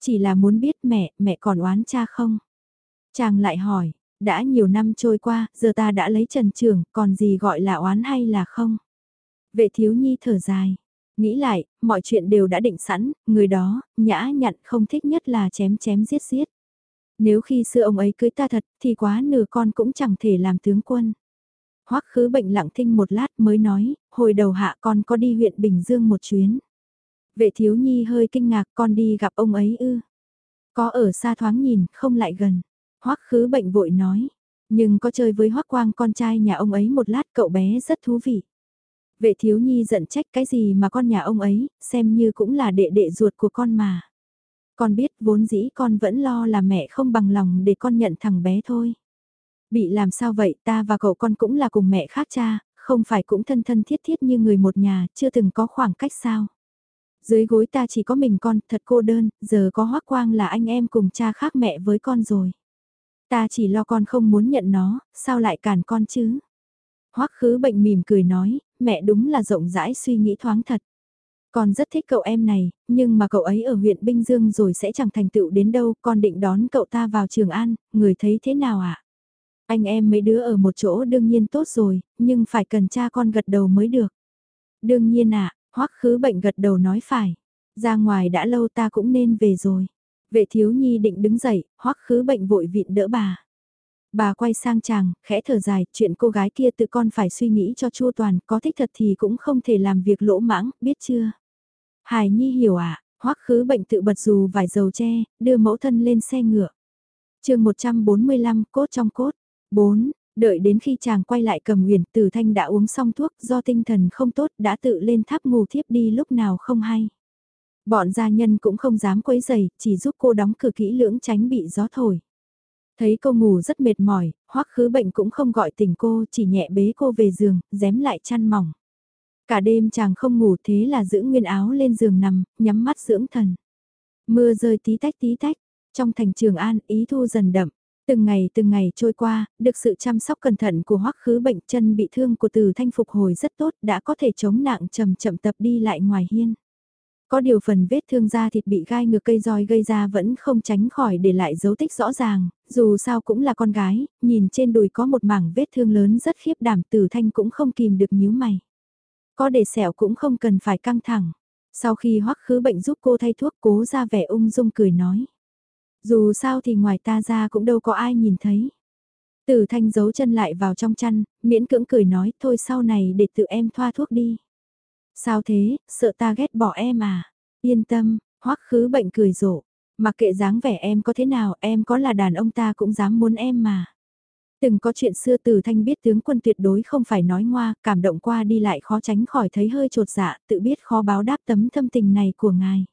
Chỉ là muốn biết mẹ, mẹ còn oán cha không? Chàng lại hỏi, đã nhiều năm trôi qua, giờ ta đã lấy trần trường, còn gì gọi là oán hay là không? Vệ thiếu nhi thở dài, nghĩ lại, mọi chuyện đều đã định sẵn, người đó, nhã nhặn không thích nhất là chém chém giết giết. Nếu khi xưa ông ấy cưới ta thật, thì quá nửa con cũng chẳng thể làm tướng quân. Hoắc khứ bệnh lặng thinh một lát mới nói, hồi đầu hạ con có đi huyện Bình Dương một chuyến. Vệ thiếu nhi hơi kinh ngạc con đi gặp ông ấy ư. Có ở xa thoáng nhìn, không lại gần. Hoắc khứ bệnh vội nói, nhưng có chơi với Hoắc Quang con trai nhà ông ấy một lát cậu bé rất thú vị. Vệ thiếu nhi giận trách cái gì mà con nhà ông ấy, xem như cũng là đệ đệ ruột của con mà. Con biết vốn dĩ con vẫn lo là mẹ không bằng lòng để con nhận thằng bé thôi. Bị làm sao vậy ta và cậu con cũng là cùng mẹ khác cha, không phải cũng thân thân thiết thiết như người một nhà, chưa từng có khoảng cách sao. Dưới gối ta chỉ có mình con, thật cô đơn, giờ có hoắc quang là anh em cùng cha khác mẹ với con rồi. Ta chỉ lo con không muốn nhận nó, sao lại cản con chứ? Hoắc khứ bệnh mỉm cười nói, mẹ đúng là rộng rãi suy nghĩ thoáng thật. Con rất thích cậu em này, nhưng mà cậu ấy ở huyện Binh Dương rồi sẽ chẳng thành tựu đến đâu, con định đón cậu ta vào Trường An, người thấy thế nào ạ? À? Anh em mấy đứa ở một chỗ đương nhiên tốt rồi, nhưng phải cần cha con gật đầu mới được. Đương nhiên ạ, à, hoắc khứ bệnh gật đầu nói phải. Ra ngoài đã lâu ta cũng nên về rồi. Vệ thiếu nhi định đứng dậy, hoắc khứ bệnh vội vịn đỡ bà. Bà quay sang chàng, khẽ thở dài, chuyện cô gái kia tự con phải suy nghĩ cho chua toàn, có thích thật thì cũng không thể làm việc lỗ mãng, biết chưa? Hải Nhi hiểu à, hoắc khứ bệnh tự bật dù vải dầu che, đưa mẫu thân lên xe ngựa. chương 145, cốt trong cốt. 4. Đợi đến khi chàng quay lại cầm huyền, tử thanh đã uống xong thuốc do tinh thần không tốt đã tự lên tháp ngủ thiếp đi lúc nào không hay. Bọn gia nhân cũng không dám quấy giày, chỉ giúp cô đóng cửa kỹ lưỡng tránh bị gió thổi. Thấy cô ngủ rất mệt mỏi, hoắc khứ bệnh cũng không gọi tỉnh cô, chỉ nhẹ bế cô về giường, dém lại chăn mỏng. Cả đêm chàng không ngủ thế là giữ nguyên áo lên giường nằm, nhắm mắt dưỡng thần. Mưa rơi tí tách tí tách, trong thành trường an ý thu dần đậm. Từng ngày từng ngày trôi qua, được sự chăm sóc cẩn thận của hoắc khứ bệnh chân bị thương của từ thanh phục hồi rất tốt đã có thể chống nặng chậm chậm tập đi lại ngoài hiên. Có điều phần vết thương da thịt bị gai ngược cây roi gây ra vẫn không tránh khỏi để lại dấu tích rõ ràng, dù sao cũng là con gái, nhìn trên đùi có một mảng vết thương lớn rất khiếp đảm Tử thanh cũng không kìm được nhíu mày. Có để sẹo cũng không cần phải căng thẳng. Sau khi hoắc khứ bệnh giúp cô thay thuốc cố ra vẻ ung dung cười nói. Dù sao thì ngoài ta ra cũng đâu có ai nhìn thấy. Tử thanh giấu chân lại vào trong chăn, miễn cưỡng cười nói thôi sau này để tự em thoa thuốc đi. Sao thế, sợ ta ghét bỏ em à? Yên tâm, hoắc khứ bệnh cười rộ. Mặc kệ dáng vẻ em có thế nào, em có là đàn ông ta cũng dám muốn em mà. Từng có chuyện xưa từ thanh biết tướng quân tuyệt đối không phải nói ngoa, cảm động qua đi lại khó tránh khỏi thấy hơi trột dạ, tự biết khó báo đáp tấm thâm tình này của ngài.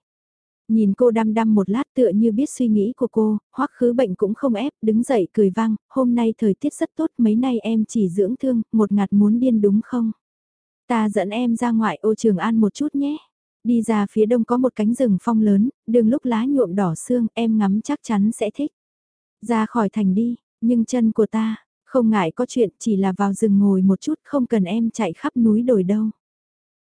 Nhìn cô đăm đăm một lát tựa như biết suy nghĩ của cô, hoắc khứ bệnh cũng không ép, đứng dậy cười vang, hôm nay thời tiết rất tốt, mấy nay em chỉ dưỡng thương, một ngạt muốn điên đúng không? Ta dẫn em ra ngoại ô trường an một chút nhé. Đi ra phía đông có một cánh rừng phong lớn, đường lúc lá nhuộm đỏ xương, em ngắm chắc chắn sẽ thích. Ra khỏi thành đi, nhưng chân của ta, không ngại có chuyện chỉ là vào rừng ngồi một chút không cần em chạy khắp núi đồi đâu.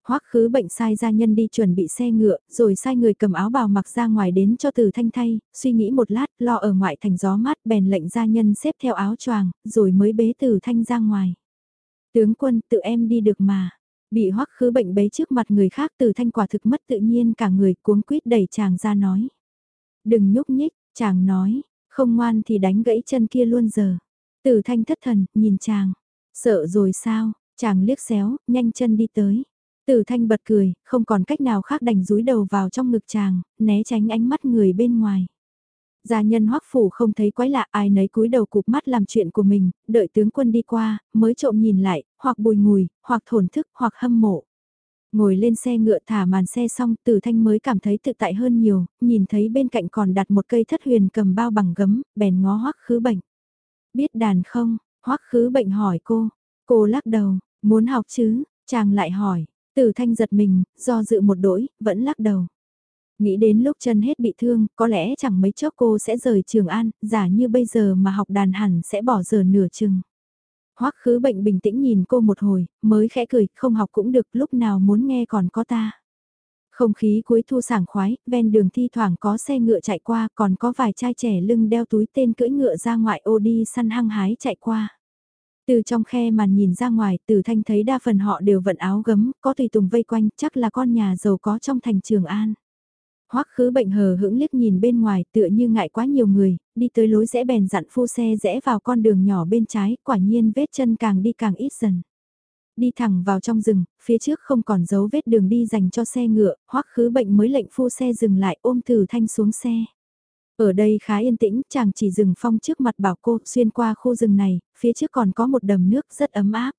Hoắc khứ bệnh sai gia nhân đi chuẩn bị xe ngựa, rồi sai người cầm áo bào mặc ra ngoài đến cho từ thanh thay, suy nghĩ một lát, lo ở ngoại thành gió mát bèn lệnh gia nhân xếp theo áo choàng, rồi mới bế từ thanh ra ngoài. Tướng quân tự em đi được mà, bị hoắc khứ bệnh bấy trước mặt người khác từ thanh quả thực mất tự nhiên cả người cuống quýt đẩy chàng ra nói. Đừng nhúc nhích, chàng nói, không ngoan thì đánh gãy chân kia luôn giờ. Từ thanh thất thần, nhìn chàng. Sợ rồi sao, chàng liếc xéo, nhanh chân đi tới. Từ thanh bật cười, không còn cách nào khác đành rúi đầu vào trong ngực chàng, né tránh ánh mắt người bên ngoài. Gia nhân hoắc phủ không thấy quái lạ ai nấy cúi đầu cụp mắt làm chuyện của mình, đợi tướng quân đi qua, mới trộm nhìn lại, hoặc bùi ngùi, hoặc thổn thức, hoặc hâm mộ. Ngồi lên xe ngựa thả màn xe xong từ thanh mới cảm thấy tự tại hơn nhiều, nhìn thấy bên cạnh còn đặt một cây thất huyền cầm bao bằng gấm, bèn ngó hoắc khứ bệnh. Biết đàn không? hoắc khứ bệnh hỏi cô. Cô lắc đầu, muốn học chứ? Chàng lại hỏi. Từ thanh giật mình, do dự một đỗi, vẫn lắc đầu. Nghĩ đến lúc chân hết bị thương, có lẽ chẳng mấy chốc cô sẽ rời Trường An, giả như bây giờ mà học đàn hẳn sẽ bỏ giờ nửa chừng. Hoắc khứ bệnh bình tĩnh nhìn cô một hồi, mới khẽ cười, không học cũng được, lúc nào muốn nghe còn có ta. Không khí cuối thu sảng khoái, ven đường thi thoảng có xe ngựa chạy qua, còn có vài trai trẻ lưng đeo túi tên cưỡi ngựa ra ngoại ô đi săn hăng hái chạy qua. Từ trong khe màn nhìn ra ngoài, từ thanh thấy đa phần họ đều vận áo gấm, có tùy tùng vây quanh, chắc là con nhà giàu có trong thành Trường An. Hoắc khứ bệnh hờ hững liếc nhìn bên ngoài tựa như ngại quá nhiều người, đi tới lối rẽ bèn dặn phu xe rẽ vào con đường nhỏ bên trái, quả nhiên vết chân càng đi càng ít dần. Đi thẳng vào trong rừng, phía trước không còn dấu vết đường đi dành cho xe ngựa, hoắc khứ bệnh mới lệnh phu xe dừng lại ôm từ thanh xuống xe. Ở đây khá yên tĩnh, chàng chỉ dừng phong trước mặt bảo cô, xuyên qua khu rừng này, phía trước còn có một đầm nước rất ấm áp.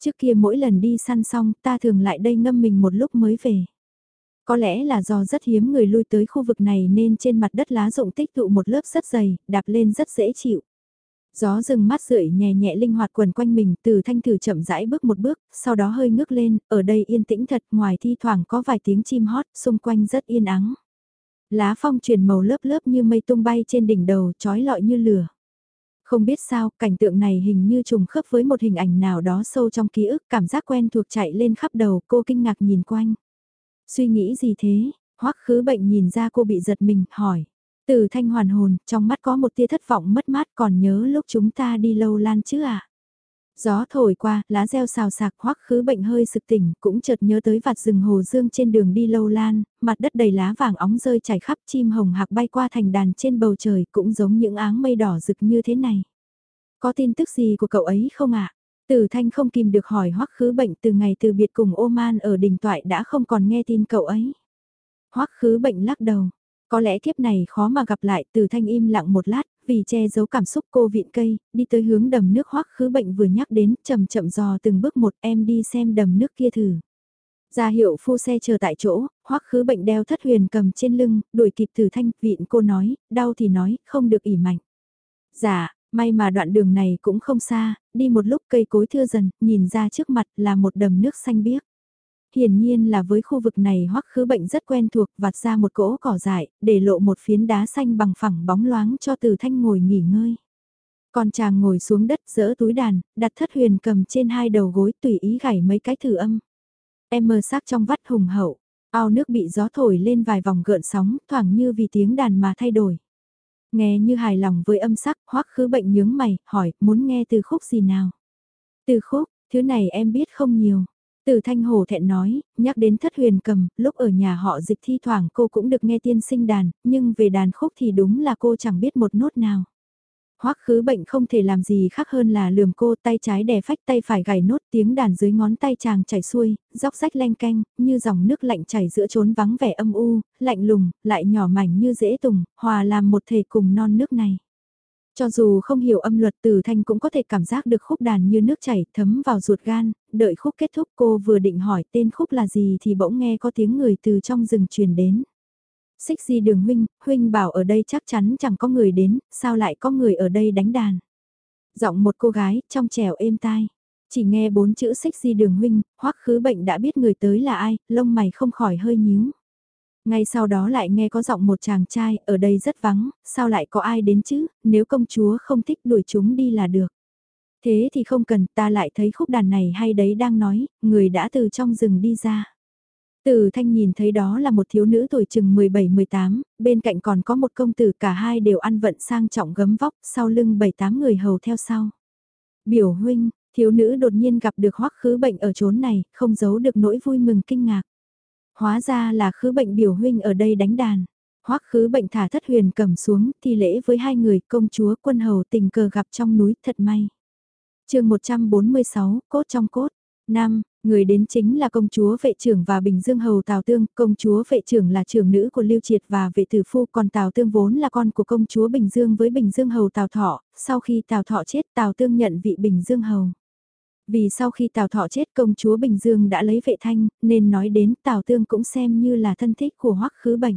Trước kia mỗi lần đi săn xong, ta thường lại đây ngâm mình một lúc mới về. Có lẽ là do rất hiếm người lui tới khu vực này nên trên mặt đất lá rụng tích tụ một lớp rất dày, đạp lên rất dễ chịu. Gió rừng mát rượi nhẹ nhẹ linh hoạt quần quanh mình từ thanh thử chậm rãi bước một bước, sau đó hơi ngước lên, ở đây yên tĩnh thật ngoài thi thoảng có vài tiếng chim hót, xung quanh rất yên ắng. Lá phong truyền màu lớp lớp như mây tung bay trên đỉnh đầu, trói lọi như lửa. Không biết sao, cảnh tượng này hình như trùng khớp với một hình ảnh nào đó sâu trong ký ức, cảm giác quen thuộc chạy lên khắp đầu, cô kinh ngạc nhìn quanh. Suy nghĩ gì thế? Hoắc khứ bệnh nhìn ra cô bị giật mình, hỏi. Từ thanh hoàn hồn, trong mắt có một tia thất vọng mất mát còn nhớ lúc chúng ta đi lâu lan chứ à? Gió thổi qua, lá reo xào sạc hoắc khứ bệnh hơi sực tỉnh, cũng chợt nhớ tới vạt rừng hồ dương trên đường đi lâu lan, mặt đất đầy lá vàng óng rơi chảy khắp chim hồng hạc bay qua thành đàn trên bầu trời cũng giống những áng mây đỏ rực như thế này. Có tin tức gì của cậu ấy không ạ? À? Từ thanh không kìm được hỏi hoắc khứ bệnh từ ngày từ biệt cùng Ô Man ở đỉnh toại đã không còn nghe tin cậu ấy. Hoắc khứ bệnh lắc đầu, có lẽ kiếp này khó mà gặp lại từ thanh im lặng một lát, vì che giấu cảm xúc cô viện cây, đi tới hướng đầm nước hoắc khứ bệnh vừa nhắc đến, chậm chậm dò từng bước một em đi xem đầm nước kia thử. Ra hiệu phu xe chờ tại chỗ, hoắc khứ bệnh đeo thất huyền cầm trên lưng, đuổi kịp từ thanh, viện cô nói, đau thì nói, không được ỉ mạnh. Dạ, may mà đoạn đường này cũng không xa, đi một lúc cây cối thưa dần, nhìn ra trước mặt là một đầm nước xanh biếc. Hiển nhiên là với khu vực này hoắc khứ bệnh rất quen thuộc vặt ra một cỗ cỏ dại, để lộ một phiến đá xanh bằng phẳng bóng loáng cho từ thanh ngồi nghỉ ngơi. Còn chàng ngồi xuống đất dỡ túi đàn, đặt thất huyền cầm trên hai đầu gối tùy ý gảy mấy cái thử âm. Em mơ sắc trong vắt hùng hậu, ao nước bị gió thổi lên vài vòng gợn sóng, thoảng như vì tiếng đàn mà thay đổi. Nghe như hài lòng với âm sắc, hoắc khứ bệnh nhướng mày, hỏi, muốn nghe từ khúc gì nào? Từ khúc, thứ này em biết không nhiều. Từ thanh hồ thẹn nói, nhắc đến thất huyền cầm, lúc ở nhà họ dịch thi thoảng cô cũng được nghe tiên sinh đàn, nhưng về đàn khúc thì đúng là cô chẳng biết một nốt nào. Hoắc khứ bệnh không thể làm gì khác hơn là lườm cô tay trái đè phách tay phải gảy nốt tiếng đàn dưới ngón tay chàng chảy xuôi, róc rách len canh, như dòng nước lạnh chảy giữa trốn vắng vẻ âm u, lạnh lùng, lại nhỏ mảnh như dễ tùng, hòa làm một thể cùng non nước này. Cho dù không hiểu âm luật từ thanh cũng có thể cảm giác được khúc đàn như nước chảy thấm vào ruột gan, đợi khúc kết thúc cô vừa định hỏi tên khúc là gì thì bỗng nghe có tiếng người từ trong rừng truyền đến. Xích di đường huynh, huynh bảo ở đây chắc chắn chẳng có người đến, sao lại có người ở đây đánh đàn. Giọng một cô gái, trong trèo êm tai. Chỉ nghe bốn chữ xích di đường huynh, hoắc khứ bệnh đã biết người tới là ai, lông mày không khỏi hơi nhíu. Ngay sau đó lại nghe có giọng một chàng trai, ở đây rất vắng, sao lại có ai đến chứ, nếu công chúa không thích đuổi chúng đi là được. Thế thì không cần, ta lại thấy khúc đàn này hay đấy đang nói, người đã từ trong rừng đi ra. Từ thanh nhìn thấy đó là một thiếu nữ tuổi chừng 17-18, bên cạnh còn có một công tử cả hai đều ăn vận sang trọng gấm vóc, sau lưng 7-8 người hầu theo sau. Biểu huynh, thiếu nữ đột nhiên gặp được hoắc khứ bệnh ở chốn này, không giấu được nỗi vui mừng kinh ngạc. Hóa ra là khứ bệnh biểu huynh ở đây đánh đàn. Hoắc khứ bệnh thả thất huyền cầm xuống, thi lễ với hai người công chúa quân hầu tình cờ gặp trong núi thật may. chương 146, cốt trong cốt. Năm, người đến chính là công chúa vệ trưởng và Bình Dương Hầu Tào Tương, công chúa vệ trưởng là trưởng nữ của Lưu Triệt và vệ tử phu, còn Tào Tương vốn là con của công chúa Bình Dương với Bình Dương Hầu Tào Thọ, sau khi Tào Thọ chết Tào Tương nhận vị Bình Dương Hầu. Vì sau khi Tào Thọ chết công chúa Bình Dương đã lấy vệ thanh, nên nói đến Tào Tương cũng xem như là thân thích của hoắc khứ bệnh.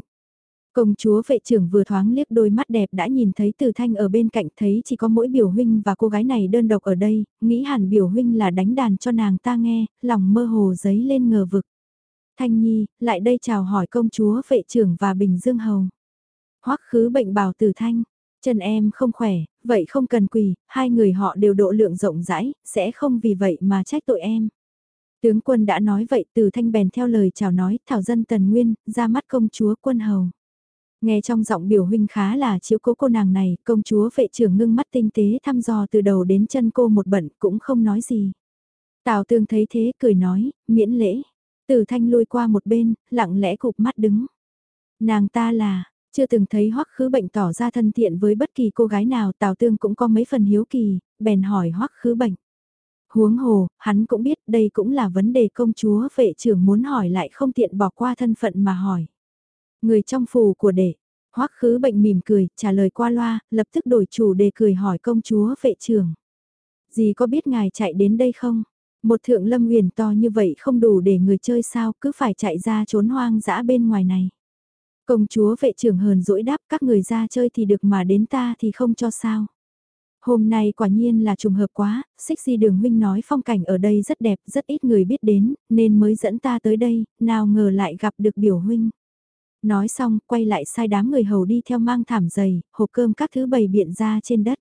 Công chúa vệ trưởng vừa thoáng liếc đôi mắt đẹp đã nhìn thấy từ thanh ở bên cạnh thấy chỉ có mỗi biểu huynh và cô gái này đơn độc ở đây, nghĩ hẳn biểu huynh là đánh đàn cho nàng ta nghe, lòng mơ hồ giấy lên ngờ vực. Thanh Nhi, lại đây chào hỏi công chúa vệ trưởng và Bình Dương Hầu. Hoắc khứ bệnh bào từ thanh, chân em không khỏe, vậy không cần quỳ, hai người họ đều độ lượng rộng rãi, sẽ không vì vậy mà trách tội em. Tướng quân đã nói vậy từ thanh bèn theo lời chào nói, thảo dân tần nguyên, ra mắt công chúa quân hầu. Nghe trong giọng biểu huynh khá là chiếu cố cô nàng này, công chúa vệ trưởng ngưng mắt tinh tế thăm dò từ đầu đến chân cô một bận cũng không nói gì. Tào tương thấy thế cười nói, miễn lễ. Từ thanh lui qua một bên, lặng lẽ cụp mắt đứng. Nàng ta là, chưa từng thấy hoắc khứ bệnh tỏ ra thân thiện với bất kỳ cô gái nào Tào Tương cũng có mấy phần hiếu kỳ, bèn hỏi hoắc khứ bệnh. Huống hồ, hắn cũng biết đây cũng là vấn đề công chúa vệ trưởng muốn hỏi lại không tiện bỏ qua thân phận mà hỏi. Người trong phủ của đệ, hoắc khứ bệnh mỉm cười, trả lời qua loa, lập tức đổi chủ đề cười hỏi công chúa vệ trưởng. gì có biết ngài chạy đến đây không? Một thượng lâm huyền to như vậy không đủ để người chơi sao cứ phải chạy ra trốn hoang dã bên ngoài này. Công chúa vệ trưởng hờn dỗi đáp các người ra chơi thì được mà đến ta thì không cho sao. Hôm nay quả nhiên là trùng hợp quá, xích di đường huynh nói phong cảnh ở đây rất đẹp, rất ít người biết đến, nên mới dẫn ta tới đây, nào ngờ lại gặp được biểu huynh. Nói xong, quay lại sai đám người hầu đi theo mang thảm giày, hộp cơm các thứ bày biện ra trên đất.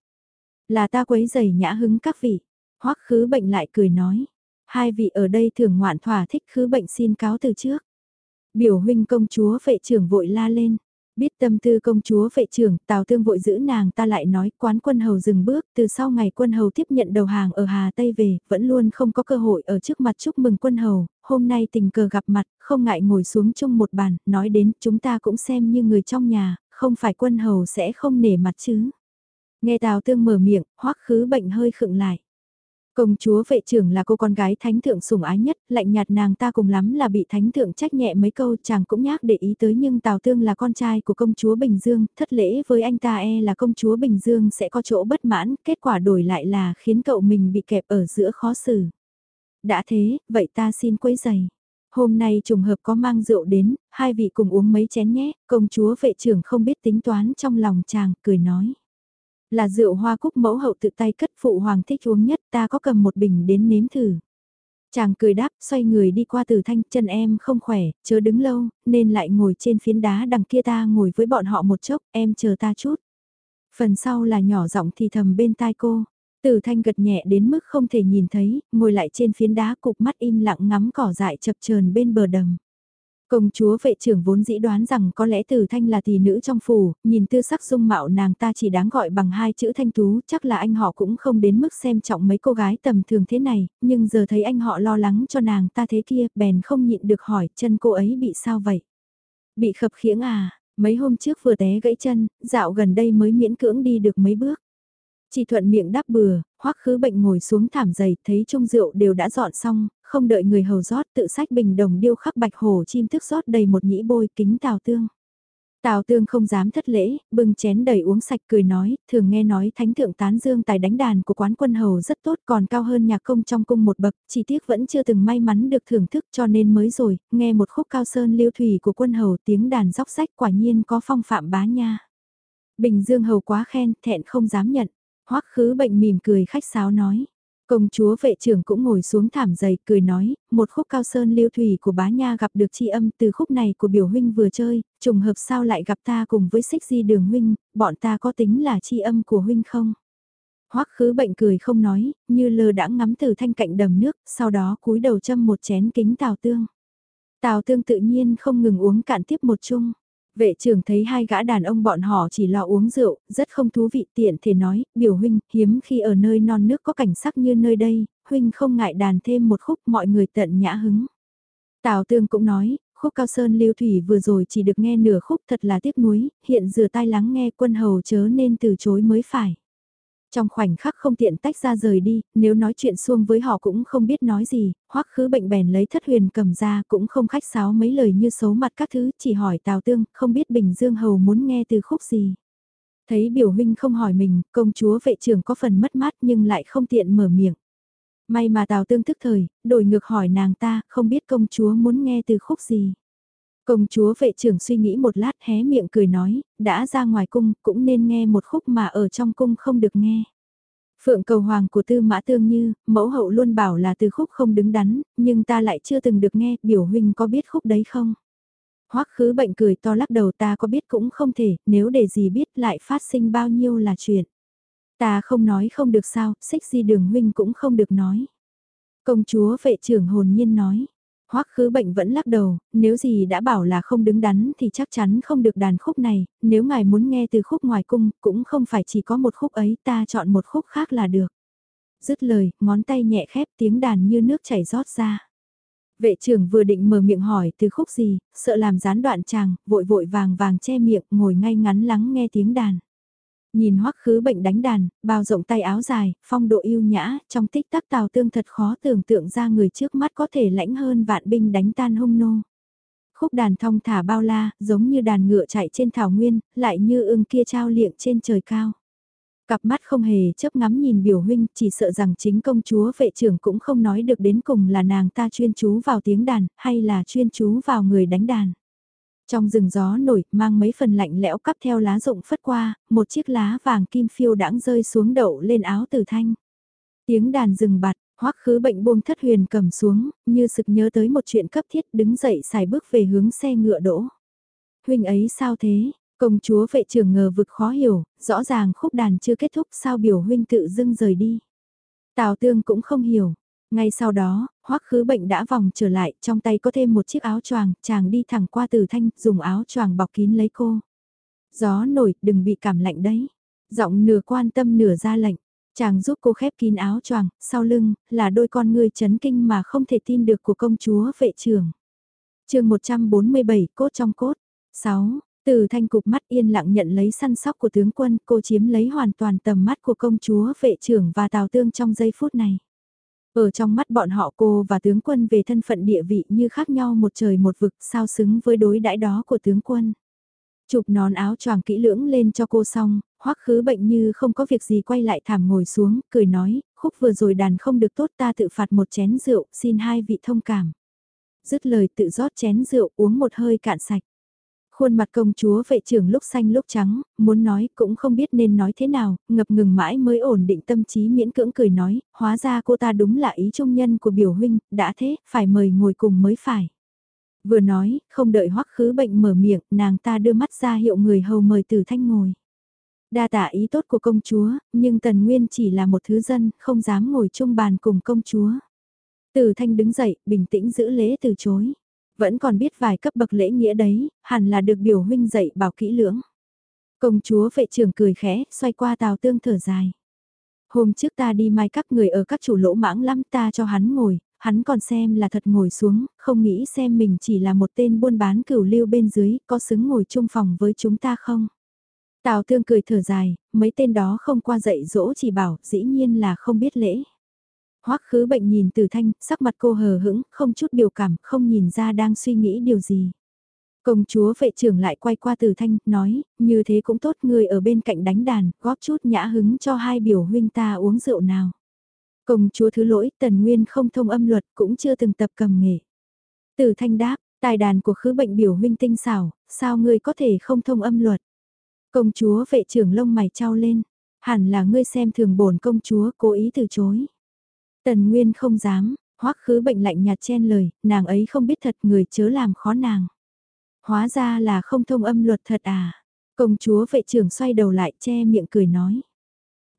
Là ta quấy giày nhã hứng các vị. Hoắc khứ bệnh lại cười nói. Hai vị ở đây thường ngoạn thỏa thích khứ bệnh xin cáo từ trước. Biểu huynh công chúa vệ trưởng vội la lên. Biết tâm tư công chúa vệ trưởng, Tào Tương vội giữ nàng ta lại nói quán quân hầu dừng bước, từ sau ngày quân hầu tiếp nhận đầu hàng ở Hà Tây về, vẫn luôn không có cơ hội ở trước mặt chúc mừng quân hầu, hôm nay tình cờ gặp mặt, không ngại ngồi xuống chung một bàn, nói đến chúng ta cũng xem như người trong nhà, không phải quân hầu sẽ không nể mặt chứ. Nghe Tào Tương mở miệng, hoắc khứ bệnh hơi khựng lại. Công chúa vệ trưởng là cô con gái thánh thượng sủng ái nhất, lạnh nhạt nàng ta cùng lắm là bị thánh thượng trách nhẹ mấy câu chàng cũng nhác để ý tới nhưng Tào Tương là con trai của công chúa Bình Dương, thất lễ với anh ta e là công chúa Bình Dương sẽ có chỗ bất mãn, kết quả đổi lại là khiến cậu mình bị kẹp ở giữa khó xử. Đã thế, vậy ta xin quấy giày. Hôm nay trùng hợp có mang rượu đến, hai vị cùng uống mấy chén nhé, công chúa vệ trưởng không biết tính toán trong lòng chàng, cười nói. Là rượu hoa cúc mẫu hậu tự tay cất phụ hoàng thích uống nhất ta có cầm một bình đến nếm thử. Chàng cười đáp, xoay người đi qua từ thanh, chân em không khỏe, chớ đứng lâu, nên lại ngồi trên phiến đá đằng kia ta ngồi với bọn họ một chốc, em chờ ta chút. Phần sau là nhỏ giọng thì thầm bên tai cô, từ thanh gật nhẹ đến mức không thể nhìn thấy, ngồi lại trên phiến đá cục mắt im lặng ngắm cỏ dại chập chờn bên bờ đầm. Công chúa vệ trưởng vốn dĩ đoán rằng có lẽ Từ Thanh là tỷ nữ trong phủ, nhìn tư sắc dung mạo nàng ta chỉ đáng gọi bằng hai chữ thanh tú, chắc là anh họ cũng không đến mức xem trọng mấy cô gái tầm thường thế này, nhưng giờ thấy anh họ lo lắng cho nàng ta thế kia, bèn không nhịn được hỏi chân cô ấy bị sao vậy? Bị khập khiễng à, mấy hôm trước vừa té gãy chân, dạo gần đây mới miễn cưỡng đi được mấy bước. Chỉ thuận miệng đáp bừa, hoắc khứ bệnh ngồi xuống thảm dày thấy chung rượu đều đã dọn xong, không đợi người hầu rót tự sách bình đồng điêu khắc bạch hồ chim thức rót đầy một nhĩ bôi kính tào tương. Tào tương không dám thất lễ, bưng chén đầy uống sạch cười nói, thường nghe nói thánh thượng tán dương tài đánh đàn của quán quân hầu rất tốt còn cao hơn nhạc công trong cung một bậc, chỉ tiếc vẫn chưa từng may mắn được thưởng thức cho nên mới rồi, nghe một khúc cao sơn liêu thủy của quân hầu tiếng đàn dóc sách quả nhiên có phong phạm bá nha. Bình dương hầu quá khen, thẹn không dám nhận, hoắc khứ bệnh mỉm cười khách sáo nói. Công chúa vệ trưởng cũng ngồi xuống thảm dày cười nói, một khúc cao sơn liêu thủy của bá nha gặp được chi âm từ khúc này của biểu huynh vừa chơi, trùng hợp sao lại gặp ta cùng với xích di đường huynh, bọn ta có tính là chi âm của huynh không? Hoắc khứ bệnh cười không nói, như lơ đã ngắm từ thanh cạnh đầm nước, sau đó cúi đầu châm một chén kính tào tương. Tào tương tự nhiên không ngừng uống cạn tiếp một chung. Vệ trưởng thấy hai gã đàn ông bọn họ chỉ lo uống rượu, rất không thú vị tiện thể nói, biểu huynh, hiếm khi ở nơi non nước có cảnh sắc như nơi đây, huynh không ngại đàn thêm một khúc mọi người tận nhã hứng. Tào Tương cũng nói, khúc cao sơn lưu thủy vừa rồi chỉ được nghe nửa khúc thật là tiếc nuối, hiện rửa tai lắng nghe quân hầu chớ nên từ chối mới phải. Trong khoảnh khắc không tiện tách ra rời đi, nếu nói chuyện xuông với họ cũng không biết nói gì, hoắc khứ bệnh bèn lấy thất huyền cầm ra cũng không khách sáo mấy lời như xấu mặt các thứ, chỉ hỏi Tào Tương, không biết Bình Dương Hầu muốn nghe từ khúc gì. Thấy biểu huynh không hỏi mình, công chúa vệ trưởng có phần mất mát nhưng lại không tiện mở miệng. May mà Tào Tương thức thời, đổi ngược hỏi nàng ta, không biết công chúa muốn nghe từ khúc gì. Công chúa vệ trưởng suy nghĩ một lát hé miệng cười nói, đã ra ngoài cung cũng nên nghe một khúc mà ở trong cung không được nghe. Phượng cầu hoàng của tư mã tương như, mẫu hậu luôn bảo là từ khúc không đứng đắn, nhưng ta lại chưa từng được nghe, biểu huynh có biết khúc đấy không? Hoắc khứ bệnh cười to lắc đầu ta có biết cũng không thể, nếu để gì biết lại phát sinh bao nhiêu là chuyện. Ta không nói không được sao, xích di đường huynh cũng không được nói. Công chúa vệ trưởng hồn nhiên nói, Hoắc khứ bệnh vẫn lắc đầu, nếu gì đã bảo là không đứng đắn thì chắc chắn không được đàn khúc này, nếu ngài muốn nghe từ khúc ngoài cung, cũng không phải chỉ có một khúc ấy ta chọn một khúc khác là được. Dứt lời, ngón tay nhẹ khép tiếng đàn như nước chảy rót ra. Vệ trưởng vừa định mở miệng hỏi từ khúc gì, sợ làm gián đoạn chàng, vội vội vàng vàng che miệng, ngồi ngay ngắn lắng nghe tiếng đàn. Nhìn hoắc khứ bệnh đánh đàn, bao rộng tay áo dài, phong độ yêu nhã, trong tích tắc tào tương thật khó tưởng tượng ra người trước mắt có thể lãnh hơn vạn binh đánh tan hung nô. Khúc đàn thong thả bao la, giống như đàn ngựa chạy trên thảo nguyên, lại như ưng kia trao liệng trên trời cao. Cặp mắt không hề chớp ngắm nhìn biểu huynh, chỉ sợ rằng chính công chúa vệ trưởng cũng không nói được đến cùng là nàng ta chuyên chú vào tiếng đàn, hay là chuyên chú vào người đánh đàn. Trong rừng gió nổi, mang mấy phần lạnh lẽo cắp theo lá rụng phất qua, một chiếc lá vàng kim phiêu đãng rơi xuống đậu lên áo từ thanh. Tiếng đàn rừng bạt, hoắc khứ bệnh buông thất huyền cầm xuống, như sực nhớ tới một chuyện cấp thiết đứng dậy xài bước về hướng xe ngựa đỗ. Huynh ấy sao thế? Công chúa vệ trưởng ngờ vực khó hiểu, rõ ràng khúc đàn chưa kết thúc sao biểu huynh tự dưng rời đi. Tào tương cũng không hiểu. Ngay sau đó, hoắc khứ bệnh đã vòng trở lại, trong tay có thêm một chiếc áo choàng, chàng đi thẳng qua từ thanh, dùng áo choàng bọc kín lấy cô. Gió nổi, đừng bị cảm lạnh đấy. Giọng nửa quan tâm nửa ra lệnh. Chàng giúp cô khép kín áo choàng, sau lưng, là đôi con ngươi chấn kinh mà không thể tin được của công chúa vệ trưởng. chương 147, cốt trong cốt. 6. Từ thanh cục mắt yên lặng nhận lấy săn sóc của tướng quân, cô chiếm lấy hoàn toàn tầm mắt của công chúa vệ trưởng và tào tương trong giây phút này. Ở trong mắt bọn họ cô và tướng quân về thân phận địa vị như khác nhau một trời một vực sao xứng với đối đãi đó của tướng quân. Chụp nón áo choàng kỹ lưỡng lên cho cô xong, hoắc khứ bệnh như không có việc gì quay lại thảm ngồi xuống, cười nói, khúc vừa rồi đàn không được tốt ta tự phạt một chén rượu, xin hai vị thông cảm. Dứt lời tự rót chén rượu uống một hơi cạn sạch. Khuôn mặt công chúa vệ trưởng lúc xanh lúc trắng, muốn nói cũng không biết nên nói thế nào, ngập ngừng mãi mới ổn định tâm trí miễn cưỡng cười nói, hóa ra cô ta đúng là ý trung nhân của biểu huynh, đã thế, phải mời ngồi cùng mới phải. Vừa nói, không đợi hoắc khứ bệnh mở miệng, nàng ta đưa mắt ra hiệu người hầu mời tử thanh ngồi. Đa tả ý tốt của công chúa, nhưng Tần Nguyên chỉ là một thứ dân, không dám ngồi chung bàn cùng công chúa. tử thanh đứng dậy, bình tĩnh giữ lễ từ chối vẫn còn biết vài cấp bậc lễ nghĩa đấy, hẳn là được biểu huynh dạy bảo kỹ lưỡng. Công chúa vệ trưởng cười khẽ, xoay qua tào tương thở dài. Hôm trước ta đi mai các người ở các chủ lỗ mãng lắm ta cho hắn ngồi, hắn còn xem là thật ngồi xuống, không nghĩ xem mình chỉ là một tên buôn bán cửu lưu bên dưới, có xứng ngồi chung phòng với chúng ta không? Tào tương cười thở dài, mấy tên đó không qua dạy dỗ chỉ bảo, dĩ nhiên là không biết lễ. Hoắc khứ bệnh nhìn từ thanh, sắc mặt cô hờ hững, không chút biểu cảm, không nhìn ra đang suy nghĩ điều gì. Công chúa vệ trưởng lại quay qua từ thanh, nói, như thế cũng tốt người ở bên cạnh đánh đàn, góp chút nhã hứng cho hai biểu huynh ta uống rượu nào. Công chúa thứ lỗi, tần nguyên không thông âm luật, cũng chưa từng tập cầm nghề. Từ thanh đáp, tài đàn của khứ bệnh biểu huynh tinh xảo, sao ngươi có thể không thông âm luật. Công chúa vệ trưởng lông mày trao lên, hẳn là ngươi xem thường bổn công chúa cố ý từ chối. Tần Nguyên không dám, hoắc khứ bệnh lạnh nhạt chen lời, nàng ấy không biết thật người chớ làm khó nàng. Hóa ra là không thông âm luật thật à. Công chúa vệ trưởng xoay đầu lại che miệng cười nói.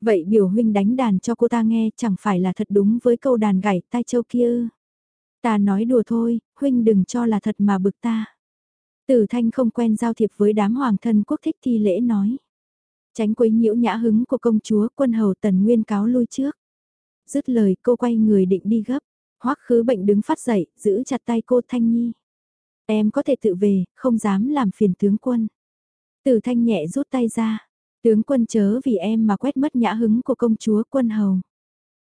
Vậy biểu huynh đánh đàn cho cô ta nghe chẳng phải là thật đúng với câu đàn gảy tai châu kia ư. Ta nói đùa thôi, huynh đừng cho là thật mà bực ta. Tử thanh không quen giao thiệp với đám hoàng thân quốc thích thi lễ nói. Tránh quấy nhiễu nhã hứng của công chúa quân hầu tần nguyên cáo lui trước. Dứt lời cô quay người định đi gấp. Hoắc khứ bệnh đứng phát dậy, giữ chặt tay cô Thanh Nhi. Em có thể tự về, không dám làm phiền tướng quân. Tử Thanh nhẹ rút tay ra. Tướng quân chớ vì em mà quét mất nhã hứng của công chúa quân hầu.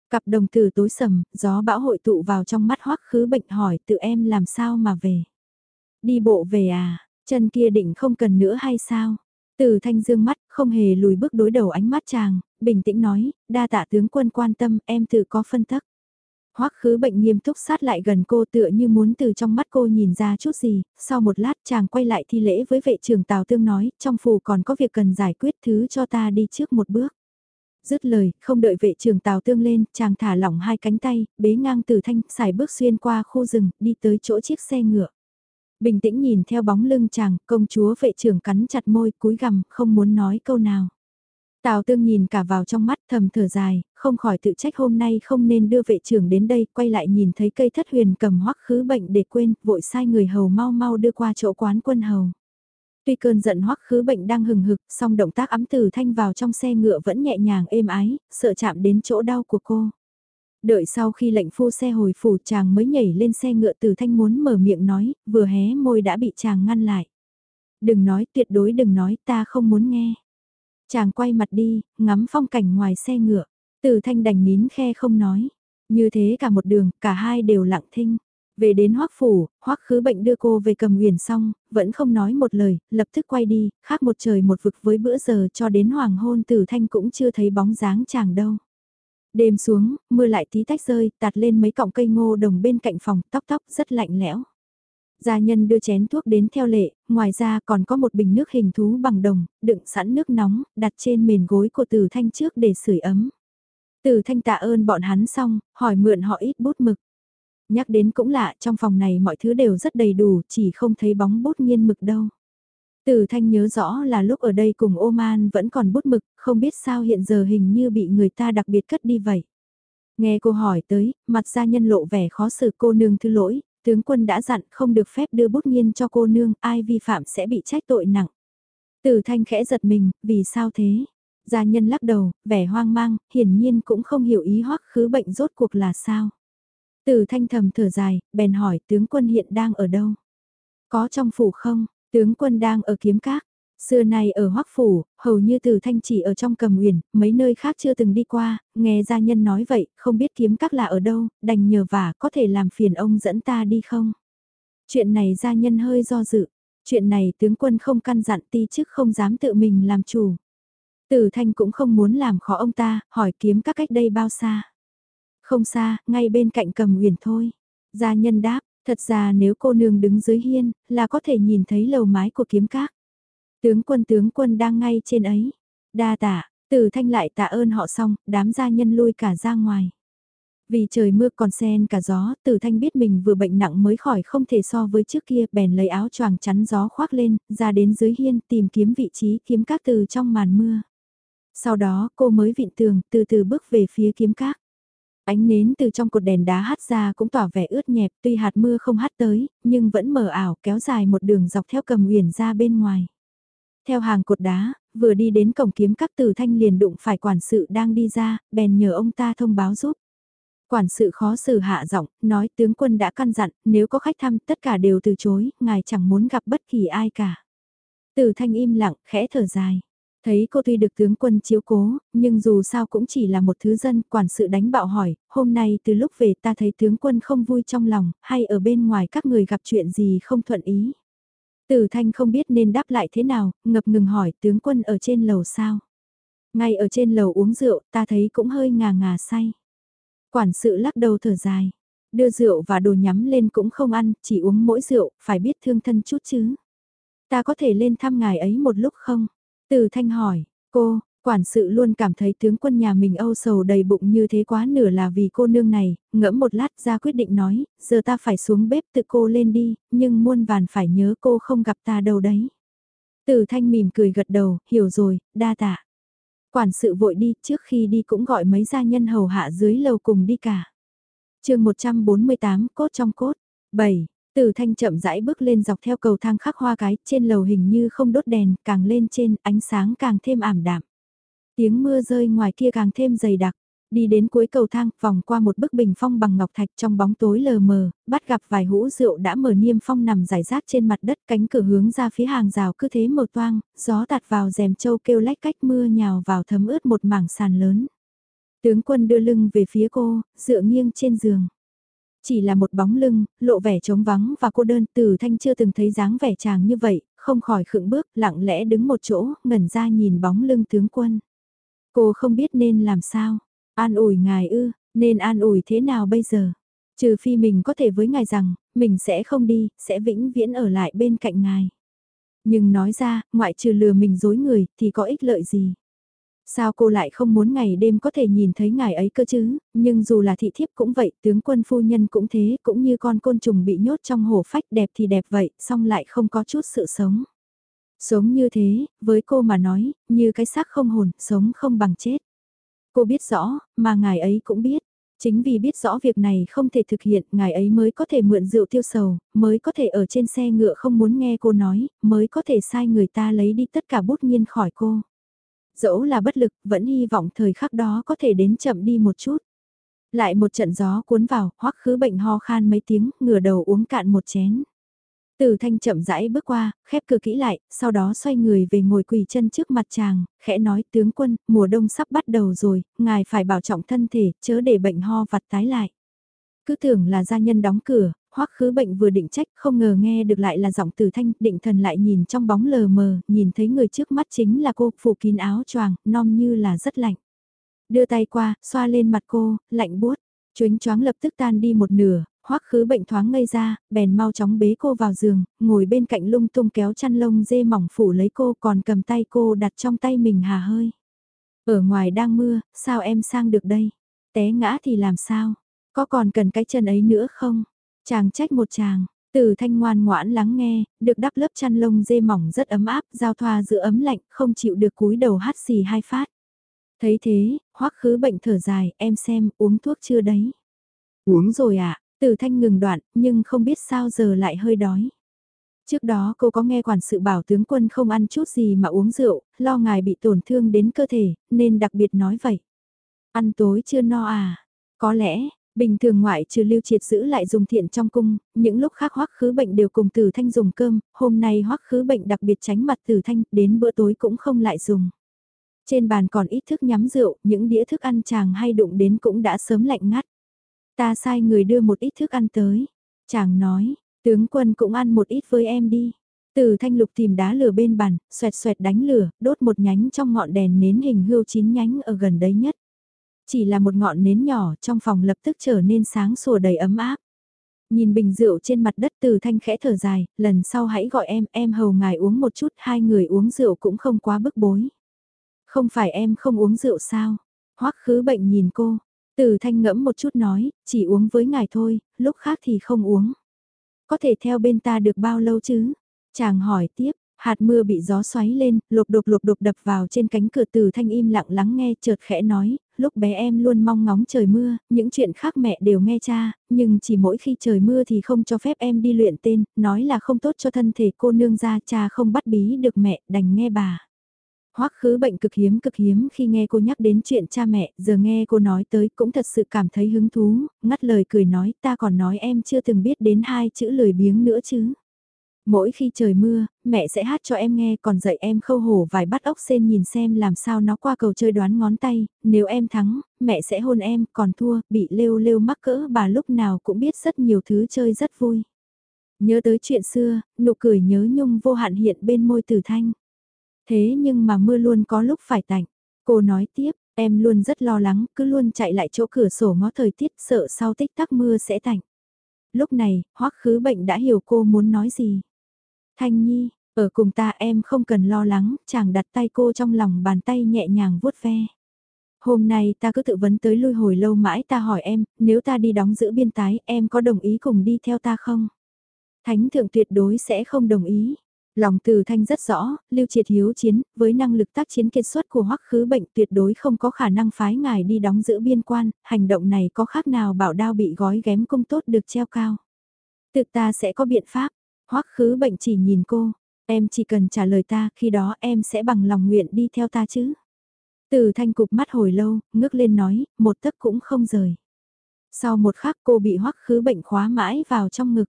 Cặp đồng tử tối sầm, gió bão hội tụ vào trong mắt hoắc khứ bệnh hỏi tự em làm sao mà về. Đi bộ về à, chân kia định không cần nữa hay sao? Từ thanh dương mắt, không hề lùi bước đối đầu ánh mắt chàng, bình tĩnh nói, đa tạ tướng quân quan tâm, em tự có phân tích. Hoắc khứ bệnh nghiêm túc sát lại gần cô tựa như muốn từ trong mắt cô nhìn ra chút gì, sau một lát chàng quay lại thi lễ với vệ trưởng Tào Tương nói, trong phủ còn có việc cần giải quyết thứ cho ta đi trước một bước. Dứt lời, không đợi vệ trưởng Tào Tương lên, chàng thả lỏng hai cánh tay, bế ngang từ thanh, xài bước xuyên qua khu rừng, đi tới chỗ chiếc xe ngựa. Bình tĩnh nhìn theo bóng lưng chàng, công chúa vệ trưởng cắn chặt môi, cúi gằm, không muốn nói câu nào. Tào tương nhìn cả vào trong mắt thầm thở dài, không khỏi tự trách hôm nay không nên đưa vệ trưởng đến đây, quay lại nhìn thấy cây thất huyền cầm hoắc khứ bệnh để quên, vội sai người hầu mau mau đưa qua chỗ quán quân hầu. Tuy cơn giận hoắc khứ bệnh đang hừng hực, song động tác ấm từ thanh vào trong xe ngựa vẫn nhẹ nhàng êm ái, sợ chạm đến chỗ đau của cô. Đợi sau khi lệnh phu xe hồi phủ chàng mới nhảy lên xe ngựa từ thanh muốn mở miệng nói, vừa hé môi đã bị chàng ngăn lại. Đừng nói, tuyệt đối đừng nói, ta không muốn nghe. Chàng quay mặt đi, ngắm phong cảnh ngoài xe ngựa, từ thanh đành nín khe không nói. Như thế cả một đường, cả hai đều lặng thinh. Về đến hoắc phủ, hoắc khứ bệnh đưa cô về cầm uyển xong, vẫn không nói một lời, lập tức quay đi, khác một trời một vực với bữa giờ cho đến hoàng hôn tử thanh cũng chưa thấy bóng dáng chàng đâu. Đêm xuống, mưa lại tí tách rơi, tạt lên mấy cọng cây ngô đồng bên cạnh phòng, tóc tóc rất lạnh lẽo. Gia nhân đưa chén thuốc đến theo lệ, ngoài ra còn có một bình nước hình thú bằng đồng, đựng sẵn nước nóng, đặt trên mền gối của Từ Thanh trước để sưởi ấm. Từ Thanh tạ ơn bọn hắn xong, hỏi mượn họ ít bút mực. Nhắc đến cũng lạ, trong phòng này mọi thứ đều rất đầy đủ, chỉ không thấy bóng bút nghiên mực đâu. Từ Thanh nhớ rõ là lúc ở đây cùng Oman vẫn còn bút mực, không biết sao hiện giờ hình như bị người ta đặc biệt cất đi vậy. Nghe cô hỏi tới, mặt gia nhân lộ vẻ khó xử cô nương thứ lỗi, tướng quân đã dặn không được phép đưa bút nghiên cho cô nương, ai vi phạm sẽ bị trách tội nặng. Tử thanh khẽ giật mình, vì sao thế? Gia nhân lắc đầu, vẻ hoang mang, hiển nhiên cũng không hiểu ý hoắc khứ bệnh rốt cuộc là sao. Tử thanh thầm thở dài, bèn hỏi tướng quân hiện đang ở đâu? Có trong phủ không? Tướng quân đang ở kiếm các. Xưa nay ở Hoắc Phủ, hầu như từ thanh chỉ ở trong cầm uyển mấy nơi khác chưa từng đi qua, nghe gia nhân nói vậy, không biết kiếm các là ở đâu, đành nhờ vả có thể làm phiền ông dẫn ta đi không? Chuyện này gia nhân hơi do dự, chuyện này tướng quân không căn dặn ti chức không dám tự mình làm chủ. Từ thanh cũng không muốn làm khó ông ta, hỏi kiếm các cách đây bao xa? Không xa, ngay bên cạnh cầm uyển thôi. Gia nhân đáp, thật ra nếu cô nương đứng dưới hiên, là có thể nhìn thấy lầu mái của kiếm các. Tướng quân tướng quân đang ngay trên ấy. Đa tạ, từ thanh lại tạ ơn họ xong, đám gia nhân lui cả ra ngoài. Vì trời mưa còn sen cả gió, tử thanh biết mình vừa bệnh nặng mới khỏi không thể so với trước kia, bèn lấy áo choàng chắn gió khoác lên, ra đến dưới hiên tìm kiếm vị trí kiếm các từ trong màn mưa. Sau đó cô mới vịn tường, từ từ bước về phía kiếm các. Ánh nến từ trong cột đèn đá hắt ra cũng tỏ vẻ ướt nhẹp, tuy hạt mưa không hắt tới, nhưng vẫn mờ ảo kéo dài một đường dọc theo cầm uyển ra bên ngoài. Theo hàng cột đá, vừa đi đến cổng kiếm các Tử thanh liền đụng phải quản sự đang đi ra, bèn nhờ ông ta thông báo giúp. Quản sự khó xử hạ giọng, nói tướng quân đã căn dặn, nếu có khách thăm tất cả đều từ chối, ngài chẳng muốn gặp bất kỳ ai cả. Tử thanh im lặng, khẽ thở dài. Thấy cô tuy được tướng quân chiếu cố, nhưng dù sao cũng chỉ là một thứ dân, quản sự đánh bạo hỏi, hôm nay từ lúc về ta thấy tướng quân không vui trong lòng, hay ở bên ngoài các người gặp chuyện gì không thuận ý. Tử Thanh không biết nên đáp lại thế nào, ngập ngừng hỏi tướng quân ở trên lầu sao. Ngay ở trên lầu uống rượu, ta thấy cũng hơi ngà ngà say. Quản sự lắc đầu thở dài. Đưa rượu và đồ nhắm lên cũng không ăn, chỉ uống mỗi rượu, phải biết thương thân chút chứ. Ta có thể lên thăm ngài ấy một lúc không? Từ thanh hỏi, cô, Quản sự luôn cảm thấy tướng quân nhà mình âu sầu đầy bụng như thế quá nửa là vì cô nương này, ngẫm một lát ra quyết định nói, giờ ta phải xuống bếp tự cô lên đi, nhưng muôn vàn phải nhớ cô không gặp ta đâu đấy. Từ thanh mỉm cười gật đầu, hiểu rồi, đa tạ. Quản sự vội đi, trước khi đi cũng gọi mấy gia nhân hầu hạ dưới lầu cùng đi cả. chương 148, cốt trong cốt. 7. Từ thanh chậm rãi bước lên dọc theo cầu thang khắc hoa cái, trên lầu hình như không đốt đèn, càng lên trên, ánh sáng càng thêm ảm đạm. Tiếng mưa rơi ngoài kia càng thêm dày đặc. Đi đến cuối cầu thang, vòng qua một bức bình phong bằng ngọc thạch trong bóng tối lờ mờ, bắt gặp vài hũ rượu đã mở niêm phong nằm rải rác trên mặt đất cánh cửa hướng ra phía hàng rào cứ thế mở toang, gió tạt vào rèm châu kêu lách cách mưa nhào vào thấm ướt một mảng sàn lớn. Tướng quân đưa lưng về phía cô, dựa nghiêng trên giường. Chỉ là một bóng lưng, lộ vẻ trống vắng và cô đơn từ thanh chưa từng thấy dáng vẻ chàng như vậy, không khỏi khựng bước, lặng lẽ đứng một chỗ, ngẩn ra nhìn bóng lưng tướng quân. Cô không biết nên làm sao. An ủi ngài ư, nên an ủi thế nào bây giờ? Trừ phi mình có thể với ngài rằng, mình sẽ không đi, sẽ vĩnh viễn ở lại bên cạnh ngài. Nhưng nói ra, ngoại trừ lừa mình dối người, thì có ích lợi gì? Sao cô lại không muốn ngày đêm có thể nhìn thấy ngài ấy cơ chứ, nhưng dù là thị thiếp cũng vậy, tướng quân phu nhân cũng thế, cũng như con côn trùng bị nhốt trong hổ phách đẹp thì đẹp vậy, song lại không có chút sự sống. Sống như thế, với cô mà nói, như cái xác không hồn, sống không bằng chết. Cô biết rõ, mà ngài ấy cũng biết. Chính vì biết rõ việc này không thể thực hiện, ngài ấy mới có thể mượn rượu tiêu sầu, mới có thể ở trên xe ngựa không muốn nghe cô nói, mới có thể sai người ta lấy đi tất cả bút nhiên khỏi cô. Dẫu là bất lực, vẫn hy vọng thời khắc đó có thể đến chậm đi một chút. Lại một trận gió cuốn vào, hoắc khứ bệnh ho khan mấy tiếng, ngửa đầu uống cạn một chén. Từ thanh chậm rãi bước qua, khép cửa kỹ lại, sau đó xoay người về ngồi quỳ chân trước mặt chàng, khẽ nói tướng quân, mùa đông sắp bắt đầu rồi, ngài phải bảo trọng thân thể, chớ để bệnh ho vặt tái lại. Cứ tưởng là gia nhân đóng cửa, hoắc khứ bệnh vừa định trách, không ngờ nghe được lại là giọng từ thanh, định thần lại nhìn trong bóng lờ mờ, nhìn thấy người trước mắt chính là cô, phủ kín áo choàng, non như là rất lạnh. Đưa tay qua, xoa lên mặt cô, lạnh buốt. Chuánh choáng lập tức tan đi một nửa, Hoắc khứ bệnh thoáng ngây ra, bèn mau chóng bế cô vào giường, ngồi bên cạnh lung tung kéo chăn lông dê mỏng phủ lấy cô còn cầm tay cô đặt trong tay mình hà hơi. Ở ngoài đang mưa, sao em sang được đây? Té ngã thì làm sao? Có còn cần cái chân ấy nữa không? Chàng trách một chàng, từ thanh ngoan ngoãn lắng nghe, được đắp lớp chăn lông dê mỏng rất ấm áp, giao thoa giữa ấm lạnh, không chịu được cúi đầu hát xì hai phát. Thấy thế, hoắc khứ bệnh thở dài, em xem, uống thuốc chưa đấy? Uống rồi ạ, à? Từ thanh ngừng đoạn, nhưng không biết sao giờ lại hơi đói. Trước đó cô có nghe quản sự bảo tướng quân không ăn chút gì mà uống rượu, lo ngài bị tổn thương đến cơ thể, nên đặc biệt nói vậy. Ăn tối chưa no à? Có lẽ, bình thường ngoại trừ lưu triệt giữ lại dùng thiện trong cung, những lúc khác hoắc khứ bệnh đều cùng tử thanh dùng cơm, hôm nay hoắc khứ bệnh đặc biệt tránh mặt tử thanh, đến bữa tối cũng không lại dùng. Trên bàn còn ít thức nhắm rượu, những đĩa thức ăn chàng hay đụng đến cũng đã sớm lạnh ngắt. Ta sai người đưa một ít thức ăn tới. Chàng nói, tướng quân cũng ăn một ít với em đi. Từ thanh lục tìm đá lửa bên bàn, xoẹt xoẹt đánh lửa, đốt một nhánh trong ngọn đèn nến hình hươu chín nhánh ở gần đấy nhất. Chỉ là một ngọn nến nhỏ trong phòng lập tức trở nên sáng sủa đầy ấm áp. Nhìn bình rượu trên mặt đất từ thanh khẽ thở dài, lần sau hãy gọi em, em hầu ngài uống một chút, hai người uống rượu cũng không quá bức bối. Không phải em không uống rượu sao? Hoắc khứ bệnh nhìn cô. Từ thanh ngẫm một chút nói, chỉ uống với ngài thôi, lúc khác thì không uống. Có thể theo bên ta được bao lâu chứ? Chàng hỏi tiếp, hạt mưa bị gió xoáy lên, lục đục lục đục đập vào trên cánh cửa từ thanh im lặng lắng nghe chợt khẽ nói, lúc bé em luôn mong ngóng trời mưa, những chuyện khác mẹ đều nghe cha, nhưng chỉ mỗi khi trời mưa thì không cho phép em đi luyện tên, nói là không tốt cho thân thể cô nương ra cha không bắt bí được mẹ, đành nghe bà. Hoắc khứ bệnh cực hiếm cực hiếm khi nghe cô nhắc đến chuyện cha mẹ, giờ nghe cô nói tới cũng thật sự cảm thấy hứng thú, ngắt lời cười nói ta còn nói em chưa từng biết đến hai chữ lười biếng nữa chứ. Mỗi khi trời mưa, mẹ sẽ hát cho em nghe còn dạy em khâu hổ vài bắt ốc sen nhìn xem làm sao nó qua cầu chơi đoán ngón tay, nếu em thắng, mẹ sẽ hôn em, còn thua, bị lêu lêu mắc cỡ bà lúc nào cũng biết rất nhiều thứ chơi rất vui. Nhớ tới chuyện xưa, nụ cười nhớ nhung vô hạn hiện bên môi tử thanh. Thế nhưng mà mưa luôn có lúc phải tạnh. Cô nói tiếp, em luôn rất lo lắng, cứ luôn chạy lại chỗ cửa sổ ngó thời tiết sợ sau tích tắc mưa sẽ tạnh. Lúc này, hoắc khứ bệnh đã hiểu cô muốn nói gì. Thanh Nhi, ở cùng ta em không cần lo lắng, chàng đặt tay cô trong lòng bàn tay nhẹ nhàng vuốt ve. Hôm nay ta cứ tự vấn tới lui hồi lâu mãi ta hỏi em, nếu ta đi đóng giữ biên tái em có đồng ý cùng đi theo ta không? Thánh thượng tuyệt đối sẽ không đồng ý. Lòng từ thanh rất rõ, lưu triệt hiếu chiến, với năng lực tác chiến kiệt xuất của hoắc khứ bệnh tuyệt đối không có khả năng phái ngài đi đóng giữ biên quan, hành động này có khác nào bảo đao bị gói ghém công tốt được treo cao. Tự ta sẽ có biện pháp, hoắc khứ bệnh chỉ nhìn cô, em chỉ cần trả lời ta, khi đó em sẽ bằng lòng nguyện đi theo ta chứ. Từ thanh cục mắt hồi lâu, ngước lên nói, một tấc cũng không rời. Sau một khắc cô bị hoắc khứ bệnh khóa mãi vào trong ngực.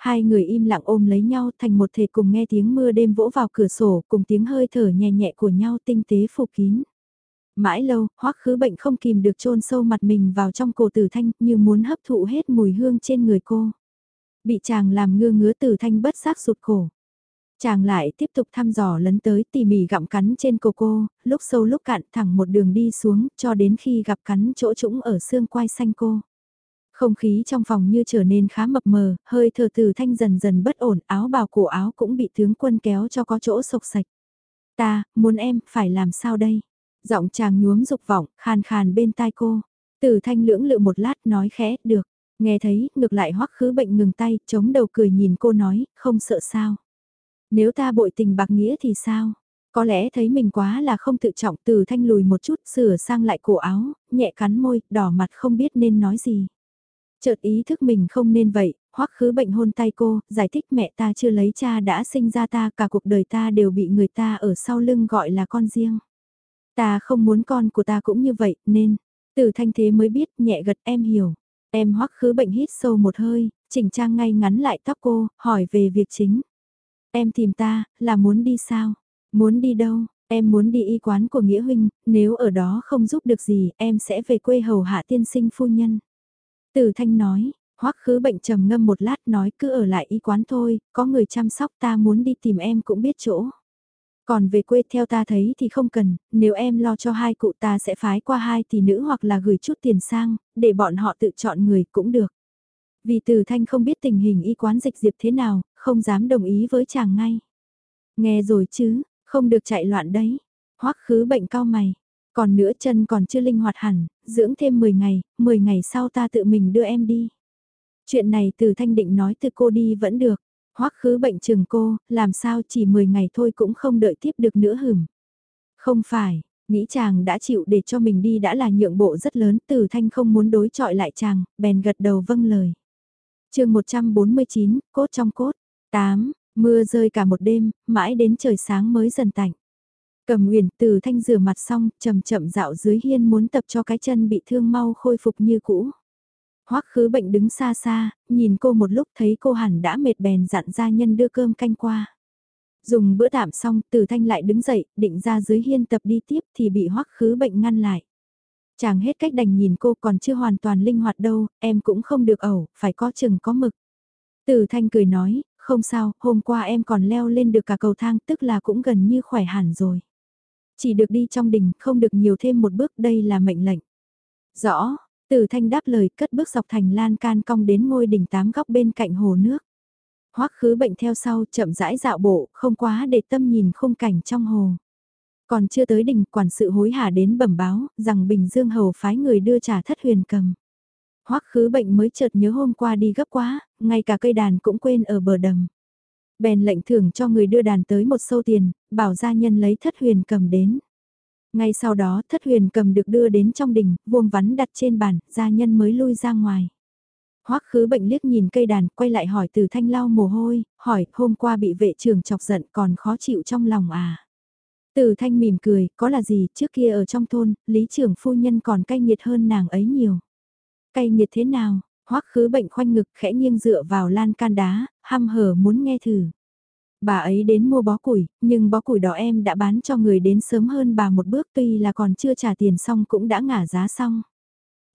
Hai người im lặng ôm lấy nhau thành một thể cùng nghe tiếng mưa đêm vỗ vào cửa sổ cùng tiếng hơi thở nhẹ nhẹ của nhau tinh tế phủ kín. Mãi lâu, hoắc khứ bệnh không kìm được chôn sâu mặt mình vào trong cổ tử thanh như muốn hấp thụ hết mùi hương trên người cô. Bị chàng làm ngơ ngứa tử thanh bất giác sụt cổ. Chàng lại tiếp tục thăm dò lấn tới tỉ mỉ gặm cắn trên cổ cô, lúc sâu lúc cạn thẳng một đường đi xuống cho đến khi gặp cắn chỗ trũng ở xương quai xanh cô. Không khí trong phòng như trở nên khá mập mờ, hơi thở từ thanh dần dần bất ổn, áo bào cổ áo cũng bị tướng quân kéo cho có chỗ sộc sạch. Ta, muốn em, phải làm sao đây? Giọng chàng nhuốm dục vọng, khàn khàn bên tai cô. Từ thanh lưỡng lự một lát nói khẽ, được. Nghe thấy, ngược lại hoắc khứ bệnh ngừng tay, chống đầu cười nhìn cô nói, không sợ sao. Nếu ta bội tình bạc nghĩa thì sao? Có lẽ thấy mình quá là không tự trọng từ thanh lùi một chút sửa sang lại cổ áo, nhẹ cắn môi, đỏ mặt không biết nên nói gì. Chợt ý thức mình không nên vậy, hoắc khứ bệnh hôn tay cô, giải thích mẹ ta chưa lấy cha đã sinh ra ta, cả cuộc đời ta đều bị người ta ở sau lưng gọi là con riêng. Ta không muốn con của ta cũng như vậy, nên, từ thanh thế mới biết nhẹ gật em hiểu. Em hoắc khứ bệnh hít sâu một hơi, chỉnh trang ngay ngắn lại tóc cô, hỏi về việc chính. Em tìm ta, là muốn đi sao? Muốn đi đâu? Em muốn đi y quán của Nghĩa Huynh, nếu ở đó không giúp được gì, em sẽ về quê hầu hạ tiên sinh phu nhân. Từ thanh nói, hoắc khứ bệnh trầm ngâm một lát nói cứ ở lại y quán thôi, có người chăm sóc ta muốn đi tìm em cũng biết chỗ. Còn về quê theo ta thấy thì không cần, nếu em lo cho hai cụ ta sẽ phái qua hai tỷ nữ hoặc là gửi chút tiền sang, để bọn họ tự chọn người cũng được. Vì từ thanh không biết tình hình y quán dịch diệp thế nào, không dám đồng ý với chàng ngay. Nghe rồi chứ, không được chạy loạn đấy. Hoắc khứ bệnh cao mày. Còn nữa chân còn chưa linh hoạt hẳn, dưỡng thêm 10 ngày, 10 ngày sau ta tự mình đưa em đi. Chuyện này từ thanh định nói từ cô đi vẫn được. Hoắc khứ bệnh trường cô, làm sao chỉ 10 ngày thôi cũng không đợi tiếp được nữa hửm. Không phải, nghĩ chàng đã chịu để cho mình đi đã là nhượng bộ rất lớn từ thanh không muốn đối chọi lại chàng, bèn gật đầu vâng lời. chương 149, cốt trong cốt. 8. Mưa rơi cả một đêm, mãi đến trời sáng mới dần tạnh. Cầm Uyển từ thanh rửa mặt xong, chậm chậm dạo dưới hiên muốn tập cho cái chân bị thương mau khôi phục như cũ. Hoắc khứ bệnh đứng xa xa, nhìn cô một lúc thấy cô hẳn đã mệt bèn dặn gia nhân đưa cơm canh qua. Dùng bữa tạm xong, từ thanh lại đứng dậy, định ra dưới hiên tập đi tiếp thì bị hoắc khứ bệnh ngăn lại. Chàng hết cách đành nhìn cô còn chưa hoàn toàn linh hoạt đâu, em cũng không được ẩu, phải có chừng có mực. Từ thanh cười nói, không sao, hôm qua em còn leo lên được cả cầu thang tức là cũng gần như khỏe hẳn rồi. Chỉ được đi trong đình, không được nhiều thêm một bước, đây là mệnh lệnh. Rõ, Tử thanh đáp lời cất bước dọc thành lan can cong đến ngôi đỉnh tám góc bên cạnh hồ nước. Hoắc khứ bệnh theo sau chậm rãi dạo bộ, không quá để tâm nhìn khung cảnh trong hồ. Còn chưa tới đỉnh quản sự hối hả đến bẩm báo, rằng Bình Dương Hầu phái người đưa trả thất huyền cầm. Hoắc khứ bệnh mới chợt nhớ hôm qua đi gấp quá, ngay cả cây đàn cũng quên ở bờ đầm. Bèn lệnh thưởng cho người đưa đàn tới một sâu tiền, bảo gia nhân lấy thất huyền cầm đến. Ngay sau đó thất huyền cầm được đưa đến trong đình, vuông vắn đặt trên bàn, gia nhân mới lui ra ngoài. Hoắc khứ bệnh liếc nhìn cây đàn, quay lại hỏi từ thanh lau mồ hôi, hỏi hôm qua bị vệ trưởng chọc giận còn khó chịu trong lòng à. Từ thanh mỉm cười, có là gì, trước kia ở trong thôn, lý trưởng phu nhân còn cay nghiệt hơn nàng ấy nhiều. Cay nghiệt thế nào, hoắc khứ bệnh khoanh ngực khẽ nghiêng dựa vào lan can đá, hăm hở muốn nghe thử. Bà ấy đến mua bó củi, nhưng bó củi đó em đã bán cho người đến sớm hơn bà một bước tuy là còn chưa trả tiền xong cũng đã ngả giá xong.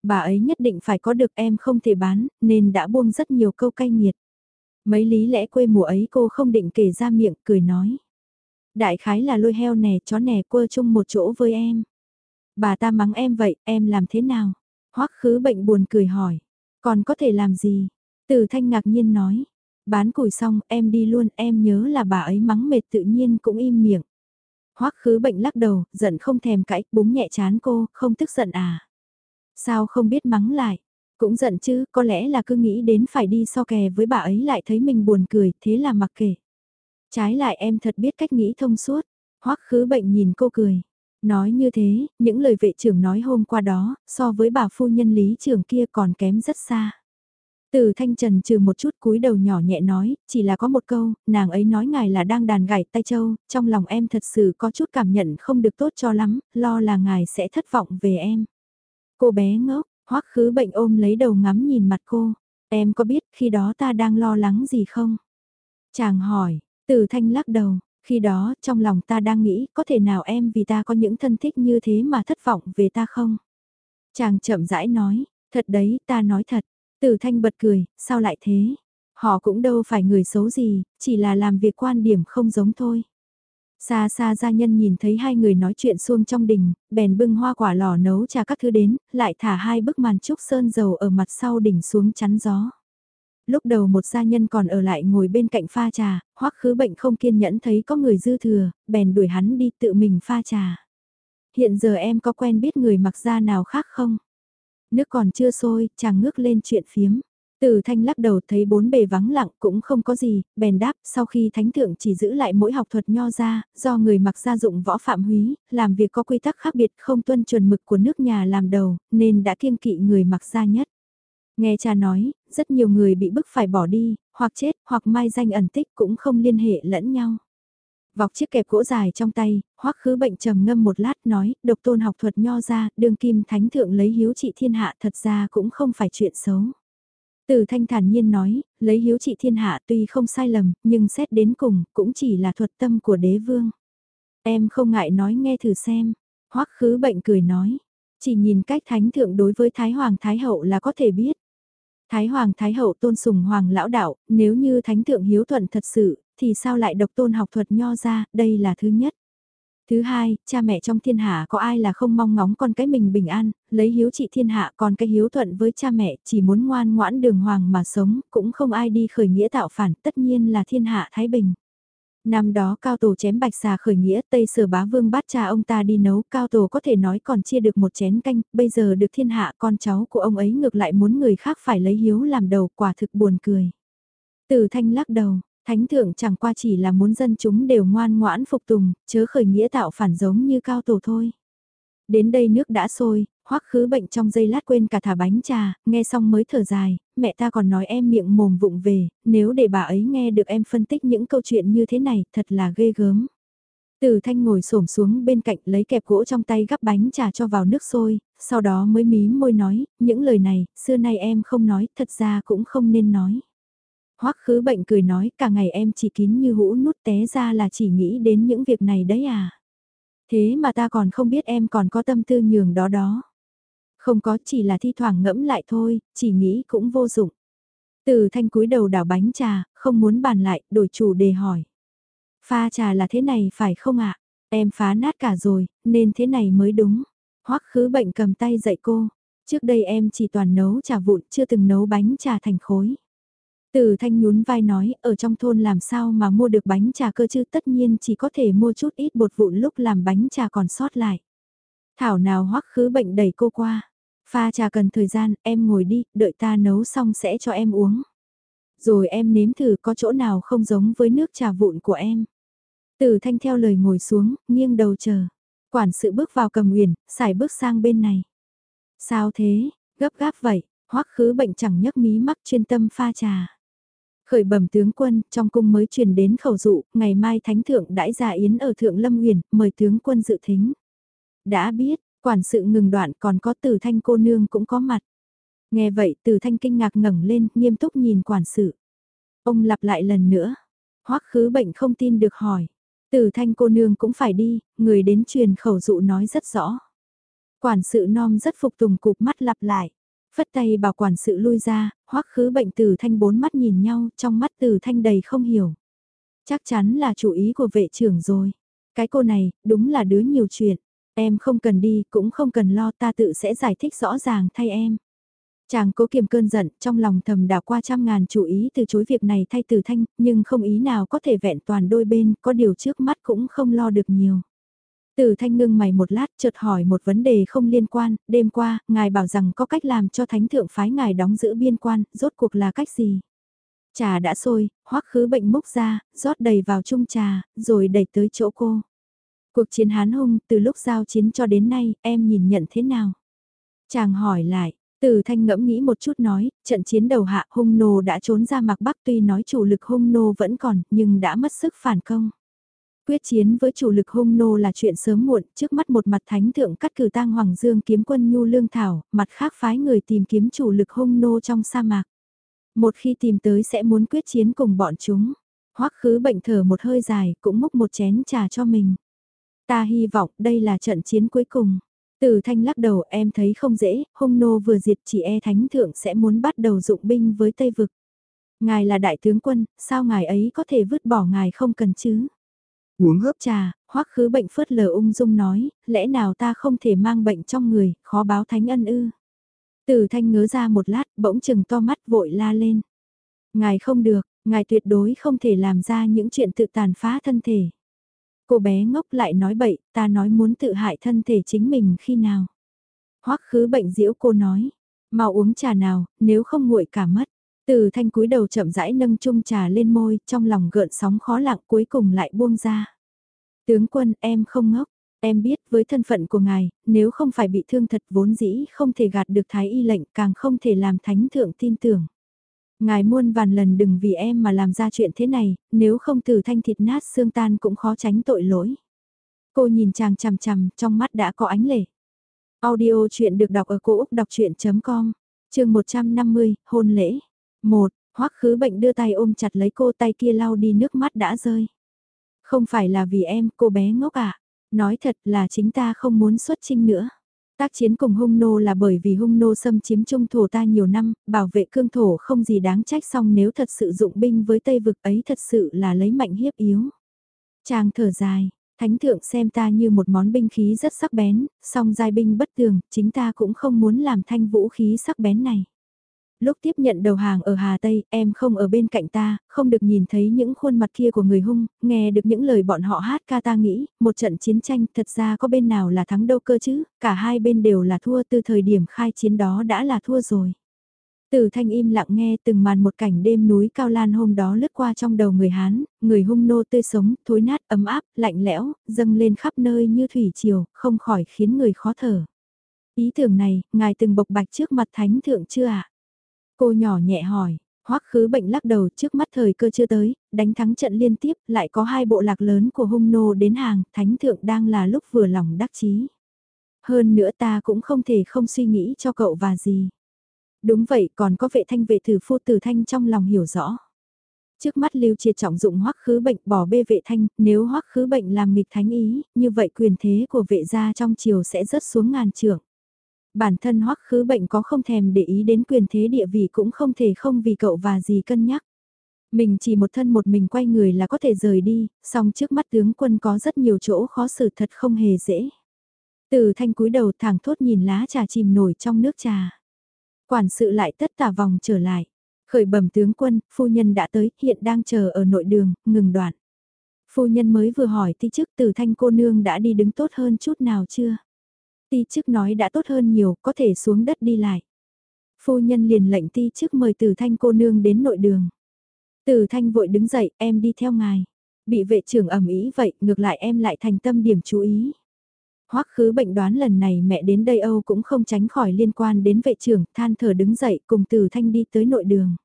Bà ấy nhất định phải có được em không thể bán, nên đã buông rất nhiều câu cay nghiệt. Mấy lý lẽ quê mùa ấy cô không định kể ra miệng, cười nói. Đại khái là lôi heo nè chó nè quơ chung một chỗ với em. Bà ta mắng em vậy, em làm thế nào? Hoắc khứ bệnh buồn cười hỏi. Còn có thể làm gì? Từ thanh ngạc nhiên nói. Bán củi xong em đi luôn em nhớ là bà ấy mắng mệt tự nhiên cũng im miệng. Hoắc khứ bệnh lắc đầu, giận không thèm cãi, búng nhẹ chán cô, không tức giận à. Sao không biết mắng lại? Cũng giận chứ, có lẽ là cứ nghĩ đến phải đi so kè với bà ấy lại thấy mình buồn cười, thế là mặc kệ. Trái lại em thật biết cách nghĩ thông suốt. Hoắc khứ bệnh nhìn cô cười. Nói như thế, những lời vệ trưởng nói hôm qua đó, so với bà phu nhân lý trưởng kia còn kém rất xa. Từ thanh trần trừ một chút cúi đầu nhỏ nhẹ nói, chỉ là có một câu, nàng ấy nói ngài là đang đàn gảy tay châu, trong lòng em thật sự có chút cảm nhận không được tốt cho lắm, lo là ngài sẽ thất vọng về em. Cô bé ngốc, hoắc khứ bệnh ôm lấy đầu ngắm nhìn mặt cô, em có biết khi đó ta đang lo lắng gì không? Chàng hỏi, từ thanh lắc đầu, khi đó trong lòng ta đang nghĩ có thể nào em vì ta có những thân thích như thế mà thất vọng về ta không? Chàng chậm rãi nói, thật đấy ta nói thật, Tử thanh bật cười, sao lại thế? Họ cũng đâu phải người xấu gì, chỉ là làm việc quan điểm không giống thôi. Xa xa gia nhân nhìn thấy hai người nói chuyện xuông trong đình, bèn bưng hoa quả lò nấu trà các thứ đến, lại thả hai bức màn trúc sơn dầu ở mặt sau đỉnh xuống chắn gió. Lúc đầu một gia nhân còn ở lại ngồi bên cạnh pha trà, hoắc khứ bệnh không kiên nhẫn thấy có người dư thừa, bèn đuổi hắn đi tự mình pha trà. Hiện giờ em có quen biết người mặc da nào khác không? Nước còn chưa sôi, chàng ngước lên chuyện phiếm. Từ thanh lắc đầu thấy bốn bề vắng lặng cũng không có gì, bèn đáp sau khi thánh thượng chỉ giữ lại mỗi học thuật nho ra, do người mặc gia dụng võ phạm húy, làm việc có quy tắc khác biệt không tuân chuẩn mực của nước nhà làm đầu, nên đã kiêng kỵ người mặc gia nhất. Nghe cha nói, rất nhiều người bị bức phải bỏ đi, hoặc chết, hoặc mai danh ẩn tích cũng không liên hệ lẫn nhau. Vọc chiếc kẹp gỗ dài trong tay, hoắc khứ bệnh trầm ngâm một lát nói, độc tôn học thuật nho ra, đương kim thánh thượng lấy hiếu trị thiên hạ thật ra cũng không phải chuyện xấu. Từ thanh thản nhiên nói, lấy hiếu trị thiên hạ tuy không sai lầm, nhưng xét đến cùng, cũng chỉ là thuật tâm của đế vương. Em không ngại nói nghe thử xem. Hoắc khứ bệnh cười nói, chỉ nhìn cách thánh thượng đối với Thái Hoàng Thái Hậu là có thể biết. Thái Hoàng Thái Hậu tôn sùng Hoàng Lão Đạo, nếu như thánh thượng hiếu thuận thật sự, thì sao lại độc tôn học thuật nho ra, đây là thứ nhất. Thứ hai, cha mẹ trong thiên hạ có ai là không mong ngóng con cái mình bình an, lấy hiếu trị thiên hạ còn cái hiếu thuận với cha mẹ chỉ muốn ngoan ngoãn đường hoàng mà sống, cũng không ai đi khởi nghĩa tạo phản, tất nhiên là thiên hạ Thái Bình. Năm đó cao tổ chém bạch xà khởi nghĩa Tây Sở bá vương bắt cha ông ta đi nấu cao tổ có thể nói còn chia được một chén canh, bây giờ được thiên hạ con cháu của ông ấy ngược lại muốn người khác phải lấy hiếu làm đầu quả thực buồn cười. Từ thanh lắc đầu, thánh thượng chẳng qua chỉ là muốn dân chúng đều ngoan ngoãn phục tùng, chớ khởi nghĩa tạo phản giống như cao tổ thôi. Đến đây nước đã sôi, hoắc khứ bệnh trong giây lát quên cả thả bánh trà, nghe xong mới thở dài, mẹ ta còn nói em miệng mồm vụng về, nếu để bà ấy nghe được em phân tích những câu chuyện như thế này, thật là ghê gớm. Từ thanh ngồi xổm xuống bên cạnh lấy kẹp gỗ trong tay gắp bánh trà cho vào nước sôi, sau đó mới mí môi nói, những lời này, xưa nay em không nói, thật ra cũng không nên nói. Hoắc khứ bệnh cười nói, cả ngày em chỉ kín như hũ nút té ra là chỉ nghĩ đến những việc này đấy à. Thế mà ta còn không biết em còn có tâm tư nhường đó đó. Không có chỉ là thi thoảng ngẫm lại thôi, chỉ nghĩ cũng vô dụng. Từ thanh cúi đầu đảo bánh trà, không muốn bàn lại, đổi chủ đề hỏi. Pha trà là thế này phải không ạ? Em phá nát cả rồi, nên thế này mới đúng. Hoắc khứ bệnh cầm tay dạy cô. Trước đây em chỉ toàn nấu trà vụn, chưa từng nấu bánh trà thành khối. Từ thanh nhún vai nói, ở trong thôn làm sao mà mua được bánh trà cơ chứ tất nhiên chỉ có thể mua chút ít bột vụn lúc làm bánh trà còn sót lại. Thảo nào hoắc khứ bệnh đẩy cô qua. Pha trà cần thời gian, em ngồi đi, đợi ta nấu xong sẽ cho em uống. Rồi em nếm thử có chỗ nào không giống với nước trà vụn của em. Từ thanh theo lời ngồi xuống, nghiêng đầu chờ. Quản sự bước vào cầm uyển, xài bước sang bên này. Sao thế, gấp gáp vậy, hoắc khứ bệnh chẳng nhấc mí mắt chuyên tâm pha trà. Khởi bẩm tướng quân, trong cung mới truyền đến khẩu dụ, ngày mai thánh thượng đãi gia yến ở thượng lâm huyền, mời tướng quân dự thính. Đã biết, quản sự ngừng đoạn còn có tử thanh cô nương cũng có mặt. Nghe vậy tử thanh kinh ngạc ngẩng lên, nghiêm túc nhìn quản sự. Ông lặp lại lần nữa. Hoắc khứ bệnh không tin được hỏi. Tử thanh cô nương cũng phải đi, người đến truyền khẩu dụ nói rất rõ. Quản sự non rất phục tùng cục mắt lặp lại. Phất tay bảo quản sự lui ra, hoắc khứ bệnh tử thanh bốn mắt nhìn nhau, trong mắt tử thanh đầy không hiểu. Chắc chắn là chủ ý của vệ trưởng rồi. Cái cô này, đúng là đứa nhiều chuyện. Em không cần đi, cũng không cần lo ta tự sẽ giải thích rõ ràng thay em. Chàng cố kiềm cơn giận, trong lòng thầm đảo qua trăm ngàn chủ ý từ chối việc này thay từ thanh, nhưng không ý nào có thể vẹn toàn đôi bên, có điều trước mắt cũng không lo được nhiều. Từ thanh ngưng mày một lát chợt hỏi một vấn đề không liên quan, đêm qua, ngài bảo rằng có cách làm cho thánh thượng phái ngài đóng giữ biên quan, rốt cuộc là cách gì? Trà đã sôi, hoắc khứ bệnh múc ra, rót đầy vào chung trà, rồi đẩy tới chỗ cô. Cuộc chiến hán hung, từ lúc giao chiến cho đến nay, em nhìn nhận thế nào? Chàng hỏi lại, từ thanh ngẫm nghĩ một chút nói, trận chiến đầu hạ hung nô đã trốn ra mạc bắc tuy nói chủ lực hung nô vẫn còn, nhưng đã mất sức phản công. Quyết chiến với chủ lực hung nô là chuyện sớm muộn, trước mắt một mặt thánh thượng cắt cử tang Hoàng Dương kiếm quân nhu lương thảo, mặt khác phái người tìm kiếm chủ lực hung nô trong sa mạc. Một khi tìm tới sẽ muốn quyết chiến cùng bọn chúng. Hoắc khứ bệnh thở một hơi dài, cũng múc một chén trà cho mình. Ta hy vọng đây là trận chiến cuối cùng. Từ thanh lắc đầu em thấy không dễ, hung nô vừa diệt chỉ e thánh thượng sẽ muốn bắt đầu dụng binh với Tây Vực. Ngài là đại tướng quân, sao ngài ấy có thể vứt bỏ ngài không cần chứ? Uống hớp trà, hoắc khứ bệnh phớt lờ ung dung nói, lẽ nào ta không thể mang bệnh trong người, khó báo thánh ân ư. Từ thanh ngớ ra một lát, bỗng chừng to mắt vội la lên. Ngài không được, ngài tuyệt đối không thể làm ra những chuyện tự tàn phá thân thể. Cô bé ngốc lại nói bậy, ta nói muốn tự hại thân thể chính mình khi nào. Hoắc khứ bệnh diễu cô nói, mau uống trà nào, nếu không nguội cả mất. Từ thanh cúi đầu chậm rãi nâng chung trà lên môi, trong lòng gợn sóng khó lặng cuối cùng lại buông ra. Tướng quân em không ngốc, em biết với thân phận của ngài, nếu không phải bị thương thật vốn dĩ không thể gạt được thái y lệnh càng không thể làm thánh thượng tin tưởng. Ngài muôn vàn lần đừng vì em mà làm ra chuyện thế này, nếu không từ thanh thịt nát xương tan cũng khó tránh tội lỗi. Cô nhìn chàng chằm chằm, trong mắt đã có ánh lệ. Audio chuyện được đọc ở cổ Úc đọc chuyện.com, trường 150, hôn lễ. Một, hoắc khứ bệnh đưa tay ôm chặt lấy cô tay kia lau đi nước mắt đã rơi. Không phải là vì em, cô bé ngốc à. Nói thật là chính ta không muốn xuất trinh nữa. Tác chiến cùng hung nô là bởi vì hung nô xâm chiếm trung thổ ta nhiều năm, bảo vệ cương thổ không gì đáng trách xong nếu thật sự dụng binh với Tây vực ấy thật sự là lấy mạnh hiếp yếu. Chàng thở dài, Thánh thượng xem ta như một món binh khí rất sắc bén, song giai binh bất tường, chính ta cũng không muốn làm thanh vũ khí sắc bén này. Lúc tiếp nhận đầu hàng ở Hà Tây, em không ở bên cạnh ta, không được nhìn thấy những khuôn mặt kia của người hung, nghe được những lời bọn họ hát ca ta nghĩ, một trận chiến tranh thật ra có bên nào là thắng đâu cơ chứ, cả hai bên đều là thua từ thời điểm khai chiến đó đã là thua rồi. Từ thanh im lặng nghe từng màn một cảnh đêm núi cao lan hôm đó lướt qua trong đầu người Hán, người hung nô tươi sống, thối nát, ấm áp, lạnh lẽo, dâng lên khắp nơi như thủy triều, không khỏi khiến người khó thở. Ý tưởng này, ngài từng bộc bạch trước mặt thánh thượng chưa ạ? Cô nhỏ nhẹ hỏi, hoắc khứ bệnh lắc đầu trước mắt thời cơ chưa tới, đánh thắng trận liên tiếp, lại có hai bộ lạc lớn của hung nô đến hàng, thánh thượng đang là lúc vừa lòng đắc chí. Hơn nữa ta cũng không thể không suy nghĩ cho cậu và gì. Đúng vậy, còn có vệ thanh vệ thử phu tử thanh trong lòng hiểu rõ. Trước mắt lưu triệt trọng dụng hoắc khứ bệnh bỏ bê vệ thanh, nếu hoắc khứ bệnh làm nghịch thánh ý, như vậy quyền thế của vệ gia trong triều sẽ rớt xuống ngàn trưởng bản thân hoắc khứ bệnh có không thèm để ý đến quyền thế địa vị cũng không thể không vì cậu và gì cân nhắc. Mình chỉ một thân một mình quay người là có thể rời đi, song trước mắt tướng quân có rất nhiều chỗ khó xử thật không hề dễ. Từ thanh cúi đầu thẳng thốt nhìn lá trà chìm nổi trong nước trà. Quản sự lại tất tả vòng trở lại. Khởi bẩm tướng quân, phu nhân đã tới, hiện đang chờ ở nội đường, ngừng đoạn. Phu nhân mới vừa hỏi ti chức từ thanh cô nương đã đi đứng tốt hơn chút nào chưa? Ti chức nói đã tốt hơn nhiều, có thể xuống đất đi lại. Phu nhân liền lệnh ti chức mời Tử thanh cô nương đến nội đường. Tử thanh vội đứng dậy, em đi theo ngài. Bị vệ trưởng ẩm ý vậy, ngược lại em lại thành tâm điểm chú ý. Hoắc khứ bệnh đoán lần này mẹ đến đây Âu cũng không tránh khỏi liên quan đến vệ trưởng, than thở đứng dậy cùng từ thanh đi tới nội đường.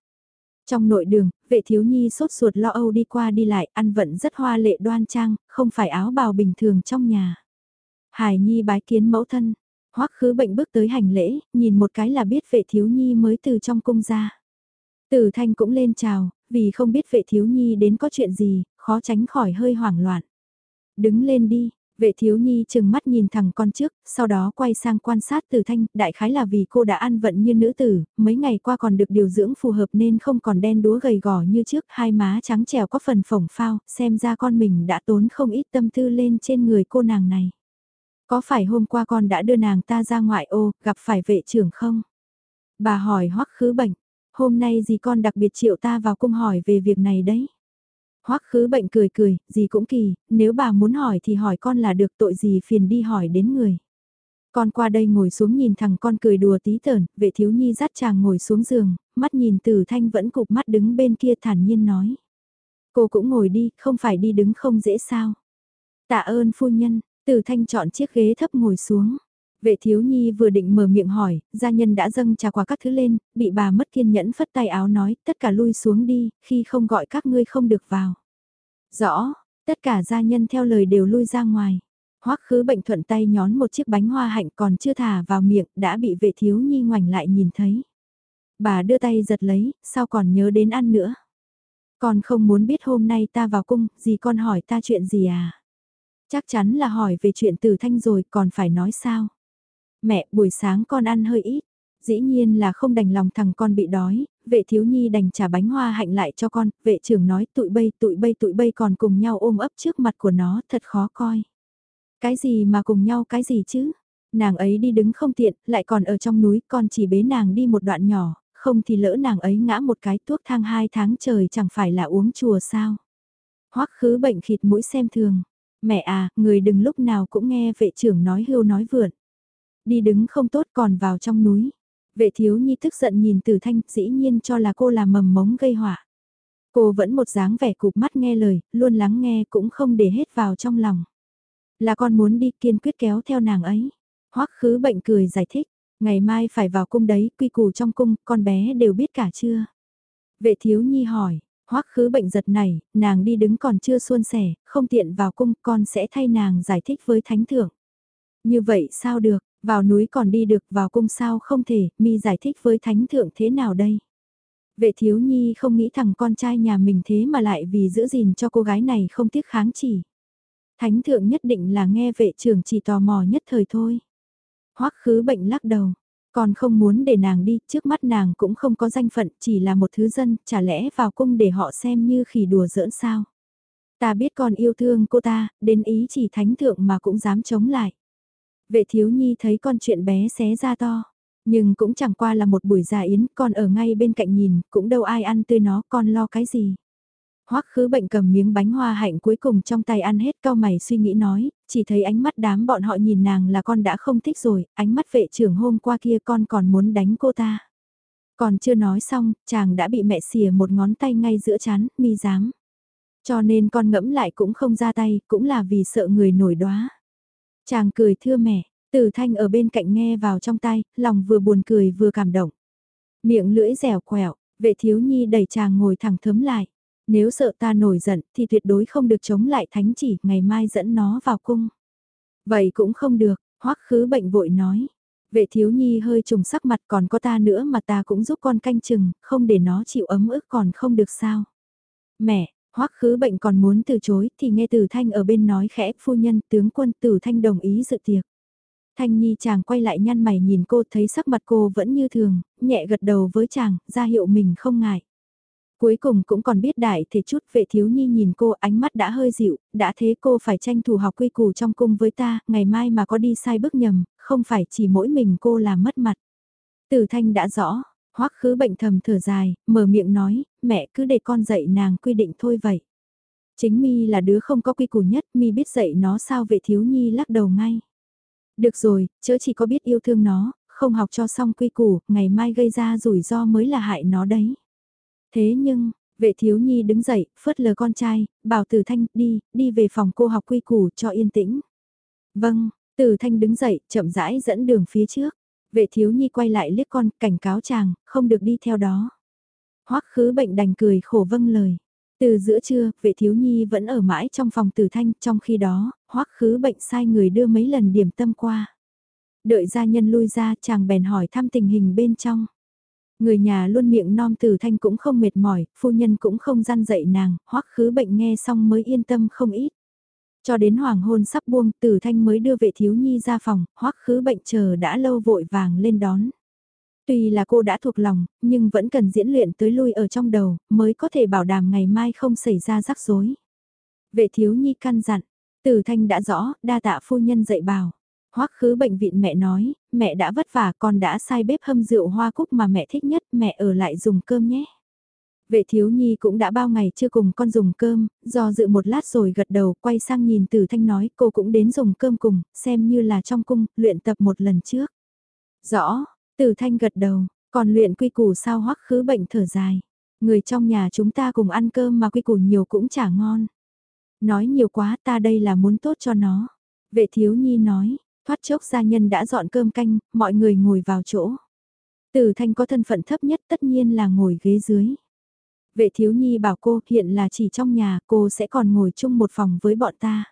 Trong nội đường, vệ thiếu nhi sốt ruột lo âu đi qua đi lại, ăn vận rất hoa lệ đoan trang, không phải áo bào bình thường trong nhà. Hải Nhi bái kiến mẫu thân, hoắc khứ bệnh bước tới hành lễ, nhìn một cái là biết vệ thiếu nhi mới từ trong cung ra. Tử thanh cũng lên chào, vì không biết vệ thiếu nhi đến có chuyện gì, khó tránh khỏi hơi hoảng loạn. Đứng lên đi, vệ thiếu nhi chừng mắt nhìn thằng con trước, sau đó quay sang quan sát tử thanh, đại khái là vì cô đã ăn vận như nữ tử, mấy ngày qua còn được điều dưỡng phù hợp nên không còn đen đúa gầy gò như trước, hai má trắng trẻo có phần phồng phao, xem ra con mình đã tốn không ít tâm tư lên trên người cô nàng này. Có phải hôm qua con đã đưa nàng ta ra ngoại ô, gặp phải vệ trưởng không? Bà hỏi hoắc khứ bệnh, hôm nay gì con đặc biệt triệu ta vào cung hỏi về việc này đấy. Hoắc khứ bệnh cười cười, gì cũng kỳ, nếu bà muốn hỏi thì hỏi con là được tội gì phiền đi hỏi đến người. Con qua đây ngồi xuống nhìn thằng con cười đùa tí tởn, vệ thiếu nhi dắt chàng ngồi xuống giường, mắt nhìn từ thanh vẫn cục mắt đứng bên kia thản nhiên nói. Cô cũng ngồi đi, không phải đi đứng không dễ sao. Tạ ơn phu nhân, từ thanh chọn chiếc ghế thấp ngồi xuống. Vệ thiếu nhi vừa định mở miệng hỏi, gia nhân đã dâng trà quà các thứ lên, bị bà mất kiên nhẫn phất tay áo nói, tất cả lui xuống đi, khi không gọi các ngươi không được vào. Rõ, tất cả gia nhân theo lời đều lui ra ngoài. Hoắc khứ bệnh thuận tay nhón một chiếc bánh hoa hạnh còn chưa thả vào miệng, đã bị vệ thiếu nhi ngoảnh lại nhìn thấy. Bà đưa tay giật lấy, sao còn nhớ đến ăn nữa. Con không muốn biết hôm nay ta vào cung, gì con hỏi ta chuyện gì à? Chắc chắn là hỏi về chuyện tử thanh rồi còn phải nói sao. Mẹ, buổi sáng con ăn hơi ít. Dĩ nhiên là không đành lòng thằng con bị đói, vệ thiếu nhi đành trả bánh hoa hạnh lại cho con, vệ trưởng nói tụi bay tụi bay tụi bay còn cùng nhau ôm ấp trước mặt của nó thật khó coi. Cái gì mà cùng nhau cái gì chứ? Nàng ấy đi đứng không tiện, lại còn ở trong núi, con chỉ bế nàng đi một đoạn nhỏ, không thì lỡ nàng ấy ngã một cái thuốc thang hai tháng trời chẳng phải là uống chùa sao. Hoắc khứ bệnh khịt mũi xem thường, Mẹ à, người đừng lúc nào cũng nghe vệ trưởng nói hưu nói vượn. Đi đứng không tốt còn vào trong núi. Vệ thiếu nhi tức giận nhìn từ thanh dĩ nhiên cho là cô là mầm mống gây họa. Cô vẫn một dáng vẻ cục mắt nghe lời, luôn lắng nghe cũng không để hết vào trong lòng. Là con muốn đi kiên quyết kéo theo nàng ấy. Hoắc khứ bệnh cười giải thích, ngày mai phải vào cung đấy, quy củ trong cung, con bé đều biết cả chưa? Vệ thiếu nhi hỏi, Hoắc khứ bệnh giật này, nàng đi đứng còn chưa suôn sẻ, không tiện vào cung, con sẽ thay nàng giải thích với thánh thượng. Như vậy sao được, vào núi còn đi được, vào cung sao không thể, mi giải thích với thánh thượng thế nào đây? Vệ thiếu nhi không nghĩ thằng con trai nhà mình thế mà lại vì giữ gìn cho cô gái này không tiếc kháng chỉ. Thánh thượng nhất định là nghe vệ trưởng chỉ tò mò nhất thời thôi. Hoắc khứ bệnh lắc đầu, còn không muốn để nàng đi, trước mắt nàng cũng không có danh phận, chỉ là một thứ dân, chả lẽ vào cung để họ xem như khỉ đùa giỡn sao. Ta biết con yêu thương cô ta, đến ý chỉ thánh thượng mà cũng dám chống lại. Vệ thiếu nhi thấy con chuyện bé xé ra to. Nhưng cũng chẳng qua là một buổi già yến, con ở ngay bên cạnh nhìn, cũng đâu ai ăn tươi nó, con lo cái gì. Hoắc khứ bệnh cầm miếng bánh hoa hạnh cuối cùng trong tay ăn hết cao mày suy nghĩ nói, chỉ thấy ánh mắt đám bọn họ nhìn nàng là con đã không thích rồi, ánh mắt vệ trưởng hôm qua kia con còn muốn đánh cô ta. Còn chưa nói xong, chàng đã bị mẹ xìa một ngón tay ngay giữa chán, mi dám. Cho nên con ngẫm lại cũng không ra tay, cũng là vì sợ người nổi đóa. Chàng cười thưa mẹ, từ thanh ở bên cạnh nghe vào trong tay, lòng vừa buồn cười vừa cảm động. Miệng lưỡi dẻo quẹo, vệ thiếu nhi đẩy chàng ngồi thẳng thấm lại. Nếu sợ ta nổi giận thì tuyệt đối không được chống lại thánh chỉ, ngày mai dẫn nó vào cung. Vậy cũng không được, hoắc khứ bệnh vội nói. Vệ thiếu nhi hơi trùng sắc mặt còn có ta nữa mà ta cũng giúp con canh chừng, không để nó chịu ấm ức còn không được sao. Mẹ, hoắc khứ bệnh còn muốn từ chối thì nghe từ thanh ở bên nói khẽ phu nhân tướng quân từ thanh đồng ý dự tiệc. Thanh Nhi chàng quay lại nhăn mày nhìn cô thấy sắc mặt cô vẫn như thường, nhẹ gật đầu với chàng, ra hiệu mình không ngại. Cuối cùng cũng còn biết đại thể chút vệ thiếu nhi nhìn cô ánh mắt đã hơi dịu, đã thế cô phải tranh thủ học quy củ trong cung với ta, ngày mai mà có đi sai bước nhầm, không phải chỉ mỗi mình cô là mất mặt. Tử thanh đã rõ, hoắc khứ bệnh thầm thở dài, mở miệng nói, mẹ cứ để con dạy nàng quy định thôi vậy. Chính mi là đứa không có quy củ nhất, mi biết dạy nó sao vệ thiếu nhi lắc đầu ngay. Được rồi, chớ chỉ có biết yêu thương nó, không học cho xong quy củ, ngày mai gây ra rủi ro mới là hại nó đấy. Thế nhưng, vệ thiếu nhi đứng dậy, phớt lờ con trai, bảo tử thanh đi, đi về phòng cô học quy củ cho yên tĩnh. Vâng, tử thanh đứng dậy, chậm rãi dẫn đường phía trước. Vệ thiếu nhi quay lại liếc con, cảnh cáo chàng, không được đi theo đó. Hoắc khứ bệnh đành cười khổ vâng lời. Từ giữa trưa, vệ thiếu nhi vẫn ở mãi trong phòng tử thanh, trong khi đó, hoắc khứ bệnh sai người đưa mấy lần điểm tâm qua. Đợi gia nhân lui ra, chàng bèn hỏi thăm tình hình bên trong. Người nhà luôn miệng non tử thanh cũng không mệt mỏi, phu nhân cũng không gian dậy nàng, hoắc khứ bệnh nghe xong mới yên tâm không ít. Cho đến hoàng hôn sắp buông, tử thanh mới đưa vệ thiếu nhi ra phòng, hoắc khứ bệnh chờ đã lâu vội vàng lên đón. Tuy là cô đã thuộc lòng, nhưng vẫn cần diễn luyện tới lui ở trong đầu, mới có thể bảo đảm ngày mai không xảy ra rắc rối. Vệ thiếu nhi căn dặn, tử thanh đã rõ, đa tạ phu nhân dạy bảo. Hoắc khứ bệnh viện mẹ nói, mẹ đã vất vả con đã sai bếp hâm rượu hoa cúc mà mẹ thích nhất, mẹ ở lại dùng cơm nhé. Vệ thiếu nhi cũng đã bao ngày chưa cùng con dùng cơm, do dự một lát rồi gật đầu, quay sang nhìn tử thanh nói cô cũng đến dùng cơm cùng, xem như là trong cung, luyện tập một lần trước. Rõ, tử thanh gật đầu, còn luyện quy củ sao hoắc khứ bệnh thở dài. Người trong nhà chúng ta cùng ăn cơm mà quy củ nhiều cũng chả ngon. Nói nhiều quá ta đây là muốn tốt cho nó. Vệ thiếu nhi nói, Thoát chốc gia nhân đã dọn cơm canh, mọi người ngồi vào chỗ. Tử thanh có thân phận thấp nhất tất nhiên là ngồi ghế dưới. Vệ thiếu nhi bảo cô hiện là chỉ trong nhà cô sẽ còn ngồi chung một phòng với bọn ta.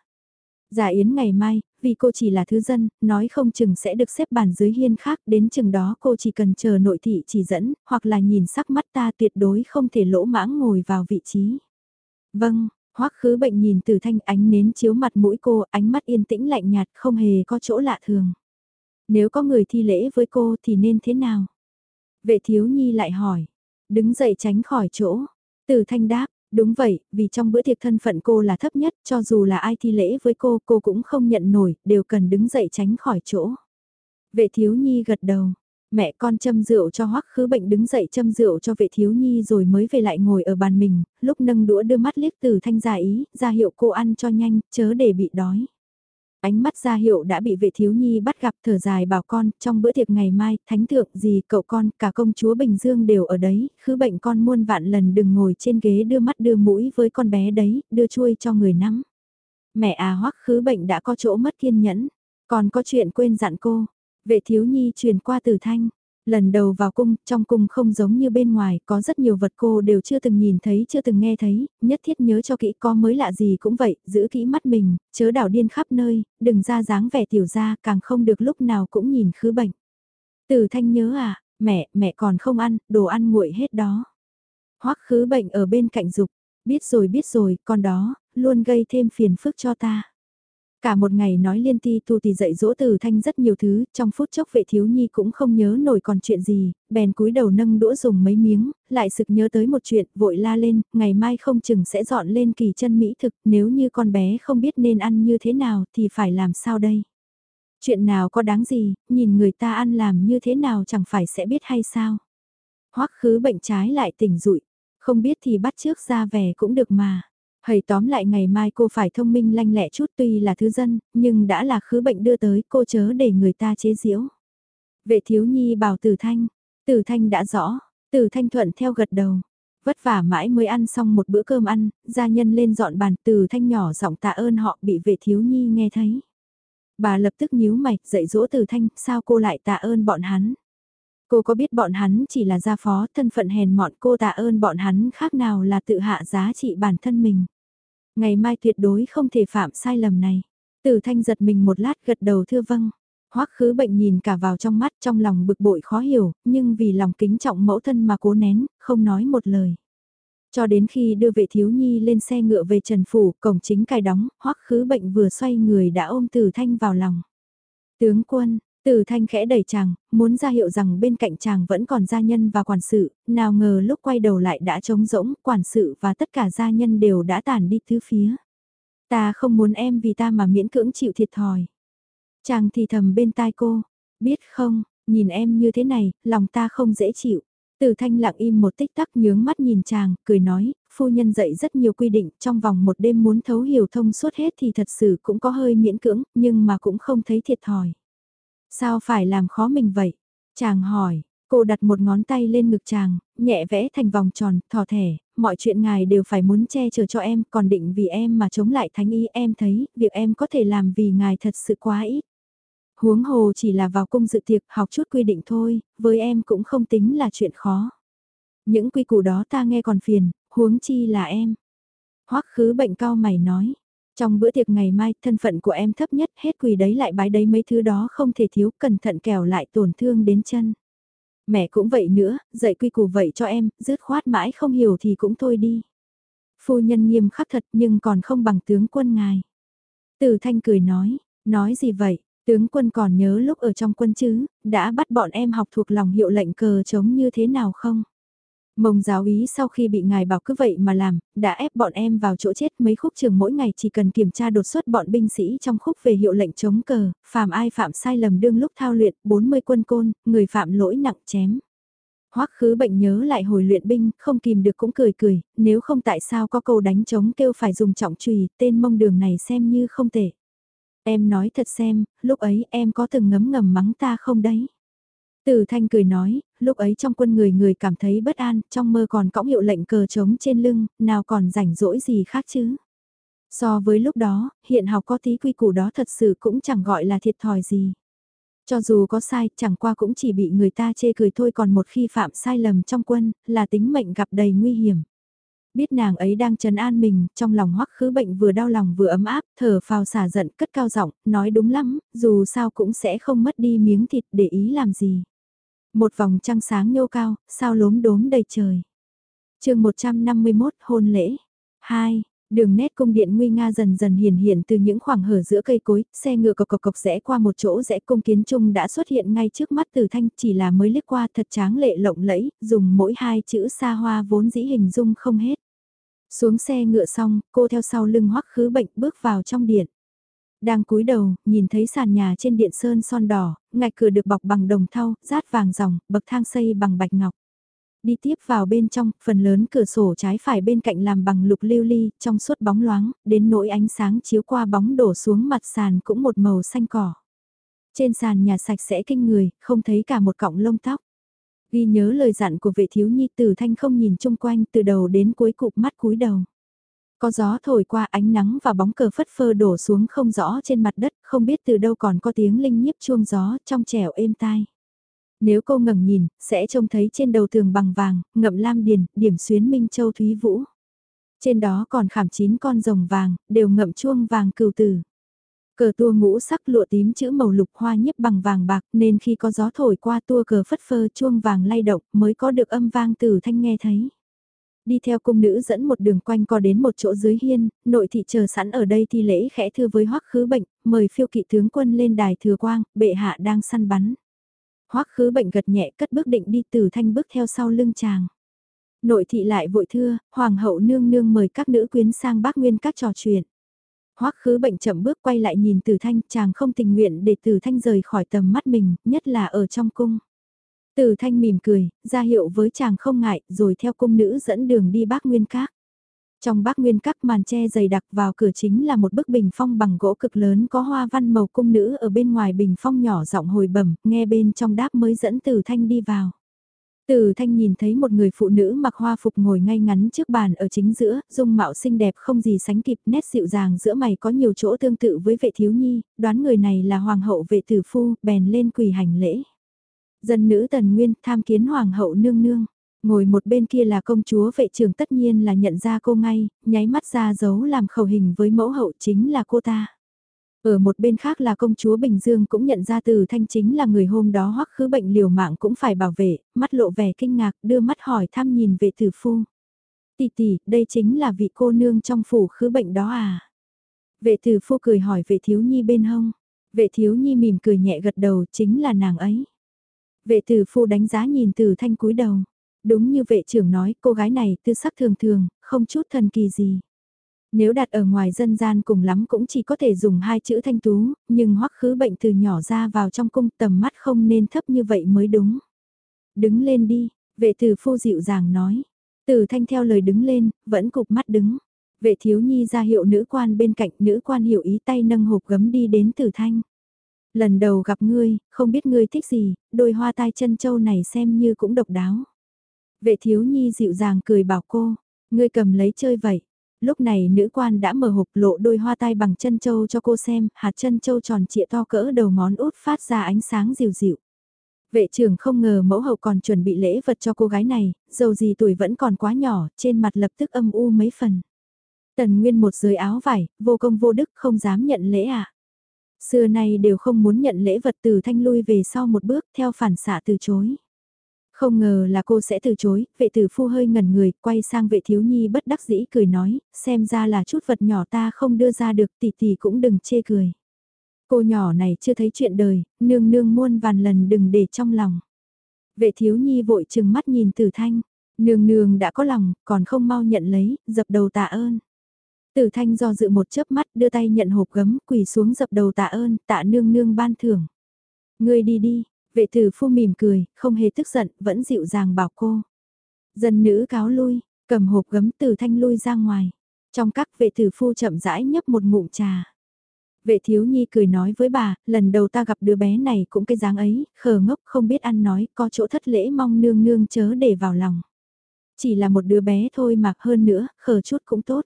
Giả yến ngày mai, vì cô chỉ là thứ dân, nói không chừng sẽ được xếp bàn dưới hiên khác, đến chừng đó cô chỉ cần chờ nội thị chỉ dẫn, hoặc là nhìn sắc mắt ta tuyệt đối không thể lỗ mãng ngồi vào vị trí. Vâng, Hoắc khứ bệnh nhìn từ thanh ánh nến chiếu mặt mũi cô, ánh mắt yên tĩnh lạnh nhạt không hề có chỗ lạ thường. Nếu có người thi lễ với cô thì nên thế nào? Vệ thiếu nhi lại hỏi. Đứng dậy tránh khỏi chỗ. Từ thanh đáp, đúng vậy, vì trong bữa tiệc thân phận cô là thấp nhất, cho dù là ai thi lễ với cô, cô cũng không nhận nổi, đều cần đứng dậy tránh khỏi chỗ. Vệ thiếu nhi gật đầu, Mẹ con châm rượu cho hoắc khứ bệnh đứng dậy châm rượu cho vệ thiếu nhi rồi mới về lại ngồi ở bàn mình, lúc nâng đũa đưa mắt liếc từ thanh gia ý, ra hiệu cô ăn cho nhanh, chớ để bị đói. Ánh mắt ra hiệu đã bị vệ thiếu nhi bắt gặp thở dài bảo con, trong bữa tiệc ngày mai, thánh thượng gì cậu con, cả công chúa Bình Dương đều ở đấy, khứ bệnh con muôn vạn lần đừng ngồi trên ghế đưa mắt đưa mũi với con bé đấy, đưa chuôi cho người nắm. Mẹ à hoắc khứ bệnh đã có chỗ mất kiên nhẫn, còn có chuyện quên dặn cô, Vệ thiếu nhi truyền qua từ thanh. Lần đầu vào cung, trong cung không giống như bên ngoài, có rất nhiều vật cô đều chưa từng nhìn thấy, chưa từng nghe thấy, nhất thiết nhớ cho kỹ có mới lạ gì cũng vậy, giữ kỹ mắt mình, chớ đảo điên khắp nơi, đừng ra dáng vẻ tiểu ra, càng không được lúc nào cũng nhìn khứ bệnh. Từ thanh nhớ à, mẹ, mẹ còn không ăn, đồ ăn nguội hết đó. Hoắc khứ bệnh ở bên cạnh dục, biết rồi biết rồi, con đó, luôn gây thêm phiền phức cho ta. Cả một ngày nói liên ti tu thì dạy dỗ từ thanh rất nhiều thứ, trong phút chốc vệ thiếu nhi cũng không nhớ nổi còn chuyện gì, bèn cúi đầu nâng đũa dùng mấy miếng, lại sực nhớ tới một chuyện, vội la lên, ngày mai không chừng sẽ dọn lên kỳ chân mỹ thực, nếu như con bé không biết nên ăn như thế nào thì phải làm sao đây? Chuyện nào có đáng gì, nhìn người ta ăn làm như thế nào chẳng phải sẽ biết hay sao? Hoắc khứ bệnh trái lại tỉnh rụi, không biết thì bắt trước ra vẻ cũng được mà. Hầy tóm lại ngày mai cô phải thông minh lanh lẹ chút tuy là thứ dân, nhưng đã là khứ bệnh đưa tới cô chớ để người ta chế giễu. Vệ thiếu nhi bảo tử thanh, tử thanh đã rõ, tử thanh thuận theo gật đầu. Vất vả mãi mới ăn xong một bữa cơm ăn, gia nhân lên dọn bàn tử thanh nhỏ giọng tạ ơn họ bị vệ thiếu nhi nghe thấy. Bà lập tức nhíu mày, dạy dỗ tử thanh, sao cô lại tạ ơn bọn hắn. Cô có biết bọn hắn chỉ là gia phó, thân phận hèn mọn cô tạ ơn bọn hắn khác nào là tự hạ giá trị bản thân mình. Ngày mai tuyệt đối không thể phạm sai lầm này. Tử thanh giật mình một lát gật đầu thưa vâng. Hoắc khứ bệnh nhìn cả vào trong mắt trong lòng bực bội khó hiểu, nhưng vì lòng kính trọng mẫu thân mà cố nén, không nói một lời. Cho đến khi đưa vệ thiếu nhi lên xe ngựa về Trần Phủ, cổng chính cài đóng, Hoắc khứ bệnh vừa xoay người đã ôm Tử Thanh vào lòng. Tướng quân, từ Thanh khẽ đẩy chàng, muốn ra hiệu rằng bên cạnh chàng vẫn còn gia nhân và quản sự, nào ngờ lúc quay đầu lại đã trống rỗng, quản sự và tất cả gia nhân đều đã tản đi tứ phía. Ta không muốn em vì ta mà miễn cưỡng chịu thiệt thòi. Chàng thì thầm bên tai cô, biết không, nhìn em như thế này, lòng ta không dễ chịu. Từ Thanh lặng im một tích tắc nhướng mắt nhìn chàng, cười nói, phu nhân dạy rất nhiều quy định, trong vòng một đêm muốn thấu hiểu thông suốt hết thì thật sự cũng có hơi miễn cưỡng, nhưng mà cũng không thấy thiệt thòi. Sao phải làm khó mình vậy? Chàng hỏi, cô đặt một ngón tay lên ngực chàng, nhẹ vẽ thành vòng tròn, thò thẻ, mọi chuyện ngài đều phải muốn che chở cho em, còn định vì em mà chống lại thánh ý em thấy, việc em có thể làm vì ngài thật sự quá ít. Huống hồ chỉ là vào cung dự tiệc học chút quy định thôi, với em cũng không tính là chuyện khó. Những quy củ đó ta nghe còn phiền, huống chi là em. Hoắc khứ bệnh cao mày nói, trong bữa tiệc ngày mai, thân phận của em thấp nhất, hết quỳ đấy lại bái đấy mấy thứ đó không thể thiếu, cẩn thận kẻo lại tổn thương đến chân. Mẹ cũng vậy nữa, dạy quy củ vậy cho em, dứt khoát mãi không hiểu thì cũng thôi đi. Phu nhân nghiêm khắc thật nhưng còn không bằng tướng quân ngài. Từ thanh cười nói, nói gì vậy, tướng quân còn nhớ lúc ở trong quân chứ, đã bắt bọn em học thuộc lòng hiệu lệnh cờ chống như thế nào không? Mông giáo ý sau khi bị ngài bảo cứ vậy mà làm, đã ép bọn em vào chỗ chết mấy khúc trường mỗi ngày chỉ cần kiểm tra đột xuất bọn binh sĩ trong khúc về hiệu lệnh chống cờ, phàm ai phạm sai lầm đương lúc thao luyện, 40 quân côn, người phạm lỗi nặng chém. Hoắc khứ bệnh nhớ lại hồi luyện binh, không kìm được cũng cười cười, nếu không tại sao có câu đánh chống kêu phải dùng trọng trùy, tên mông đường này xem như không tệ. Em nói thật xem, lúc ấy em có từng ngấm ngầm mắng ta không đấy? Từ thanh cười nói, lúc ấy trong quân người người cảm thấy bất an, trong mơ còn cõng hiệu lệnh cờ trống trên lưng, nào còn rảnh rỗi gì khác chứ. So với lúc đó, hiện học có tí quy củ đó thật sự cũng chẳng gọi là thiệt thòi gì. Cho dù có sai, chẳng qua cũng chỉ bị người ta chê cười thôi còn một khi phạm sai lầm trong quân, là tính mệnh gặp đầy nguy hiểm. Biết nàng ấy đang trấn an mình, trong lòng hoắc khứ bệnh vừa đau lòng vừa ấm áp, thở phào xả giận cất cao giọng, nói đúng lắm, dù sao cũng sẽ không mất đi miếng thịt để ý làm gì. Một vòng trăng sáng nhô cao, sao lốm đốm đầy trời. chương 151 hôn lễ. 2. Đường nét cung điện nguy nga dần dần hiển hiện từ những khoảng hở giữa cây cối, xe ngựa cộc cộc cộc rẽ qua một chỗ rẽ cung kiến trung đã xuất hiện ngay trước mắt từ thanh chỉ là mới liếc qua thật tráng lệ lộng lẫy, dùng mỗi hai chữ xa hoa vốn dĩ hình dung không hết. Xuống xe ngựa xong, cô theo sau lưng hoắc khứ bệnh bước vào trong điện. Đang cúi đầu, nhìn thấy sàn nhà trên điện sơn son đỏ, ngạch cửa được bọc bằng đồng thau, rát vàng ròng, bậc thang xây bằng bạch ngọc. Đi tiếp vào bên trong, phần lớn cửa sổ trái phải bên cạnh làm bằng lục lưu ly, trong suốt bóng loáng, đến nỗi ánh sáng chiếu qua bóng đổ xuống mặt sàn cũng một màu xanh cỏ. Trên sàn nhà sạch sẽ kinh người, không thấy cả một cọng lông tóc. Ghi nhớ lời dặn của vệ thiếu nhi tử thanh không nhìn chung quanh từ đầu đến cuối cụp mắt cúi đầu. Có gió thổi qua ánh nắng và bóng cờ phất phơ đổ xuống không rõ trên mặt đất, không biết từ đâu còn có tiếng linh nhiếp chuông gió trong trẻo êm tai. Nếu cô ngẩng nhìn, sẽ trông thấy trên đầu tường bằng vàng, ngậm lam điền, điểm xuyến minh châu thúy vũ. Trên đó còn khảm chín con rồng vàng, đều ngậm chuông vàng cừu tử. Cờ tua ngũ sắc lụa tím chữ màu lục hoa nhiếp bằng vàng bạc nên khi có gió thổi qua tua cờ phất phơ chuông vàng lay động mới có được âm vang từ thanh nghe thấy đi theo cung nữ dẫn một đường quanh co đến một chỗ dưới hiên, nội thị chờ sẵn ở đây thi lễ khẽ thưa với hoắc khứ bệnh, mời phiêu kỵ tướng quân lên đài thừa quang, bệ hạ đang săn bắn. hoắc khứ bệnh gật nhẹ cất bước định đi từ thanh bước theo sau lưng chàng. Nội thị lại vội thưa, hoàng hậu nương nương mời các nữ quyến sang bác nguyên các trò chuyện. Hoắc khứ bệnh chậm bước quay lại nhìn từ Thanh, chàng không tình nguyện để từ Thanh rời khỏi tầm mắt mình, nhất là ở trong cung. Từ Thanh mỉm cười, ra hiệu với chàng không ngại, rồi theo cung nữ dẫn đường đi bác Nguyên Các. Trong bác Nguyên Các màn che dày đặc vào cửa chính là một bức bình phong bằng gỗ cực lớn có hoa văn màu cung nữ ở bên ngoài bình phong nhỏ giọng hồi bẩm, nghe bên trong đáp mới dẫn Từ Thanh đi vào. Từ thanh nhìn thấy một người phụ nữ mặc hoa phục ngồi ngay ngắn trước bàn ở chính giữa, dung mạo xinh đẹp không gì sánh kịp, nét dịu dàng giữa mày có nhiều chỗ tương tự với vệ thiếu nhi, đoán người này là hoàng hậu vệ tử phu, bèn lên quỳ hành lễ. Dân nữ tần nguyên tham kiến hoàng hậu nương nương, ngồi một bên kia là công chúa vệ trường tất nhiên là nhận ra cô ngay, nháy mắt ra dấu làm khẩu hình với mẫu hậu chính là cô ta. Ở một bên khác là công chúa Bình Dương cũng nhận ra từ thanh chính là người hôm đó hoắc khứ bệnh liều mạng cũng phải bảo vệ, mắt lộ vẻ kinh ngạc đưa mắt hỏi thăm nhìn về tử phu. Tỷ tỷ, đây chính là vị cô nương trong phủ khứ bệnh đó à? Vệ tử phu cười hỏi vệ thiếu nhi bên hông. Vệ thiếu nhi mỉm cười nhẹ gật đầu chính là nàng ấy. Vệ tử phu đánh giá nhìn từ thanh cúi đầu. Đúng như vệ trưởng nói cô gái này tư sắc thường thường, không chút thần kỳ gì. Nếu đặt ở ngoài dân gian cùng lắm cũng chỉ có thể dùng hai chữ thanh tú, nhưng hoắc khứ bệnh từ nhỏ ra vào trong cung tầm mắt không nên thấp như vậy mới đúng. Đứng lên đi, vệ tử phu dịu dàng nói. Tử thanh theo lời đứng lên, vẫn cục mắt đứng. Vệ thiếu nhi ra hiệu nữ quan bên cạnh nữ quan hiểu ý tay nâng hộp gấm đi đến tử thanh. Lần đầu gặp ngươi, không biết ngươi thích gì, đôi hoa tai chân châu này xem như cũng độc đáo. Vệ thiếu nhi dịu dàng cười bảo cô, ngươi cầm lấy chơi vậy lúc này nữ quan đã mở hộp lộ đôi hoa tai bằng chân châu cho cô xem, hạt chân châu tròn trịa to cỡ đầu ngón út phát ra ánh sáng dịu dịu. Vệ trưởng không ngờ mẫu hậu còn chuẩn bị lễ vật cho cô gái này, dầu gì tuổi vẫn còn quá nhỏ, trên mặt lập tức âm u mấy phần. Tần Nguyên một dưới áo vải, vô công vô đức không dám nhận lễ à. Xưa nay đều không muốn nhận lễ vật từ thanh lui về sau một bước theo phản xạ từ chối. Không ngờ là cô sẽ từ chối, vệ tử phu hơi ngẩn người, quay sang vệ thiếu nhi bất đắc dĩ cười nói, xem ra là chút vật nhỏ ta không đưa ra được tỷ tỷ cũng đừng chê cười. Cô nhỏ này chưa thấy chuyện đời, nương nương muôn vàn lần đừng để trong lòng. Vệ thiếu nhi vội chừng mắt nhìn tử thanh, nương nương đã có lòng, còn không mau nhận lấy, dập đầu tạ ơn. Tử thanh do dự một chớp mắt đưa tay nhận hộp gấm, quỳ xuống dập đầu tạ ơn, tạ nương nương ban thưởng. Ngươi đi đi, Vệ tử phu mỉm cười, không hề tức giận, vẫn dịu dàng bảo cô. Dân nữ cáo lui, cầm hộp gấm từ thanh lui ra ngoài. Trong các vệ tử phu chậm rãi nhấp một ngụm trà. Vệ thiếu nhi cười nói với bà, lần đầu ta gặp đứa bé này cũng cái dáng ấy, khờ ngốc không biết ăn nói, có chỗ thất lễ mong nương nương chớ để vào lòng. Chỉ là một đứa bé thôi mà hơn nữa, khờ chút cũng tốt.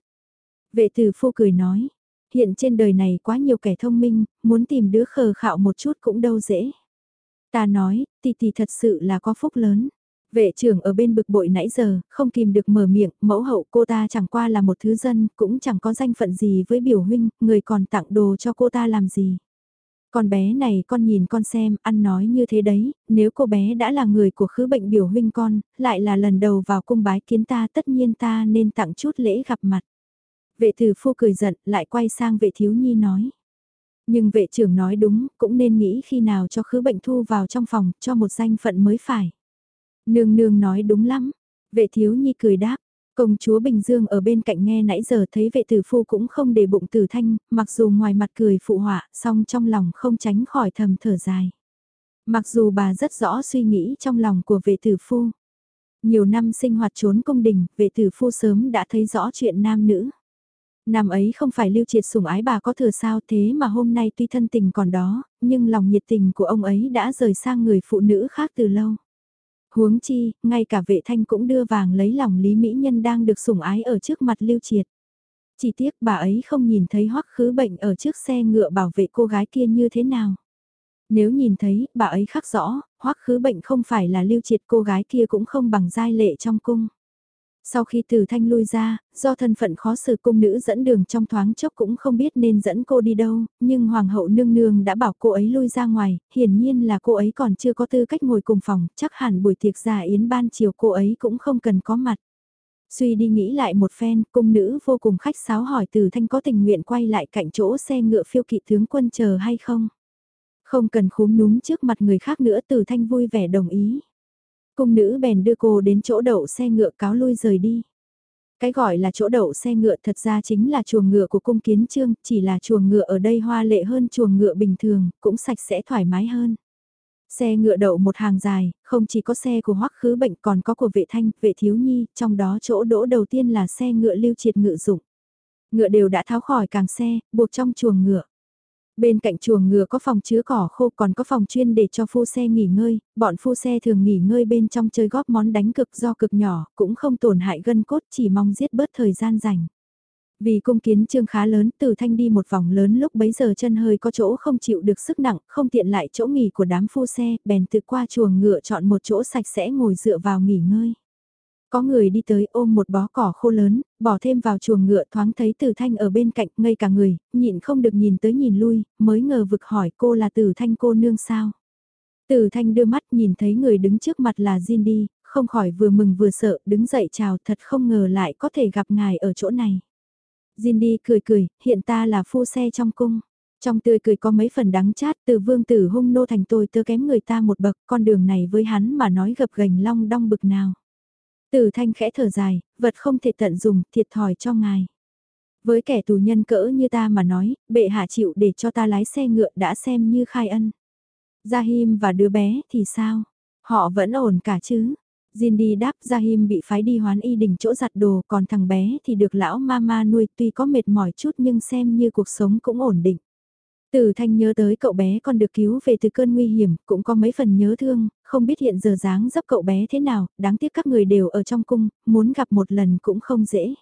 Vệ tử phu cười nói, hiện trên đời này quá nhiều kẻ thông minh, muốn tìm đứa khờ khạo một chút cũng đâu dễ. Ta nói, tỷ tỷ thật sự là có phúc lớn. Vệ trưởng ở bên bực bội nãy giờ, không kìm được mở miệng, mẫu hậu cô ta chẳng qua là một thứ dân, cũng chẳng có danh phận gì với biểu huynh, người còn tặng đồ cho cô ta làm gì. Con bé này con nhìn con xem, ăn nói như thế đấy, nếu cô bé đã là người của khứ bệnh biểu huynh con, lại là lần đầu vào cung bái kiến ta tất nhiên ta nên tặng chút lễ gặp mặt. Vệ tử phu cười giận, lại quay sang vệ thiếu nhi nói. Nhưng vệ trưởng nói đúng, cũng nên nghĩ khi nào cho khứ bệnh thu vào trong phòng, cho một danh phận mới phải. Nương nương nói đúng lắm. Vệ thiếu nhi cười đáp. Công chúa Bình Dương ở bên cạnh nghe nãy giờ thấy vệ tử phu cũng không để bụng tử thanh, mặc dù ngoài mặt cười phụ họa, song trong lòng không tránh khỏi thầm thở dài. Mặc dù bà rất rõ suy nghĩ trong lòng của vệ tử phu. Nhiều năm sinh hoạt trốn cung đình, vệ tử phu sớm đã thấy rõ chuyện nam nữ. Năm ấy không phải lưu triệt sủng ái bà có thừa sao thế mà hôm nay tuy thân tình còn đó, nhưng lòng nhiệt tình của ông ấy đã rời sang người phụ nữ khác từ lâu. Huống chi, ngay cả vệ thanh cũng đưa vàng lấy lòng Lý Mỹ Nhân đang được sủng ái ở trước mặt lưu triệt. Chỉ tiếc bà ấy không nhìn thấy hoắc khứ bệnh ở trước xe ngựa bảo vệ cô gái kia như thế nào. Nếu nhìn thấy, bà ấy khắc rõ, hoắc khứ bệnh không phải là lưu triệt cô gái kia cũng không bằng giai lệ trong cung. Sau khi từ thanh lui ra, do thân phận khó xử cung nữ dẫn đường trong thoáng chốc cũng không biết nên dẫn cô đi đâu, nhưng hoàng hậu nương nương đã bảo cô ấy lui ra ngoài, hiển nhiên là cô ấy còn chưa có tư cách ngồi cùng phòng, chắc hẳn buổi tiệc già yến ban chiều cô ấy cũng không cần có mặt. Suy đi nghĩ lại một phen, cung nữ vô cùng khách sáo hỏi từ thanh có tình nguyện quay lại cạnh chỗ xe ngựa phiêu kỵ tướng quân chờ hay không. Không cần khúm núm trước mặt người khác nữa từ thanh vui vẻ đồng ý. Cung nữ bèn đưa cô đến chỗ đậu xe ngựa cáo lui rời đi. Cái gọi là chỗ đậu xe ngựa thật ra chính là chuồng ngựa của cung kiến trương, chỉ là chuồng ngựa ở đây hoa lệ hơn chuồng ngựa bình thường, cũng sạch sẽ thoải mái hơn. Xe ngựa đậu một hàng dài, không chỉ có xe của hoắc khứ bệnh còn có của vệ thanh, vệ thiếu nhi, trong đó chỗ đỗ đầu tiên là xe ngựa lưu triệt ngựa dụng. Ngựa đều đã tháo khỏi càng xe, buộc trong chuồng ngựa. Bên cạnh chuồng ngựa có phòng chứa cỏ khô còn có phòng chuyên để cho phu xe nghỉ ngơi, bọn phu xe thường nghỉ ngơi bên trong chơi góp món đánh cực do cực nhỏ, cũng không tổn hại gân cốt chỉ mong giết bớt thời gian rảnh. Vì cung kiến trương khá lớn, từ thanh đi một vòng lớn lúc bấy giờ chân hơi có chỗ không chịu được sức nặng, không tiện lại chỗ nghỉ của đám phu xe, bèn tự qua chuồng ngựa chọn một chỗ sạch sẽ ngồi dựa vào nghỉ ngơi. Có người đi tới ôm một bó cỏ khô lớn, bỏ thêm vào chuồng ngựa thoáng thấy Tử Thanh ở bên cạnh ngây cả người, nhịn không được nhìn tới nhìn lui, mới ngờ vực hỏi cô là Tử Thanh cô nương sao. Tử Thanh đưa mắt nhìn thấy người đứng trước mặt là Jin đi, không khỏi vừa mừng vừa sợ, đứng dậy chào thật không ngờ lại có thể gặp ngài ở chỗ này. Jin đi cười cười, hiện ta là phu xe trong cung. Trong tươi cười có mấy phần đắng chát từ vương tử hung nô thành tôi tớ kém người ta một bậc, con đường này với hắn mà nói gập gành long đong bực nào. Từ thanh khẽ thở dài, vật không thể tận dùng, thiệt thòi cho ngài. Với kẻ tù nhân cỡ như ta mà nói, bệ hạ chịu để cho ta lái xe ngựa đã xem như khai ân. Jahim Him và đứa bé thì sao? Họ vẫn ổn cả chứ? Jin đi đáp Jahim Him bị phái đi hoán y đình chỗ giặt đồ còn thằng bé thì được lão mama nuôi tuy có mệt mỏi chút nhưng xem như cuộc sống cũng ổn định. Từ thanh nhớ tới cậu bé còn được cứu về từ cơn nguy hiểm, cũng có mấy phần nhớ thương, không biết hiện giờ dáng dấp cậu bé thế nào, đáng tiếc các người đều ở trong cung, muốn gặp một lần cũng không dễ.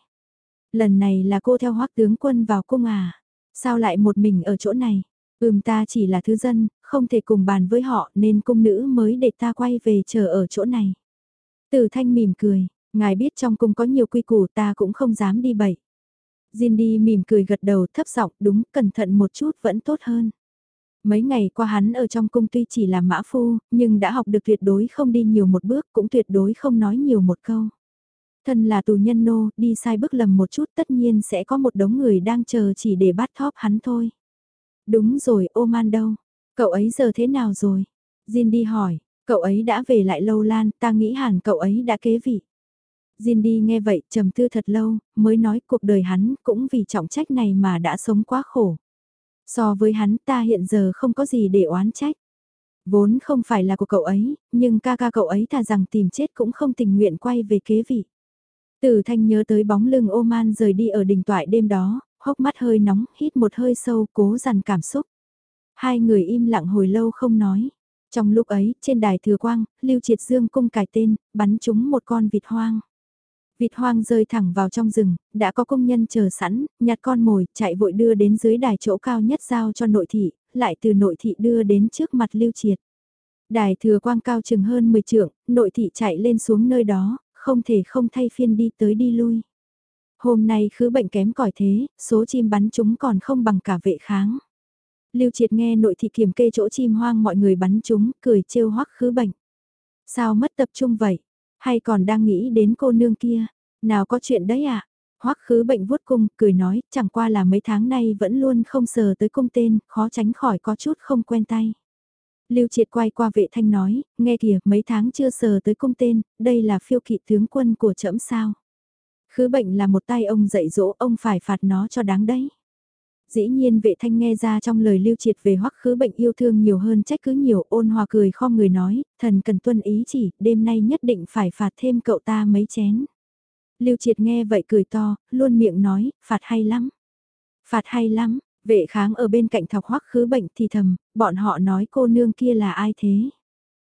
Lần này là cô theo hoắc tướng quân vào cung à? Sao lại một mình ở chỗ này? Ừm ta chỉ là thứ dân, không thể cùng bàn với họ nên cung nữ mới để ta quay về chờ ở chỗ này. Từ thanh mỉm cười, ngài biết trong cung có nhiều quy củ ta cũng không dám đi bậy. Jindy mỉm cười gật đầu thấp giọng đúng cẩn thận một chút vẫn tốt hơn. Mấy ngày qua hắn ở trong cung tuy chỉ là mã phu, nhưng đã học được tuyệt đối không đi nhiều một bước cũng tuyệt đối không nói nhiều một câu. Thân là tù nhân nô, đi sai bước lầm một chút tất nhiên sẽ có một đống người đang chờ chỉ để bắt thóp hắn thôi. Đúng rồi, Oman đâu? Cậu ấy giờ thế nào rồi? Jindy hỏi, cậu ấy đã về lại lâu lan, ta nghĩ hẳn cậu ấy đã kế vị. Jin đi nghe vậy trầm tư thật lâu, mới nói cuộc đời hắn cũng vì trọng trách này mà đã sống quá khổ. So với hắn ta hiện giờ không có gì để oán trách. Vốn không phải là của cậu ấy, nhưng ca ca cậu ấy thà rằng tìm chết cũng không tình nguyện quay về kế vị. Tử thanh nhớ tới bóng lưng ô man rời đi ở đỉnh toại đêm đó, hốc mắt hơi nóng, hít một hơi sâu, cố dằn cảm xúc. Hai người im lặng hồi lâu không nói. Trong lúc ấy, trên đài thừa quang, Lưu Triệt Dương cung cải tên, bắn trúng một con vịt hoang. Vịt hoang rơi thẳng vào trong rừng, đã có công nhân chờ sẵn, nhặt con mồi, chạy vội đưa đến dưới đài chỗ cao nhất giao cho nội thị, lại từ nội thị đưa đến trước mặt lưu triệt. Đài thừa quang cao chừng hơn 10 trượng, nội thị chạy lên xuống nơi đó, không thể không thay phiên đi tới đi lui. Hôm nay khứ bệnh kém cỏi thế, số chim bắn chúng còn không bằng cả vệ kháng. Lưu triệt nghe nội thị kiểm kê chỗ chim hoang mọi người bắn chúng, cười trêu hoắc khứ bệnh. Sao mất tập trung vậy? Hay còn đang nghĩ đến cô nương kia? Nào có chuyện đấy à? Hoắc khứ bệnh vuốt cung, cười nói, chẳng qua là mấy tháng nay vẫn luôn không sờ tới cung tên, khó tránh khỏi có chút không quen tay. Lưu triệt quay qua vệ thanh nói, nghe kìa, mấy tháng chưa sờ tới cung tên, đây là phiêu kỵ tướng quân của trẫm sao. Khứ bệnh là một tay ông dạy dỗ, ông phải phạt nó cho đáng đấy dĩ nhiên vệ thanh nghe ra trong lời lưu triệt về hoắc khứ bệnh yêu thương nhiều hơn trách cứ nhiều ôn hòa cười kho người nói, thần cần tuân ý chỉ, đêm nay nhất định phải phạt thêm cậu ta mấy chén. Lưu triệt nghe vậy cười to, luôn miệng nói, phạt hay lắm. Phạt hay lắm, vệ kháng ở bên cạnh thọc hoắc khứ bệnh thì thầm, bọn họ nói cô nương kia là ai thế?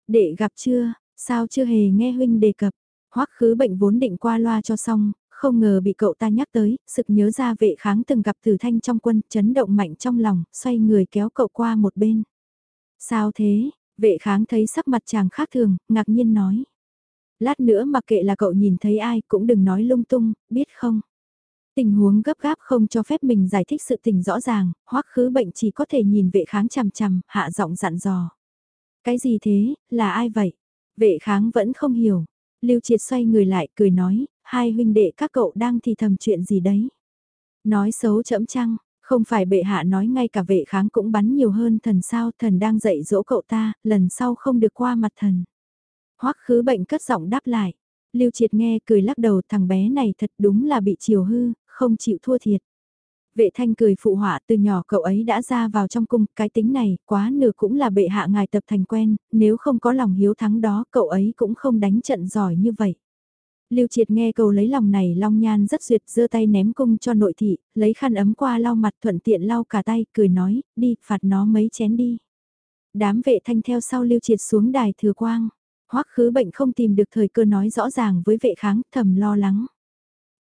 Để gặp chưa, sao chưa hề nghe huynh đề cập? Hoắc khứ bệnh vốn định qua loa cho xong, không ngờ bị cậu ta nhắc tới, sực nhớ ra vệ kháng từng gặp tử thanh trong quân, chấn động mạnh trong lòng, xoay người kéo cậu qua một bên. Sao thế, vệ kháng thấy sắc mặt chàng khác thường, ngạc nhiên nói. Lát nữa mặc kệ là cậu nhìn thấy ai cũng đừng nói lung tung, biết không? Tình huống gấp gáp không cho phép mình giải thích sự tình rõ ràng, hoắc khứ bệnh chỉ có thể nhìn vệ kháng chằm chằm, hạ giọng dặn dò. Cái gì thế, là ai vậy? Vệ kháng vẫn không hiểu. Lưu triệt xoay người lại, cười nói, hai huynh đệ các cậu đang thì thầm chuyện gì đấy. Nói xấu chẫm chăng, không phải bệ hạ nói ngay cả vệ kháng cũng bắn nhiều hơn thần sao thần đang dạy dỗ cậu ta, lần sau không được qua mặt thần. Hoắc khứ bệnh cất giọng đáp lại. Lưu triệt nghe cười lắc đầu thằng bé này thật đúng là bị chiều hư, không chịu thua thiệt. Vệ thanh cười phụ họa từ nhỏ cậu ấy đã ra vào trong cung, cái tính này, quá nửa cũng là bệ hạ ngài tập thành quen, nếu không có lòng hiếu thắng đó cậu ấy cũng không đánh trận giỏi như vậy. Lưu Triệt nghe cầu lấy lòng này long nhan rất duyệt giơ tay ném cung cho nội thị, lấy khăn ấm qua lau mặt thuận tiện lau cả tay, cười nói, đi, phạt nó mấy chén đi. Đám vệ thanh theo sau Lưu Triệt xuống đài thừa quang. Hoắc khứ bệnh không tìm được thời cơ nói rõ ràng với vệ kháng, thầm lo lắng.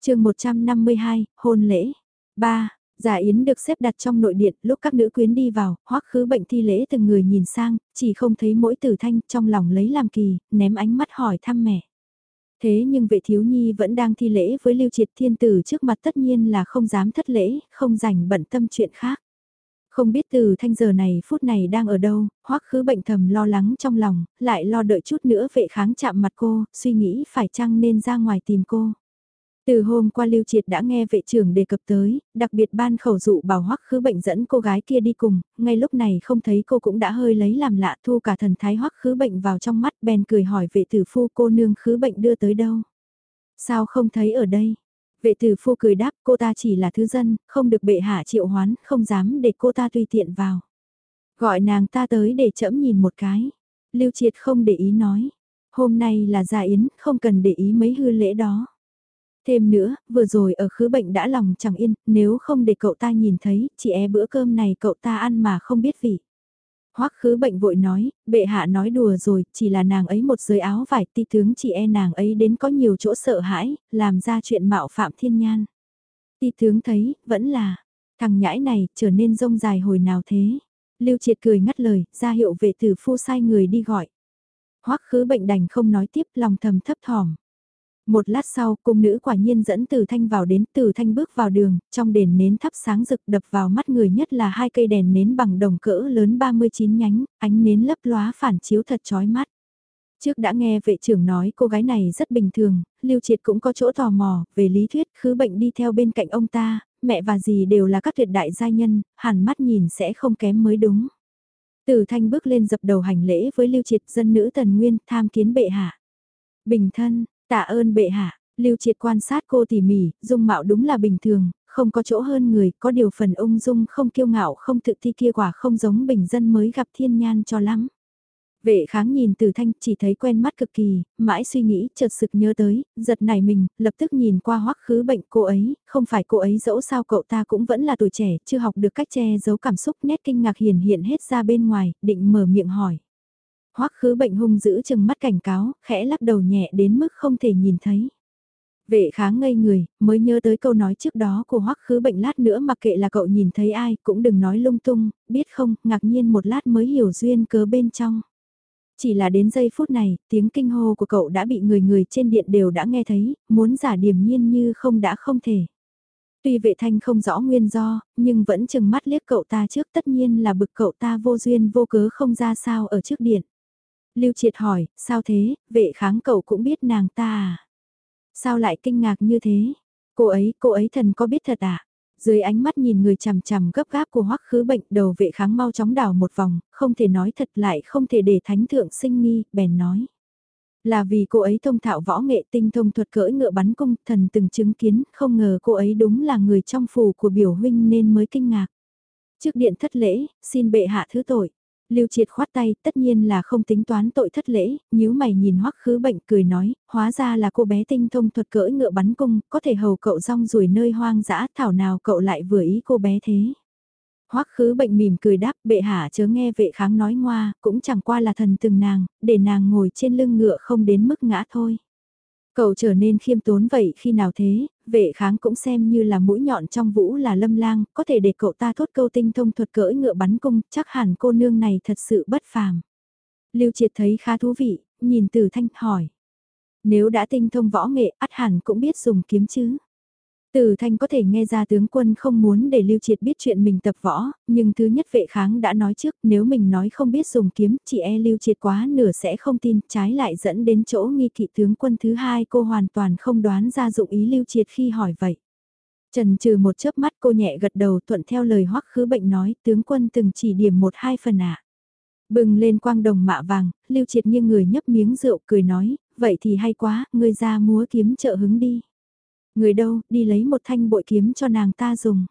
chương 152, hôn lễ. 3. Giả Yến được xếp đặt trong nội điện, lúc các nữ quyến đi vào, hoắc khứ bệnh thi lễ từng người nhìn sang, chỉ không thấy mỗi tử thanh trong lòng lấy làm kỳ, ném ánh mắt hỏi thăm mẹ. Thế nhưng vệ thiếu nhi vẫn đang thi lễ với lưu triệt thiên tử trước mặt tất nhiên là không dám thất lễ, không rảnh bận tâm chuyện khác. Không biết từ thanh giờ này phút này đang ở đâu, hoắc khứ bệnh thầm lo lắng trong lòng, lại lo đợi chút nữa vệ kháng chạm mặt cô, suy nghĩ phải chăng nên ra ngoài tìm cô. Từ hôm qua Lưu Triệt đã nghe vệ trưởng đề cập tới, đặc biệt ban khẩu dụ bảo hoắc khứ bệnh dẫn cô gái kia đi cùng, ngay lúc này không thấy cô cũng đã hơi lấy làm lạ thu cả thần thái hoắc khứ bệnh vào trong mắt bèn cười hỏi vệ tử phu cô nương khứ bệnh đưa tới đâu. Sao không thấy ở đây? Vệ tử phu cười đáp cô ta chỉ là thứ dân, không được bệ hạ triệu hoán, không dám để cô ta tùy tiện vào. Gọi nàng ta tới để chẫm nhìn một cái. Lưu Triệt không để ý nói. Hôm nay là gia yến, không cần để ý mấy hư lễ đó. Thêm nữa, vừa rồi ở khứ bệnh đã lòng chẳng yên, nếu không để cậu ta nhìn thấy, chỉ e bữa cơm này cậu ta ăn mà không biết vị. Hoắc khứ bệnh vội nói, bệ hạ nói đùa rồi, chỉ là nàng ấy một giới áo vải ti tướng chỉ e nàng ấy đến có nhiều chỗ sợ hãi, làm ra chuyện mạo phạm thiên nhan. Ti tướng thấy, vẫn là, thằng nhãi này trở nên rông dài hồi nào thế. Lưu triệt cười ngắt lời, ra hiệu vệ tử phu sai người đi gọi. Hoắc khứ bệnh đành không nói tiếp lòng thầm thấp thỏm. Một lát sau, cung nữ quả nhiên dẫn Tử Thanh vào đến, Tử Thanh bước vào đường, trong đèn nến thắp sáng rực đập vào mắt người nhất là hai cây đèn nến bằng đồng cỡ lớn 39 nhánh, ánh nến lấp lóa phản chiếu thật chói mắt. Trước đã nghe vệ trưởng nói cô gái này rất bình thường, Lưu Triệt cũng có chỗ tò mò, về lý thuyết khứ bệnh đi theo bên cạnh ông ta, mẹ và dì đều là các tuyệt đại gia nhân, hẳn mắt nhìn sẽ không kém mới đúng. Tử thanh bước lên dập đầu hành lễ với Lưu Triệt dân nữ Tần Nguyên tham kiến bệ hạ. Bình thân, Tạ ơn bệ hạ, Lưu Triệt quan sát cô tỉ mỉ, dung mạo đúng là bình thường, không có chỗ hơn người, có điều phần ung dung không kiêu ngạo không tự thi kia quả không giống bình dân mới gặp thiên nhan cho lắm. Vệ kháng nhìn từ thanh chỉ thấy quen mắt cực kỳ, mãi suy nghĩ chợt sực nhớ tới, giật nảy mình, lập tức nhìn qua hoắc khứ bệnh cô ấy, không phải cô ấy dẫu sao cậu ta cũng vẫn là tuổi trẻ, chưa học được cách che giấu cảm xúc nét kinh ngạc hiền hiện hết ra bên ngoài, định mở miệng hỏi. Hoắc khứ bệnh hung giữ chừng mắt cảnh cáo, khẽ lắc đầu nhẹ đến mức không thể nhìn thấy. Vệ kháng ngây người, mới nhớ tới câu nói trước đó của hoắc khứ bệnh lát nữa mặc kệ là cậu nhìn thấy ai cũng đừng nói lung tung, biết không, ngạc nhiên một lát mới hiểu duyên cớ bên trong. Chỉ là đến giây phút này, tiếng kinh hô của cậu đã bị người người trên điện đều đã nghe thấy, muốn giả điềm nhiên như không đã không thể. Tuy vệ thanh không rõ nguyên do, nhưng vẫn chừng mắt liếc cậu ta trước tất nhiên là bực cậu ta vô duyên vô cớ không ra sao ở trước điện. Lưu Triệt hỏi, sao thế, vệ kháng cậu cũng biết nàng ta à? Sao lại kinh ngạc như thế? Cô ấy, cô ấy thần có biết thật à? Dưới ánh mắt nhìn người chằm chằm gấp gáp của hoắc khứ bệnh đầu vệ kháng mau chóng đảo một vòng, không thể nói thật lại không thể để thánh thượng sinh nghi, bèn nói. Là vì cô ấy thông thạo võ nghệ tinh thông thuật cưỡi ngựa bắn cung, thần từng chứng kiến, không ngờ cô ấy đúng là người trong phù của biểu huynh nên mới kinh ngạc. Trước điện thất lễ, xin bệ hạ thứ tội. Lưu Triệt khoát tay, tất nhiên là không tính toán tội thất lễ, nhíu mày nhìn Hoắc Khứ Bệnh cười nói, hóa ra là cô bé tinh thông thuật cưỡi ngựa bắn cung, có thể hầu cậu rong ruổi nơi hoang dã, thảo nào cậu lại vừa ý cô bé thế. Hoắc Khứ Bệnh mỉm cười đáp, bệ hạ chớ nghe vệ kháng nói ngoa, cũng chẳng qua là thần từng nàng, để nàng ngồi trên lưng ngựa không đến mức ngã thôi. Cậu trở nên khiêm tốn vậy khi nào thế, vệ kháng cũng xem như là mũi nhọn trong vũ là lâm lang, có thể để cậu ta thốt câu tinh thông thuật cưỡi ngựa bắn cung, chắc hẳn cô nương này thật sự bất phàm. Lưu Triệt thấy khá thú vị, nhìn từ thanh hỏi. Nếu đã tinh thông võ nghệ, ắt hẳn cũng biết dùng kiếm chứ. Từ thanh có thể nghe ra tướng quân không muốn để Lưu Triệt biết chuyện mình tập võ, nhưng thứ nhất vệ kháng đã nói trước nếu mình nói không biết dùng kiếm chị e Lưu Triệt quá nửa sẽ không tin, trái lại dẫn đến chỗ nghi kỵ tướng quân thứ hai cô hoàn toàn không đoán ra dụng ý Lưu Triệt khi hỏi vậy. Trần trừ một chớp mắt cô nhẹ gật đầu thuận theo lời hoắc khứ bệnh nói tướng quân từng chỉ điểm một hai phần ạ. À. Bừng lên quang đồng mạ vàng, Lưu Triệt như người nhấp miếng rượu cười nói, vậy thì hay quá, ngươi ra múa kiếm trợ hứng đi. Người đâu, đi lấy một thanh bội kiếm cho nàng ta dùng.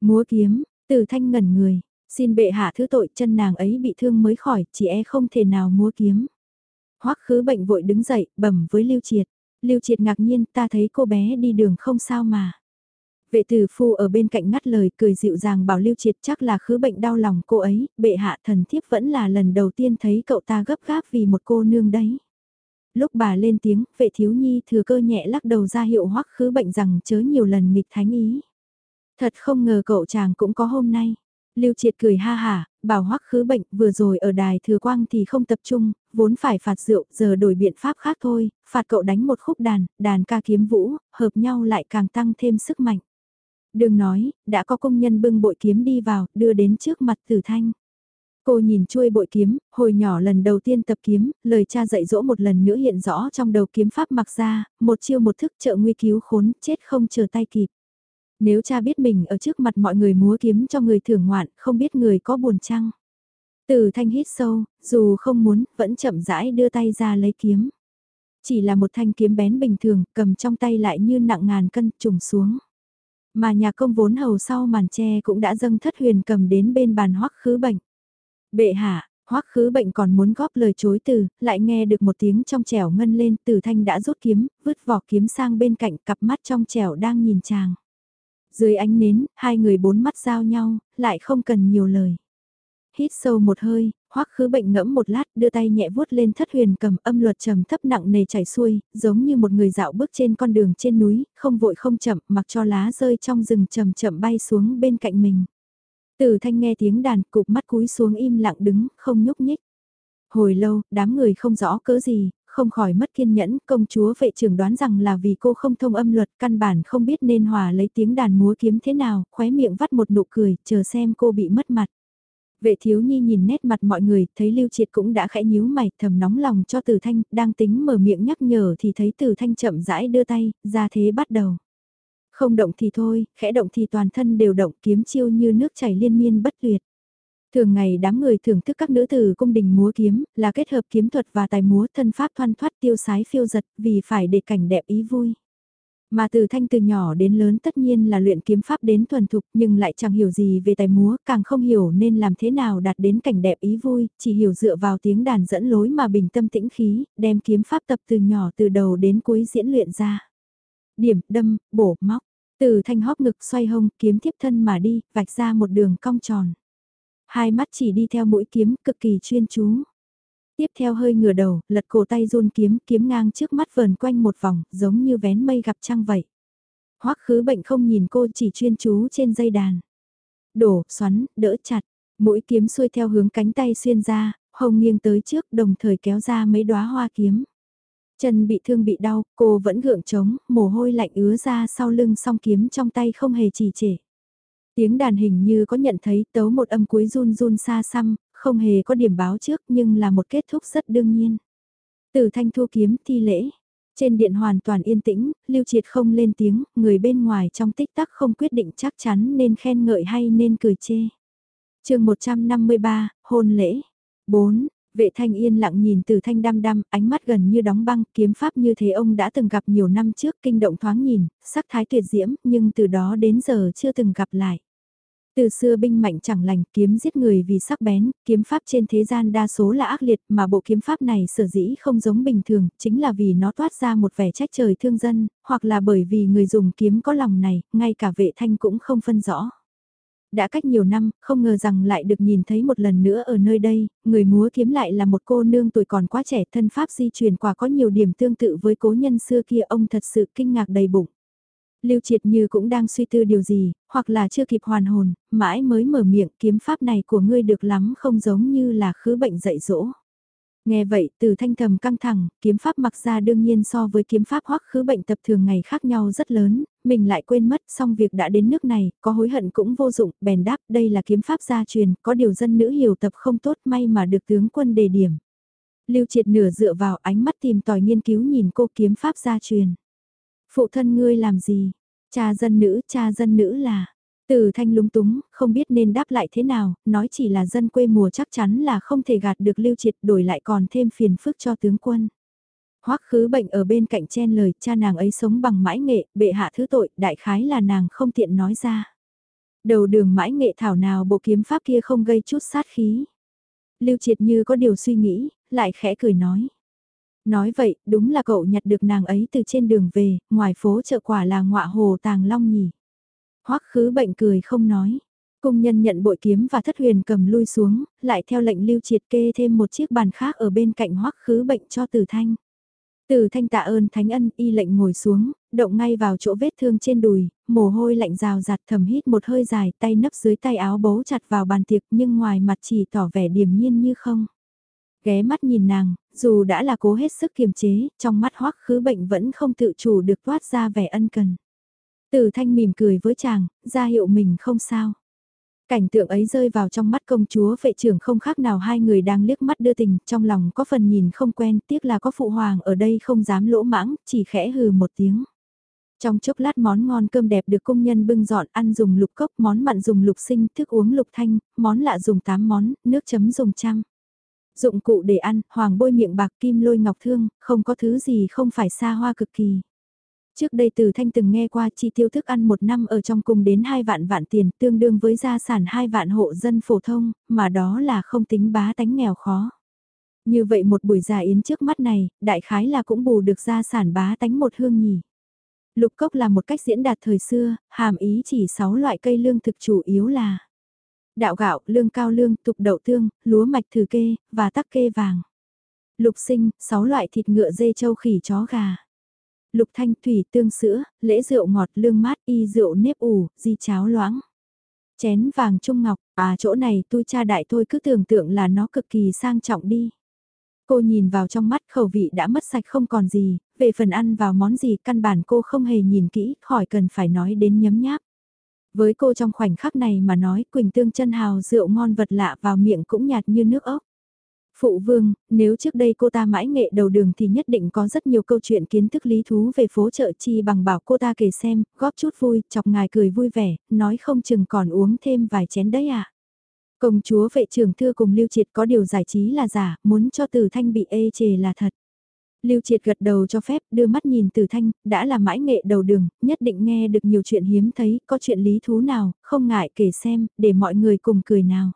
Múa kiếm, từ thanh ngẩn người, xin bệ hạ thứ tội chân nàng ấy bị thương mới khỏi, chỉ e không thể nào múa kiếm. Hoắc khứ bệnh vội đứng dậy, bẩm với Lưu Triệt. Lưu Triệt ngạc nhiên, ta thấy cô bé đi đường không sao mà. Vệ tử phu ở bên cạnh ngắt lời cười dịu dàng bảo Lưu Triệt chắc là khứ bệnh đau lòng cô ấy, bệ hạ thần thiếp vẫn là lần đầu tiên thấy cậu ta gấp gáp vì một cô nương đấy. Lúc bà lên tiếng, vệ thiếu nhi thừa cơ nhẹ lắc đầu ra hiệu hoắc khứ bệnh rằng chớ nhiều lần nghịch thánh ý. Thật không ngờ cậu chàng cũng có hôm nay. Lưu Triệt cười ha hả, bảo hoắc khứ bệnh vừa rồi ở đài thừa quang thì không tập trung, vốn phải phạt rượu, giờ đổi biện pháp khác thôi, phạt cậu đánh một khúc đàn, đàn ca kiếm vũ, hợp nhau lại càng tăng thêm sức mạnh. Đừng nói, đã có công nhân bưng bội kiếm đi vào, đưa đến trước mặt tử thanh. Cô nhìn chuôi bội kiếm, hồi nhỏ lần đầu tiên tập kiếm, lời cha dạy dỗ một lần nữa hiện rõ trong đầu kiếm pháp mặc ra, một chiêu một thức trợ nguy cứu khốn, chết không chờ tay kịp. Nếu cha biết mình ở trước mặt mọi người múa kiếm cho người thưởng ngoạn, không biết người có buồn chăng. Từ thanh hít sâu, dù không muốn, vẫn chậm rãi đưa tay ra lấy kiếm. Chỉ là một thanh kiếm bén bình thường, cầm trong tay lại như nặng ngàn cân trùng xuống. Mà nhà công vốn hầu sau màn tre cũng đã dâng thất huyền cầm đến bên bàn hoắc khứ bệnh. Bệ hạ, hoắc khứ bệnh còn muốn góp lời chối từ, lại nghe được một tiếng trong trẻo ngân lên, tử thanh đã rút kiếm, vứt vỏ kiếm sang bên cạnh cặp mắt trong trẻo đang nhìn chàng. Dưới ánh nến, hai người bốn mắt giao nhau, lại không cần nhiều lời. Hít sâu một hơi, hoắc khứ bệnh ngẫm một lát đưa tay nhẹ vuốt lên thất huyền cầm âm luật trầm thấp nặng nề chảy xuôi, giống như một người dạo bước trên con đường trên núi, không vội không chậm mặc cho lá rơi trong rừng chậm chậm bay xuống bên cạnh mình từ thanh nghe tiếng đàn cục mắt cúi xuống im lặng đứng, không nhúc nhích. Hồi lâu, đám người không rõ cỡ gì, không khỏi mất kiên nhẫn, công chúa vệ trưởng đoán rằng là vì cô không thông âm luật, căn bản không biết nên hòa lấy tiếng đàn múa kiếm thế nào, khóe miệng vắt một nụ cười, chờ xem cô bị mất mặt. Vệ thiếu nhi nhìn nét mặt mọi người, thấy Lưu Triệt cũng đã khẽ nhíu mày, thầm nóng lòng cho Tử Thanh, đang tính mở miệng nhắc nhở thì thấy Tử Thanh chậm rãi đưa tay, ra thế bắt đầu. Không động thì thôi, khẽ động thì toàn thân đều động kiếm chiêu như nước chảy liên miên bất tuyệt. Thường ngày đám người thưởng thức các nữ tử cung đình múa kiếm, là kết hợp kiếm thuật và tài múa thân pháp thoăn thoát tiêu sái phiêu giật vì phải để cảnh đẹp ý vui. Mà từ thanh từ nhỏ đến lớn tất nhiên là luyện kiếm pháp đến thuần thục nhưng lại chẳng hiểu gì về tài múa, càng không hiểu nên làm thế nào đạt đến cảnh đẹp ý vui, chỉ hiểu dựa vào tiếng đàn dẫn lối mà bình tâm tĩnh khí, đem kiếm pháp tập từ nhỏ từ đầu đến cuối diễn luyện ra. Điểm, đâm, bổ, móc, từ thanh hóp ngực xoay hông kiếm tiếp thân mà đi, vạch ra một đường cong tròn. Hai mắt chỉ đi theo mũi kiếm cực kỳ chuyên chú. Tiếp theo hơi ngửa đầu, lật cổ tay run kiếm, kiếm ngang trước mắt vờn quanh một vòng, giống như vén mây gặp trăng vậy. Hoắc khứ bệnh không nhìn cô chỉ chuyên chú trên dây đàn. Đổ, xoắn, đỡ chặt, mũi kiếm xuôi theo hướng cánh tay xuyên ra, hồng nghiêng tới trước đồng thời kéo ra mấy đóa hoa kiếm. Chân bị thương bị đau, cô vẫn gượng trống, mồ hôi lạnh ứa ra sau lưng song kiếm trong tay không hề trì trệ. Tiếng đàn hình như có nhận thấy tấu một âm cuối run run xa xăm, không hề có điểm báo trước nhưng là một kết thúc rất đương nhiên. Từ thanh thu kiếm thi lễ. Trên điện hoàn toàn yên tĩnh, Lưu Triệt không lên tiếng, người bên ngoài trong tích tắc không quyết định chắc chắn nên khen ngợi hay nên cười chê. chương 153, hôn lễ. 4. Vệ thanh yên lặng nhìn từ thanh đăm đăm, ánh mắt gần như đóng băng, kiếm pháp như thế ông đã từng gặp nhiều năm trước, kinh động thoáng nhìn, sắc thái tuyệt diễm, nhưng từ đó đến giờ chưa từng gặp lại. Từ xưa binh mạnh chẳng lành, kiếm giết người vì sắc bén, kiếm pháp trên thế gian đa số là ác liệt mà bộ kiếm pháp này sở dĩ không giống bình thường, chính là vì nó toát ra một vẻ trách trời thương dân, hoặc là bởi vì người dùng kiếm có lòng này, ngay cả vệ thanh cũng không phân rõ. Đã cách nhiều năm, không ngờ rằng lại được nhìn thấy một lần nữa ở nơi đây, người múa kiếm lại là một cô nương tuổi còn quá trẻ thân pháp di truyền quả có nhiều điểm tương tự với cố nhân xưa kia ông thật sự kinh ngạc đầy bụng. Lưu Triệt như cũng đang suy tư điều gì, hoặc là chưa kịp hoàn hồn, mãi mới mở miệng kiếm pháp này của ngươi được lắm không giống như là khứ bệnh dạy dỗ. Nghe vậy, từ thanh thầm căng thẳng, kiếm pháp mặc ra đương nhiên so với kiếm pháp hoắc khứ bệnh tập thường ngày khác nhau rất lớn, mình lại quên mất, xong việc đã đến nước này, có hối hận cũng vô dụng, bèn đáp, đây là kiếm pháp gia truyền, có điều dân nữ hiểu tập không tốt may mà được tướng quân đề điểm. Lưu triệt nửa dựa vào ánh mắt tìm tòi nghiên cứu nhìn cô kiếm pháp gia truyền. Phụ thân ngươi làm gì? Cha dân nữ, cha dân nữ là... Từ thanh lúng túng, không biết nên đáp lại thế nào, nói chỉ là dân quê mùa chắc chắn là không thể gạt được lưu triệt đổi lại còn thêm phiền phức cho tướng quân. Hoắc khứ bệnh ở bên cạnh chen lời, cha nàng ấy sống bằng mãi nghệ, bệ hạ thứ tội, đại khái là nàng không tiện nói ra. Đầu đường mãi nghệ thảo nào bộ kiếm pháp kia không gây chút sát khí. Lưu triệt như có điều suy nghĩ, lại khẽ cười nói. Nói vậy, đúng là cậu nhặt được nàng ấy từ trên đường về, ngoài phố chợ quả là ngọa hồ tàng long nhỉ. Hoắc khứ bệnh cười không nói. Cung nhân nhận bội kiếm và thất huyền cầm lui xuống, lại theo lệnh lưu triệt kê thêm một chiếc bàn khác ở bên cạnh hoắc khứ bệnh cho tử thanh. Từ thanh tạ ơn thánh ân y lệnh ngồi xuống, động ngay vào chỗ vết thương trên đùi, mồ hôi lạnh rào rạt thầm hít một hơi dài tay nấp dưới tay áo bấu chặt vào bàn tiệc nhưng ngoài mặt chỉ tỏ vẻ điềm nhiên như không. Ghé mắt nhìn nàng, dù đã là cố hết sức kiềm chế, trong mắt hoắc khứ bệnh vẫn không tự chủ được toát ra vẻ ân cần. Từ thanh mỉm cười với chàng, ra hiệu mình không sao. Cảnh tượng ấy rơi vào trong mắt công chúa vệ trưởng không khác nào hai người đang liếc mắt đưa tình, trong lòng có phần nhìn không quen, tiếc là có phụ hoàng ở đây không dám lỗ mãng, chỉ khẽ hừ một tiếng. Trong chốc lát món ngon cơm đẹp được công nhân bưng dọn ăn dùng lục cốc, món mặn dùng lục sinh, thức uống lục thanh, món lạ dùng tám món, nước chấm dùng trăm. Dụng cụ để ăn, hoàng bôi miệng bạc kim lôi ngọc thương, không có thứ gì không phải xa hoa cực kỳ. Trước đây từ thanh từng nghe qua chi tiêu thức ăn một năm ở trong cùng đến 2 vạn vạn tiền tương đương với gia sản 2 vạn hộ dân phổ thông, mà đó là không tính bá tánh nghèo khó. Như vậy một buổi già yến trước mắt này, đại khái là cũng bù được gia sản bá tánh một hương nhỉ. Lục cốc là một cách diễn đạt thời xưa, hàm ý chỉ 6 loại cây lương thực chủ yếu là đạo gạo, lương cao lương, tục đậu tương, lúa mạch thử kê, và tắc kê vàng. Lục sinh, 6 loại thịt ngựa dê châu khỉ chó gà lục thanh thủy tương sữa, lễ rượu ngọt lương mát y rượu nếp ủ, di cháo loãng. Chén vàng trung ngọc, à chỗ này tôi cha đại thôi cứ tưởng tượng là nó cực kỳ sang trọng đi. Cô nhìn vào trong mắt khẩu vị đã mất sạch không còn gì, về phần ăn vào món gì căn bản cô không hề nhìn kỹ, khỏi cần phải nói đến nhấm nháp. Với cô trong khoảnh khắc này mà nói Quỳnh Tương chân hào rượu ngon vật lạ vào miệng cũng nhạt như nước ốc. Phụ vương, nếu trước đây cô ta mãi nghệ đầu đường thì nhất định có rất nhiều câu chuyện kiến thức lý thú về phố chợ chi bằng bảo cô ta kể xem, góp chút vui, chọc ngài cười vui vẻ, nói không chừng còn uống thêm vài chén đấy à. Công chúa vệ trưởng thưa cùng Lưu Triệt có điều giải trí là giả, muốn cho Từ Thanh bị ê chề là thật. Lưu Triệt gật đầu cho phép, đưa mắt nhìn Từ Thanh, đã là mãi nghệ đầu đường, nhất định nghe được nhiều chuyện hiếm thấy, có chuyện lý thú nào, không ngại kể xem, để mọi người cùng cười nào.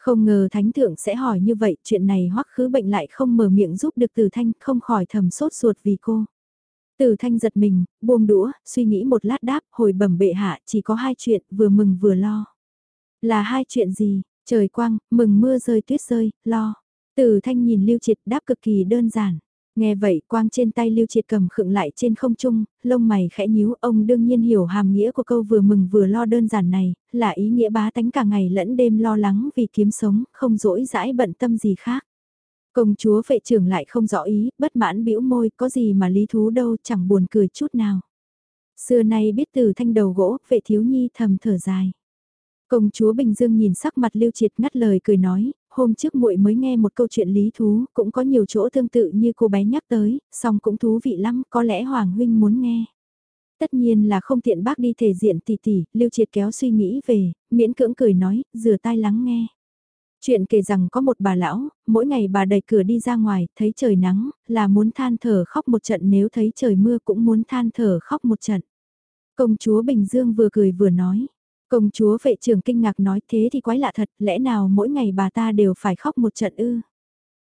Không ngờ thánh thượng sẽ hỏi như vậy, chuyện này hoắc khứ bệnh lại không mở miệng giúp được Từ Thanh, không khỏi thầm sốt ruột vì cô. Từ Thanh giật mình, buông đũa, suy nghĩ một lát đáp, hồi bẩm bệ hạ, chỉ có hai chuyện, vừa mừng vừa lo. Là hai chuyện gì? Trời quang, mừng mưa rơi tuyết rơi, lo. Từ Thanh nhìn Lưu Triệt đáp cực kỳ đơn giản. Nghe vậy, quang trên tay Lưu Triệt cầm khựng lại trên không trung, lông mày khẽ nhíu, ông đương nhiên hiểu hàm nghĩa của câu vừa mừng vừa lo đơn giản này, là ý nghĩa bá tánh cả ngày lẫn đêm lo lắng vì kiếm sống, không dỗi dãi bận tâm gì khác. Công chúa vệ trưởng lại không rõ ý, bất mãn bĩu môi, có gì mà lý thú đâu, chẳng buồn cười chút nào. Xưa nay biết từ thanh đầu gỗ, vệ thiếu nhi thầm thở dài. Công chúa Bình Dương nhìn sắc mặt Lưu Triệt ngắt lời cười nói, hôm trước muội mới nghe một câu chuyện lý thú, cũng có nhiều chỗ tương tự như cô bé nhắc tới, song cũng thú vị lắm, có lẽ Hoàng huynh muốn nghe. Tất nhiên là không tiện bác đi thể diện tỷ tỷ, Lưu Triệt kéo suy nghĩ về, miễn cưỡng cười nói, rửa tai lắng nghe. Chuyện kể rằng có một bà lão, mỗi ngày bà đẩy cửa đi ra ngoài, thấy trời nắng, là muốn than thở khóc một trận nếu thấy trời mưa cũng muốn than thở khóc một trận. Công chúa Bình Dương vừa cười vừa nói, Công chúa vệ trưởng kinh ngạc nói thế thì quái lạ thật, lẽ nào mỗi ngày bà ta đều phải khóc một trận ư?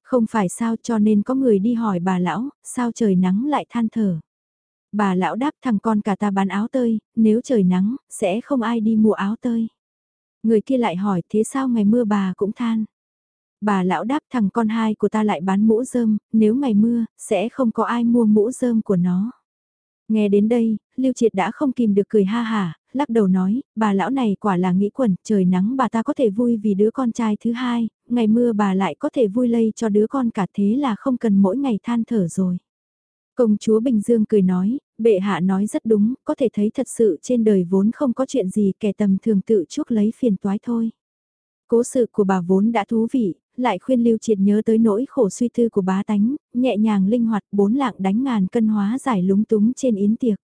Không phải sao cho nên có người đi hỏi bà lão, sao trời nắng lại than thở. Bà lão đáp thằng con cả ta bán áo tơi, nếu trời nắng, sẽ không ai đi mua áo tơi. Người kia lại hỏi thế sao ngày mưa bà cũng than. Bà lão đáp thằng con hai của ta lại bán mũ rơm, nếu ngày mưa, sẽ không có ai mua mũ rơm của nó. Nghe đến đây, Lưu Triệt đã không kìm được cười ha hả, lắc đầu nói, bà lão này quả là nghĩ quẩn, trời nắng bà ta có thể vui vì đứa con trai thứ hai, ngày mưa bà lại có thể vui lây cho đứa con cả thế là không cần mỗi ngày than thở rồi. Công chúa Bình Dương cười nói, bệ hạ nói rất đúng, có thể thấy thật sự trên đời vốn không có chuyện gì kẻ tầm thường tự chuốc lấy phiền toái thôi. Cố sự của bà vốn đã thú vị, lại khuyên Lưu Triệt nhớ tới nỗi khổ suy tư của bá tánh, nhẹ nhàng linh hoạt bốn lạng đánh ngàn cân hóa giải lúng túng trên yến tiệc.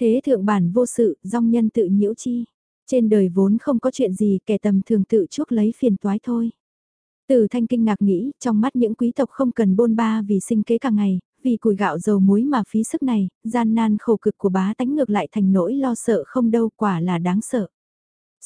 Thế thượng bản vô sự, dòng nhân tự nhiễu chi. Trên đời vốn không có chuyện gì kẻ tầm thường tự chuốc lấy phiền toái thôi. Từ thanh kinh ngạc nghĩ, trong mắt những quý tộc không cần bôn ba vì sinh kế cả ngày, vì củi gạo dầu muối mà phí sức này, gian nan khổ cực của bá tánh ngược lại thành nỗi lo sợ không đâu quả là đáng sợ.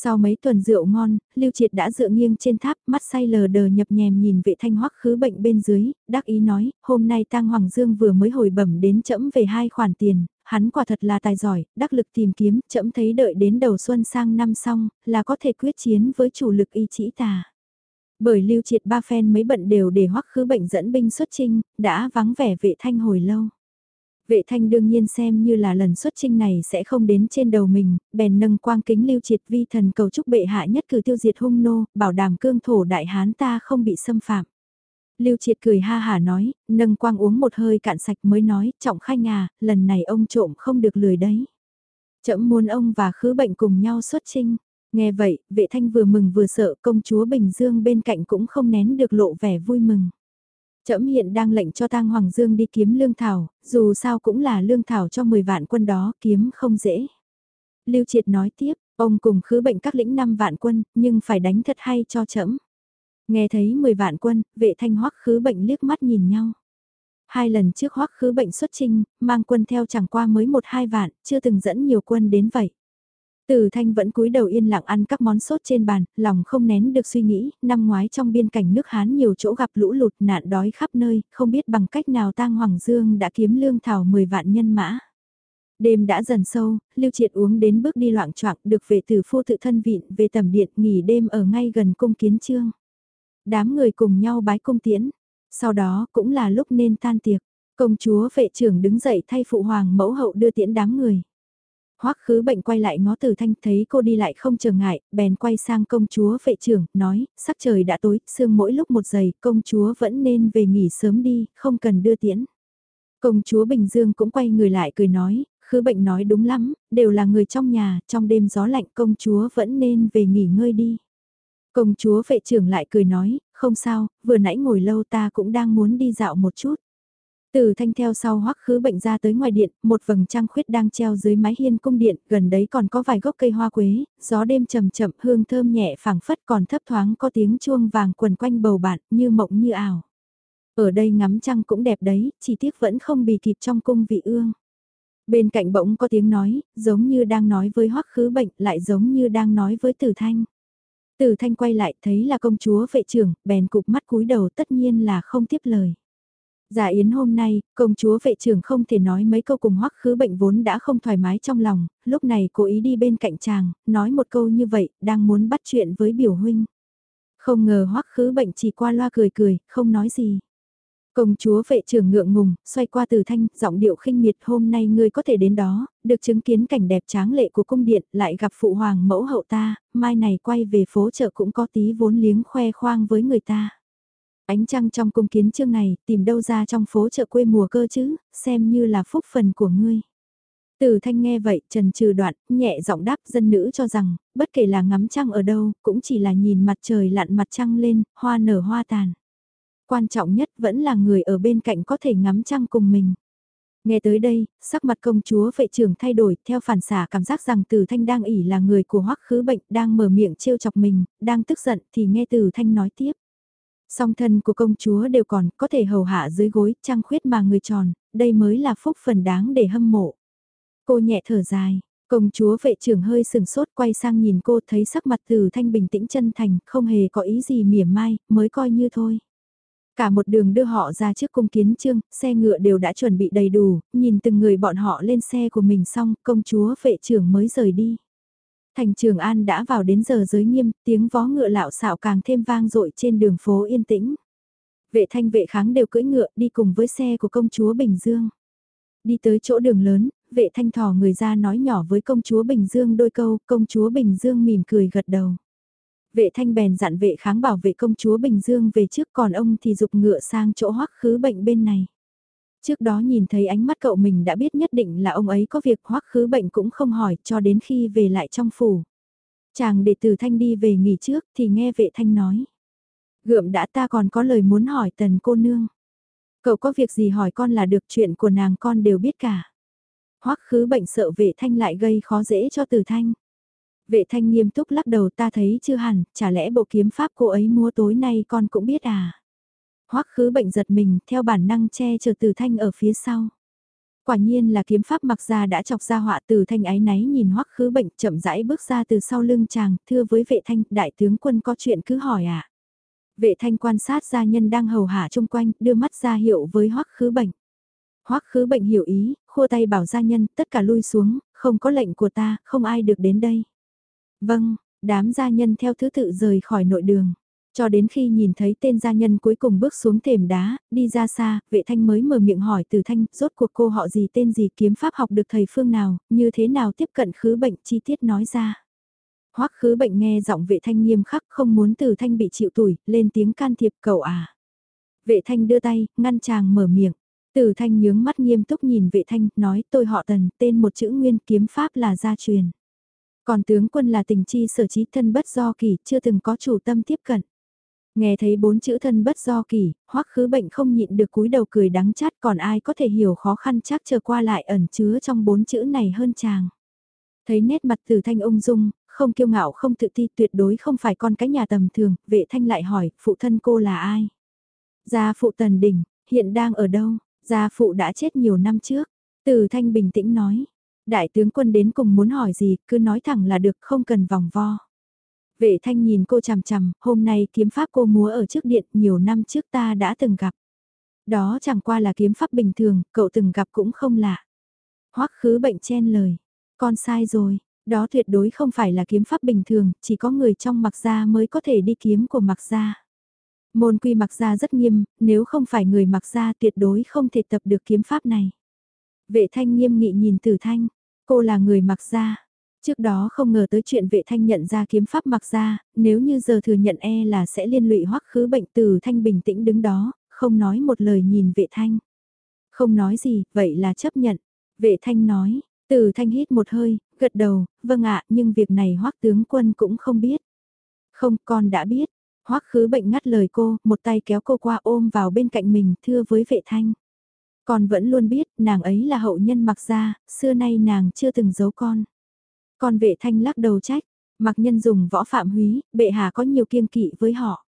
Sau mấy tuần rượu ngon, Lưu Triệt đã dựa nghiêng trên tháp, mắt say lờ đờ nhập nhèm nhìn vệ thanh hoắc khứ bệnh bên dưới, đắc ý nói, hôm nay tang Hoàng Dương vừa mới hồi bẩm đến chậm về hai khoản tiền, hắn quả thật là tài giỏi, đắc lực tìm kiếm, chậm thấy đợi đến đầu xuân sang năm xong, là có thể quyết chiến với chủ lực y chỉ tà. Bởi lưu triệt ba phen mấy bận đều để hoắc khứ bệnh dẫn binh xuất trinh, đã vắng vẻ vệ thanh hồi lâu. Vệ thanh đương nhiên xem như là lần xuất trinh này sẽ không đến trên đầu mình, bèn nâng quang kính lưu triệt vi thần cầu chúc bệ hạ nhất cử tiêu diệt hung nô, bảo đảm cương thổ đại hán ta không bị xâm phạm. Lưu triệt cười ha hả nói, nâng quang uống một hơi cạn sạch mới nói, trọng khai ngà, lần này ông trộm không được lười đấy. Chậm muốn ông và khứ bệnh cùng nhau xuất trinh. Nghe vậy, vệ thanh vừa mừng vừa sợ công chúa Bình Dương bên cạnh cũng không nén được lộ vẻ vui mừng. Trẫm hiện đang lệnh cho tang Hoàng Dương đi kiếm lương thảo, dù sao cũng là lương thảo cho 10 vạn quân đó kiếm không dễ. Lưu Triệt nói tiếp, ông cùng khứ bệnh các lĩnh 5 vạn quân, nhưng phải đánh thật hay cho trẫm. Nghe thấy 10 vạn quân, vệ thanh hoắc khứ bệnh liếc mắt nhìn nhau. Hai lần trước hoắc khứ bệnh xuất trinh, mang quân theo chẳng qua mới một hai vạn, chưa từng dẫn nhiều quân đến vậy. Từ thanh vẫn cúi đầu yên lặng ăn các món sốt trên bàn, lòng không nén được suy nghĩ, năm ngoái trong biên cảnh nước Hán nhiều chỗ gặp lũ lụt nạn đói khắp nơi, không biết bằng cách nào tang Hoàng Dương đã kiếm lương thảo 10 vạn nhân mã. Đêm đã dần sâu, Lưu Triệt uống đến bước đi loạn choạng được vệ tử phu tự thân vịn về tầm điện nghỉ đêm ở ngay gần cung kiến trương. Đám người cùng nhau bái cung tiễn, sau đó cũng là lúc nên tan tiệc, công chúa vệ trưởng đứng dậy thay phụ hoàng mẫu hậu đưa tiễn đám người. Hoắc khứ bệnh quay lại ngó từ thanh thấy cô đi lại không trở ngại, bèn quay sang công chúa vệ trưởng, nói, sắc trời đã tối, sương mỗi lúc một giày, công chúa vẫn nên về nghỉ sớm đi, không cần đưa tiễn. Công chúa Bình Dương cũng quay người lại cười nói, khứ bệnh nói đúng lắm, đều là người trong nhà, trong đêm gió lạnh công chúa vẫn nên về nghỉ ngơi đi. Công chúa vệ trưởng lại cười nói, không sao, vừa nãy ngồi lâu ta cũng đang muốn đi dạo một chút. Từ thanh theo sau hoắc khứ bệnh ra tới ngoài điện, một vầng trăng khuyết đang treo dưới mái hiên cung điện, gần đấy còn có vài gốc cây hoa quế, gió đêm trầm chậm hương thơm nhẹ phảng phất còn thấp thoáng có tiếng chuông vàng quần quanh bầu bạn như mộng như ảo. Ở đây ngắm trăng cũng đẹp đấy, chỉ tiếc vẫn không bì kịp trong cung vị ương. Bên cạnh bỗng có tiếng nói, giống như đang nói với hoắc khứ bệnh, lại giống như đang nói với tử thanh. Tử thanh quay lại thấy là công chúa vệ trưởng, bèn cục mắt cúi đầu tất nhiên là không tiếp lời. Giả yến hôm nay, công chúa vệ trưởng không thể nói mấy câu cùng hoắc khứ bệnh vốn đã không thoải mái trong lòng, lúc này cố ý đi bên cạnh chàng, nói một câu như vậy, đang muốn bắt chuyện với biểu huynh. Không ngờ hoắc khứ bệnh chỉ qua loa cười cười, không nói gì. Công chúa vệ trưởng ngượng ngùng, xoay qua từ thanh, giọng điệu khinh miệt hôm nay ngươi có thể đến đó, được chứng kiến cảnh đẹp tráng lệ của cung điện, lại gặp phụ hoàng mẫu hậu ta, mai này quay về phố chợ cũng có tí vốn liếng khoe khoang với người ta. Ánh trăng trong cung kiến trương này, tìm đâu ra trong phố chợ quê mùa cơ chứ, xem như là phúc phần của ngươi. Từ thanh nghe vậy, trần trừ đoạn, nhẹ giọng đáp dân nữ cho rằng, bất kể là ngắm trăng ở đâu, cũng chỉ là nhìn mặt trời lặn mặt trăng lên, hoa nở hoa tàn. Quan trọng nhất vẫn là người ở bên cạnh có thể ngắm trăng cùng mình. Nghe tới đây, sắc mặt công chúa vệ trưởng thay đổi theo phản xả cảm giác rằng Từ Thanh đang ỉ là người của hoắc khứ bệnh, đang mở miệng trêu chọc mình, đang tức giận thì nghe Từ Thanh nói tiếp. Song thân của công chúa đều còn có thể hầu hạ dưới gối, trăng khuyết mà người tròn, đây mới là phúc phần đáng để hâm mộ. Cô nhẹ thở dài, công chúa vệ trưởng hơi sừng sốt quay sang nhìn cô thấy sắc mặt từ thanh bình tĩnh chân thành, không hề có ý gì mỉa mai, mới coi như thôi. Cả một đường đưa họ ra trước cung kiến trương, xe ngựa đều đã chuẩn bị đầy đủ, nhìn từng người bọn họ lên xe của mình xong, công chúa vệ trưởng mới rời đi thành Trường An đã vào đến giờ giới nghiêm, tiếng vó ngựa lạo xạo càng thêm vang dội trên đường phố yên tĩnh. Vệ thanh vệ kháng đều cưỡi ngựa đi cùng với xe của công chúa Bình Dương. Đi tới chỗ đường lớn, vệ thanh thò người ra nói nhỏ với công chúa Bình Dương đôi câu, công chúa Bình Dương mỉm cười gật đầu. Vệ thanh bèn dặn vệ kháng bảo vệ công chúa Bình Dương về trước còn ông thì dục ngựa sang chỗ hoắc khứ bệnh bên này. Trước đó nhìn thấy ánh mắt cậu mình đã biết nhất định là ông ấy có việc hoắc khứ bệnh cũng không hỏi cho đến khi về lại trong phủ. Chàng để từ thanh đi về nghỉ trước thì nghe vệ thanh nói. Gượm đã ta còn có lời muốn hỏi tần cô nương. Cậu có việc gì hỏi con là được chuyện của nàng con đều biết cả. Hoắc khứ bệnh sợ vệ thanh lại gây khó dễ cho từ thanh. Vệ thanh nghiêm túc lắc đầu ta thấy chưa hẳn, chả lẽ bộ kiếm pháp cô ấy mua tối nay con cũng biết à. Hoắc khứ bệnh giật mình, theo bản năng che chở từ thanh ở phía sau. Quả nhiên là kiếm pháp mặc ra đã chọc ra họa từ thanh ái náy nhìn hoắc khứ bệnh chậm rãi bước ra từ sau lưng chàng, thưa với vệ thanh, đại tướng quân có chuyện cứ hỏi à. Vệ thanh quan sát gia nhân đang hầu hạ chung quanh, đưa mắt ra hiệu với hoắc khứ bệnh. Hoắc khứ bệnh hiểu ý, khua tay bảo gia nhân, tất cả lui xuống, không có lệnh của ta, không ai được đến đây. Vâng, đám gia nhân theo thứ tự rời khỏi nội đường. Cho đến khi nhìn thấy tên gia nhân cuối cùng bước xuống thềm đá, đi ra xa, vệ thanh mới mở miệng hỏi từ thanh, rốt cuộc cô họ gì tên gì kiếm pháp học được thầy phương nào, như thế nào tiếp cận khứ bệnh chi tiết nói ra. Hoắc khứ bệnh nghe giọng vệ thanh nghiêm khắc không muốn từ thanh bị chịu tuổi, lên tiếng can thiệp cậu à. Vệ thanh đưa tay, ngăn chàng mở miệng. Từ thanh nhướng mắt nghiêm túc nhìn vệ thanh, nói tôi họ tần, tên một chữ nguyên kiếm pháp là gia truyền. Còn tướng quân là tình chi sở trí thân bất do kỳ, chưa từng có chủ tâm tiếp cận. Nghe thấy bốn chữ thân bất do kỳ, hoắc khứ bệnh không nhịn được cúi đầu cười đắng chát còn ai có thể hiểu khó khăn chắc chờ qua lại ẩn chứa trong bốn chữ này hơn chàng. Thấy nét mặt từ thanh ung dung, không kiêu ngạo không tự ti tuyệt đối không phải con cái nhà tầm thường, vệ thanh lại hỏi, phụ thân cô là ai? Gia phụ tần đỉnh, hiện đang ở đâu? Gia phụ đã chết nhiều năm trước. Từ thanh bình tĩnh nói, đại tướng quân đến cùng muốn hỏi gì, cứ nói thẳng là được không cần vòng vo. Vệ thanh nhìn cô chằm chằm, hôm nay kiếm pháp cô múa ở trước điện nhiều năm trước ta đã từng gặp. Đó chẳng qua là kiếm pháp bình thường, cậu từng gặp cũng không lạ. Hoắc khứ bệnh chen lời, con sai rồi, đó tuyệt đối không phải là kiếm pháp bình thường, chỉ có người trong mặc gia mới có thể đi kiếm của mặc gia. Môn quy mặc gia rất nghiêm, nếu không phải người mặc gia tuyệt đối không thể tập được kiếm pháp này. Vệ thanh nghiêm nghị nhìn tử thanh, cô là người mặc gia. Trước đó không ngờ tới chuyện vệ thanh nhận ra kiếm pháp mặc ra nếu như giờ thừa nhận e là sẽ liên lụy hoắc khứ bệnh từ thanh bình tĩnh đứng đó, không nói một lời nhìn vệ thanh. Không nói gì, vậy là chấp nhận. Vệ thanh nói, từ thanh hít một hơi, gật đầu, vâng ạ, nhưng việc này hoắc tướng quân cũng không biết. Không, con đã biết. Hoắc khứ bệnh ngắt lời cô, một tay kéo cô qua ôm vào bên cạnh mình, thưa với vệ thanh. Con vẫn luôn biết, nàng ấy là hậu nhân mặc ra xưa nay nàng chưa từng giấu con. Con vệ thanh lắc đầu trách, mặc nhân dùng võ phạm húy, bệ hạ có nhiều kiêng kỵ với họ.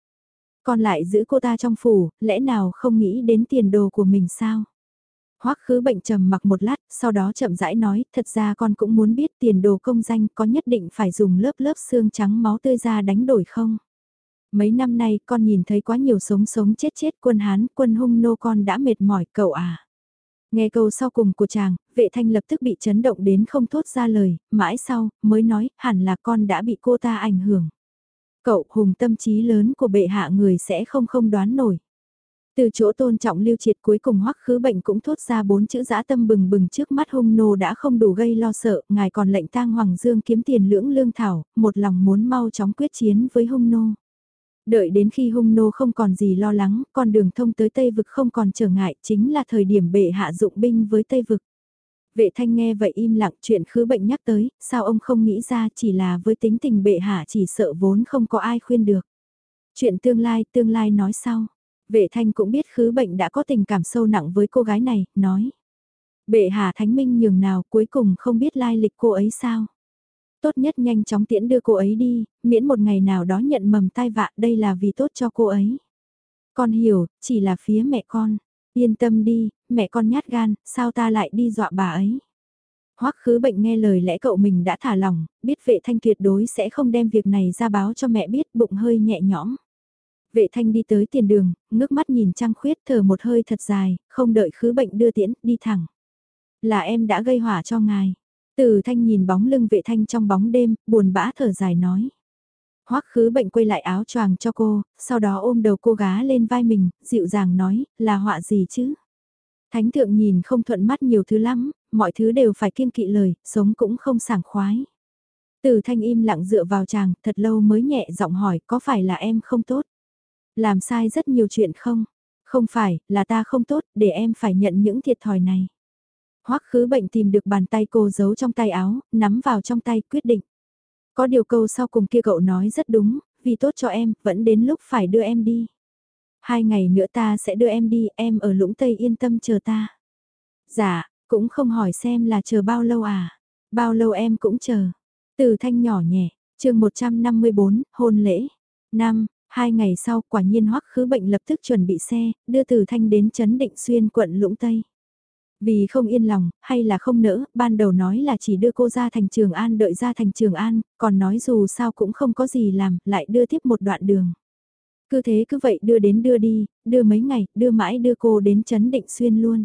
Con lại giữ cô ta trong phủ, lẽ nào không nghĩ đến tiền đồ của mình sao? Hoắc khứ bệnh trầm mặc một lát, sau đó chậm rãi nói, thật ra con cũng muốn biết tiền đồ công danh có nhất định phải dùng lớp lớp xương trắng máu tươi ra đánh đổi không? Mấy năm nay con nhìn thấy quá nhiều sống sống chết chết quân Hán, quân hung nô con đã mệt mỏi cậu à. Nghe câu sau cùng của chàng, vệ thanh lập tức bị chấn động đến không thốt ra lời, mãi sau, mới nói, hẳn là con đã bị cô ta ảnh hưởng. Cậu hùng tâm trí lớn của bệ hạ người sẽ không không đoán nổi. Từ chỗ tôn trọng lưu triệt cuối cùng hoắc khứ bệnh cũng thốt ra bốn chữ dã tâm bừng bừng trước mắt hung nô đã không đủ gây lo sợ, ngài còn lệnh tang Hoàng Dương kiếm tiền lưỡng lương thảo, một lòng muốn mau chóng quyết chiến với hung nô. Đợi đến khi hung nô không còn gì lo lắng, con đường thông tới Tây Vực không còn trở ngại, chính là thời điểm bệ hạ dụng binh với Tây Vực. Vệ thanh nghe vậy im lặng chuyện khứ bệnh nhắc tới, sao ông không nghĩ ra chỉ là với tính tình bệ hạ chỉ sợ vốn không có ai khuyên được. Chuyện tương lai, tương lai nói sau. Vệ thanh cũng biết khứ bệnh đã có tình cảm sâu nặng với cô gái này, nói. Bệ hạ thánh minh nhường nào cuối cùng không biết lai lịch cô ấy sao. Tốt nhất nhanh chóng tiễn đưa cô ấy đi, miễn một ngày nào đó nhận mầm tai vạ đây là vì tốt cho cô ấy. Con hiểu, chỉ là phía mẹ con. Yên tâm đi, mẹ con nhát gan, sao ta lại đi dọa bà ấy. Hoắc khứ bệnh nghe lời lẽ cậu mình đã thả lòng, biết vệ thanh tuyệt đối sẽ không đem việc này ra báo cho mẹ biết bụng hơi nhẹ nhõm. Vệ thanh đi tới tiền đường, ngước mắt nhìn trăng khuyết thở một hơi thật dài, không đợi khứ bệnh đưa tiễn, đi thẳng. Là em đã gây hỏa cho ngài. Từ thanh nhìn bóng lưng vệ thanh trong bóng đêm, buồn bã thở dài nói. Hoắc khứ bệnh quay lại áo choàng cho cô, sau đó ôm đầu cô gá lên vai mình, dịu dàng nói, là họa gì chứ? Thánh thượng nhìn không thuận mắt nhiều thứ lắm, mọi thứ đều phải kiên kỵ lời, sống cũng không sảng khoái. Từ thanh im lặng dựa vào chàng, thật lâu mới nhẹ giọng hỏi có phải là em không tốt? Làm sai rất nhiều chuyện không? Không phải, là ta không tốt, để em phải nhận những thiệt thòi này. Hoắc khứ bệnh tìm được bàn tay cô giấu trong tay áo, nắm vào trong tay quyết định. Có điều câu sau cùng kia cậu nói rất đúng, vì tốt cho em, vẫn đến lúc phải đưa em đi. Hai ngày nữa ta sẽ đưa em đi, em ở lũng Tây yên tâm chờ ta. Dạ, cũng không hỏi xem là chờ bao lâu à. Bao lâu em cũng chờ. Từ thanh nhỏ nhẹ, chương 154, hôn lễ. Năm, hai ngày sau quả nhiên hoắc khứ bệnh lập tức chuẩn bị xe, đưa từ thanh đến Trấn Định Xuyên quận Lũng Tây. Vì không yên lòng, hay là không nỡ, ban đầu nói là chỉ đưa cô ra thành Trường An đợi ra thành Trường An, còn nói dù sao cũng không có gì làm, lại đưa tiếp một đoạn đường. Cứ thế cứ vậy đưa đến đưa đi, đưa mấy ngày, đưa mãi đưa cô đến Trấn Định Xuyên luôn.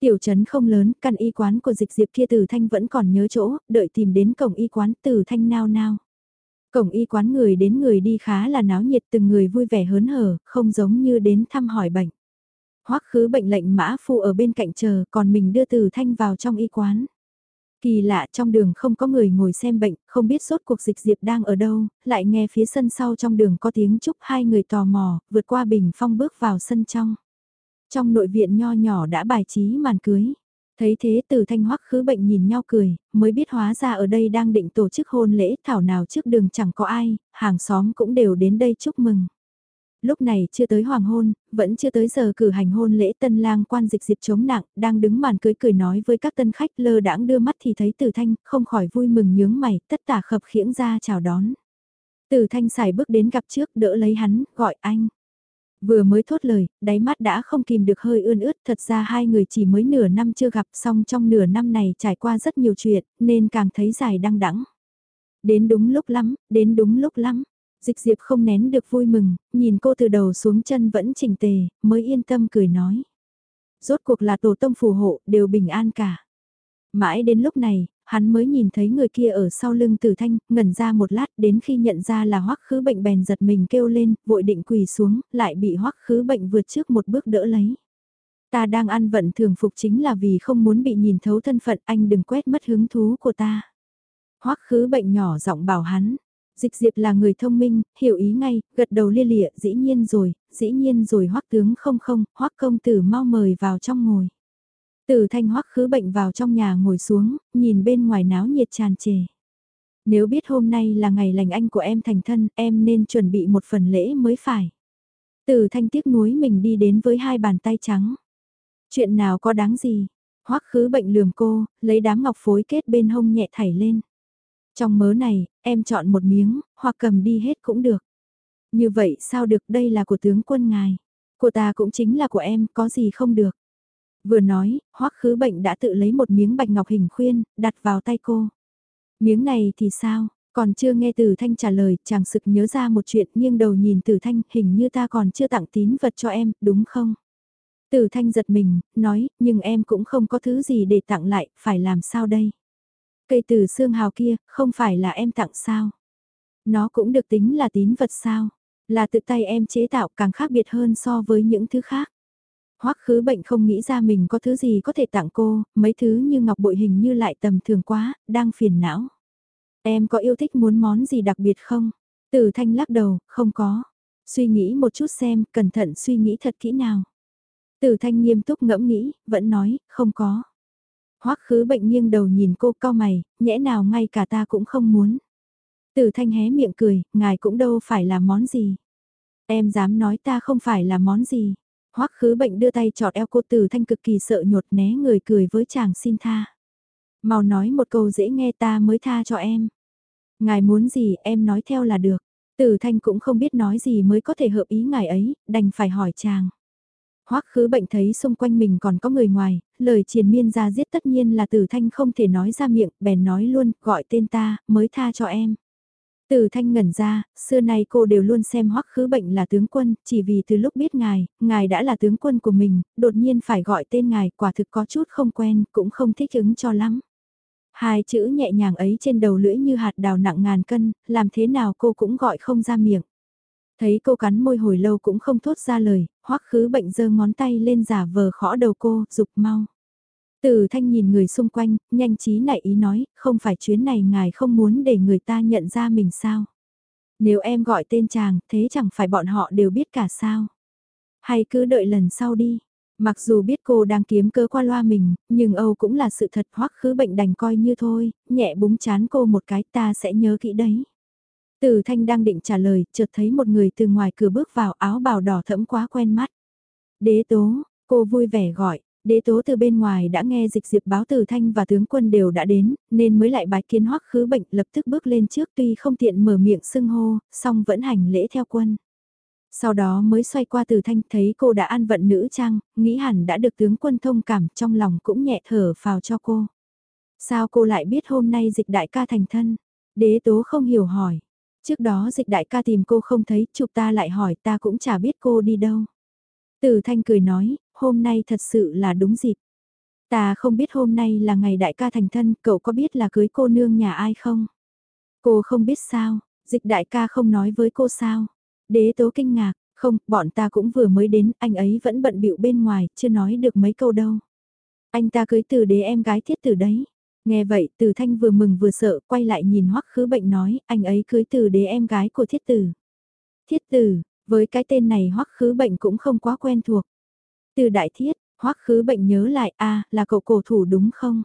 Tiểu trấn không lớn, căn y quán của dịch diệp kia từ thanh vẫn còn nhớ chỗ, đợi tìm đến cổng y quán từ thanh nao nao. Cổng y quán người đến người đi khá là náo nhiệt từng người vui vẻ hớn hở, không giống như đến thăm hỏi bệnh. Hoắc khứ bệnh lệnh mã phu ở bên cạnh chờ, còn mình đưa từ thanh vào trong y quán. Kỳ lạ trong đường không có người ngồi xem bệnh, không biết sốt cuộc dịch diệp đang ở đâu, lại nghe phía sân sau trong đường có tiếng chúc hai người tò mò, vượt qua bình phong bước vào sân trong. Trong nội viện nho nhỏ đã bài trí màn cưới. Thấy thế từ thanh hoắc khứ bệnh nhìn nhau cười, mới biết hóa ra ở đây đang định tổ chức hôn lễ thảo nào trước đường chẳng có ai, hàng xóm cũng đều đến đây chúc mừng. Lúc này chưa tới hoàng hôn, vẫn chưa tới giờ cử hành hôn lễ tân lang quan dịch diệp chống nặng, đang đứng màn cưới cười nói với các tân khách lơ đãng đưa mắt thì thấy từ thanh, không khỏi vui mừng nhướng mày, tất tả khập khiễng ra chào đón. Từ thanh xài bước đến gặp trước đỡ lấy hắn, gọi anh. Vừa mới thốt lời, đáy mắt đã không kìm được hơi ươn ướt, thật ra hai người chỉ mới nửa năm chưa gặp xong trong nửa năm này trải qua rất nhiều chuyện, nên càng thấy dài đăng đẵng. Đến đúng lúc lắm, đến đúng lúc lắm. Dịch diệp không nén được vui mừng, nhìn cô từ đầu xuống chân vẫn chỉnh tề, mới yên tâm cười nói. Rốt cuộc là tổ tông phù hộ, đều bình an cả. Mãi đến lúc này, hắn mới nhìn thấy người kia ở sau lưng tử thanh, ngẩn ra một lát đến khi nhận ra là hoắc khứ bệnh bèn giật mình kêu lên, vội định quỳ xuống, lại bị hoắc khứ bệnh vượt trước một bước đỡ lấy. Ta đang ăn vận thường phục chính là vì không muốn bị nhìn thấu thân phận anh đừng quét mất hứng thú của ta. hoắc khứ bệnh nhỏ giọng bảo hắn, dịch diệp là người thông minh, hiểu ý ngay, gật đầu lia lịa, dĩ nhiên rồi, dĩ nhiên rồi hoắc tướng không không, hoắc công tử mau mời vào trong ngồi. Từ thanh hoắc khứ bệnh vào trong nhà ngồi xuống, nhìn bên ngoài náo nhiệt tràn trề. Nếu biết hôm nay là ngày lành anh của em thành thân, em nên chuẩn bị một phần lễ mới phải. Từ thanh tiếc nuối mình đi đến với hai bàn tay trắng. Chuyện nào có đáng gì? Hoắc khứ bệnh lườm cô, lấy đám ngọc phối kết bên hông nhẹ thảy lên. Trong mớ này, em chọn một miếng, hoặc cầm đi hết cũng được. Như vậy sao được đây là của tướng quân ngài. Của ta cũng chính là của em, có gì không được. Vừa nói, hoắc khứ bệnh đã tự lấy một miếng bạch ngọc hình khuyên, đặt vào tay cô. Miếng này thì sao, còn chưa nghe Tử Thanh trả lời, chàng sực nhớ ra một chuyện nghiêng đầu nhìn Tử Thanh, hình như ta còn chưa tặng tín vật cho em, đúng không? Tử Thanh giật mình, nói, nhưng em cũng không có thứ gì để tặng lại, phải làm sao đây? Cây từ xương hào kia, không phải là em tặng sao? Nó cũng được tính là tín vật sao? Là tự tay em chế tạo càng khác biệt hơn so với những thứ khác. Hoắc khứ bệnh không nghĩ ra mình có thứ gì có thể tặng cô, mấy thứ như ngọc bội hình như lại tầm thường quá, đang phiền não. Em có yêu thích muốn món gì đặc biệt không? Từ thanh lắc đầu, không có. Suy nghĩ một chút xem, cẩn thận suy nghĩ thật kỹ nào. Từ thanh nghiêm túc ngẫm nghĩ, vẫn nói, không có. Hoắc khứ bệnh nghiêng đầu nhìn cô cao mày, nhẽ nào ngay cả ta cũng không muốn. Từ thanh hé miệng cười, ngài cũng đâu phải là món gì. Em dám nói ta không phải là món gì. Hoắc khứ bệnh đưa tay trọt eo cô từ thanh cực kỳ sợ nhột né người cười với chàng xin tha. Mau nói một câu dễ nghe ta mới tha cho em. Ngài muốn gì em nói theo là được. Từ thanh cũng không biết nói gì mới có thể hợp ý ngài ấy, đành phải hỏi chàng. Hoắc khứ bệnh thấy xung quanh mình còn có người ngoài, lời triền miên ra giết tất nhiên là tử thanh không thể nói ra miệng, bèn nói luôn, gọi tên ta, mới tha cho em. Từ thanh ngẩn ra, xưa nay cô đều luôn xem hoắc khứ bệnh là tướng quân, chỉ vì từ lúc biết ngài, ngài đã là tướng quân của mình, đột nhiên phải gọi tên ngài, quả thực có chút không quen, cũng không thích ứng cho lắm. Hai chữ nhẹ nhàng ấy trên đầu lưỡi như hạt đào nặng ngàn cân, làm thế nào cô cũng gọi không ra miệng. Thấy cô cắn môi hồi lâu cũng không thốt ra lời, hoắc khứ bệnh giơ ngón tay lên giả vờ khõ đầu cô, dục mau. Từ thanh nhìn người xung quanh, nhanh trí nảy ý nói, không phải chuyến này ngài không muốn để người ta nhận ra mình sao. Nếu em gọi tên chàng, thế chẳng phải bọn họ đều biết cả sao. Hay cứ đợi lần sau đi. Mặc dù biết cô đang kiếm cơ qua loa mình, nhưng Âu cũng là sự thật hoắc khứ bệnh đành coi như thôi, nhẹ búng chán cô một cái ta sẽ nhớ kỹ đấy. Từ thanh đang định trả lời, chợt thấy một người từ ngoài cửa bước vào áo bào đỏ thẫm quá quen mắt. Đế tố, cô vui vẻ gọi, đế tố từ bên ngoài đã nghe dịch diệp báo từ thanh và tướng quân đều đã đến, nên mới lại bái kiến hoắc khứ bệnh lập tức bước lên trước tuy không tiện mở miệng xưng hô, song vẫn hành lễ theo quân. Sau đó mới xoay qua từ thanh thấy cô đã an vận nữ trang, nghĩ hẳn đã được tướng quân thông cảm trong lòng cũng nhẹ thở phào cho cô. Sao cô lại biết hôm nay dịch đại ca thành thân? Đế tố không hiểu hỏi. Trước đó dịch đại ca tìm cô không thấy, chụp ta lại hỏi ta cũng chả biết cô đi đâu. Từ thanh cười nói, hôm nay thật sự là đúng dịp. Ta không biết hôm nay là ngày đại ca thành thân, cậu có biết là cưới cô nương nhà ai không? Cô không biết sao, dịch đại ca không nói với cô sao? Đế tố kinh ngạc, không, bọn ta cũng vừa mới đến, anh ấy vẫn bận bịu bên ngoài, chưa nói được mấy câu đâu. Anh ta cưới từ đế em gái thiết tử đấy. Nghe vậy, từ thanh vừa mừng vừa sợ, quay lại nhìn hoắc khứ bệnh nói, anh ấy cưới từ đế em gái của thiết tử. Thiết tử, với cái tên này hoắc khứ bệnh cũng không quá quen thuộc. Từ đại thiết, hoắc khứ bệnh nhớ lại, a là cậu cổ thủ đúng không?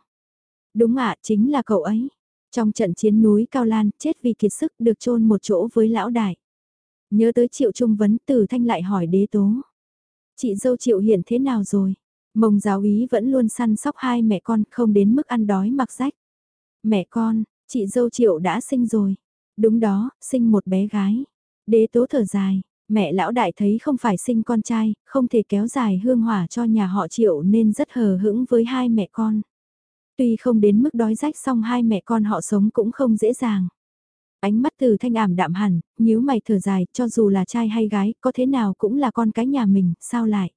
Đúng ạ, chính là cậu ấy. Trong trận chiến núi Cao Lan, chết vì kiệt sức được chôn một chỗ với lão đại. Nhớ tới triệu trung vấn từ thanh lại hỏi đế tố. Chị dâu triệu hiện thế nào rồi? Mông giáo ý vẫn luôn săn sóc hai mẹ con không đến mức ăn đói mặc rách. Mẹ con, chị dâu triệu đã sinh rồi. Đúng đó, sinh một bé gái. Đế tố thở dài, mẹ lão đại thấy không phải sinh con trai, không thể kéo dài hương hỏa cho nhà họ triệu nên rất hờ hững với hai mẹ con. Tuy không đến mức đói rách xong hai mẹ con họ sống cũng không dễ dàng. Ánh mắt từ thanh ảm đạm hẳn, nhíu mày thở dài, cho dù là trai hay gái, có thế nào cũng là con cái nhà mình, sao lại?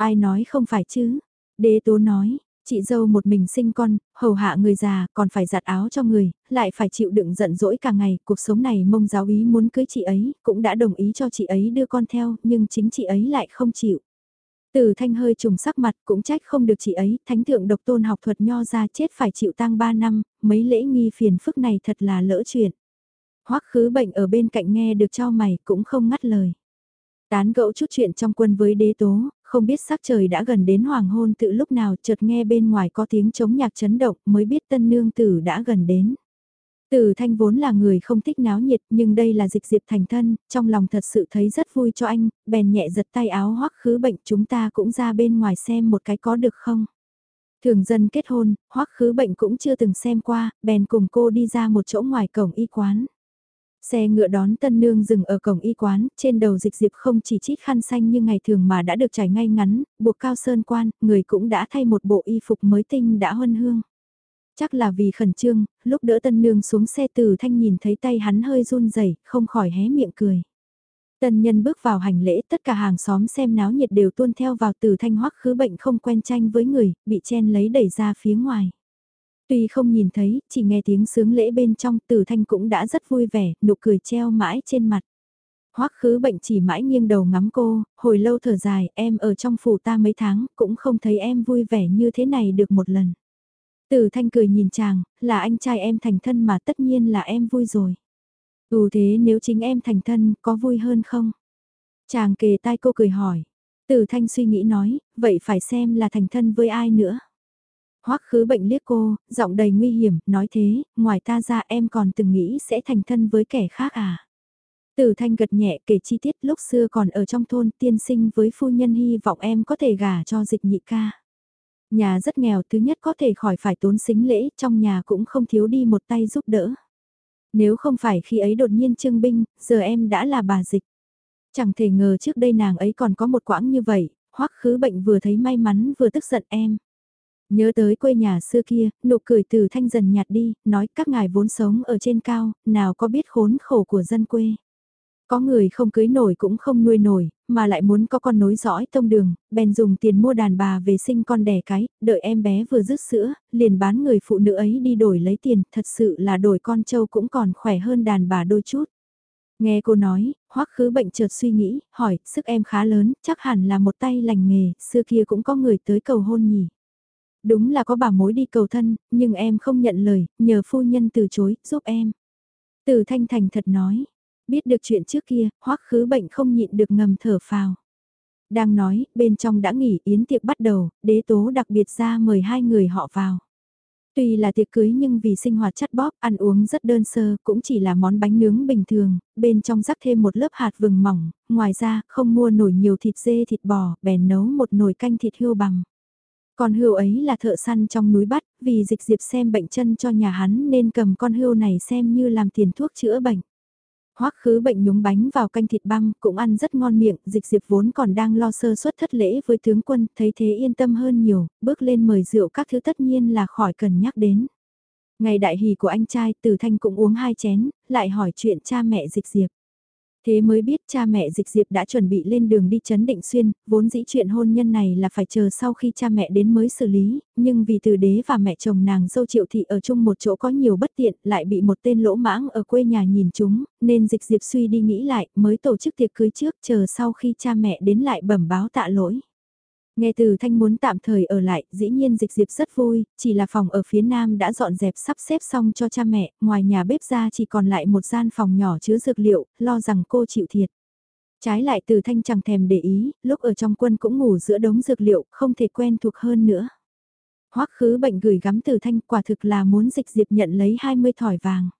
Ai nói không phải chứ? Đế tố nói, chị dâu một mình sinh con, hầu hạ người già, còn phải giặt áo cho người, lại phải chịu đựng giận dỗi cả ngày, cuộc sống này mông giáo ý muốn cưới chị ấy, cũng đã đồng ý cho chị ấy đưa con theo, nhưng chính chị ấy lại không chịu. Từ thanh hơi trùng sắc mặt cũng trách không được chị ấy, thánh thượng độc tôn học thuật nho ra chết phải chịu tang 3 năm, mấy lễ nghi phiền phức này thật là lỡ chuyện. Hoắc khứ bệnh ở bên cạnh nghe được cho mày cũng không ngắt lời. Tán gẫu chút chuyện trong quân với đế tố, không biết sắc trời đã gần đến hoàng hôn tự lúc nào chợt nghe bên ngoài có tiếng chống nhạc chấn động mới biết tân nương tử đã gần đến. Tử thanh vốn là người không thích náo nhiệt nhưng đây là dịch diệp thành thân, trong lòng thật sự thấy rất vui cho anh, bèn nhẹ giật tay áo hoắc khứ bệnh chúng ta cũng ra bên ngoài xem một cái có được không. Thường dân kết hôn, hoắc khứ bệnh cũng chưa từng xem qua, bèn cùng cô đi ra một chỗ ngoài cổng y quán. Xe ngựa đón tân nương dừng ở cổng y quán, trên đầu dịch diệp không chỉ chít khăn xanh như ngày thường mà đã được trải ngay ngắn, buộc cao sơn quan, người cũng đã thay một bộ y phục mới tinh đã huân hương. Chắc là vì khẩn trương, lúc đỡ tân nương xuống xe từ thanh nhìn thấy tay hắn hơi run rẩy không khỏi hé miệng cười. Tân nhân bước vào hành lễ tất cả hàng xóm xem náo nhiệt đều tuôn theo vào từ thanh hoắc khứ bệnh không quen tranh với người, bị chen lấy đẩy ra phía ngoài. Tuy không nhìn thấy, chỉ nghe tiếng sướng lễ bên trong tử thanh cũng đã rất vui vẻ, nụ cười treo mãi trên mặt. Hoắc khứ bệnh chỉ mãi nghiêng đầu ngắm cô, hồi lâu thở dài, em ở trong phủ ta mấy tháng, cũng không thấy em vui vẻ như thế này được một lần. Tử thanh cười nhìn chàng, là anh trai em thành thân mà tất nhiên là em vui rồi. Ừ thế nếu chính em thành thân, có vui hơn không? Chàng kề tai cô cười hỏi. Tử thanh suy nghĩ nói, vậy phải xem là thành thân với ai nữa. Hoắc khứ bệnh liếc cô, giọng đầy nguy hiểm, nói thế, ngoài ta ra em còn từng nghĩ sẽ thành thân với kẻ khác à? Tử thanh gật nhẹ kể chi tiết lúc xưa còn ở trong thôn tiên sinh với phu nhân hy vọng em có thể gả cho dịch nhị ca. Nhà rất nghèo thứ nhất có thể khỏi phải tốn xính lễ, trong nhà cũng không thiếu đi một tay giúp đỡ. Nếu không phải khi ấy đột nhiên trương binh, giờ em đã là bà dịch. Chẳng thể ngờ trước đây nàng ấy còn có một quãng như vậy, hoắc khứ bệnh vừa thấy may mắn vừa tức giận em. Nhớ tới quê nhà xưa kia, nụ cười từ thanh dần nhạt đi, nói các ngài vốn sống ở trên cao, nào có biết khốn khổ của dân quê. Có người không cưới nổi cũng không nuôi nổi, mà lại muốn có con nối dõi tông đường, bèn dùng tiền mua đàn bà về sinh con đẻ cái, đợi em bé vừa rứt sữa, liền bán người phụ nữ ấy đi đổi lấy tiền, thật sự là đổi con trâu cũng còn khỏe hơn đàn bà đôi chút. Nghe cô nói, hoắc khứ bệnh chợt suy nghĩ, hỏi, sức em khá lớn, chắc hẳn là một tay lành nghề, xưa kia cũng có người tới cầu hôn nhỉ. Đúng là có bà mối đi cầu thân, nhưng em không nhận lời, nhờ phu nhân từ chối, giúp em. Từ thanh thành thật nói, biết được chuyện trước kia, hoắc khứ bệnh không nhịn được ngầm thở phào. Đang nói, bên trong đã nghỉ yến tiệc bắt đầu, đế tố đặc biệt ra mời hai người họ vào. Tuy là tiệc cưới nhưng vì sinh hoạt chắt bóp, ăn uống rất đơn sơ, cũng chỉ là món bánh nướng bình thường, bên trong rắc thêm một lớp hạt vừng mỏng, ngoài ra không mua nổi nhiều thịt dê thịt bò, bèn nấu một nồi canh thịt hươu bằng. Con hươu ấy là thợ săn trong núi bắt, vì dịch diệp xem bệnh chân cho nhà hắn nên cầm con hươu này xem như làm tiền thuốc chữa bệnh. Hoắc khứ bệnh nhúng bánh vào canh thịt băm cũng ăn rất ngon miệng, dịch diệp vốn còn đang lo sơ suất thất lễ với tướng quân, thấy thế yên tâm hơn nhiều, bước lên mời rượu các thứ tất nhiên là khỏi cần nhắc đến. Ngày đại hỷ của anh trai, Tử Thanh cũng uống hai chén, lại hỏi chuyện cha mẹ dịch diệp. Thế mới biết cha mẹ dịch diệp đã chuẩn bị lên đường đi chấn định xuyên, vốn dĩ chuyện hôn nhân này là phải chờ sau khi cha mẹ đến mới xử lý, nhưng vì từ đế và mẹ chồng nàng dâu triệu thị ở chung một chỗ có nhiều bất tiện, lại bị một tên lỗ mãng ở quê nhà nhìn chúng, nên dịch diệp suy đi nghĩ lại, mới tổ chức tiệc cưới trước chờ sau khi cha mẹ đến lại bẩm báo tạ lỗi. Nghe từ thanh muốn tạm thời ở lại, dĩ nhiên dịch diệp rất vui, chỉ là phòng ở phía nam đã dọn dẹp sắp xếp xong cho cha mẹ, ngoài nhà bếp ra chỉ còn lại một gian phòng nhỏ chứa dược liệu, lo rằng cô chịu thiệt. Trái lại từ thanh chẳng thèm để ý, lúc ở trong quân cũng ngủ giữa đống dược liệu, không thể quen thuộc hơn nữa. Hoắc khứ bệnh gửi gắm từ thanh quả thực là muốn dịch diệp nhận lấy 20 thỏi vàng.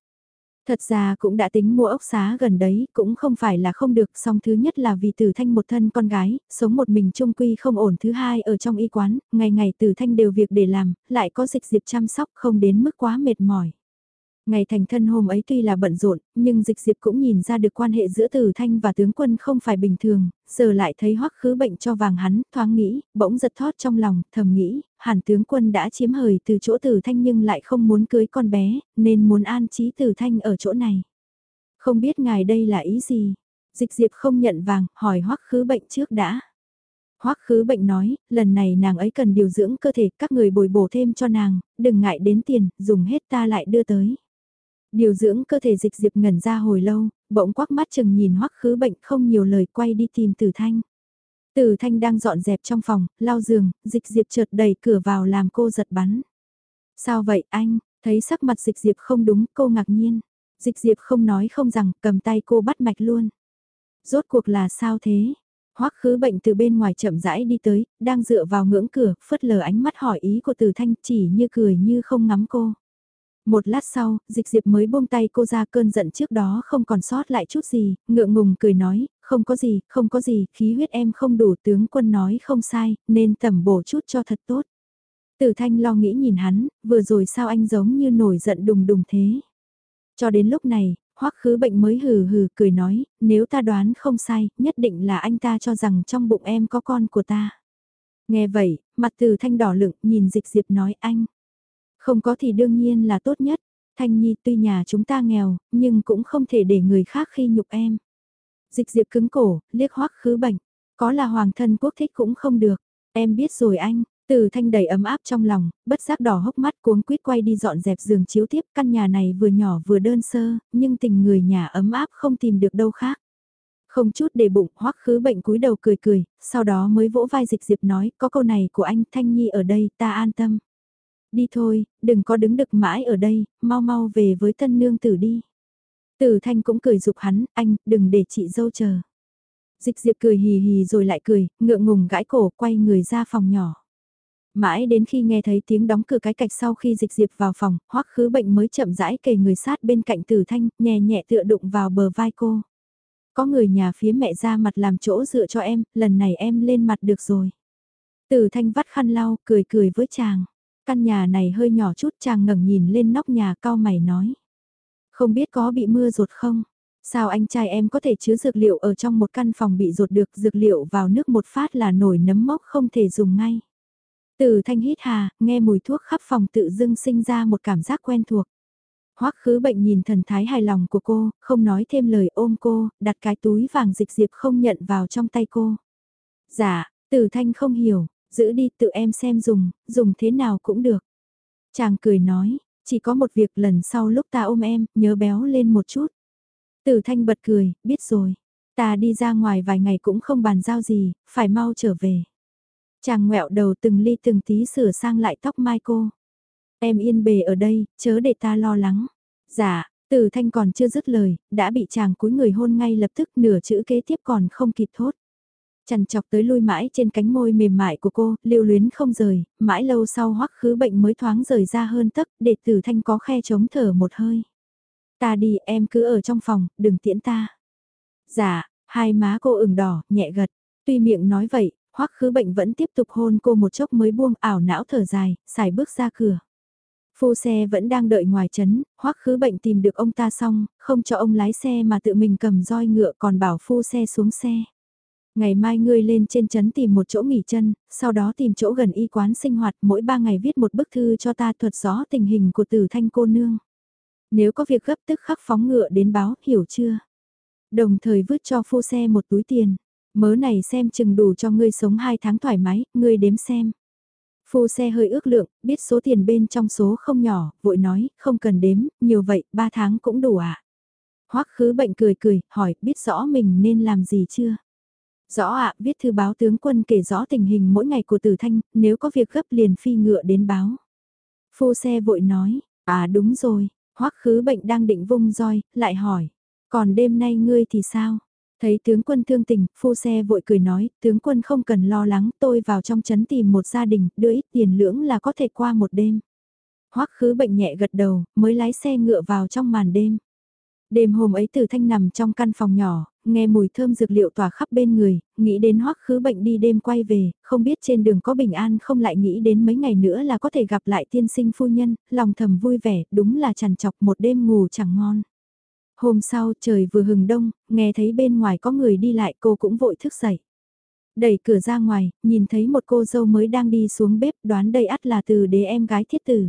Thật ra cũng đã tính mua ốc xá gần đấy, cũng không phải là không được, song thứ nhất là vì Tử Thanh một thân con gái, sống một mình trung quy không ổn thứ hai ở trong y quán, ngày ngày Tử Thanh đều việc để làm, lại có dịch diệp chăm sóc không đến mức quá mệt mỏi. Ngày thành thân hôm ấy tuy là bận rộn, nhưng dịch diệp cũng nhìn ra được quan hệ giữa Tử Thanh và tướng quân không phải bình thường, giờ lại thấy hoắc khứ bệnh cho vàng hắn, thoáng nghĩ, bỗng giật thót trong lòng, thầm nghĩ, hẳn tướng quân đã chiếm hời từ chỗ Tử Thanh nhưng lại không muốn cưới con bé, nên muốn an trí Tử Thanh ở chỗ này. Không biết ngài đây là ý gì? Dịch diệp không nhận vàng, hỏi hoắc khứ bệnh trước đã. Hoắc khứ bệnh nói, lần này nàng ấy cần điều dưỡng cơ thể, các người bồi bổ thêm cho nàng, đừng ngại đến tiền, dùng hết ta lại đưa tới. Điều dưỡng cơ thể dịch diệp ngẩn ra hồi lâu, bỗng quắc mắt chừng nhìn hoắc khứ bệnh không nhiều lời quay đi tìm tử thanh. Tử thanh đang dọn dẹp trong phòng, lau giường, dịch diệp chợt đẩy cửa vào làm cô giật bắn. Sao vậy anh, thấy sắc mặt dịch diệp không đúng, cô ngạc nhiên. Dịch diệp không nói không rằng, cầm tay cô bắt mạch luôn. Rốt cuộc là sao thế? Hoắc khứ bệnh từ bên ngoài chậm rãi đi tới, đang dựa vào ngưỡng cửa, phớt lờ ánh mắt hỏi ý của Tử Thanh chỉ như cười như không ngắm cô. Một lát sau, dịch diệp mới buông tay cô ra cơn giận trước đó không còn sót lại chút gì, ngượng ngùng cười nói, không có gì, không có gì, khí huyết em không đủ tướng quân nói không sai, nên tẩm bổ chút cho thật tốt. Tử thanh lo nghĩ nhìn hắn, vừa rồi sao anh giống như nổi giận đùng đùng thế. Cho đến lúc này, hoắc khứ bệnh mới hừ hừ cười nói, nếu ta đoán không sai, nhất định là anh ta cho rằng trong bụng em có con của ta. Nghe vậy, mặt từ thanh đỏ lựng nhìn dịch diệp nói anh. Không có thì đương nhiên là tốt nhất. Thanh Nhi tuy nhà chúng ta nghèo, nhưng cũng không thể để người khác khi nhục em. Dịch diệp cứng cổ, liếc hoắc khứ bệnh. Có là hoàng thân quốc thích cũng không được. Em biết rồi anh, từ thanh đầy ấm áp trong lòng, bất giác đỏ hốc mắt cuống quýt quay đi dọn dẹp giường chiếu tiếp. Căn nhà này vừa nhỏ vừa đơn sơ, nhưng tình người nhà ấm áp không tìm được đâu khác. Không chút để bụng, hoắc khứ bệnh cúi đầu cười cười, sau đó mới vỗ vai dịch diệp nói, có câu này của anh Thanh Nhi ở đây, ta an tâm. Đi thôi, đừng có đứng đực mãi ở đây, mau mau về với tân nương tử đi. Tử thanh cũng cười dục hắn, anh, đừng để chị dâu chờ. Dịch diệp cười hì hì rồi lại cười, ngượng ngùng gãi cổ quay người ra phòng nhỏ. Mãi đến khi nghe thấy tiếng đóng cửa cái cạch sau khi dịch diệp vào phòng, hoắc khứ bệnh mới chậm rãi kề người sát bên cạnh tử thanh, nhẹ nhẹ tựa đụng vào bờ vai cô. Có người nhà phía mẹ ra mặt làm chỗ dựa cho em, lần này em lên mặt được rồi. Tử thanh vắt khăn lau, cười cười với chàng. Căn nhà này hơi nhỏ chút chàng ngẩng nhìn lên nóc nhà cao mày nói. Không biết có bị mưa rột không? Sao anh trai em có thể chứa dược liệu ở trong một căn phòng bị rột được dược liệu vào nước một phát là nổi nấm mốc không thể dùng ngay. Từ thanh hít hà, nghe mùi thuốc khắp phòng tự dưng sinh ra một cảm giác quen thuộc. Hoắc khứ bệnh nhìn thần thái hài lòng của cô, không nói thêm lời ôm cô, đặt cái túi vàng dịch diệp không nhận vào trong tay cô. Dạ, từ thanh không hiểu, giữ đi tự em xem dùng, dùng thế nào cũng được. Chàng cười nói, chỉ có một việc lần sau lúc ta ôm em, nhớ béo lên một chút. Tử thanh bật cười, biết rồi. Ta đi ra ngoài vài ngày cũng không bàn giao gì, phải mau trở về. Chàng ngẹo đầu từng ly từng tí sửa sang lại tóc mai cô. Em yên bề ở đây, chớ để ta lo lắng. Dạ, từ thanh còn chưa dứt lời, đã bị chàng cúi người hôn ngay lập tức nửa chữ kế tiếp còn không kịp thốt. Chằn chọc tới lui mãi trên cánh môi mềm mại của cô, lưu luyến không rời, mãi lâu sau hoắc khứ bệnh mới thoáng rời ra hơn tấc để tử thanh có khe chống thở một hơi. Ta đi em cứ ở trong phòng, đừng tiễn ta. Dạ, hai má cô ửng đỏ, nhẹ gật. Tuy miệng nói vậy, hoắc khứ bệnh vẫn tiếp tục hôn cô một chốc mới buông ảo não thở dài, xài bước ra cửa. Phu xe vẫn đang đợi ngoài chấn hoắc khứ bệnh tìm được ông ta xong, không cho ông lái xe mà tự mình cầm roi ngựa còn bảo phu xe xuống xe. Ngày mai ngươi lên trên trấn tìm một chỗ nghỉ chân, sau đó tìm chỗ gần y quán sinh hoạt mỗi ba ngày viết một bức thư cho ta thuật rõ tình hình của tử thanh cô nương. Nếu có việc gấp tức khắc phóng ngựa đến báo, hiểu chưa? Đồng thời vứt cho phu xe một túi tiền. Mớ này xem chừng đủ cho ngươi sống hai tháng thoải mái, ngươi đếm xem. Phu xe hơi ước lượng, biết số tiền bên trong số không nhỏ, vội nói, không cần đếm, nhiều vậy, ba tháng cũng đủ ạ. À? Hoắc khứ bệnh cười cười, hỏi, biết rõ mình nên làm gì chưa? Rõ ạ, viết thư báo tướng quân kể rõ tình hình mỗi ngày của tử thanh, nếu có việc gấp liền phi ngựa đến báo. Phu xe vội nói, à đúng rồi, hoắc khứ bệnh đang định vung roi, lại hỏi, còn đêm nay ngươi thì sao? Thấy tướng quân thương tình, phu xe vội cười nói, tướng quân không cần lo lắng, tôi vào trong trấn tìm một gia đình, đưa ít tiền lưỡng là có thể qua một đêm. Hoắc khứ bệnh nhẹ gật đầu, mới lái xe ngựa vào trong màn đêm. Đêm hôm ấy Từ Thanh nằm trong căn phòng nhỏ, nghe mùi thơm dược liệu tỏa khắp bên người, nghĩ đến hoắc khứ bệnh đi đêm quay về, không biết trên đường có bình an không lại nghĩ đến mấy ngày nữa là có thể gặp lại tiên sinh phu nhân, lòng thầm vui vẻ, đúng là chằn chọc một đêm ngủ chẳng ngon. Hôm sau trời vừa hừng đông, nghe thấy bên ngoài có người đi lại cô cũng vội thức dậy. Đẩy cửa ra ngoài, nhìn thấy một cô dâu mới đang đi xuống bếp đoán đây ắt là từ đế em gái thiết tử.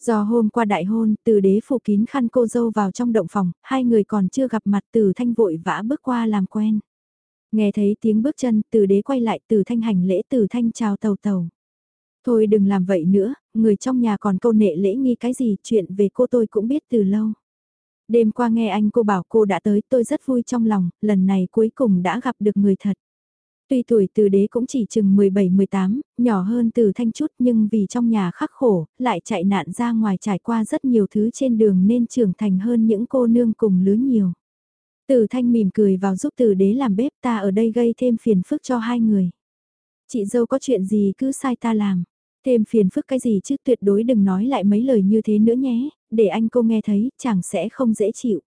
Do hôm qua đại hôn, từ đế phủ kín khăn cô dâu vào trong động phòng, hai người còn chưa gặp mặt từ thanh vội vã bước qua làm quen. Nghe thấy tiếng bước chân, từ đế quay lại từ thanh hành lễ từ thanh chào tàu tàu. Thôi đừng làm vậy nữa, người trong nhà còn câu nệ lễ nghi cái gì, chuyện về cô tôi cũng biết từ lâu. Đêm qua nghe anh cô bảo cô đã tới tôi rất vui trong lòng, lần này cuối cùng đã gặp được người thật. Tuy tuổi từ đế cũng chỉ chừng 17-18, nhỏ hơn từ thanh chút nhưng vì trong nhà khắc khổ, lại chạy nạn ra ngoài trải qua rất nhiều thứ trên đường nên trưởng thành hơn những cô nương cùng lứa nhiều. Từ thanh mỉm cười vào giúp từ đế làm bếp ta ở đây gây thêm phiền phức cho hai người. Chị dâu có chuyện gì cứ sai ta làm. Thêm phiền phức cái gì chứ tuyệt đối đừng nói lại mấy lời như thế nữa nhé, để anh cô nghe thấy, chẳng sẽ không dễ chịu.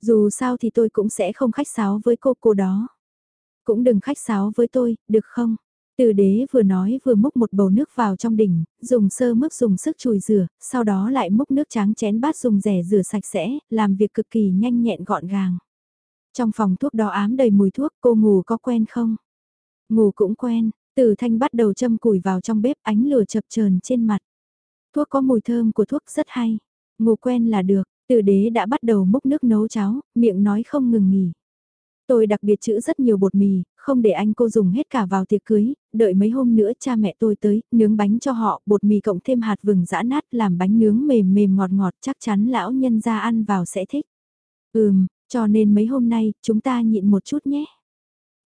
Dù sao thì tôi cũng sẽ không khách sáo với cô cô đó. Cũng đừng khách sáo với tôi, được không? Từ đế vừa nói vừa múc một bầu nước vào trong đỉnh, dùng sơ mức dùng sức chùi rửa, sau đó lại múc nước trắng chén bát dùng rẻ rửa sạch sẽ, làm việc cực kỳ nhanh nhẹn gọn gàng. Trong phòng thuốc đó ám đầy mùi thuốc, cô ngủ có quen không? Ngủ cũng quen, từ thanh bắt đầu châm củi vào trong bếp ánh lửa chập chờn trên mặt. Thuốc có mùi thơm của thuốc rất hay. Ngủ quen là được, từ đế đã bắt đầu múc nước nấu cháo, miệng nói không ngừng nghỉ. Tôi đặc biệt chữ rất nhiều bột mì, không để anh cô dùng hết cả vào tiệc cưới, đợi mấy hôm nữa cha mẹ tôi tới, nướng bánh cho họ, bột mì cộng thêm hạt vừng giã nát làm bánh nướng mềm mềm ngọt ngọt chắc chắn lão nhân ra ăn vào sẽ thích. Ừm, cho nên mấy hôm nay, chúng ta nhịn một chút nhé.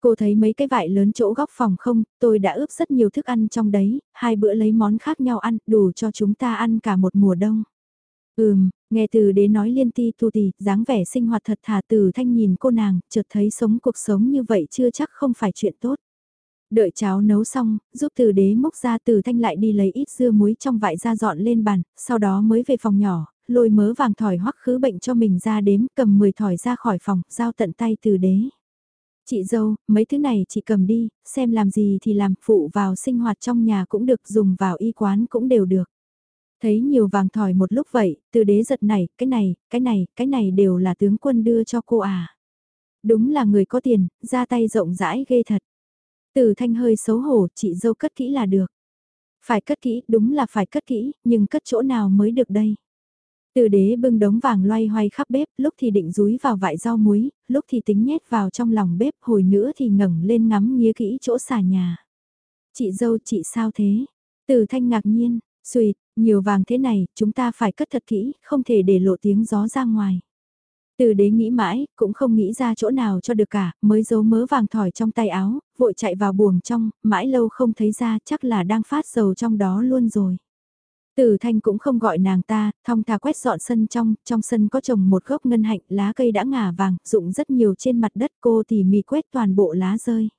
Cô thấy mấy cái vải lớn chỗ góc phòng không, tôi đã ướp rất nhiều thức ăn trong đấy, hai bữa lấy món khác nhau ăn, đủ cho chúng ta ăn cả một mùa đông. Ừm, nghe từ đế nói liên ti tu tì, dáng vẻ sinh hoạt thật thà từ thanh nhìn cô nàng, chợt thấy sống cuộc sống như vậy chưa chắc không phải chuyện tốt. Đợi cháo nấu xong, giúp từ đế mốc ra từ thanh lại đi lấy ít dưa muối trong vại ra dọn lên bàn, sau đó mới về phòng nhỏ, lôi mớ vàng thỏi hoắc khứ bệnh cho mình ra đếm cầm 10 thỏi ra khỏi phòng, giao tận tay từ đế. Chị dâu, mấy thứ này chị cầm đi, xem làm gì thì làm, phụ vào sinh hoạt trong nhà cũng được, dùng vào y quán cũng đều được. Thấy nhiều vàng thỏi một lúc vậy, từ đế giật này, cái này, cái này, cái này đều là tướng quân đưa cho cô à. Đúng là người có tiền, ra tay rộng rãi ghê thật. Từ thanh hơi xấu hổ, chị dâu cất kỹ là được. Phải cất kỹ, đúng là phải cất kỹ, nhưng cất chỗ nào mới được đây. Từ đế bưng đống vàng loay hoay khắp bếp, lúc thì định rúi vào vại rau muối, lúc thì tính nhét vào trong lòng bếp, hồi nữa thì ngẩng lên ngắm nghía kỹ chỗ xà nhà. Chị dâu chị sao thế? Từ thanh ngạc nhiên, suyệt, nhiều vàng thế này, chúng ta phải cất thật kỹ, không thể để lộ tiếng gió ra ngoài. Từ đế nghĩ mãi, cũng không nghĩ ra chỗ nào cho được cả, mới giấu mớ vàng thỏi trong tay áo, vội chạy vào buồng trong, mãi lâu không thấy ra chắc là đang phát dầu trong đó luôn rồi. Tử Thanh cũng không gọi nàng ta, thong thả quét dọn sân trong, trong sân có trồng một gốc ngân hạnh, lá cây đã ngả vàng, rụng rất nhiều trên mặt đất cô tỉ mỉ quét toàn bộ lá rơi.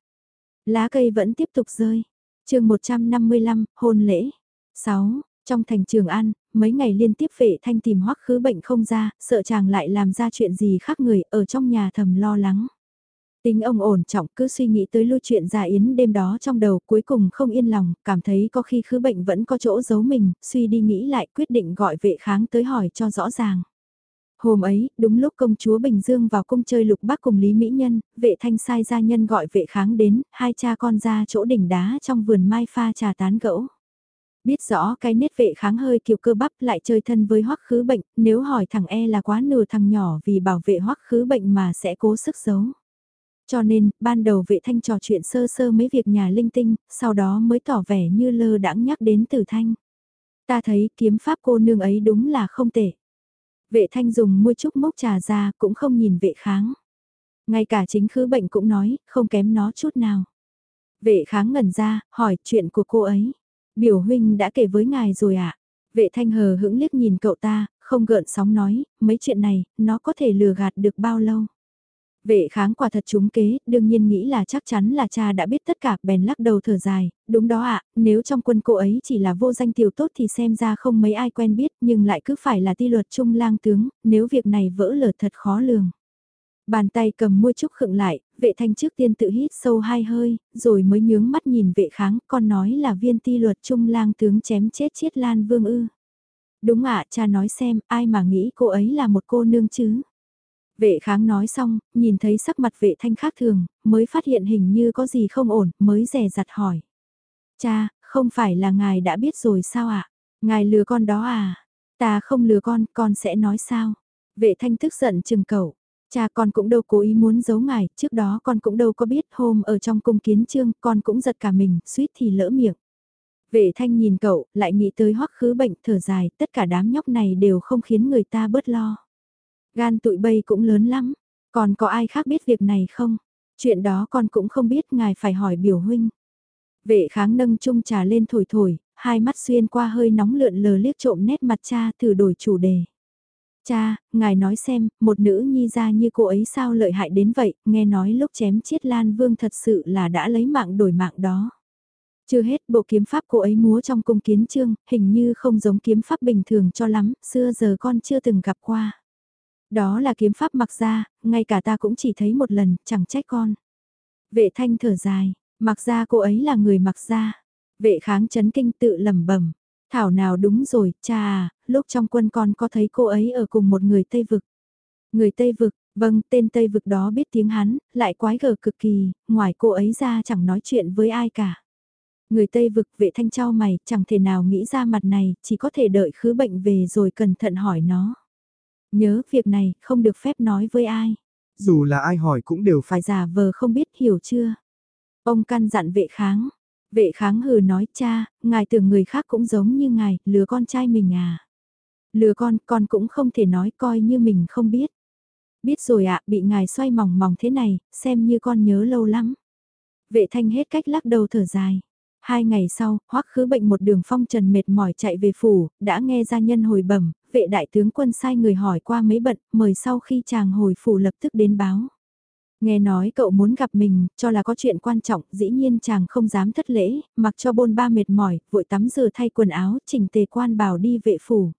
Lá cây vẫn tiếp tục rơi. chương 155, hôn lễ. 6. Trong thành Trường An, mấy ngày liên tiếp vệ thanh tìm hoắc khứ bệnh không ra, sợ chàng lại làm ra chuyện gì khác người ở trong nhà thầm lo lắng. Tính ông ổn trọng cứ suy nghĩ tới lưu chuyện già yến đêm đó trong đầu cuối cùng không yên lòng, cảm thấy có khi khứ bệnh vẫn có chỗ giấu mình, suy đi nghĩ lại quyết định gọi vệ kháng tới hỏi cho rõ ràng. Hôm ấy, đúng lúc công chúa Bình Dương vào cung chơi lục bác cùng Lý Mỹ Nhân, vệ thanh sai gia nhân gọi vệ kháng đến, hai cha con ra chỗ đỉnh đá trong vườn mai pha trà tán gẫu. Biết rõ cái nết vệ kháng hơi kiều cơ bắp lại chơi thân với hoắc khứ bệnh, nếu hỏi thằng e là quá nửa thằng nhỏ vì bảo vệ hoắc khứ bệnh mà sẽ cố sức giấu. Cho nên, ban đầu vệ thanh trò chuyện sơ sơ mấy việc nhà linh tinh, sau đó mới tỏ vẻ như lơ đãng nhắc đến tử thanh. Ta thấy kiếm pháp cô nương ấy đúng là không tệ. Vệ thanh dùng môi trúc mốc trà ra cũng không nhìn vệ kháng. Ngay cả chính khứ bệnh cũng nói, không kém nó chút nào. Vệ kháng ngẩn ra, hỏi chuyện của cô ấy. Biểu huynh đã kể với ngài rồi ạ. À? Vệ thanh hờ hững liếc nhìn cậu ta, không gợn sóng nói, mấy chuyện này, nó có thể lừa gạt được bao lâu. Vệ kháng quả thật trúng kế, đương nhiên nghĩ là chắc chắn là cha đã biết tất cả, bèn lắc đầu thở dài, đúng đó ạ, nếu trong quân cô ấy chỉ là vô danh tiểu tốt thì xem ra không mấy ai quen biết, nhưng lại cứ phải là ti luật trung lang tướng, nếu việc này vỡ lở thật khó lường. Bàn tay cầm môi trúc khựng lại, vệ thanh trước tiên tự hít sâu hai hơi, rồi mới nhướng mắt nhìn vệ kháng, con nói là viên ti luật trung lang tướng chém chết chiết lan vương ư. Đúng ạ, cha nói xem, ai mà nghĩ cô ấy là một cô nương chứ. Vệ kháng nói xong, nhìn thấy sắc mặt vệ thanh khác thường, mới phát hiện hình như có gì không ổn, mới rè rặt hỏi. Cha, không phải là ngài đã biết rồi sao ạ? À? Ngài lừa con đó à? Ta không lừa con, con sẽ nói sao? Vệ thanh tức giận chừng cậu. Cha con cũng đâu cố ý muốn giấu ngài, trước đó con cũng đâu có biết hôm ở trong cung kiến trương, con cũng giật cả mình, suýt thì lỡ miệng. Vệ thanh nhìn cậu, lại nghĩ tới hoắc khứ bệnh thở dài, tất cả đám nhóc này đều không khiến người ta bớt lo. Gan tụi bây cũng lớn lắm, còn có ai khác biết việc này không? Chuyện đó con cũng không biết ngài phải hỏi biểu huynh. Vệ kháng nâng chung trà lên thổi thổi, hai mắt xuyên qua hơi nóng lượn lờ liếc trộm nét mặt cha thử đổi chủ đề. Cha, ngài nói xem, một nữ nhi ra như cô ấy sao lợi hại đến vậy, nghe nói lúc chém chiết lan vương thật sự là đã lấy mạng đổi mạng đó. Chưa hết bộ kiếm pháp cô ấy múa trong cung kiến trương, hình như không giống kiếm pháp bình thường cho lắm, xưa giờ con chưa từng gặp qua. Đó là kiếm pháp mặc ra, ngay cả ta cũng chỉ thấy một lần, chẳng trách con. Vệ thanh thở dài, mặc ra cô ấy là người mặc ra. Vệ kháng chấn kinh tự lẩm bẩm Thảo nào đúng rồi, cha à, lúc trong quân con có thấy cô ấy ở cùng một người Tây Vực. Người Tây Vực, vâng, tên Tây Vực đó biết tiếng hắn, lại quái gở cực kỳ, ngoài cô ấy ra chẳng nói chuyện với ai cả. Người Tây Vực vệ thanh trao mày, chẳng thể nào nghĩ ra mặt này, chỉ có thể đợi khứ bệnh về rồi cẩn thận hỏi nó. Nhớ việc này, không được phép nói với ai. Dù là ai hỏi cũng đều phải giả vờ không biết hiểu chưa. Ông căn dặn vệ kháng. Vệ kháng hừ nói cha, ngài tưởng người khác cũng giống như ngài, lừa con trai mình à. Lừa con, con cũng không thể nói coi như mình không biết. Biết rồi ạ, bị ngài xoay mỏng mỏng thế này, xem như con nhớ lâu lắm. Vệ thanh hết cách lắc đầu thở dài. Hai ngày sau, hoắc khứ bệnh một đường phong trần mệt mỏi chạy về phủ, đã nghe gia nhân hồi bẩm, vệ đại tướng quân sai người hỏi qua mấy bận, mời sau khi chàng hồi phủ lập tức đến báo. Nghe nói cậu muốn gặp mình, cho là có chuyện quan trọng, dĩ nhiên chàng không dám thất lễ, mặc cho bôn ba mệt mỏi, vội tắm rửa thay quần áo, chỉnh tề quan bảo đi vệ phủ.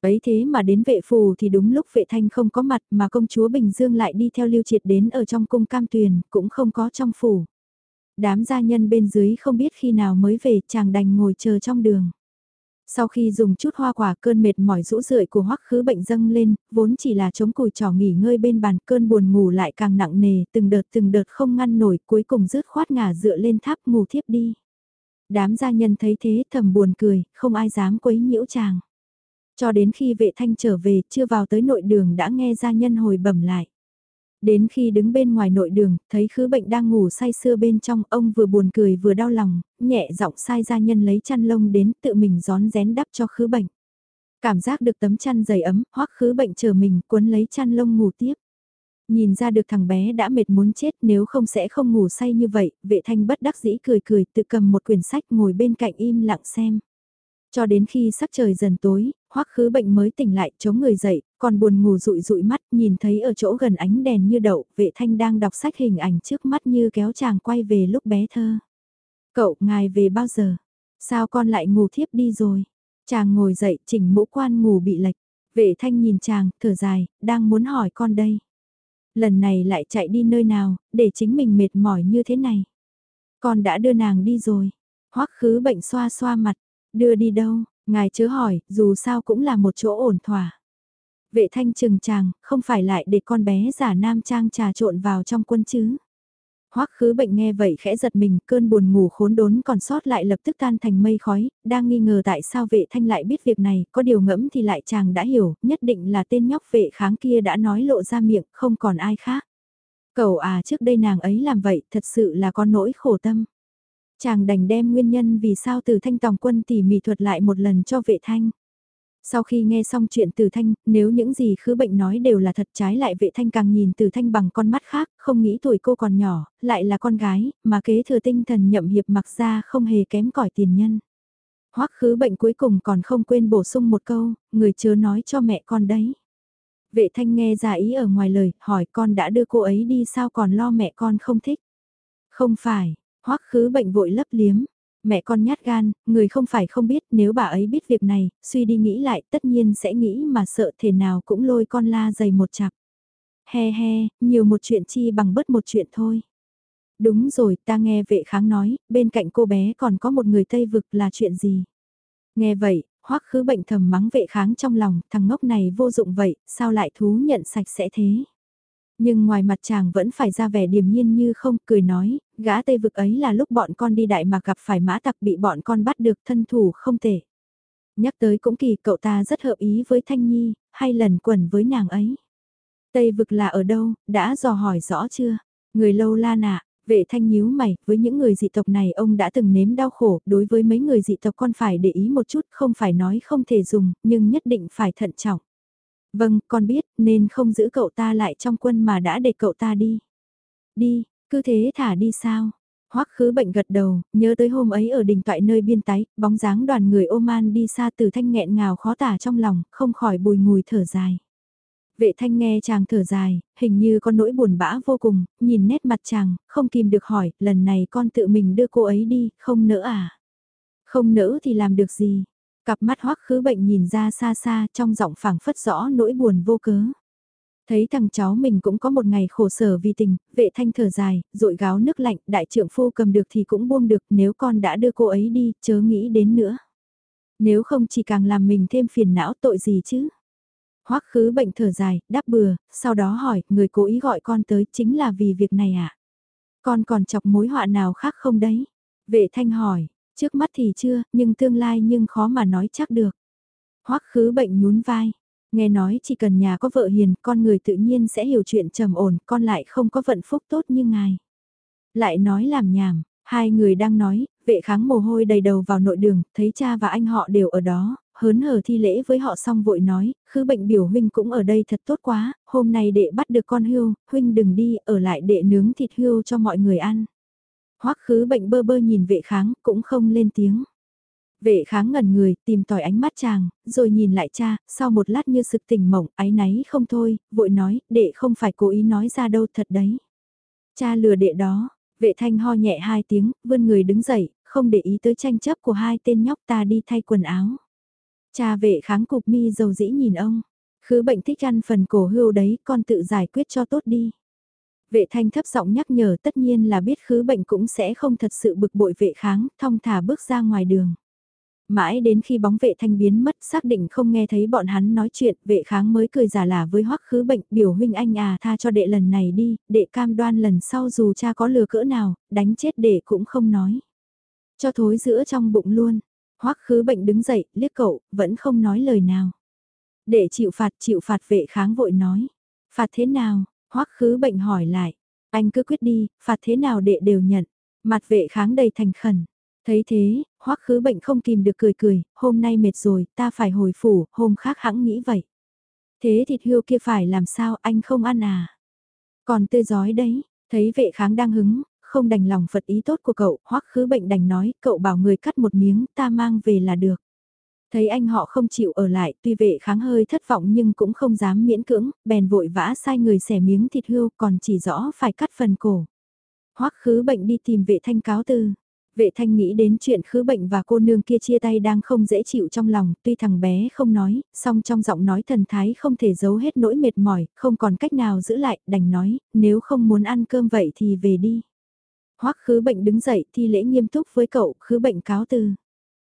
Ấy thế mà đến vệ phủ thì đúng lúc vệ thanh không có mặt mà công chúa Bình Dương lại đi theo lưu triệt đến ở trong cung cam tuyền, cũng không có trong phủ. Đám gia nhân bên dưới không biết khi nào mới về chàng đành ngồi chờ trong đường. Sau khi dùng chút hoa quả cơn mệt mỏi rũ rượi của hoắc khứ bệnh dâng lên, vốn chỉ là chống cùi trò nghỉ ngơi bên bàn cơn buồn ngủ lại càng nặng nề, từng đợt từng đợt không ngăn nổi cuối cùng rứt khoát ngả dựa lên tháp ngủ thiếp đi. Đám gia nhân thấy thế thầm buồn cười, không ai dám quấy nhiễu chàng. Cho đến khi vệ thanh trở về chưa vào tới nội đường đã nghe gia nhân hồi bẩm lại. Đến khi đứng bên ngoài nội đường, thấy khứ bệnh đang ngủ say sưa bên trong, ông vừa buồn cười vừa đau lòng, nhẹ giọng sai gia nhân lấy chăn lông đến tự mình gión rén đắp cho khứ bệnh. Cảm giác được tấm chăn dày ấm, hoắc khứ bệnh chờ mình cuốn lấy chăn lông ngủ tiếp. Nhìn ra được thằng bé đã mệt muốn chết nếu không sẽ không ngủ say như vậy, vệ thanh bất đắc dĩ cười cười tự cầm một quyển sách ngồi bên cạnh im lặng xem. Cho đến khi sắc trời dần tối, hoắc khứ bệnh mới tỉnh lại chống người dậy, còn buồn ngủ rụi rụi mắt nhìn thấy ở chỗ gần ánh đèn như đậu, vệ thanh đang đọc sách hình ảnh trước mắt như kéo chàng quay về lúc bé thơ. Cậu, ngài về bao giờ? Sao con lại ngủ thiếp đi rồi? Chàng ngồi dậy, chỉnh mũ quan ngủ bị lệch. Vệ thanh nhìn chàng, thở dài, đang muốn hỏi con đây. Lần này lại chạy đi nơi nào, để chính mình mệt mỏi như thế này. Con đã đưa nàng đi rồi. Hoắc khứ bệnh xoa xoa mặt, đưa đi đâu, ngài chớ hỏi, dù sao cũng là một chỗ ổn thỏa. Vệ thanh trừng chàng, không phải lại để con bé giả nam trang trà trộn vào trong quân chứ. Hoắc khứ bệnh nghe vậy khẽ giật mình, cơn buồn ngủ khốn đốn còn sót lại lập tức tan thành mây khói, đang nghi ngờ tại sao vệ thanh lại biết việc này, có điều ngẫm thì lại chàng đã hiểu, nhất định là tên nhóc vệ kháng kia đã nói lộ ra miệng, không còn ai khác. Cậu à trước đây nàng ấy làm vậy, thật sự là có nỗi khổ tâm. Chàng đành đem nguyên nhân vì sao từ thanh tòng quân tỉ mỉ thuật lại một lần cho vệ thanh. Sau khi nghe xong chuyện Từ Thanh, nếu những gì khứ bệnh nói đều là thật trái lại vệ thanh càng nhìn Từ Thanh bằng con mắt khác, không nghĩ tuổi cô còn nhỏ, lại là con gái, mà kế thừa tinh thần nhậm hiệp mặc ra không hề kém cỏi tiền nhân. Hoắc khứ bệnh cuối cùng còn không quên bổ sung một câu, người chớ nói cho mẹ con đấy. Vệ thanh nghe ra ý ở ngoài lời, hỏi con đã đưa cô ấy đi sao còn lo mẹ con không thích. Không phải, Hoắc khứ bệnh vội lấp liếm, mẹ con nhát gan, người không phải không biết nếu bà ấy biết việc này, suy đi nghĩ lại tất nhiên sẽ nghĩ mà sợ thể nào cũng lôi con la dày một chặp. He he, nhiều một chuyện chi bằng bớt một chuyện thôi. Đúng rồi, ta nghe vệ kháng nói, bên cạnh cô bé còn có một người Tây Vực là chuyện gì? Nghe vậy, hoắc khứ bệnh thầm mắng vệ kháng trong lòng, thằng ngốc này vô dụng vậy, sao lại thú nhận sạch sẽ thế? Nhưng ngoài mặt chàng vẫn phải ra vẻ điềm nhiên như không, cười nói, gã tây vực ấy là lúc bọn con đi đại mà gặp phải mã tặc bị bọn con bắt được thân thủ không thể. Nhắc tới cũng kỳ cậu ta rất hợp ý với Thanh Nhi, hay lần quẩn với nàng ấy. Tây vực là ở đâu, đã dò hỏi rõ chưa? Người lâu la nạ, vệ thanh nhíu mày, với những người dị tộc này ông đã từng nếm đau khổ, đối với mấy người dị tộc con phải để ý một chút, không phải nói không thể dùng, nhưng nhất định phải thận trọng. Vâng, con biết, nên không giữ cậu ta lại trong quân mà đã để cậu ta đi. Đi, cứ thế thả đi sao? Hoắc khứ bệnh gật đầu, nhớ tới hôm ấy ở đỉnh toại nơi biên tái, bóng dáng đoàn người Oman đi xa từ thanh nghẹn ngào khó tả trong lòng, không khỏi bùi ngùi thở dài. Vệ thanh nghe chàng thở dài, hình như có nỗi buồn bã vô cùng, nhìn nét mặt chàng, không kìm được hỏi, lần này con tự mình đưa cô ấy đi, không nỡ à? Không nỡ thì làm được gì? Cặp mắt hoắc khứ bệnh nhìn ra xa xa trong giọng phảng phất rõ nỗi buồn vô cớ. Thấy thằng cháu mình cũng có một ngày khổ sở vì tình, vệ thanh thở dài, rội gáo nước lạnh, đại trưởng phu cầm được thì cũng buông được, nếu con đã đưa cô ấy đi, chớ nghĩ đến nữa. Nếu không chỉ càng làm mình thêm phiền não tội gì chứ. Hoắc khứ bệnh thở dài, đáp bừa, sau đó hỏi, người cố ý gọi con tới chính là vì việc này à? Con còn chọc mối họa nào khác không đấy? Vệ thanh hỏi, Trước mắt thì chưa, nhưng tương lai nhưng khó mà nói chắc được. Hoắc khứ bệnh nhún vai. Nghe nói chỉ cần nhà có vợ hiền, con người tự nhiên sẽ hiểu chuyện trầm ổn, con lại không có vận phúc tốt như ngài. Lại nói làm nhảm, hai người đang nói, vệ kháng mồ hôi đầy đầu vào nội đường, thấy cha và anh họ đều ở đó, hớn hở thi lễ với họ xong vội nói, khứ bệnh biểu huynh cũng ở đây thật tốt quá, hôm nay đệ bắt được con hươu, huynh đừng đi, ở lại đệ nướng thịt hươu cho mọi người ăn. Hoắc khứ bệnh bơ bơ nhìn vệ kháng, cũng không lên tiếng. Vệ kháng ngẩn người, tìm tòi ánh mắt chàng, rồi nhìn lại cha, sau một lát như sực tỉnh mộng, áy náy không thôi, vội nói, đệ không phải cố ý nói ra đâu thật đấy. Cha lừa đệ đó, vệ thanh ho nhẹ hai tiếng, vươn người đứng dậy, không để ý tới tranh chấp của hai tên nhóc ta đi thay quần áo. Cha vệ kháng cục mi dầu dĩ nhìn ông, khứ bệnh thích ăn phần cổ hưu đấy, con tự giải quyết cho tốt đi. Vệ thanh thấp giọng nhắc nhở tất nhiên là biết khứ bệnh cũng sẽ không thật sự bực bội vệ kháng, thong thả bước ra ngoài đường. Mãi đến khi bóng vệ thanh biến mất xác định không nghe thấy bọn hắn nói chuyện, vệ kháng mới cười giả lả với hoắc khứ bệnh, biểu huynh anh à tha cho đệ lần này đi, đệ cam đoan lần sau dù cha có lừa cỡ nào, đánh chết đệ cũng không nói. Cho thối giữa trong bụng luôn, hoắc khứ bệnh đứng dậy, liếc cậu, vẫn không nói lời nào. Để chịu phạt, chịu phạt vệ kháng vội nói. Phạt thế nào, Hoắc khứ bệnh hỏi lại, anh cứ quyết đi, phạt thế nào đệ đều nhận. Mặt vệ kháng đầy thành khẩn. Thấy thế, hoắc khứ bệnh không kìm được cười cười, hôm nay mệt rồi, ta phải hồi phủ, hôm khác hãng nghĩ vậy. Thế thịt hươu kia phải làm sao, anh không ăn à? Còn tươi giói đấy, thấy vệ kháng đang hứng, không đành lòng phật ý tốt của cậu, hoắc khứ bệnh đành nói, cậu bảo người cắt một miếng, ta mang về là được. Thấy anh họ không chịu ở lại, tuy vệ kháng hơi thất vọng nhưng cũng không dám miễn cưỡng, bèn vội vã sai người xẻ miếng thịt hươu còn chỉ rõ phải cắt phần cổ. Hoắc khứ bệnh đi tìm vệ thanh cáo từ. Vệ thanh nghĩ đến chuyện khứ bệnh và cô nương kia chia tay đang không dễ chịu trong lòng, tuy thằng bé không nói, song trong giọng nói thần thái không thể giấu hết nỗi mệt mỏi, không còn cách nào giữ lại, đành nói, nếu không muốn ăn cơm vậy thì về đi. Hoắc khứ bệnh đứng dậy thi lễ nghiêm túc với cậu, khứ bệnh cáo từ.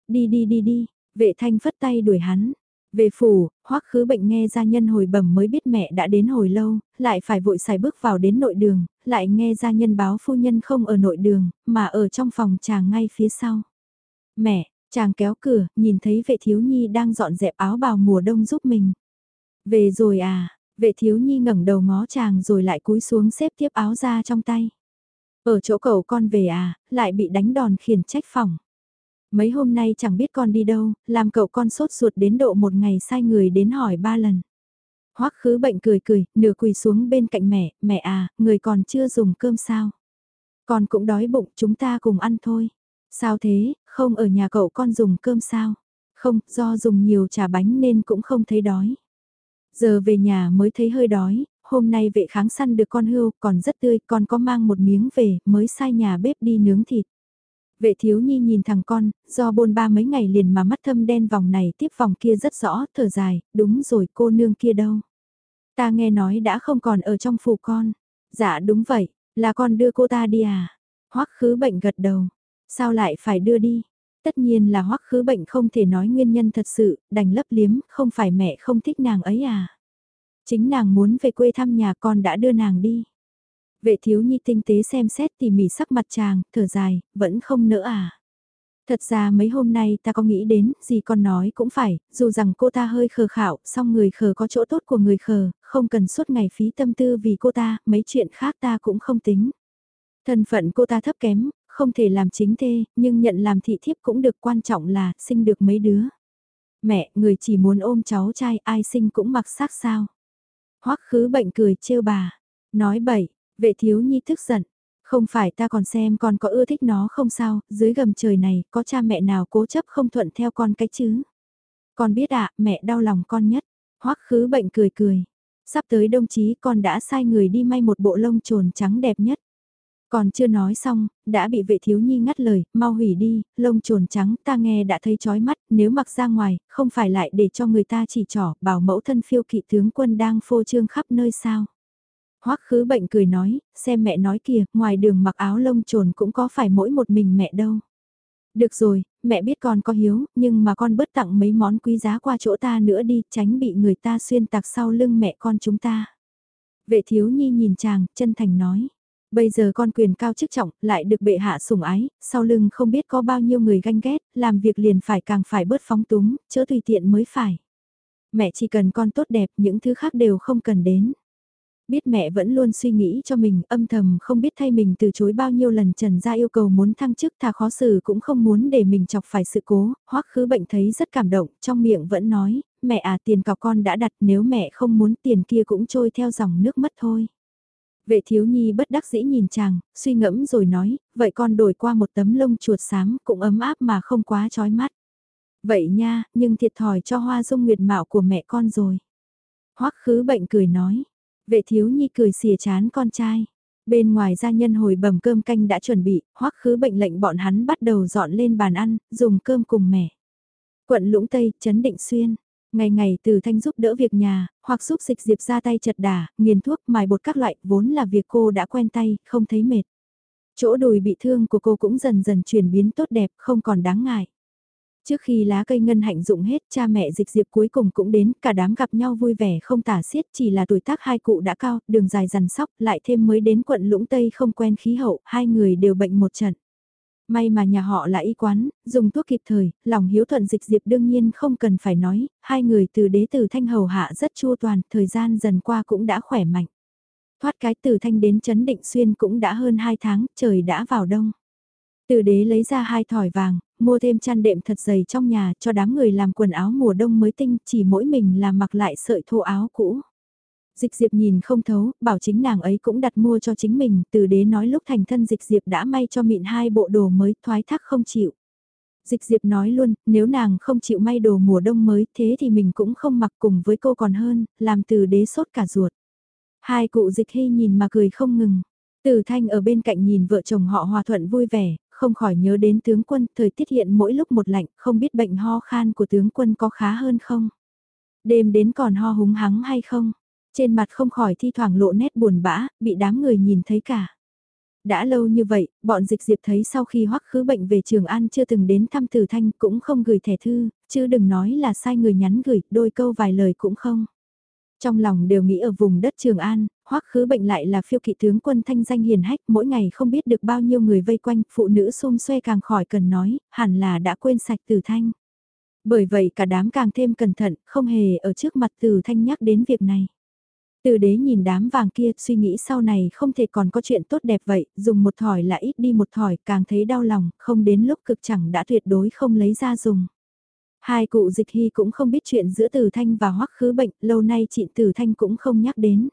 Đi đi đi đi, vệ thanh phất tay đuổi hắn. Về phủ, hoắc khứ bệnh nghe gia nhân hồi bẩm mới biết mẹ đã đến hồi lâu, lại phải vội xài bước vào đến nội đường, lại nghe gia nhân báo phu nhân không ở nội đường, mà ở trong phòng chàng ngay phía sau. Mẹ, chàng kéo cửa, nhìn thấy vệ thiếu nhi đang dọn dẹp áo bào mùa đông giúp mình. Về rồi à, vệ thiếu nhi ngẩng đầu ngó chàng rồi lại cúi xuống xếp tiếp áo ra trong tay. Ở chỗ cậu con về à, lại bị đánh đòn khiển trách phòng. Mấy hôm nay chẳng biết con đi đâu, làm cậu con sốt ruột đến độ một ngày sai người đến hỏi ba lần. Hoắc khứ bệnh cười cười, nửa quỳ xuống bên cạnh mẹ, mẹ à, người còn chưa dùng cơm sao? Con cũng đói bụng, chúng ta cùng ăn thôi. Sao thế, không ở nhà cậu con dùng cơm sao? Không, do dùng nhiều trà bánh nên cũng không thấy đói. Giờ về nhà mới thấy hơi đói, hôm nay vệ kháng săn được con hươu còn rất tươi, con có mang một miếng về, mới sai nhà bếp đi nướng thịt. Vệ thiếu nhi nhìn thằng con, do bôn ba mấy ngày liền mà mắt thâm đen vòng này tiếp vòng kia rất rõ, thở dài, đúng rồi cô nương kia đâu. Ta nghe nói đã không còn ở trong phủ con. Dạ đúng vậy, là con đưa cô ta đi à? Hoắc khứ bệnh gật đầu. Sao lại phải đưa đi? Tất nhiên là hoắc khứ bệnh không thể nói nguyên nhân thật sự, đành lấp liếm, không phải mẹ không thích nàng ấy à? Chính nàng muốn về quê thăm nhà con đã đưa nàng đi. Vệ thiếu nhi tinh tế xem xét tỉ mỉ sắc mặt chàng, thở dài, vẫn không nỡ à. Thật ra mấy hôm nay ta có nghĩ đến, gì con nói cũng phải, dù rằng cô ta hơi khờ khảo, song người khờ có chỗ tốt của người khờ, không cần suốt ngày phí tâm tư vì cô ta, mấy chuyện khác ta cũng không tính. Thân phận cô ta thấp kém, không thể làm chính thê, nhưng nhận làm thị thiếp cũng được quan trọng là sinh được mấy đứa. Mẹ, người chỉ muốn ôm cháu trai ai sinh cũng mặc xác sao. Hoắc khứ bệnh cười trêu bà, nói bậy, vệ thiếu nhi tức giận. Không phải ta còn xem con có ưa thích nó không sao, dưới gầm trời này có cha mẹ nào cố chấp không thuận theo con cái chứ. Con biết ạ, mẹ đau lòng con nhất. Hoắc khứ bệnh cười cười. Sắp tới đồng chí con đã sai người đi may một bộ lông trồn trắng đẹp nhất. Còn chưa nói xong, đã bị vệ thiếu nhi ngắt lời, mau hủy đi, lông trồn trắng ta nghe đã thấy chói mắt, nếu mặc ra ngoài, không phải lại để cho người ta chỉ trỏ, bảo mẫu thân phiêu kỵ tướng quân đang phô trương khắp nơi sao. Hoắc khứ bệnh cười nói, xem mẹ nói kìa, ngoài đường mặc áo lông trồn cũng có phải mỗi một mình mẹ đâu. Được rồi, mẹ biết con có hiếu, nhưng mà con bớt tặng mấy món quý giá qua chỗ ta nữa đi, tránh bị người ta xuyên tạc sau lưng mẹ con chúng ta. Vệ thiếu nhi nhìn chàng, chân thành nói. Bây giờ con quyền cao chức trọng, lại được bệ hạ sủng ái, sau lưng không biết có bao nhiêu người ganh ghét, làm việc liền phải càng phải bớt phóng túng, chớ tùy tiện mới phải. Mẹ chỉ cần con tốt đẹp, những thứ khác đều không cần đến. Biết mẹ vẫn luôn suy nghĩ cho mình, âm thầm không biết thay mình từ chối bao nhiêu lần trần gia yêu cầu muốn thăng chức thà khó xử cũng không muốn để mình chọc phải sự cố, hoắc khứ bệnh thấy rất cảm động, trong miệng vẫn nói, mẹ à tiền cọc con đã đặt nếu mẹ không muốn tiền kia cũng trôi theo dòng nước mất thôi. Vệ thiếu nhi bất đắc dĩ nhìn chàng, suy ngẫm rồi nói, vậy con đổi qua một tấm lông chuột sáng cũng ấm áp mà không quá chói mắt. Vậy nha, nhưng thiệt thòi cho hoa dung nguyệt mạo của mẹ con rồi. Hoắc khứ bệnh cười nói, vệ thiếu nhi cười xìa chán con trai. Bên ngoài gia nhân hồi bầm cơm canh đã chuẩn bị, hoắc khứ bệnh lệnh bọn hắn bắt đầu dọn lên bàn ăn, dùng cơm cùng mẹ. Quận Lũng Tây, Trấn Định Xuyên, Ngày ngày từ thanh giúp đỡ việc nhà, hoặc giúp dịch diệp ra tay chật đà, nghiền thuốc, mài bột các loại, vốn là việc cô đã quen tay, không thấy mệt. Chỗ đùi bị thương của cô cũng dần dần chuyển biến tốt đẹp, không còn đáng ngại. Trước khi lá cây ngân hạnh dụng hết, cha mẹ dịch diệp cuối cùng cũng đến, cả đám gặp nhau vui vẻ không tả xiết, chỉ là tuổi tác hai cụ đã cao, đường dài dằn sóc, lại thêm mới đến quận Lũng Tây không quen khí hậu, hai người đều bệnh một trận. May mà nhà họ là y quán, dùng thuốc kịp thời, lòng hiếu thuận dịch diệp đương nhiên không cần phải nói, hai người từ đế từ thanh hầu hạ rất chua toàn, thời gian dần qua cũng đã khỏe mạnh. Thoát cái từ thanh đến chấn định xuyên cũng đã hơn hai tháng, trời đã vào đông. Từ đế lấy ra hai thỏi vàng, mua thêm chăn đệm thật dày trong nhà cho đám người làm quần áo mùa đông mới tinh, chỉ mỗi mình là mặc lại sợi thô áo cũ. Dịch diệp nhìn không thấu, bảo chính nàng ấy cũng đặt mua cho chính mình, từ đế nói lúc thành thân dịch diệp đã may cho mịn hai bộ đồ mới thoái thác không chịu. Dịch diệp nói luôn, nếu nàng không chịu may đồ mùa đông mới thế thì mình cũng không mặc cùng với cô còn hơn, làm từ đế sốt cả ruột. Hai cụ dịch hy nhìn mà cười không ngừng. Từ thanh ở bên cạnh nhìn vợ chồng họ hòa thuận vui vẻ, không khỏi nhớ đến tướng quân, thời tiết hiện mỗi lúc một lạnh, không biết bệnh ho khan của tướng quân có khá hơn không? Đêm đến còn ho húng hắng hay không? Trên mặt không khỏi thi thoảng lộ nét buồn bã, bị đám người nhìn thấy cả. Đã lâu như vậy, bọn dịch diệp thấy sau khi hoắc khứ bệnh về Trường An chưa từng đến thăm Tử Thanh cũng không gửi thẻ thư, chứ đừng nói là sai người nhắn gửi, đôi câu vài lời cũng không. Trong lòng đều nghĩ ở vùng đất Trường An, hoắc khứ bệnh lại là phiêu kỵ tướng quân thanh danh hiền hách, mỗi ngày không biết được bao nhiêu người vây quanh, phụ nữ xung xoe càng khỏi cần nói, hẳn là đã quên sạch Từ Thanh. Bởi vậy cả đám càng thêm cẩn thận, không hề ở trước mặt Từ Thanh nhắc đến việc này. Từ đế nhìn đám vàng kia, suy nghĩ sau này không thể còn có chuyện tốt đẹp vậy, dùng một thỏi là ít đi một thỏi, càng thấy đau lòng, không đến lúc cực chẳng đã tuyệt đối không lấy ra dùng. Hai cụ dịch hy cũng không biết chuyện giữa Tử Thanh và Hoắc Khứ Bệnh, lâu nay chị Tử Thanh cũng không nhắc đến.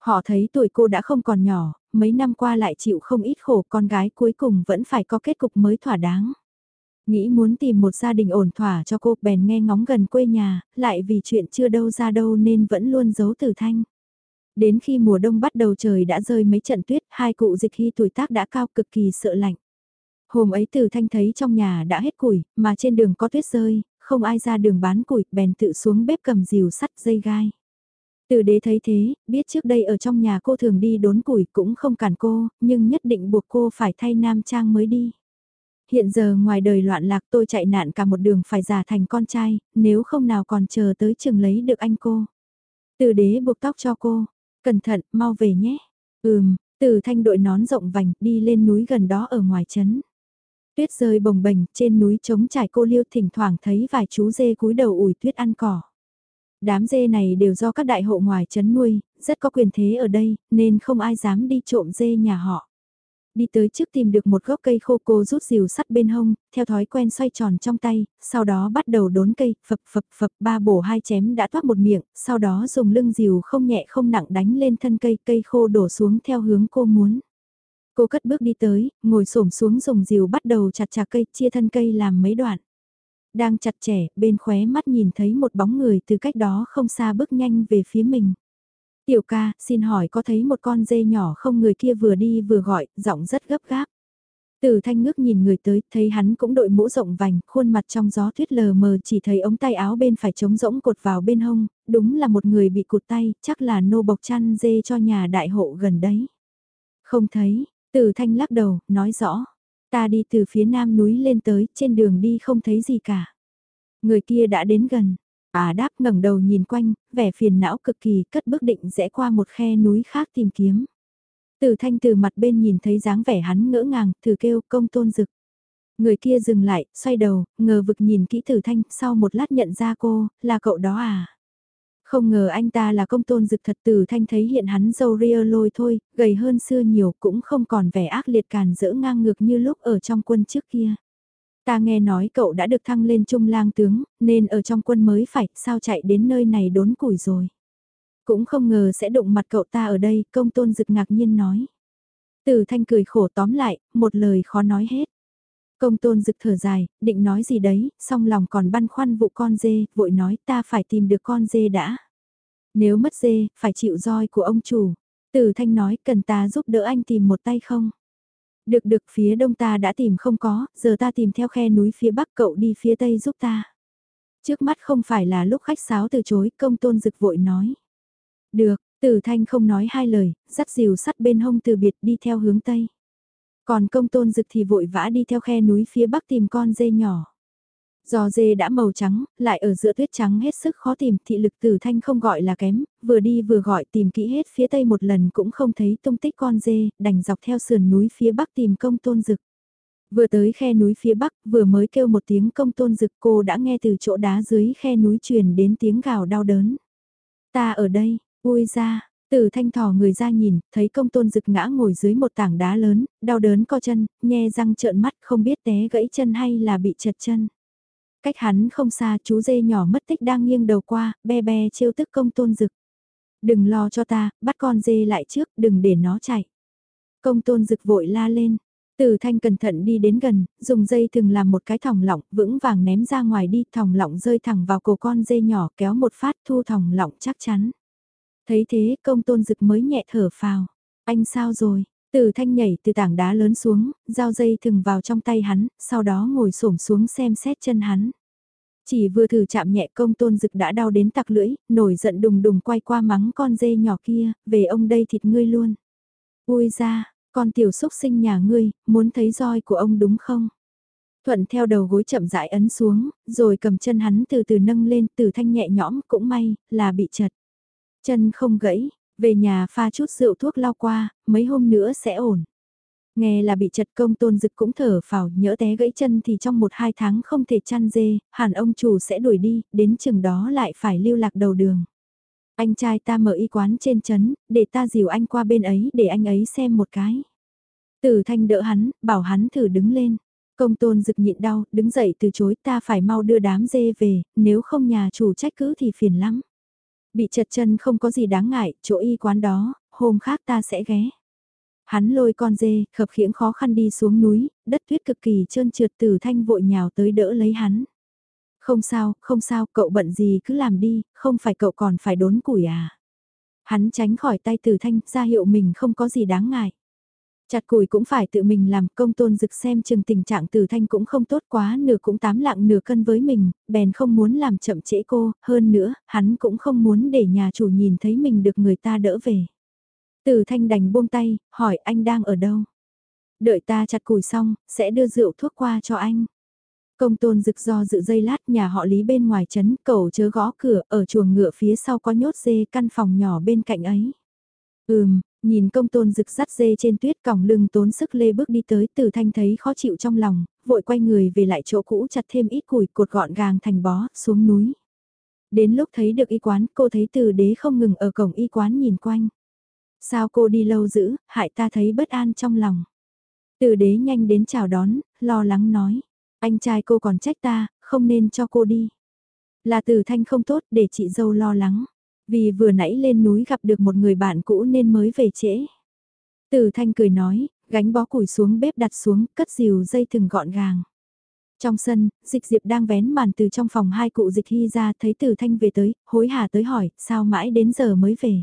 Họ thấy tuổi cô đã không còn nhỏ, mấy năm qua lại chịu không ít khổ, con gái cuối cùng vẫn phải có kết cục mới thỏa đáng. Nghĩ muốn tìm một gia đình ổn thỏa cho cô, bèn nghe ngóng gần quê nhà, lại vì chuyện chưa đâu ra đâu nên vẫn luôn giấu Tử Thanh. Đến khi mùa đông bắt đầu trời đã rơi mấy trận tuyết, hai cụ dịch hy tuổi tác đã cao cực kỳ sợ lạnh. Hôm ấy từ thanh thấy trong nhà đã hết củi, mà trên đường có tuyết rơi, không ai ra đường bán củi, bèn tự xuống bếp cầm rìu sắt dây gai. Từ đế thấy thế, biết trước đây ở trong nhà cô thường đi đốn củi cũng không cản cô, nhưng nhất định buộc cô phải thay nam trang mới đi. Hiện giờ ngoài đời loạn lạc tôi chạy nạn cả một đường phải giả thành con trai, nếu không nào còn chờ tới trường lấy được anh cô. Từ đế buộc tóc cho cô, Cẩn thận, mau về nhé. Ừm, từ thanh đội nón rộng vành đi lên núi gần đó ở ngoài trấn. Tuyết rơi bồng bềnh trên núi trống trải cô liêu thỉnh thoảng thấy vài chú dê cúi đầu ủi tuyết ăn cỏ. Đám dê này đều do các đại hộ ngoài trấn nuôi, rất có quyền thế ở đây, nên không ai dám đi trộm dê nhà họ. Đi tới trước tìm được một gốc cây khô cô rút rìu sắt bên hông, theo thói quen xoay tròn trong tay, sau đó bắt đầu đốn cây, phập phập phập ba bổ hai chém đã thoát một miệng, sau đó dùng lưng rìu không nhẹ không nặng đánh lên thân cây, cây khô đổ xuống theo hướng cô muốn. Cô cất bước đi tới, ngồi xổm xuống dùng rìu bắt đầu chặt chà cây, chia thân cây làm mấy đoạn. Đang chặt trẻ, bên khóe mắt nhìn thấy một bóng người từ cách đó không xa bước nhanh về phía mình. Tiểu ca, xin hỏi có thấy một con dê nhỏ không người kia vừa đi vừa gọi, giọng rất gấp gáp. Từ thanh ngước nhìn người tới, thấy hắn cũng đội mũ rộng vành, khuôn mặt trong gió tuyết lờ mờ chỉ thấy ống tay áo bên phải trống rỗng cột vào bên hông, đúng là một người bị cụt tay, chắc là nô bộc chăn dê cho nhà đại hộ gần đấy. Không thấy, từ thanh lắc đầu, nói rõ, ta đi từ phía nam núi lên tới, trên đường đi không thấy gì cả. Người kia đã đến gần, À đáp ngẩng đầu nhìn quanh, vẻ phiền não cực kỳ cất bước định rẽ qua một khe núi khác tìm kiếm. Từ thanh từ mặt bên nhìn thấy dáng vẻ hắn ngỡ ngàng, thử kêu công tôn dực. Người kia dừng lại, xoay đầu, ngờ vực nhìn kỹ tử thanh, sau một lát nhận ra cô, là cậu đó à? Không ngờ anh ta là công tôn dực thật tử thanh thấy hiện hắn dâu ria lôi thôi, gầy hơn xưa nhiều cũng không còn vẻ ác liệt càn dỡ ngang ngược như lúc ở trong quân trước kia. Ta nghe nói cậu đã được thăng lên trung lang tướng, nên ở trong quân mới phải, sao chạy đến nơi này đốn củi rồi. Cũng không ngờ sẽ đụng mặt cậu ta ở đây, công tôn dực ngạc nhiên nói. Từ thanh cười khổ tóm lại, một lời khó nói hết. Công tôn dực thở dài, định nói gì đấy, song lòng còn băn khoăn vụ con dê, vội nói ta phải tìm được con dê đã. Nếu mất dê, phải chịu roi của ông chủ. Tử thanh nói cần ta giúp đỡ anh tìm một tay không? Được được phía đông ta đã tìm không có, giờ ta tìm theo khe núi phía bắc cậu đi phía tây giúp ta. Trước mắt không phải là lúc khách sáo từ chối, công tôn dực vội nói. Được, tử thanh không nói hai lời, dắt dìu sắt bên hông từ biệt đi theo hướng tây. Còn công tôn dực thì vội vã đi theo khe núi phía bắc tìm con dê nhỏ. Giò dê đã màu trắng, lại ở giữa tuyết trắng hết sức khó tìm, thị lực tử thanh không gọi là kém, vừa đi vừa gọi tìm kỹ hết phía tây một lần cũng không thấy tung tích con dê, đành dọc theo sườn núi phía bắc tìm công tôn dực. Vừa tới khe núi phía bắc, vừa mới kêu một tiếng công tôn dực cô đã nghe từ chỗ đá dưới khe núi truyền đến tiếng gào đau đớn. Ta ở đây, ui ra, từ thanh thò người ra nhìn, thấy công tôn rực ngã ngồi dưới một tảng đá lớn, đau đớn co chân, nhe răng trợn mắt không biết té gãy chân hay là bị chật chân. Cách hắn không xa chú dê nhỏ mất tích đang nghiêng đầu qua, be be trêu tức công tôn rực. Đừng lo cho ta, bắt con dê lại trước, đừng để nó chạy. Công tôn rực vội la lên. Từ thanh cẩn thận đi đến gần, dùng dây thường làm một cái thòng lọng vững vàng ném ra ngoài đi, thòng lọng rơi thẳng vào cổ con dê nhỏ kéo một phát thu thòng lọng chắc chắn. Thấy thế công tôn dực mới nhẹ thở phào. Anh sao rồi? Từ thanh nhảy từ tảng đá lớn xuống, giao dây thừng vào trong tay hắn, sau đó ngồi xổm xuống xem xét chân hắn. Chỉ vừa thử chạm nhẹ công tôn dực đã đau đến tặc lưỡi, nổi giận đùng đùng quay qua mắng con dê nhỏ kia, về ông đây thịt ngươi luôn. Ui ra, con tiểu xúc sinh nhà ngươi, muốn thấy roi của ông đúng không? Thuận theo đầu gối chậm rãi ấn xuống, rồi cầm chân hắn từ từ nâng lên, từ thanh nhẹ nhõm, cũng may, là bị chật. Chân không gãy, về nhà pha chút rượu thuốc lao qua, mấy hôm nữa sẽ ổn. Nghe là bị chật công tôn dực cũng thở phào nhỡ té gãy chân thì trong một hai tháng không thể chăn dê, hẳn ông chủ sẽ đuổi đi, đến chừng đó lại phải lưu lạc đầu đường. Anh trai ta mở y quán trên chấn, để ta dìu anh qua bên ấy để anh ấy xem một cái. Tử thanh đỡ hắn, bảo hắn thử đứng lên. Công tôn dực nhịn đau, đứng dậy từ chối ta phải mau đưa đám dê về, nếu không nhà chủ trách cứ thì phiền lắm. Bị chật chân không có gì đáng ngại, chỗ y quán đó, hôm khác ta sẽ ghé. Hắn lôi con dê, khập khiễng khó khăn đi xuống núi, đất tuyết cực kỳ trơn trượt từ thanh vội nhào tới đỡ lấy hắn. Không sao, không sao, cậu bận gì cứ làm đi, không phải cậu còn phải đốn củi à. Hắn tránh khỏi tay từ thanh, ra hiệu mình không có gì đáng ngại. Chặt củi cũng phải tự mình làm, công tôn dực xem chừng tình trạng từ thanh cũng không tốt quá, nửa cũng tám lạng nửa cân với mình, bèn không muốn làm chậm trễ cô, hơn nữa, hắn cũng không muốn để nhà chủ nhìn thấy mình được người ta đỡ về. Từ thanh đành buông tay, hỏi anh đang ở đâu? Đợi ta chặt củi xong, sẽ đưa rượu thuốc qua cho anh. Công tôn rực do dự dây lát nhà họ lý bên ngoài trấn, cầu chớ gõ cửa, ở chuồng ngựa phía sau có nhốt dê căn phòng nhỏ bên cạnh ấy. Ừm, nhìn công tôn rực rắt dê trên tuyết còng lưng tốn sức lê bước đi tới từ thanh thấy khó chịu trong lòng, vội quay người về lại chỗ cũ chặt thêm ít củi cột gọn gàng thành bó, xuống núi. Đến lúc thấy được y quán, cô thấy từ đế không ngừng ở cổng y quán nhìn quanh. Sao cô đi lâu dữ, hại ta thấy bất an trong lòng. Từ đế nhanh đến chào đón, lo lắng nói. Anh trai cô còn trách ta, không nên cho cô đi. Là từ thanh không tốt để chị dâu lo lắng. Vì vừa nãy lên núi gặp được một người bạn cũ nên mới về trễ. Từ thanh cười nói, gánh bó củi xuống bếp đặt xuống, cất dìu dây thừng gọn gàng. Trong sân, dịch diệp đang vén màn từ trong phòng hai cụ dịch hy ra thấy từ thanh về tới, hối hả tới hỏi, sao mãi đến giờ mới về.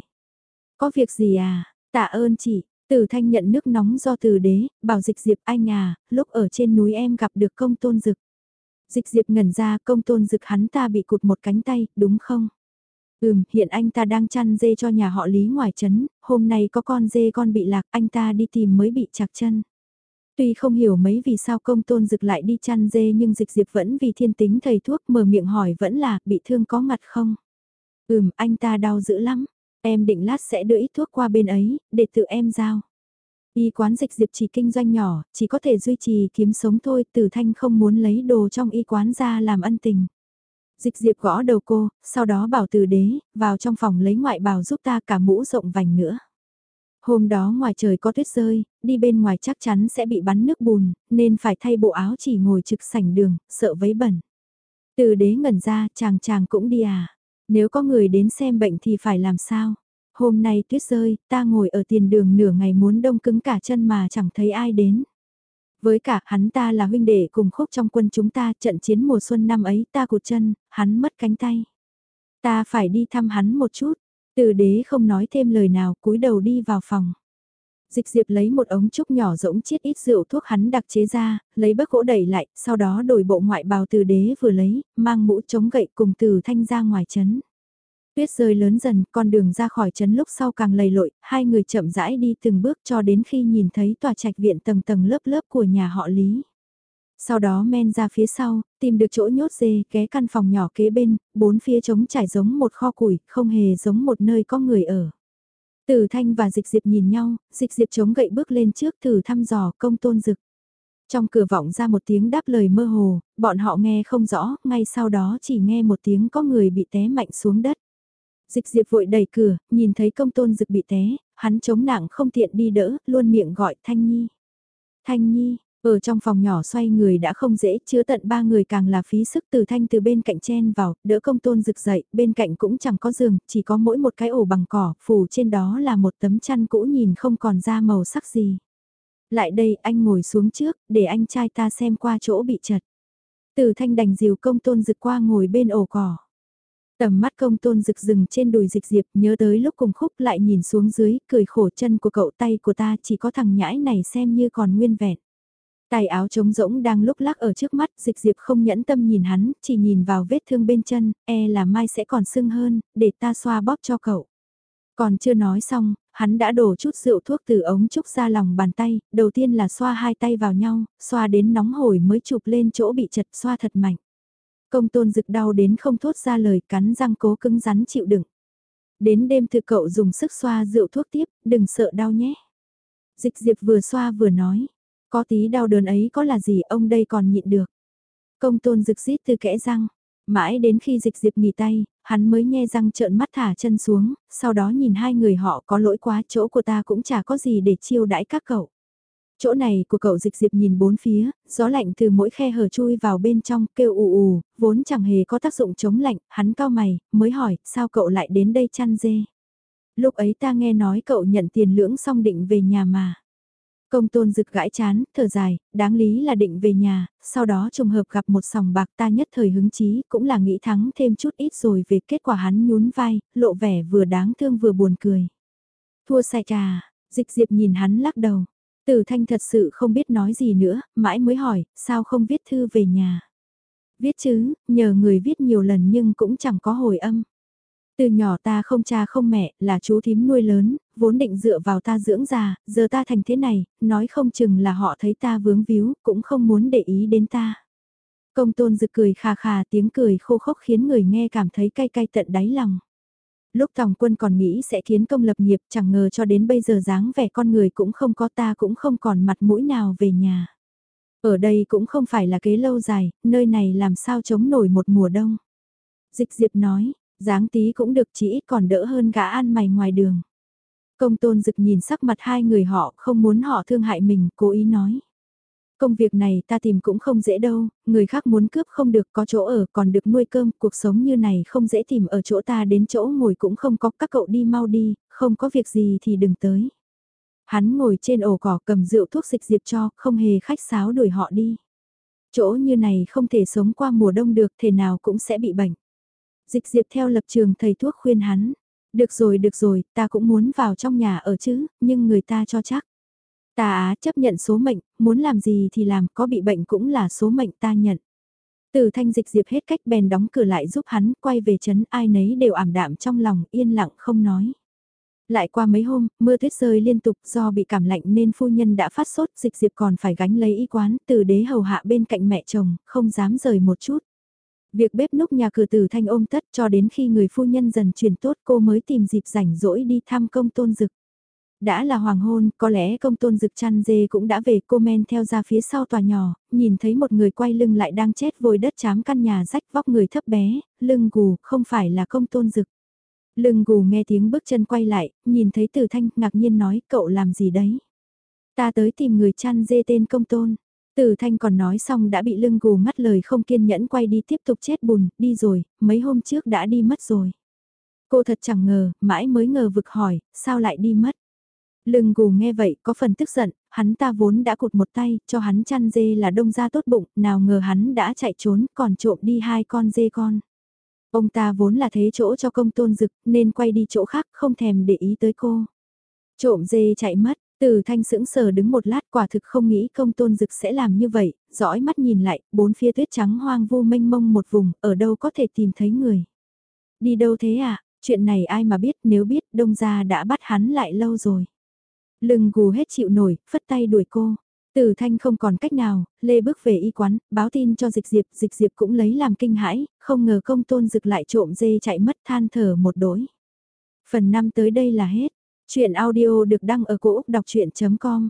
Có việc gì à, tạ ơn chị, từ thanh nhận nước nóng do từ đế, bảo dịch diệp anh à, lúc ở trên núi em gặp được công tôn dực. Dịch diệp ngẩn ra công tôn dực hắn ta bị cụt một cánh tay, đúng không? Ừm, hiện anh ta đang chăn dê cho nhà họ Lý ngoài trấn, hôm nay có con dê con bị lạc, anh ta đi tìm mới bị chạc chân. Tuy không hiểu mấy vì sao công tôn dực lại đi chăn dê nhưng dịch diệp vẫn vì thiên tính thầy thuốc mở miệng hỏi vẫn là bị thương có mặt không? Ừm, anh ta đau dữ lắm, em định lát sẽ đưa ít thuốc qua bên ấy, để tự em giao. Y quán dịch diệp chỉ kinh doanh nhỏ, chỉ có thể duy trì kiếm sống thôi, tử thanh không muốn lấy đồ trong y quán ra làm ân tình. Dịch diệp gõ đầu cô, sau đó bảo từ đế, vào trong phòng lấy ngoại bào giúp ta cả mũ rộng vành nữa. Hôm đó ngoài trời có tuyết rơi, đi bên ngoài chắc chắn sẽ bị bắn nước bùn, nên phải thay bộ áo chỉ ngồi trực sảnh đường, sợ vấy bẩn. Từ đế ngẩn ra, chàng chàng cũng đi à. Nếu có người đến xem bệnh thì phải làm sao? Hôm nay tuyết rơi, ta ngồi ở tiền đường nửa ngày muốn đông cứng cả chân mà chẳng thấy ai đến. Với cả hắn ta là huynh đệ cùng khúc trong quân chúng ta trận chiến mùa xuân năm ấy ta cụt chân, hắn mất cánh tay. Ta phải đi thăm hắn một chút, từ đế không nói thêm lời nào cúi đầu đi vào phòng. Dịch diệp lấy một ống trúc nhỏ rỗng chiết ít rượu thuốc hắn đặc chế ra, lấy bấc gỗ đẩy lại, sau đó đổi bộ ngoại bào từ đế vừa lấy, mang mũ chống gậy cùng từ thanh ra ngoài chấn. Tuyết rơi lớn dần, con đường ra khỏi trấn lúc sau càng lầy lội, hai người chậm rãi đi từng bước cho đến khi nhìn thấy tòa trạch viện tầng tầng lớp lớp của nhà họ Lý. Sau đó men ra phía sau, tìm được chỗ nhốt dê, ké căn phòng nhỏ kế bên, bốn phía trống trải giống một kho củi, không hề giống một nơi có người ở. Tử Thanh và Dịch Diệp nhìn nhau, Dịch Diệp chống gậy bước lên trước thử thăm dò công tôn dực. Trong cửa vọng ra một tiếng đáp lời mơ hồ, bọn họ nghe không rõ, ngay sau đó chỉ nghe một tiếng có người bị té mạnh xuống đất. Dịch diệp vội đẩy cửa, nhìn thấy công tôn dực bị té, hắn chống nặng không tiện đi đỡ, luôn miệng gọi Thanh Nhi. Thanh Nhi, ở trong phòng nhỏ xoay người đã không dễ, chứa tận ba người càng là phí sức từ thanh từ bên cạnh chen vào, đỡ công tôn rực dậy, bên cạnh cũng chẳng có giường, chỉ có mỗi một cái ổ bằng cỏ, phủ trên đó là một tấm chăn cũ nhìn không còn ra màu sắc gì. Lại đây anh ngồi xuống trước, để anh trai ta xem qua chỗ bị chật. Từ thanh đành dìu công tôn rực qua ngồi bên ổ cỏ. Tầm mắt công tôn rực rừng trên đùi dịch diệp nhớ tới lúc cùng khúc lại nhìn xuống dưới, cười khổ chân của cậu tay của ta chỉ có thằng nhãi này xem như còn nguyên vẹn. Tài áo trống rỗng đang lúc lắc ở trước mắt, dịch diệp không nhẫn tâm nhìn hắn, chỉ nhìn vào vết thương bên chân, e là mai sẽ còn sưng hơn, để ta xoa bóp cho cậu. Còn chưa nói xong, hắn đã đổ chút rượu thuốc từ ống trúc ra lòng bàn tay, đầu tiên là xoa hai tay vào nhau, xoa đến nóng hổi mới chụp lên chỗ bị chật xoa thật mạnh. Công tôn rực đau đến không thốt ra lời cắn răng cố cứng rắn chịu đựng. Đến đêm thực cậu dùng sức xoa rượu thuốc tiếp, đừng sợ đau nhé. Dịch diệp vừa xoa vừa nói, có tí đau đớn ấy có là gì ông đây còn nhịn được. Công tôn rực rít từ kẽ răng, mãi đến khi dịch diệp nghỉ tay, hắn mới nghe răng trợn mắt thả chân xuống, sau đó nhìn hai người họ có lỗi quá chỗ của ta cũng chả có gì để chiêu đãi các cậu. Chỗ này của cậu dịch diệp nhìn bốn phía, gió lạnh từ mỗi khe hở chui vào bên trong, kêu ù ù, vốn chẳng hề có tác dụng chống lạnh, hắn cao mày, mới hỏi, sao cậu lại đến đây chăn dê? Lúc ấy ta nghe nói cậu nhận tiền lưỡng xong định về nhà mà. Công tôn rực gãi chán, thở dài, đáng lý là định về nhà, sau đó trùng hợp gặp một sòng bạc ta nhất thời hứng chí, cũng là nghĩ thắng thêm chút ít rồi về kết quả hắn nhún vai, lộ vẻ vừa đáng thương vừa buồn cười. Thua sai trà, dịch diệp nhìn hắn lắc đầu. Từ thanh thật sự không biết nói gì nữa, mãi mới hỏi, sao không viết thư về nhà. Viết chứ, nhờ người viết nhiều lần nhưng cũng chẳng có hồi âm. Từ nhỏ ta không cha không mẹ, là chú thím nuôi lớn, vốn định dựa vào ta dưỡng già, giờ ta thành thế này, nói không chừng là họ thấy ta vướng víu, cũng không muốn để ý đến ta. Công tôn dực cười khà khà tiếng cười khô khốc khiến người nghe cảm thấy cay cay tận đáy lòng. Lúc Tòng quân còn nghĩ sẽ kiến công lập nghiệp chẳng ngờ cho đến bây giờ dáng vẻ con người cũng không có ta cũng không còn mặt mũi nào về nhà. Ở đây cũng không phải là kế lâu dài, nơi này làm sao chống nổi một mùa đông. Dịch diệp nói, dáng tí cũng được chỉ ít còn đỡ hơn gã ăn mày ngoài đường. Công tôn dực nhìn sắc mặt hai người họ không muốn họ thương hại mình, cố ý nói. Công việc này ta tìm cũng không dễ đâu, người khác muốn cướp không được có chỗ ở còn được nuôi cơm, cuộc sống như này không dễ tìm ở chỗ ta đến chỗ ngồi cũng không có, các cậu đi mau đi, không có việc gì thì đừng tới. Hắn ngồi trên ổ cỏ cầm rượu thuốc dịch diệp cho, không hề khách sáo đuổi họ đi. Chỗ như này không thể sống qua mùa đông được, thể nào cũng sẽ bị bệnh. Dịch diệp theo lập trường thầy thuốc khuyên hắn. Được rồi, được rồi, ta cũng muốn vào trong nhà ở chứ, nhưng người ta cho chắc. Ta á chấp nhận số mệnh, muốn làm gì thì làm, có bị bệnh cũng là số mệnh ta nhận. Từ thanh dịch diệp hết cách bèn đóng cửa lại giúp hắn, quay về chấn ai nấy đều ảm đạm trong lòng, yên lặng không nói. Lại qua mấy hôm, mưa tuyết rơi liên tục do bị cảm lạnh nên phu nhân đã phát sốt, dịch diệp còn phải gánh lấy y quán, từ đế hầu hạ bên cạnh mẹ chồng, không dám rời một chút. Việc bếp núc nhà cửa Từ thanh ôm tất cho đến khi người phu nhân dần truyền tốt cô mới tìm dịp rảnh rỗi đi thăm công tôn dực. Đã là hoàng hôn, có lẽ công tôn dực chăn dê cũng đã về cô men theo ra phía sau tòa nhỏ, nhìn thấy một người quay lưng lại đang chết vội đất chám căn nhà rách vóc người thấp bé, lưng gù, không phải là công tôn dực. Lưng gù nghe tiếng bước chân quay lại, nhìn thấy từ thanh, ngạc nhiên nói, cậu làm gì đấy? Ta tới tìm người chăn dê tên công tôn. Từ thanh còn nói xong đã bị lưng gù ngắt lời không kiên nhẫn quay đi tiếp tục chết bùn, đi rồi, mấy hôm trước đã đi mất rồi. Cô thật chẳng ngờ, mãi mới ngờ vực hỏi, sao lại đi mất? Lưng gù nghe vậy có phần tức giận, hắn ta vốn đã cụt một tay, cho hắn chăn dê là đông ra tốt bụng, nào ngờ hắn đã chạy trốn, còn trộm đi hai con dê con. Ông ta vốn là thế chỗ cho công tôn dực, nên quay đi chỗ khác, không thèm để ý tới cô. Trộm dê chạy mất, từ thanh sững sờ đứng một lát quả thực không nghĩ công tôn dực sẽ làm như vậy, dõi mắt nhìn lại, bốn phía tuyết trắng hoang vu mênh mông một vùng, ở đâu có thể tìm thấy người. Đi đâu thế à, chuyện này ai mà biết nếu biết đông gia đã bắt hắn lại lâu rồi. Lưng gù hết chịu nổi, phất tay đuổi cô. Từ thanh không còn cách nào, Lê bước về y quán, báo tin cho dịch diệp, dịch diệp cũng lấy làm kinh hãi, không ngờ công tôn dực lại trộm dê chạy mất than thở một đỗi. Phần 5 tới đây là hết. Chuyện audio được đăng ở cổ Úc đọc chuyện.com